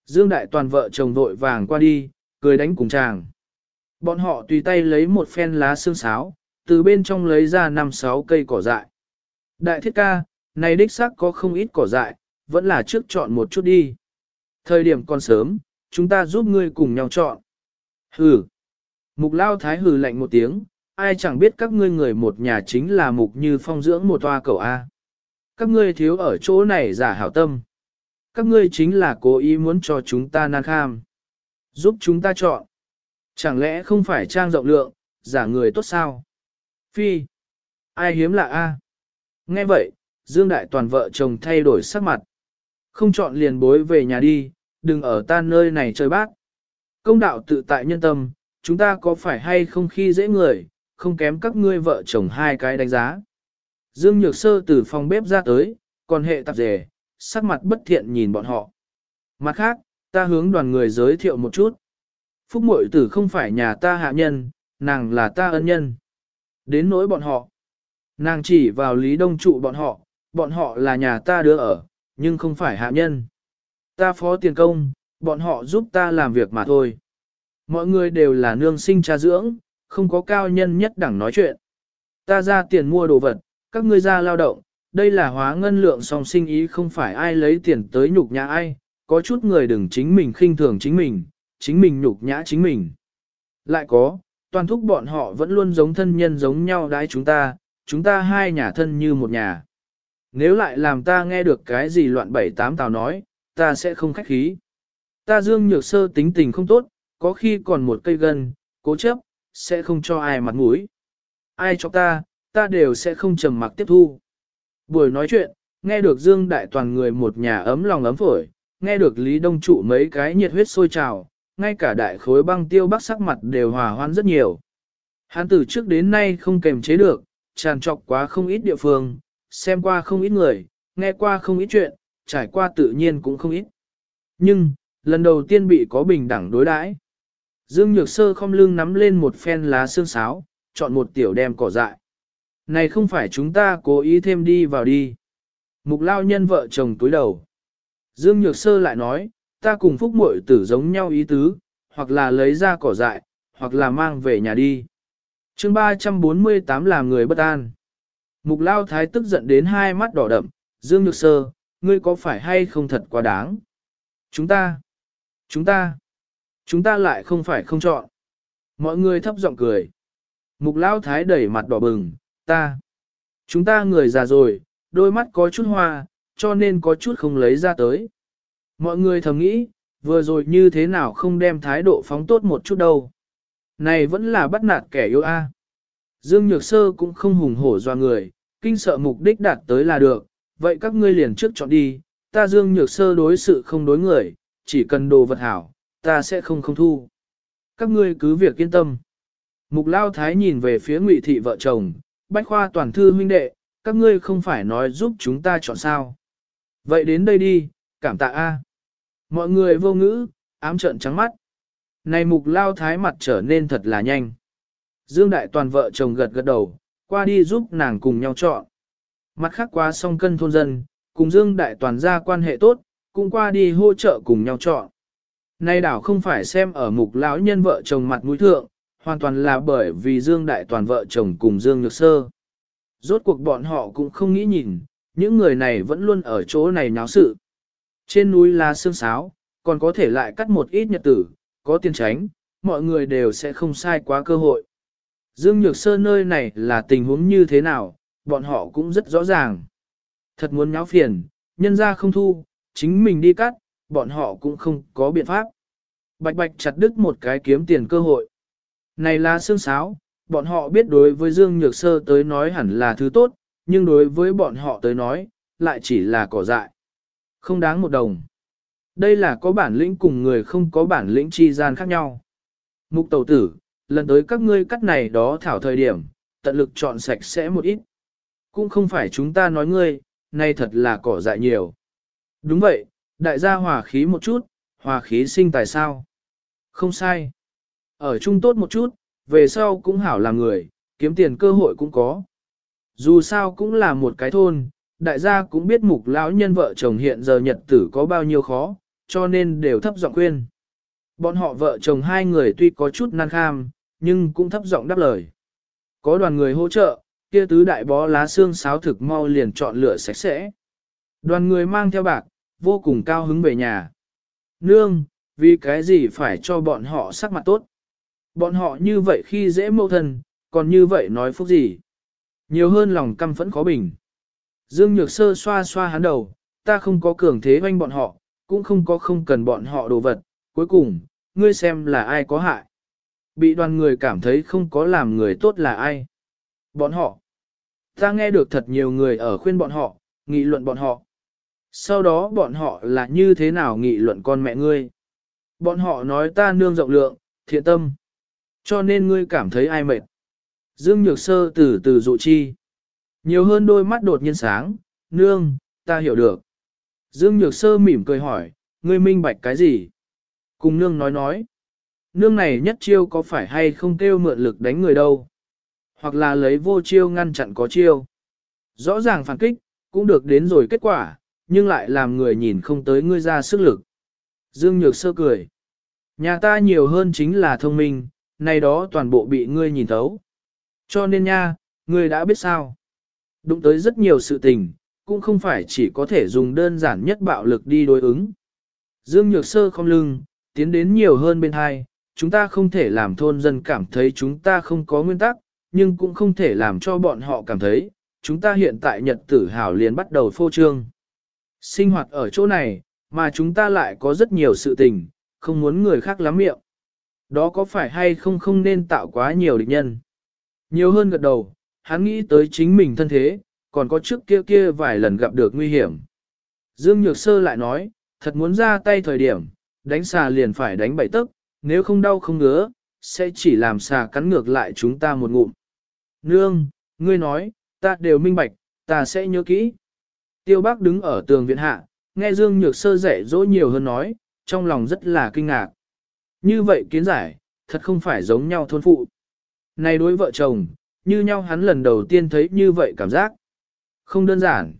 Dương Đại Toàn vợ chồng vội vàng qua đi, cười đánh cùng chàng. Bọn họ tùy tay lấy một phen lá xương sáo, từ bên trong lấy ra năm sáu cây cỏ dại. Đại thiết ca, này đích xác có không ít cỏ dại, vẫn là trước chọn một chút đi. Thời điểm còn sớm, chúng ta giúp ngươi cùng nhau chọn. Hừ. Mục lao thái hừ lạnh một tiếng, ai chẳng biết các ngươi người một nhà chính là mục như phong dưỡng một toa cầu A. Các ngươi thiếu ở chỗ này giả hảo tâm. Các ngươi chính là cố ý muốn cho chúng ta nan kham. Giúp chúng ta chọn. Chẳng lẽ không phải trang rộng lượng, giả người tốt sao? Phi. Ai hiếm lạ A. Nghe vậy, Dương Đại Toàn vợ chồng thay đổi sắc mặt. Không chọn liền bối về nhà đi, đừng ở ta nơi này chơi bác. Công đạo tự tại nhân tâm, chúng ta có phải hay không khi dễ người, không kém các ngươi vợ chồng hai cái đánh giá. Dương Nhược Sơ từ phòng bếp ra tới, còn hệ tạp dề, sắc mặt bất thiện nhìn bọn họ. Mặt khác, ta hướng đoàn người giới thiệu một chút. Phúc mội tử không phải nhà ta hạ nhân, nàng là ta ân nhân. Đến nỗi bọn họ. Nàng chỉ vào Lý Đông trụ bọn họ, bọn họ là nhà ta đưa ở, nhưng không phải hạ nhân. Ta phó tiền công, bọn họ giúp ta làm việc mà thôi. Mọi người đều là nương sinh cha dưỡng, không có cao nhân nhất đẳng nói chuyện. Ta ra tiền mua đồ vật, các ngươi ra lao động, đây là hóa ngân lượng song sinh ý không phải ai lấy tiền tới nhục nhã ai, có chút người đừng chính mình khinh thường chính mình, chính mình nhục nhã chính mình. Lại có, toàn thúc bọn họ vẫn luôn giống thân nhân giống nhau đãi chúng ta, chúng ta hai nhà thân như một nhà. Nếu lại làm ta nghe được cái gì loạn bảy tám tào nói, ta sẽ không khách khí. Ta dương nhược sơ tính tình không tốt, có khi còn một cây gân, cố chấp, sẽ không cho ai mặt mũi. Ai cho ta, ta đều sẽ không trầm mặc tiếp thu. Buổi nói chuyện, nghe được Dương Đại toàn người một nhà ấm lòng ấm phổi, nghe được Lý Đông Trụ mấy cái nhiệt huyết sôi trào, ngay cả đại khối băng tiêu bắc sắc mặt đều hòa hoan rất nhiều. Hắn từ trước đến nay không kềm chế được, tràn trọc quá không ít địa phương, xem qua không ít người, nghe qua không ít chuyện, trải qua tự nhiên cũng không ít. Nhưng, lần đầu tiên bị có bình đẳng đối đãi. Dương Nhược Sơ không lưng nắm lên một phen lá xương sáo, chọn một tiểu đem cỏ dại. Này không phải chúng ta cố ý thêm đi vào đi. Mục lao nhân vợ chồng túi đầu. Dương Nhược Sơ lại nói, ta cùng phúc muội tử giống nhau ý tứ, hoặc là lấy ra cỏ dại, hoặc là mang về nhà đi. chương 348 là người bất an. Mục lao thái tức giận đến hai mắt đỏ đậm, Dương Nhược Sơ, ngươi có phải hay không thật quá đáng? Chúng ta, chúng ta, chúng ta lại không phải không chọn. Mọi người thấp giọng cười. Mục Lão Thái đẩy mặt đỏ bừng, ta. Chúng ta người già rồi, đôi mắt có chút hoa, cho nên có chút không lấy ra tới. Mọi người thầm nghĩ, vừa rồi như thế nào không đem thái độ phóng tốt một chút đâu. Này vẫn là bắt nạt kẻ yêu a. Dương Nhược Sơ cũng không hùng hổ doa người, kinh sợ mục đích đạt tới là được, vậy các ngươi liền trước chọn đi, ta Dương Nhược Sơ đối sự không đối người, chỉ cần đồ vật hảo, ta sẽ không không thu. Các ngươi cứ việc yên tâm. Mục Lao Thái nhìn về phía Ngụy Thị vợ chồng, Bách Khoa toàn thư huynh đệ, các ngươi không phải nói giúp chúng ta chọn sao. Vậy đến đây đi, cảm tạ A. Mọi người vô ngữ, ám trợn trắng mắt. Này Mục Lao Thái mặt trở nên thật là nhanh. Dương Đại Toàn vợ chồng gật gật đầu, qua đi giúp nàng cùng nhau chọn. Mặt khác qua song cân thôn dân, cùng Dương Đại Toàn ra quan hệ tốt, cũng qua đi hỗ trợ cùng nhau chọn. Nay đảo không phải xem ở mục lão nhân vợ chồng mặt mũi thượng, hoàn toàn là bởi vì Dương Đại Toàn vợ chồng cùng Dương Nhược Sơ. Rốt cuộc bọn họ cũng không nghĩ nhìn, những người này vẫn luôn ở chỗ này náo sự. Trên núi là sương sáo, còn có thể lại cắt một ít nhật tử, có tiền tránh, mọi người đều sẽ không sai quá cơ hội. Dương Nhược Sơ nơi này là tình huống như thế nào, bọn họ cũng rất rõ ràng. Thật muốn nháo phiền, nhân ra không thu, chính mình đi cắt, bọn họ cũng không có biện pháp. Bạch bạch chặt đứt một cái kiếm tiền cơ hội. Này là xương sáo, bọn họ biết đối với Dương Nhược Sơ tới nói hẳn là thứ tốt, nhưng đối với bọn họ tới nói, lại chỉ là cỏ dại. Không đáng một đồng. Đây là có bản lĩnh cùng người không có bản lĩnh chi gian khác nhau. Mục tàu tử, lần tới các ngươi cắt này đó thảo thời điểm, tận lực chọn sạch sẽ một ít. Cũng không phải chúng ta nói ngươi, nay thật là cỏ dại nhiều. Đúng vậy, đại gia hòa khí một chút, hòa khí sinh tài sao. Không sai. Ở chung tốt một chút, về sau cũng hảo làm người, kiếm tiền cơ hội cũng có. Dù sao cũng là một cái thôn, đại gia cũng biết mục lão nhân vợ chồng hiện giờ nhật tử có bao nhiêu khó, cho nên đều thấp giọng khuyên. Bọn họ vợ chồng hai người tuy có chút nan kham, nhưng cũng thấp giọng đáp lời. Có đoàn người hỗ trợ, kia tứ đại bó lá xương sáo thực mau liền chọn lựa sạch sẽ. Đoàn người mang theo bạc, vô cùng cao hứng về nhà. Nương, vì cái gì phải cho bọn họ sắc mặt tốt? Bọn họ như vậy khi dễ mâu thân, còn như vậy nói phúc gì? Nhiều hơn lòng căm phẫn khó bình. Dương Nhược Sơ xoa xoa hắn đầu, ta không có cường thế hoanh bọn họ, cũng không có không cần bọn họ đồ vật. Cuối cùng, ngươi xem là ai có hại. Bị đoàn người cảm thấy không có làm người tốt là ai. Bọn họ. Ta nghe được thật nhiều người ở khuyên bọn họ, nghị luận bọn họ. Sau đó bọn họ là như thế nào nghị luận con mẹ ngươi. Bọn họ nói ta nương rộng lượng, thiện tâm. Cho nên ngươi cảm thấy ai mệt. Dương Nhược Sơ từ từ dụ chi. Nhiều hơn đôi mắt đột nhiên sáng, nương, ta hiểu được. Dương Nhược Sơ mỉm cười hỏi, ngươi minh bạch cái gì? Cùng nương nói nói. Nương này nhất chiêu có phải hay không kêu mượn lực đánh người đâu? Hoặc là lấy vô chiêu ngăn chặn có chiêu. Rõ ràng phản kích, cũng được đến rồi kết quả, nhưng lại làm người nhìn không tới ngươi ra sức lực. Dương Nhược Sơ cười. Nhà ta nhiều hơn chính là thông minh, này đó toàn bộ bị ngươi nhìn thấu. Cho nên nha, ngươi đã biết sao. Đụng tới rất nhiều sự tình, cũng không phải chỉ có thể dùng đơn giản nhất bạo lực đi đối ứng. Dương Nhược Sơ không lưng, tiến đến nhiều hơn bên hai, chúng ta không thể làm thôn dân cảm thấy chúng ta không có nguyên tắc, nhưng cũng không thể làm cho bọn họ cảm thấy, chúng ta hiện tại nhật tử hào liền bắt đầu phô trương. Sinh hoạt ở chỗ này, mà chúng ta lại có rất nhiều sự tình, không muốn người khác lắm miệng. Đó có phải hay không không nên tạo quá nhiều địch nhân. Nhiều hơn gật đầu, hắn nghĩ tới chính mình thân thế, còn có trước kia kia vài lần gặp được nguy hiểm. Dương Nhược Sơ lại nói, thật muốn ra tay thời điểm, đánh xà liền phải đánh bảy tức, nếu không đau không ngứa, sẽ chỉ làm xà cắn ngược lại chúng ta một ngụm. Nương, ngươi nói, ta đều minh bạch, ta sẽ nhớ kỹ. Tiêu bác đứng ở tường viện hạ, nghe Dương Nhược Sơ dạy dỗ nhiều hơn nói, trong lòng rất là kinh ngạc. Như vậy kiến giải, thật không phải giống nhau thôn phụ. Này đối vợ chồng, như nhau hắn lần đầu tiên thấy như vậy cảm giác. Không đơn giản.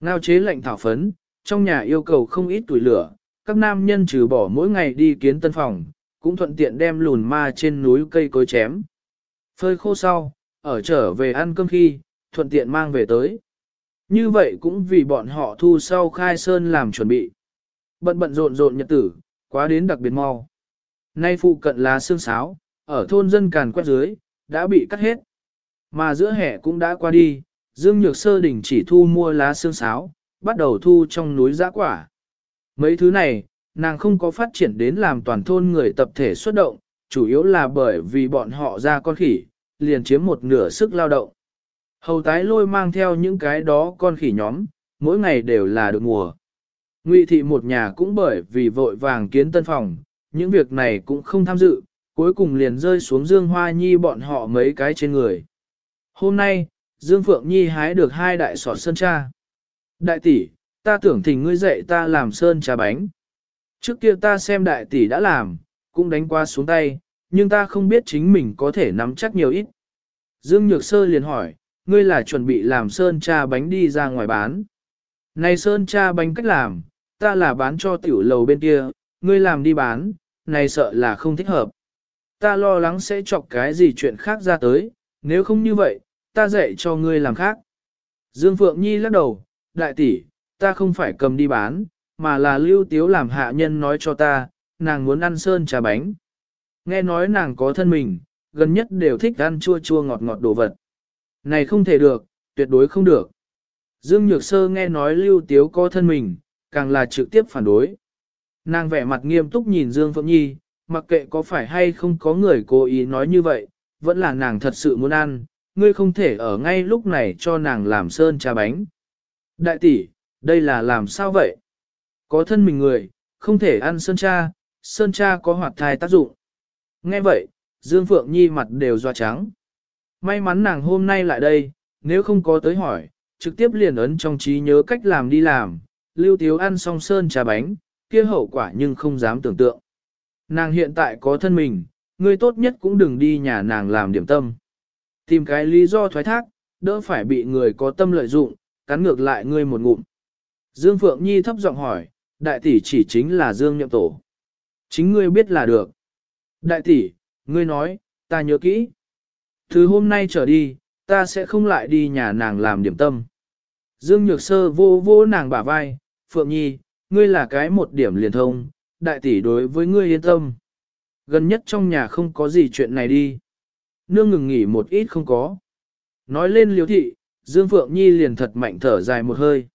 Ngao chế lệnh thảo phấn, trong nhà yêu cầu không ít tuổi lửa, các nam nhân trừ bỏ mỗi ngày đi kiến tân phòng, cũng thuận tiện đem lùn ma trên núi cây cối chém. Phơi khô sau, ở trở về ăn cơm khi, thuận tiện mang về tới. Như vậy cũng vì bọn họ thu sau khai sơn làm chuẩn bị. Bận bận rộn rộn nhật tử, quá đến đặc biệt mau. Nay phụ cận là xương sáo, ở thôn dân càn quét dưới, đã bị cắt hết. Mà giữa hè cũng đã qua đi, Dương Nhược Sơ đỉnh chỉ thu mua lá xương sáo, bắt đầu thu trong núi giã quả. Mấy thứ này, nàng không có phát triển đến làm toàn thôn người tập thể xuất động, chủ yếu là bởi vì bọn họ ra con khỉ, liền chiếm một nửa sức lao động. Hầu tái lôi mang theo những cái đó con khỉ nhóm, mỗi ngày đều là được mùa. Ngụy thị một nhà cũng bởi vì vội vàng kiến tân phòng, những việc này cũng không tham dự, cuối cùng liền rơi xuống Dương Hoa Nhi bọn họ mấy cái trên người. Hôm nay, Dương Phượng Nhi hái được hai đại sọt sơn cha. Đại tỷ, ta tưởng thỉnh ngươi dạy ta làm sơn trà bánh. Trước kia ta xem đại tỷ đã làm, cũng đánh qua xuống tay, nhưng ta không biết chính mình có thể nắm chắc nhiều ít. Dương Nhược Sơ liền hỏi, ngươi là chuẩn bị làm sơn trà bánh đi ra ngoài bán. Này sơn trà bánh cách làm, ta là bán cho tiểu lầu bên kia, ngươi làm đi bán, này sợ là không thích hợp. Ta lo lắng sẽ chọc cái gì chuyện khác ra tới, nếu không như vậy, ta dạy cho ngươi làm khác. Dương Phượng Nhi lắc đầu, đại tỷ, ta không phải cầm đi bán, mà là lưu tiếu làm hạ nhân nói cho ta, nàng muốn ăn sơn trà bánh. Nghe nói nàng có thân mình, gần nhất đều thích ăn chua chua ngọt ngọt đồ vật. Này không thể được, tuyệt đối không được. Dương Nhược Sơ nghe nói lưu tiếu có thân mình, càng là trực tiếp phản đối. Nàng vẻ mặt nghiêm túc nhìn Dương Phượng Nhi, mặc kệ có phải hay không có người cố ý nói như vậy, vẫn là nàng thật sự muốn ăn, ngươi không thể ở ngay lúc này cho nàng làm sơn trà bánh. Đại tỷ, đây là làm sao vậy? Có thân mình người, không thể ăn sơn cha, sơn cha có hoạt thai tác dụng. Nghe vậy, Dương Phượng Nhi mặt đều doa trắng. May mắn nàng hôm nay lại đây, nếu không có tới hỏi, trực tiếp liền ấn trong trí nhớ cách làm đi làm, lưu tiếu ăn xong sơn trà bánh, kia hậu quả nhưng không dám tưởng tượng. Nàng hiện tại có thân mình, ngươi tốt nhất cũng đừng đi nhà nàng làm điểm tâm. Tìm cái lý do thoái thác, đỡ phải bị người có tâm lợi dụng, cắn ngược lại ngươi một ngụm. Dương Phượng Nhi thấp giọng hỏi, đại tỷ chỉ chính là Dương Nhậm Tổ. Chính ngươi biết là được. Đại tỷ, ngươi nói, ta nhớ kỹ. Từ hôm nay trở đi, ta sẽ không lại đi nhà nàng làm điểm tâm. Dương Nhược Sơ vô vô nàng bả vai, Phượng Nhi, ngươi là cái một điểm liền thông, đại tỷ đối với ngươi yên tâm. Gần nhất trong nhà không có gì chuyện này đi. Nương ngừng nghỉ một ít không có. Nói lên liếu thị, Dương Phượng Nhi liền thật mạnh thở dài một hơi.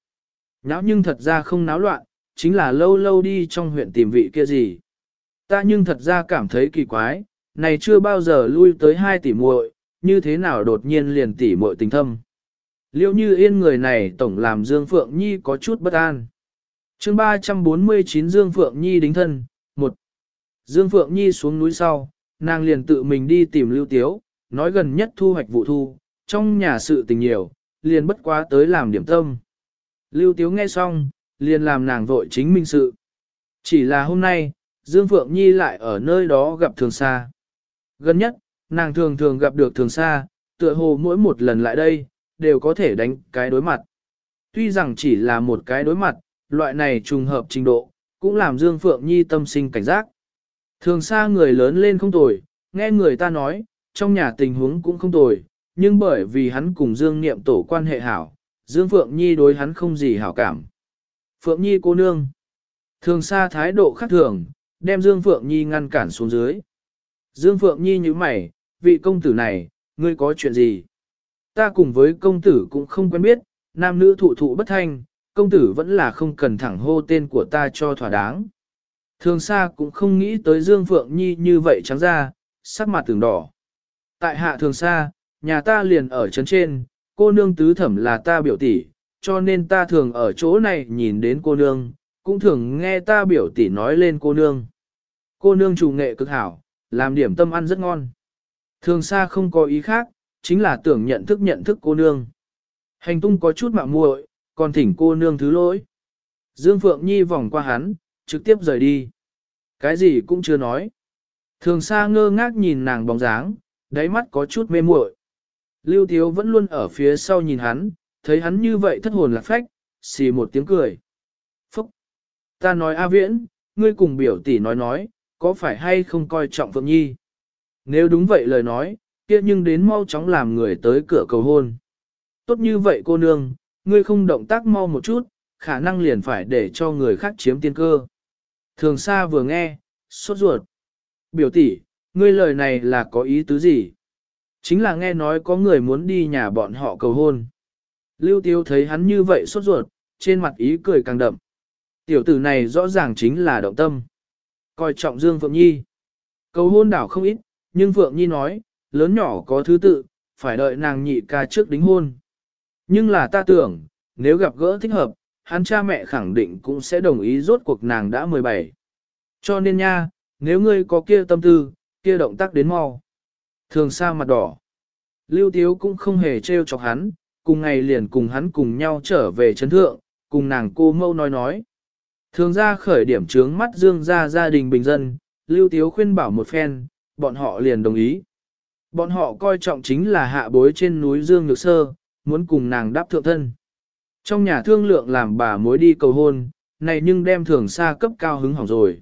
Náo nhưng thật ra không náo loạn, chính là lâu lâu đi trong huyện tìm vị kia gì. Ta nhưng thật ra cảm thấy kỳ quái, này chưa bao giờ lui tới hai tỷ muội, như thế nào đột nhiên liền tỷ muội tình thâm. Liêu như yên người này tổng làm Dương Phượng Nhi có chút bất an. chương 349 Dương Phượng Nhi đính thân, một Dương Phượng Nhi xuống núi sau, nàng liền tự mình đi tìm Lưu Tiếu, nói gần nhất thu hoạch vụ thu, trong nhà sự tình nhiều, liền bất quá tới làm điểm tâm. Lưu Tiếu nghe xong, liền làm nàng vội chính minh sự. Chỉ là hôm nay, Dương Phượng Nhi lại ở nơi đó gặp Thường Sa. Gần nhất, nàng thường thường gặp được Thường xa, tựa hồ mỗi một lần lại đây, đều có thể đánh cái đối mặt. Tuy rằng chỉ là một cái đối mặt, loại này trùng hợp trình độ, cũng làm Dương Phượng Nhi tâm sinh cảnh giác. Thường xa người lớn lên không tồi, nghe người ta nói, trong nhà tình huống cũng không tồi, nhưng bởi vì hắn cùng Dương Niệm tổ quan hệ hảo, Dương Phượng Nhi đối hắn không gì hảo cảm. Phượng Nhi cô nương. Thường xa thái độ khác thường, đem Dương Phượng Nhi ngăn cản xuống dưới. Dương Phượng Nhi như mày, vị công tử này, ngươi có chuyện gì? Ta cùng với công tử cũng không quen biết, nam nữ thụ thụ bất thanh, công tử vẫn là không cần thẳng hô tên của ta cho thỏa đáng. Thường Sa cũng không nghĩ tới Dương Phượng Nhi như vậy trắng ra, sắc mặt tưởng đỏ. Tại hạ Thường Sa, nhà ta liền ở trấn trên, cô nương tứ thẩm là ta biểu tỷ, cho nên ta thường ở chỗ này nhìn đến cô nương, cũng thường nghe ta biểu tỷ nói lên cô nương. Cô nương chủ nghệ cực hảo, làm điểm tâm ăn rất ngon. Thường xa không có ý khác, chính là tưởng nhận thức nhận thức cô nương. Hành tung có chút mạo muội, còn thỉnh cô nương thứ lỗi. Dương Phượng Nhi vòng qua hắn, trực tiếp rời đi. Cái gì cũng chưa nói. Thường xa ngơ ngác nhìn nàng bóng dáng, đáy mắt có chút mê muội. Lưu Thiếu vẫn luôn ở phía sau nhìn hắn, thấy hắn như vậy thất hồn lạc phách, xì một tiếng cười. Phúc! Ta nói A Viễn, ngươi cùng biểu tỷ nói nói, có phải hay không coi trọng Phượng Nhi? Nếu đúng vậy lời nói, kia nhưng đến mau chóng làm người tới cửa cầu hôn. Tốt như vậy cô nương, ngươi không động tác mau một chút, khả năng liền phải để cho người khác chiếm tiên cơ. Thường xa vừa nghe, sốt ruột. Biểu tỷ, ngươi lời này là có ý tứ gì? Chính là nghe nói có người muốn đi nhà bọn họ cầu hôn. Lưu Tiêu thấy hắn như vậy sốt ruột, trên mặt ý cười càng đậm. Tiểu tử này rõ ràng chính là động tâm. Coi trọng Dương Phượng Nhi. Cầu hôn đảo không ít, nhưng Phượng Nhi nói, lớn nhỏ có thứ tự, phải đợi nàng nhị ca trước đính hôn. Nhưng là ta tưởng, nếu gặp gỡ thích hợp, hắn cha mẹ khẳng định cũng sẽ đồng ý rốt cuộc nàng đã 17. Cho nên nha, nếu ngươi có kia tâm tư, kia động tác đến mau. Thường xa mặt đỏ. Lưu Tiếu cũng không hề trêu chọc hắn, cùng ngày liền cùng hắn cùng nhau trở về chấn thượng, cùng nàng cô mâu nói nói. Thường ra khởi điểm trướng mắt dương ra gia đình bình dân, Lưu Tiếu khuyên bảo một phen, bọn họ liền đồng ý. Bọn họ coi trọng chính là hạ bối trên núi Dương Nhược Sơ, muốn cùng nàng đáp thượng thân. Trong nhà thương lượng làm bà mối đi cầu hôn, này nhưng đem thường xa cấp cao hứng hỏng rồi.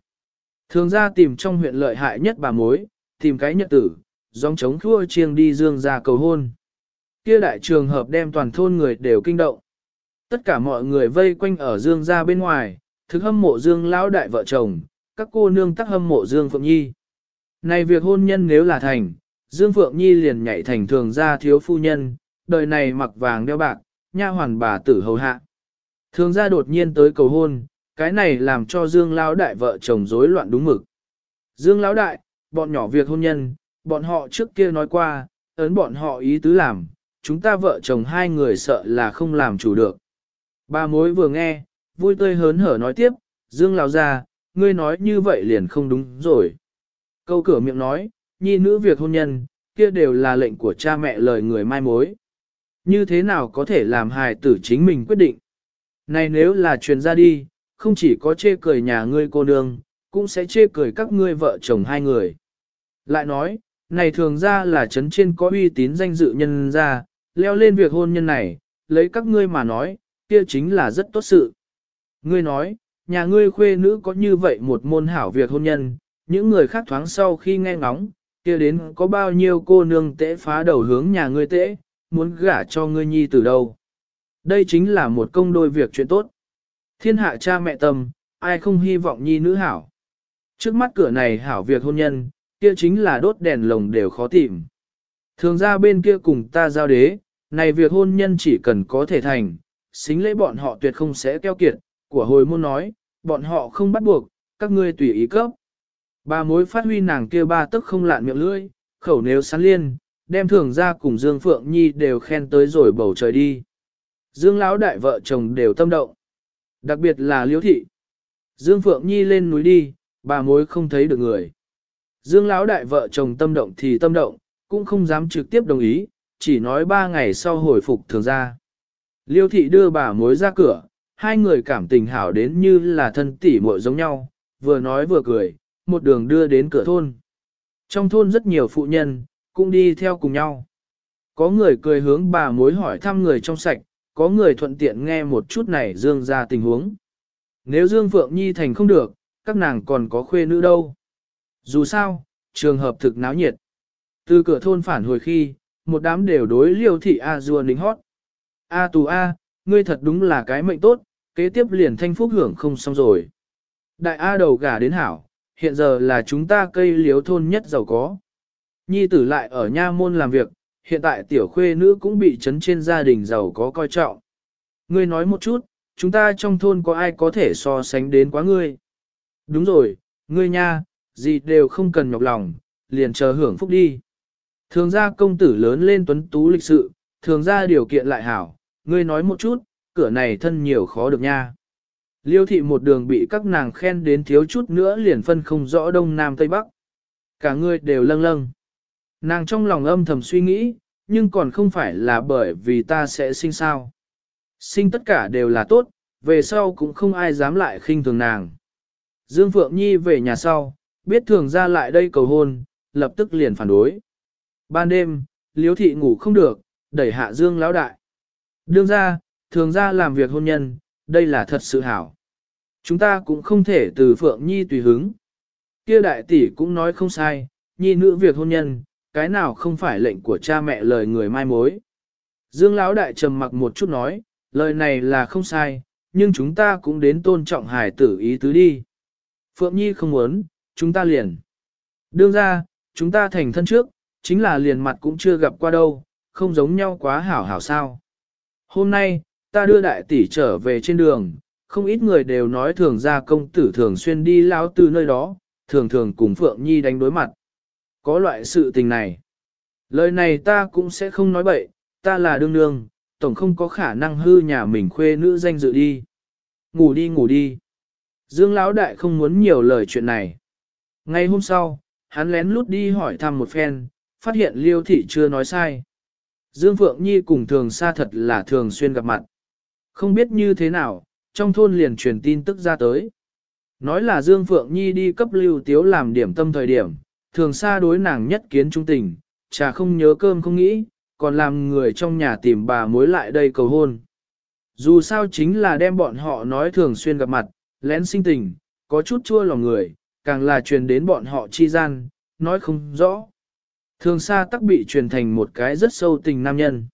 Thường ra tìm trong huyện lợi hại nhất bà mối, tìm cái nhật tử, dòng chống khua chiêng đi Dương ra cầu hôn. Kia đại trường hợp đem toàn thôn người đều kinh động. Tất cả mọi người vây quanh ở Dương ra bên ngoài, thực hâm mộ Dương lão đại vợ chồng, các cô nương tắc hâm mộ Dương Phượng Nhi. Này việc hôn nhân nếu là thành, Dương Phượng Nhi liền nhảy thành thường gia thiếu phu nhân, đời này mặc vàng đeo bạc, nha hoàn bà tử hầu hạ. Thường gia đột nhiên tới cầu hôn, cái này làm cho Dương Lão đại vợ chồng rối loạn đúng mực. Dương Lão đại, bọn nhỏ việc hôn nhân, bọn họ trước kia nói qua, ấn bọn họ ý tứ làm, chúng ta vợ chồng hai người sợ là không làm chủ được. Ba mối vừa nghe, vui tươi hớn hở nói tiếp, Dương Lão gia, ngươi nói như vậy liền không đúng rồi. Câu cửa miệng nói, nhi nữ việc hôn nhân, kia đều là lệnh của cha mẹ lời người mai mối. Như thế nào có thể làm hài tử chính mình quyết định? Này nếu là truyền ra đi, không chỉ có chê cười nhà ngươi cô nương, cũng sẽ chê cười các ngươi vợ chồng hai người. Lại nói, này thường ra là chấn trên có uy tín danh dự nhân ra, leo lên việc hôn nhân này, lấy các ngươi mà nói, kia chính là rất tốt sự. Ngươi nói, nhà ngươi khuê nữ có như vậy một môn hảo việc hôn nhân, những người khác thoáng sau khi nghe ngóng, kia đến có bao nhiêu cô nương tễ phá đầu hướng nhà ngươi tễ, muốn gả cho ngươi nhi từ đâu. Đây chính là một công đôi việc chuyện tốt. Thiên hạ cha mẹ tâm, ai không hy vọng nhi nữ hảo. Trước mắt cửa này hảo việc hôn nhân, kia chính là đốt đèn lồng đều khó tìm. Thường ra bên kia cùng ta giao đế, này việc hôn nhân chỉ cần có thể thành, xính lễ bọn họ tuyệt không sẽ keo kiệt, của hồi môn nói, bọn họ không bắt buộc, các ngươi tùy ý cấp. Bà mối phát huy nàng kia ba tức không lạn miệng lưỡi, khẩu nếu sán liên, đem thường ra cùng Dương Phượng Nhi đều khen tới rồi bầu trời đi. Dương lão đại vợ chồng đều tâm động. Đặc biệt là liễu thị. Dương Phượng Nhi lên núi đi, bà mối không thấy được người. Dương lão đại vợ chồng tâm động thì tâm động, cũng không dám trực tiếp đồng ý, chỉ nói ba ngày sau hồi phục thường ra. Liêu thị đưa bà mối ra cửa, hai người cảm tình hảo đến như là thân tỷ muội giống nhau, vừa nói vừa cười, một đường đưa đến cửa thôn. Trong thôn rất nhiều phụ nhân, cũng đi theo cùng nhau. Có người cười hướng bà mối hỏi thăm người trong sạch, có người thuận tiện nghe một chút này Dương ra tình huống. Nếu Dương Phượng Nhi thành không được, các nàng còn có khuê nữ đâu. Dù sao, trường hợp thực náo nhiệt. Từ cửa thôn phản hồi khi, một đám đều đối liêu thị A dua nính hót. A tù A, ngươi thật đúng là cái mệnh tốt, kế tiếp liền thanh phúc hưởng không xong rồi. Đại A đầu gà đến hảo, hiện giờ là chúng ta cây liếu thôn nhất giàu có. Nhi tử lại ở nha môn làm việc, hiện tại tiểu khuê nữ cũng bị chấn trên gia đình giàu có coi trọng. Ngươi nói một chút, chúng ta trong thôn có ai có thể so sánh đến quá ngươi. Đúng rồi, ngươi nha, gì đều không cần nhọc lòng, liền chờ hưởng phúc đi. Thường gia công tử lớn lên tuấn tú lịch sự, thường gia điều kiện lại hảo, ngươi nói một chút, cửa này thân nhiều khó được nha. Liêu thị một đường bị các nàng khen đến thiếu chút nữa liền phân không rõ đông nam tây bắc. Cả người đều lâng lâng. Nàng trong lòng âm thầm suy nghĩ, nhưng còn không phải là bởi vì ta sẽ sinh sao. Sinh tất cả đều là tốt, về sau cũng không ai dám lại khinh thường nàng. Dương Phượng Nhi về nhà sau, biết thường ra lại đây cầu hôn, lập tức liền phản đối. Ban đêm, Liêu thị ngủ không được, đẩy hạ Dương lão đại. Đương ra, thường ra làm việc hôn nhân, đây là thật sự hảo. Chúng ta cũng không thể từ Phượng Nhi tùy hứng. Kia đại tỷ cũng nói không sai, nhi nữ việc hôn nhân, cái nào không phải lệnh của cha mẹ lời người mai mối. Dương Lão đại trầm mặc một chút nói, lời này là không sai, nhưng chúng ta cũng đến tôn trọng hài tử ý tứ đi. Phượng Nhi không muốn, chúng ta liền. Đương ra, chúng ta thành thân trước, chính là liền mặt cũng chưa gặp qua đâu, không giống nhau quá hảo hảo sao. Hôm nay, ta đưa đại tỷ trở về trên đường, không ít người đều nói thường ra công tử thường xuyên đi lao từ nơi đó, thường thường cùng Phượng Nhi đánh đối mặt. Có loại sự tình này. Lời này ta cũng sẽ không nói bậy, ta là đương nương, tổng không có khả năng hư nhà mình khuê nữ danh dự đi. Ngủ đi ngủ đi. Dương Lão Đại không muốn nhiều lời chuyện này. Ngay hôm sau, hắn lén lút đi hỏi thăm một phen, phát hiện Liêu Thị chưa nói sai. Dương Phượng Nhi cùng thường xa thật là thường xuyên gặp mặt. Không biết như thế nào, trong thôn liền truyền tin tức ra tới. Nói là Dương Phượng Nhi đi cấp lưu tiếu làm điểm tâm thời điểm, thường xa đối nàng nhất kiến trung tình, trà không nhớ cơm không nghĩ, còn làm người trong nhà tìm bà mối lại đây cầu hôn. Dù sao chính là đem bọn họ nói thường xuyên gặp mặt, lén sinh tình, có chút chua lòng người, càng là truyền đến bọn họ chi gian, nói không rõ. Thường xa tắc bị truyền thành một cái rất sâu tình nam nhân.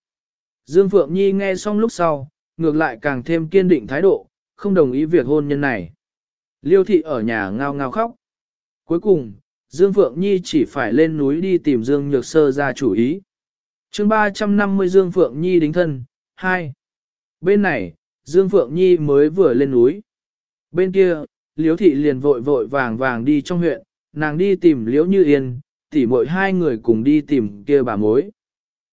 Dương Phượng Nhi nghe xong lúc sau, ngược lại càng thêm kiên định thái độ, không đồng ý việc hôn nhân này. Liêu thị ở nhà ngao ngao khóc. Cuối cùng, Dương Phượng Nhi chỉ phải lên núi đi tìm Dương Nhược Sơ ra chủ ý. chương 350 Dương Phượng Nhi đính thân, 2. Bên này, Dương Phượng Nhi mới vừa lên núi. Bên kia, Liêu Thị liền vội vội vàng vàng đi trong huyện, nàng đi tìm Liễu Như Yên, tỉ mỗi hai người cùng đi tìm kia bà mối.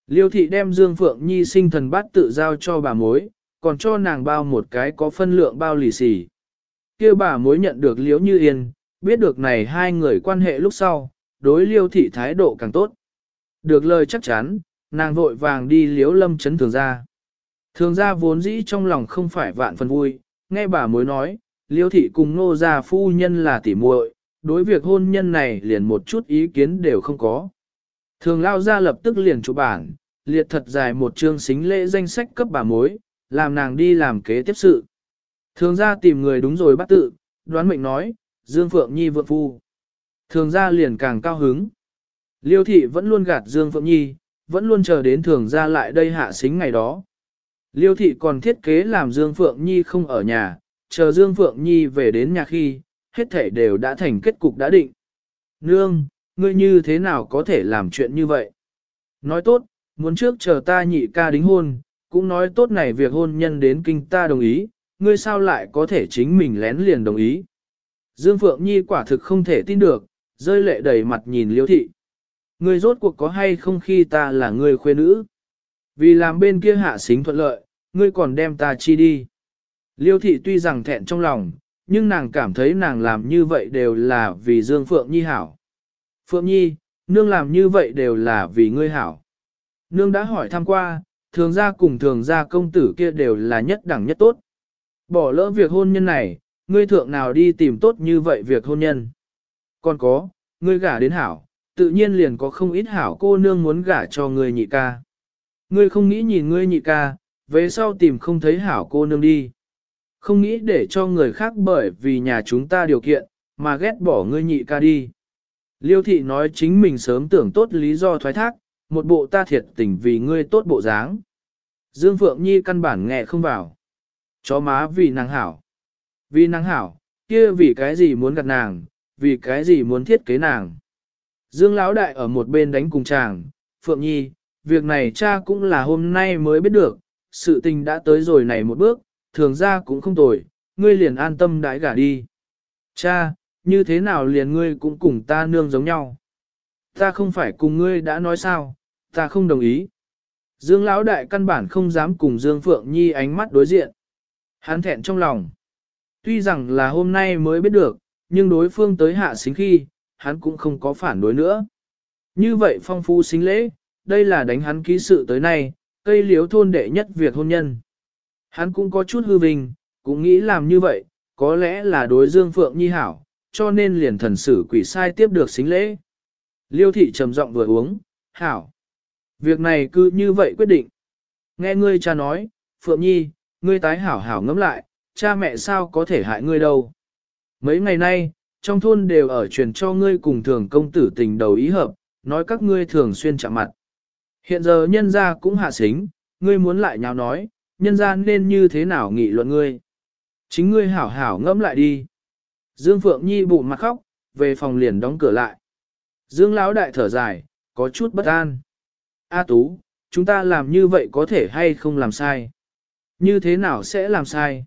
Liêu Thị đem Dương Phượng Nhi sinh thần bát tự giao cho bà mối, còn cho nàng bao một cái có phân lượng bao lì xì. Kia bà mối nhận được Liễu Như Yên, biết được này hai người quan hệ lúc sau, đối Liêu Thị thái độ càng tốt. Được lời chắc chắn, nàng vội vàng đi Liễu Lâm chấn thường ra. Thường ra vốn dĩ trong lòng không phải vạn phần vui, nghe bà mối nói, liêu thị cùng nô gia phu nhân là tỉ muội, đối việc hôn nhân này liền một chút ý kiến đều không có. Thường lao ra lập tức liền chủ bản, liệt thật dài một chương xính lễ danh sách cấp bà mối, làm nàng đi làm kế tiếp sự. Thường ra tìm người đúng rồi bắt tự, đoán mệnh nói, Dương Phượng Nhi vượng phu. Thường ra liền càng cao hứng. Liêu thị vẫn luôn gạt Dương Phượng Nhi, vẫn luôn chờ đến thường ra lại đây hạ xính ngày đó. Liêu thị còn thiết kế làm Dương Phượng Nhi không ở nhà, chờ Dương Phượng Nhi về đến nhà khi, hết thể đều đã thành kết cục đã định. Nương, ngươi như thế nào có thể làm chuyện như vậy? Nói tốt, muốn trước chờ ta nhị ca đính hôn, cũng nói tốt này việc hôn nhân đến kinh ta đồng ý, ngươi sao lại có thể chính mình lén liền đồng ý? Dương Phượng Nhi quả thực không thể tin được, rơi lệ đầy mặt nhìn liêu thị. Ngươi rốt cuộc có hay không khi ta là người khuê nữ? Vì làm bên kia hạ xính thuận lợi, ngươi còn đem ta chi đi. Liêu thị tuy rằng thẹn trong lòng, nhưng nàng cảm thấy nàng làm như vậy đều là vì Dương Phượng Nhi hảo. Phượng Nhi, nương làm như vậy đều là vì ngươi hảo. Nương đã hỏi thăm qua, thường gia cùng thường gia công tử kia đều là nhất đẳng nhất tốt. Bỏ lỡ việc hôn nhân này, ngươi thượng nào đi tìm tốt như vậy việc hôn nhân. Còn có, ngươi gả đến hảo, tự nhiên liền có không ít hảo cô nương muốn gả cho ngươi nhị ca. Ngươi không nghĩ nhìn ngươi nhị ca, về sau tìm không thấy hảo cô nương đi. Không nghĩ để cho người khác bởi vì nhà chúng ta điều kiện, mà ghét bỏ ngươi nhị ca đi. Liêu thị nói chính mình sớm tưởng tốt lý do thoái thác, một bộ ta thiệt tình vì ngươi tốt bộ dáng. Dương Phượng Nhi căn bản nghe không vào. Chó má vì nàng hảo. Vì nàng hảo, kia vì cái gì muốn gặp nàng, vì cái gì muốn thiết kế nàng. Dương Lão Đại ở một bên đánh cùng chàng, Phượng Nhi, việc này cha cũng là hôm nay mới biết được, sự tình đã tới rồi này một bước, thường ra cũng không tồi, ngươi liền an tâm đãi gả đi. Cha, như thế nào liền ngươi cũng cùng ta nương giống nhau. Ta không phải cùng ngươi đã nói sao, ta không đồng ý. Dương Lão Đại căn bản không dám cùng Dương Phượng Nhi ánh mắt đối diện. Hắn thẹn trong lòng. Tuy rằng là hôm nay mới biết được, nhưng đối phương tới hạ xính khi, hắn cũng không có phản đối nữa. Như vậy phong phu xính lễ, đây là đánh hắn ký sự tới nay, cây liếu thôn đệ nhất việc hôn nhân. Hắn cũng có chút hư vinh, cũng nghĩ làm như vậy, có lẽ là đối Dương Phượng Nhi hảo, cho nên liền thần sử quỷ sai tiếp được xính lễ. Liêu thị trầm giọng vừa uống, hảo. Việc này cứ như vậy quyết định. Nghe ngươi cha nói, Phượng Nhi, ngươi tái hảo hảo ngẫm lại, cha mẹ sao có thể hại ngươi đâu. Mấy ngày nay, trong thôn đều ở truyền cho ngươi cùng thường công tử tình đầu ý hợp, nói các ngươi thường xuyên chạm mặt. Hiện giờ nhân gia cũng hạ xính, ngươi muốn lại nhào nói, nhân gia nên như thế nào nghị luận ngươi. Chính ngươi hảo hảo ngẫm lại đi. Dương Phượng Nhi bụng mặt khóc, về phòng liền đóng cửa lại. Dương Lão đại thở dài, có chút bất an. A Tú, chúng ta làm như vậy có thể hay không làm sai? Như thế nào sẽ làm sai?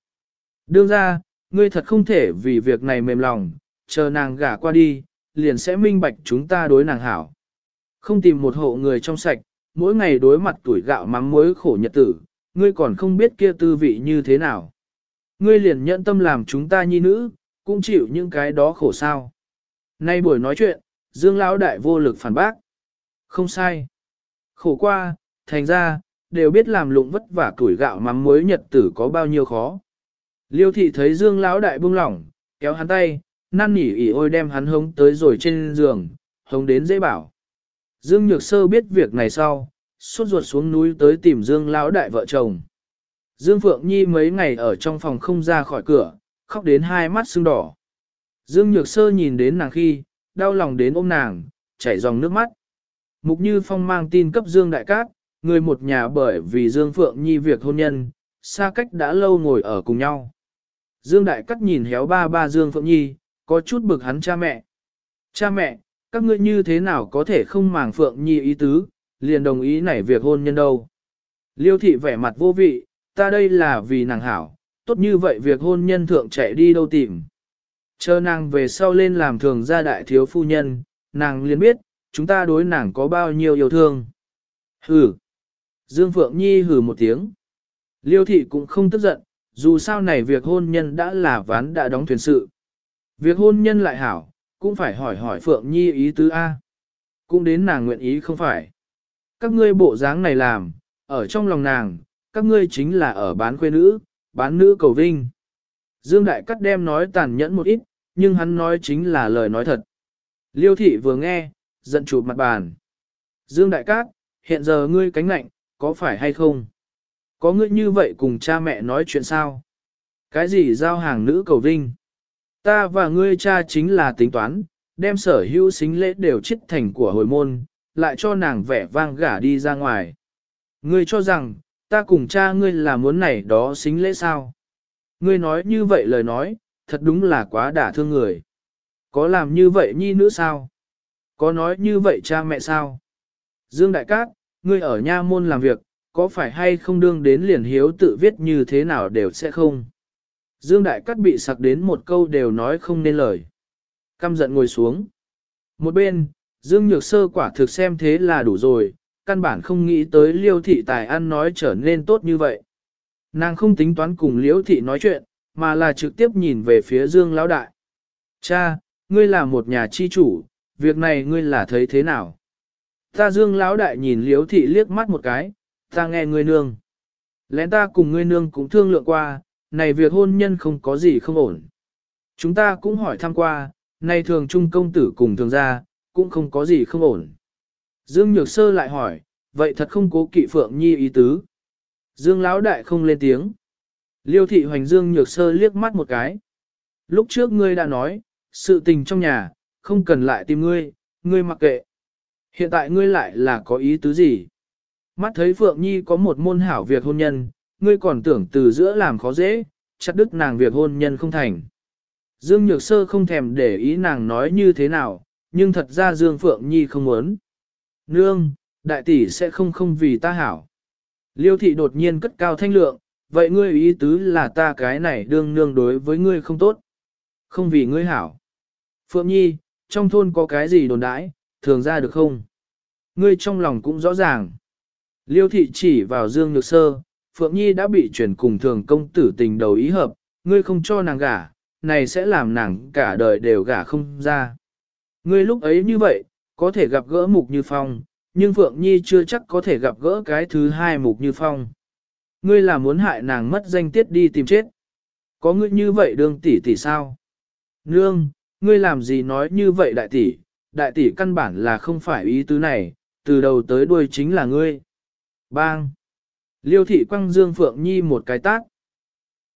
Đương ra, ngươi thật không thể vì việc này mềm lòng, chờ nàng gả qua đi, liền sẽ minh bạch chúng ta đối nàng hảo. Không tìm một hộ người trong sạch, mỗi ngày đối mặt tuổi gạo mắm muối khổ nhật tử, ngươi còn không biết kia tư vị như thế nào. Ngươi liền nhận tâm làm chúng ta nhi nữ, cũng chịu những cái đó khổ sao. Nay buổi nói chuyện, Dương Lão Đại vô lực phản bác. Không sai. Khổ qua, thành ra, đều biết làm lụng vất vả tuổi gạo mắm muối nhật tử có bao nhiêu khó. Liêu thị thấy Dương Lão Đại buông lỏng, kéo hắn tay, năn nỉ ỉ ôi đem hắn hống tới rồi trên giường, hống đến dễ bảo. Dương Nhược Sơ biết việc này sau, suốt ruột xuống núi tới tìm Dương Lão Đại vợ chồng. Dương Phượng Nhi mấy ngày ở trong phòng không ra khỏi cửa, khóc đến hai mắt sưng đỏ. Dương Nhược Sơ nhìn đến nàng khi, đau lòng đến ôm nàng, chảy dòng nước mắt. Mục Như Phong mang tin cấp Dương Đại Cát, người một nhà bởi vì Dương Phượng Nhi việc hôn nhân, xa cách đã lâu ngồi ở cùng nhau. Dương Đại Cát nhìn héo ba ba Dương Phượng Nhi, có chút bực hắn cha mẹ. Cha mẹ, các ngươi như thế nào có thể không màng Phượng Nhi ý tứ, liền đồng ý nảy việc hôn nhân đâu. Liêu thị vẻ mặt vô vị, ta đây là vì nàng hảo, tốt như vậy việc hôn nhân thượng chạy đi đâu tìm. Chờ nàng về sau lên làm thường gia đại thiếu phu nhân, nàng liền biết, chúng ta đối nàng có bao nhiêu yêu thương. Hừ. Dương Phượng Nhi hừ một tiếng. Liêu thị cũng không tức giận, dù sao này việc hôn nhân đã là ván đã đóng thuyền sự. Việc hôn nhân lại hảo, cũng phải hỏi hỏi Phượng Nhi ý tứ A. Cũng đến nàng nguyện ý không phải. Các ngươi bộ dáng này làm, ở trong lòng nàng, các ngươi chính là ở bán quê nữ, bán nữ cầu vinh. Dương Đại Cắt đem nói tàn nhẫn một ít, nhưng hắn nói chính là lời nói thật. Liêu thị vừa nghe, giận chụp mặt bàn. Dương Đại Cát, hiện giờ ngươi cánh lạnh, có phải hay không? Có ngươi như vậy cùng cha mẹ nói chuyện sao? Cái gì giao hàng nữ cầu vinh? Ta và ngươi cha chính là tính toán, đem sở hữu xính lễ đều chích thành của hồi môn, lại cho nàng vẻ vang gả đi ra ngoài. Ngươi cho rằng, ta cùng cha ngươi là muốn này đó xính lễ sao? Ngươi nói như vậy lời nói, thật đúng là quá đả thương người. Có làm như vậy nhi nữ sao? Có nói như vậy cha mẹ sao? Dương Đại Cát, ngươi ở nha môn làm việc, có phải hay không đương đến liền hiếu tự viết như thế nào đều sẽ không? Dương Đại Cát bị sặc đến một câu đều nói không nên lời. Căm giận ngồi xuống. Một bên, Dương Nhược Sơ quả thực xem thế là đủ rồi, căn bản không nghĩ tới liêu thị tài ăn nói trở nên tốt như vậy. Nàng không tính toán cùng liêu thị nói chuyện, mà là trực tiếp nhìn về phía Dương Lão Đại. Cha, ngươi là một nhà chi chủ, việc này ngươi là thấy thế nào? Ta Dương Lão Đại nhìn liêu thị liếc mắt một cái, ta nghe ngươi nương. Lẽ ta cùng ngươi nương cũng thương lượng qua, này việc hôn nhân không có gì không ổn. Chúng ta cũng hỏi thăm qua, này thường trung công tử cùng thường gia, cũng không có gì không ổn. Dương Nhược Sơ lại hỏi, vậy thật không cố kỵ Phượng Nhi ý tứ. Dương Lão Đại không lên tiếng. Liêu thị hoành Dương Nhược Sơ liếc mắt một cái. Lúc trước ngươi đã nói, sự tình trong nhà, không cần lại tìm ngươi, ngươi mặc kệ. Hiện tại ngươi lại là có ý tứ gì? Mắt thấy Phượng Nhi có một môn hảo việc hôn nhân, ngươi còn tưởng từ giữa làm khó dễ, chặt đứt nàng việc hôn nhân không thành. Dương Nhược Sơ không thèm để ý nàng nói như thế nào, nhưng thật ra Dương Phượng Nhi không muốn. Nương, đại tỷ sẽ không không vì ta hảo. Liêu thị đột nhiên cất cao thanh lượng, vậy ngươi ý tứ là ta cái này đương nương đối với ngươi không tốt. Không vì ngươi hảo. Phượng Nhi, trong thôn có cái gì đồn đãi, thường ra được không? Ngươi trong lòng cũng rõ ràng. Liêu thị chỉ vào Dương Nhược Sơ, Phượng Nhi đã bị chuyển cùng thường công tử tình đầu ý hợp, ngươi không cho nàng gả, này sẽ làm nàng cả đời đều gả không ra. Ngươi lúc ấy như vậy, có thể gặp gỡ Mục Như Phong, nhưng Phượng Nhi chưa chắc có thể gặp gỡ cái thứ hai Mục Như Phong. Ngươi là muốn hại nàng mất danh tiết đi tìm chết. Có ngươi như vậy đương tỷ tỷ sao? Nương, ngươi làm gì nói như vậy đại tỷ, đại tỷ căn bản là không phải ý tứ này, từ đầu tới đuôi chính là ngươi. Bang! Liêu thị quăng Dương Phượng Nhi một cái tác.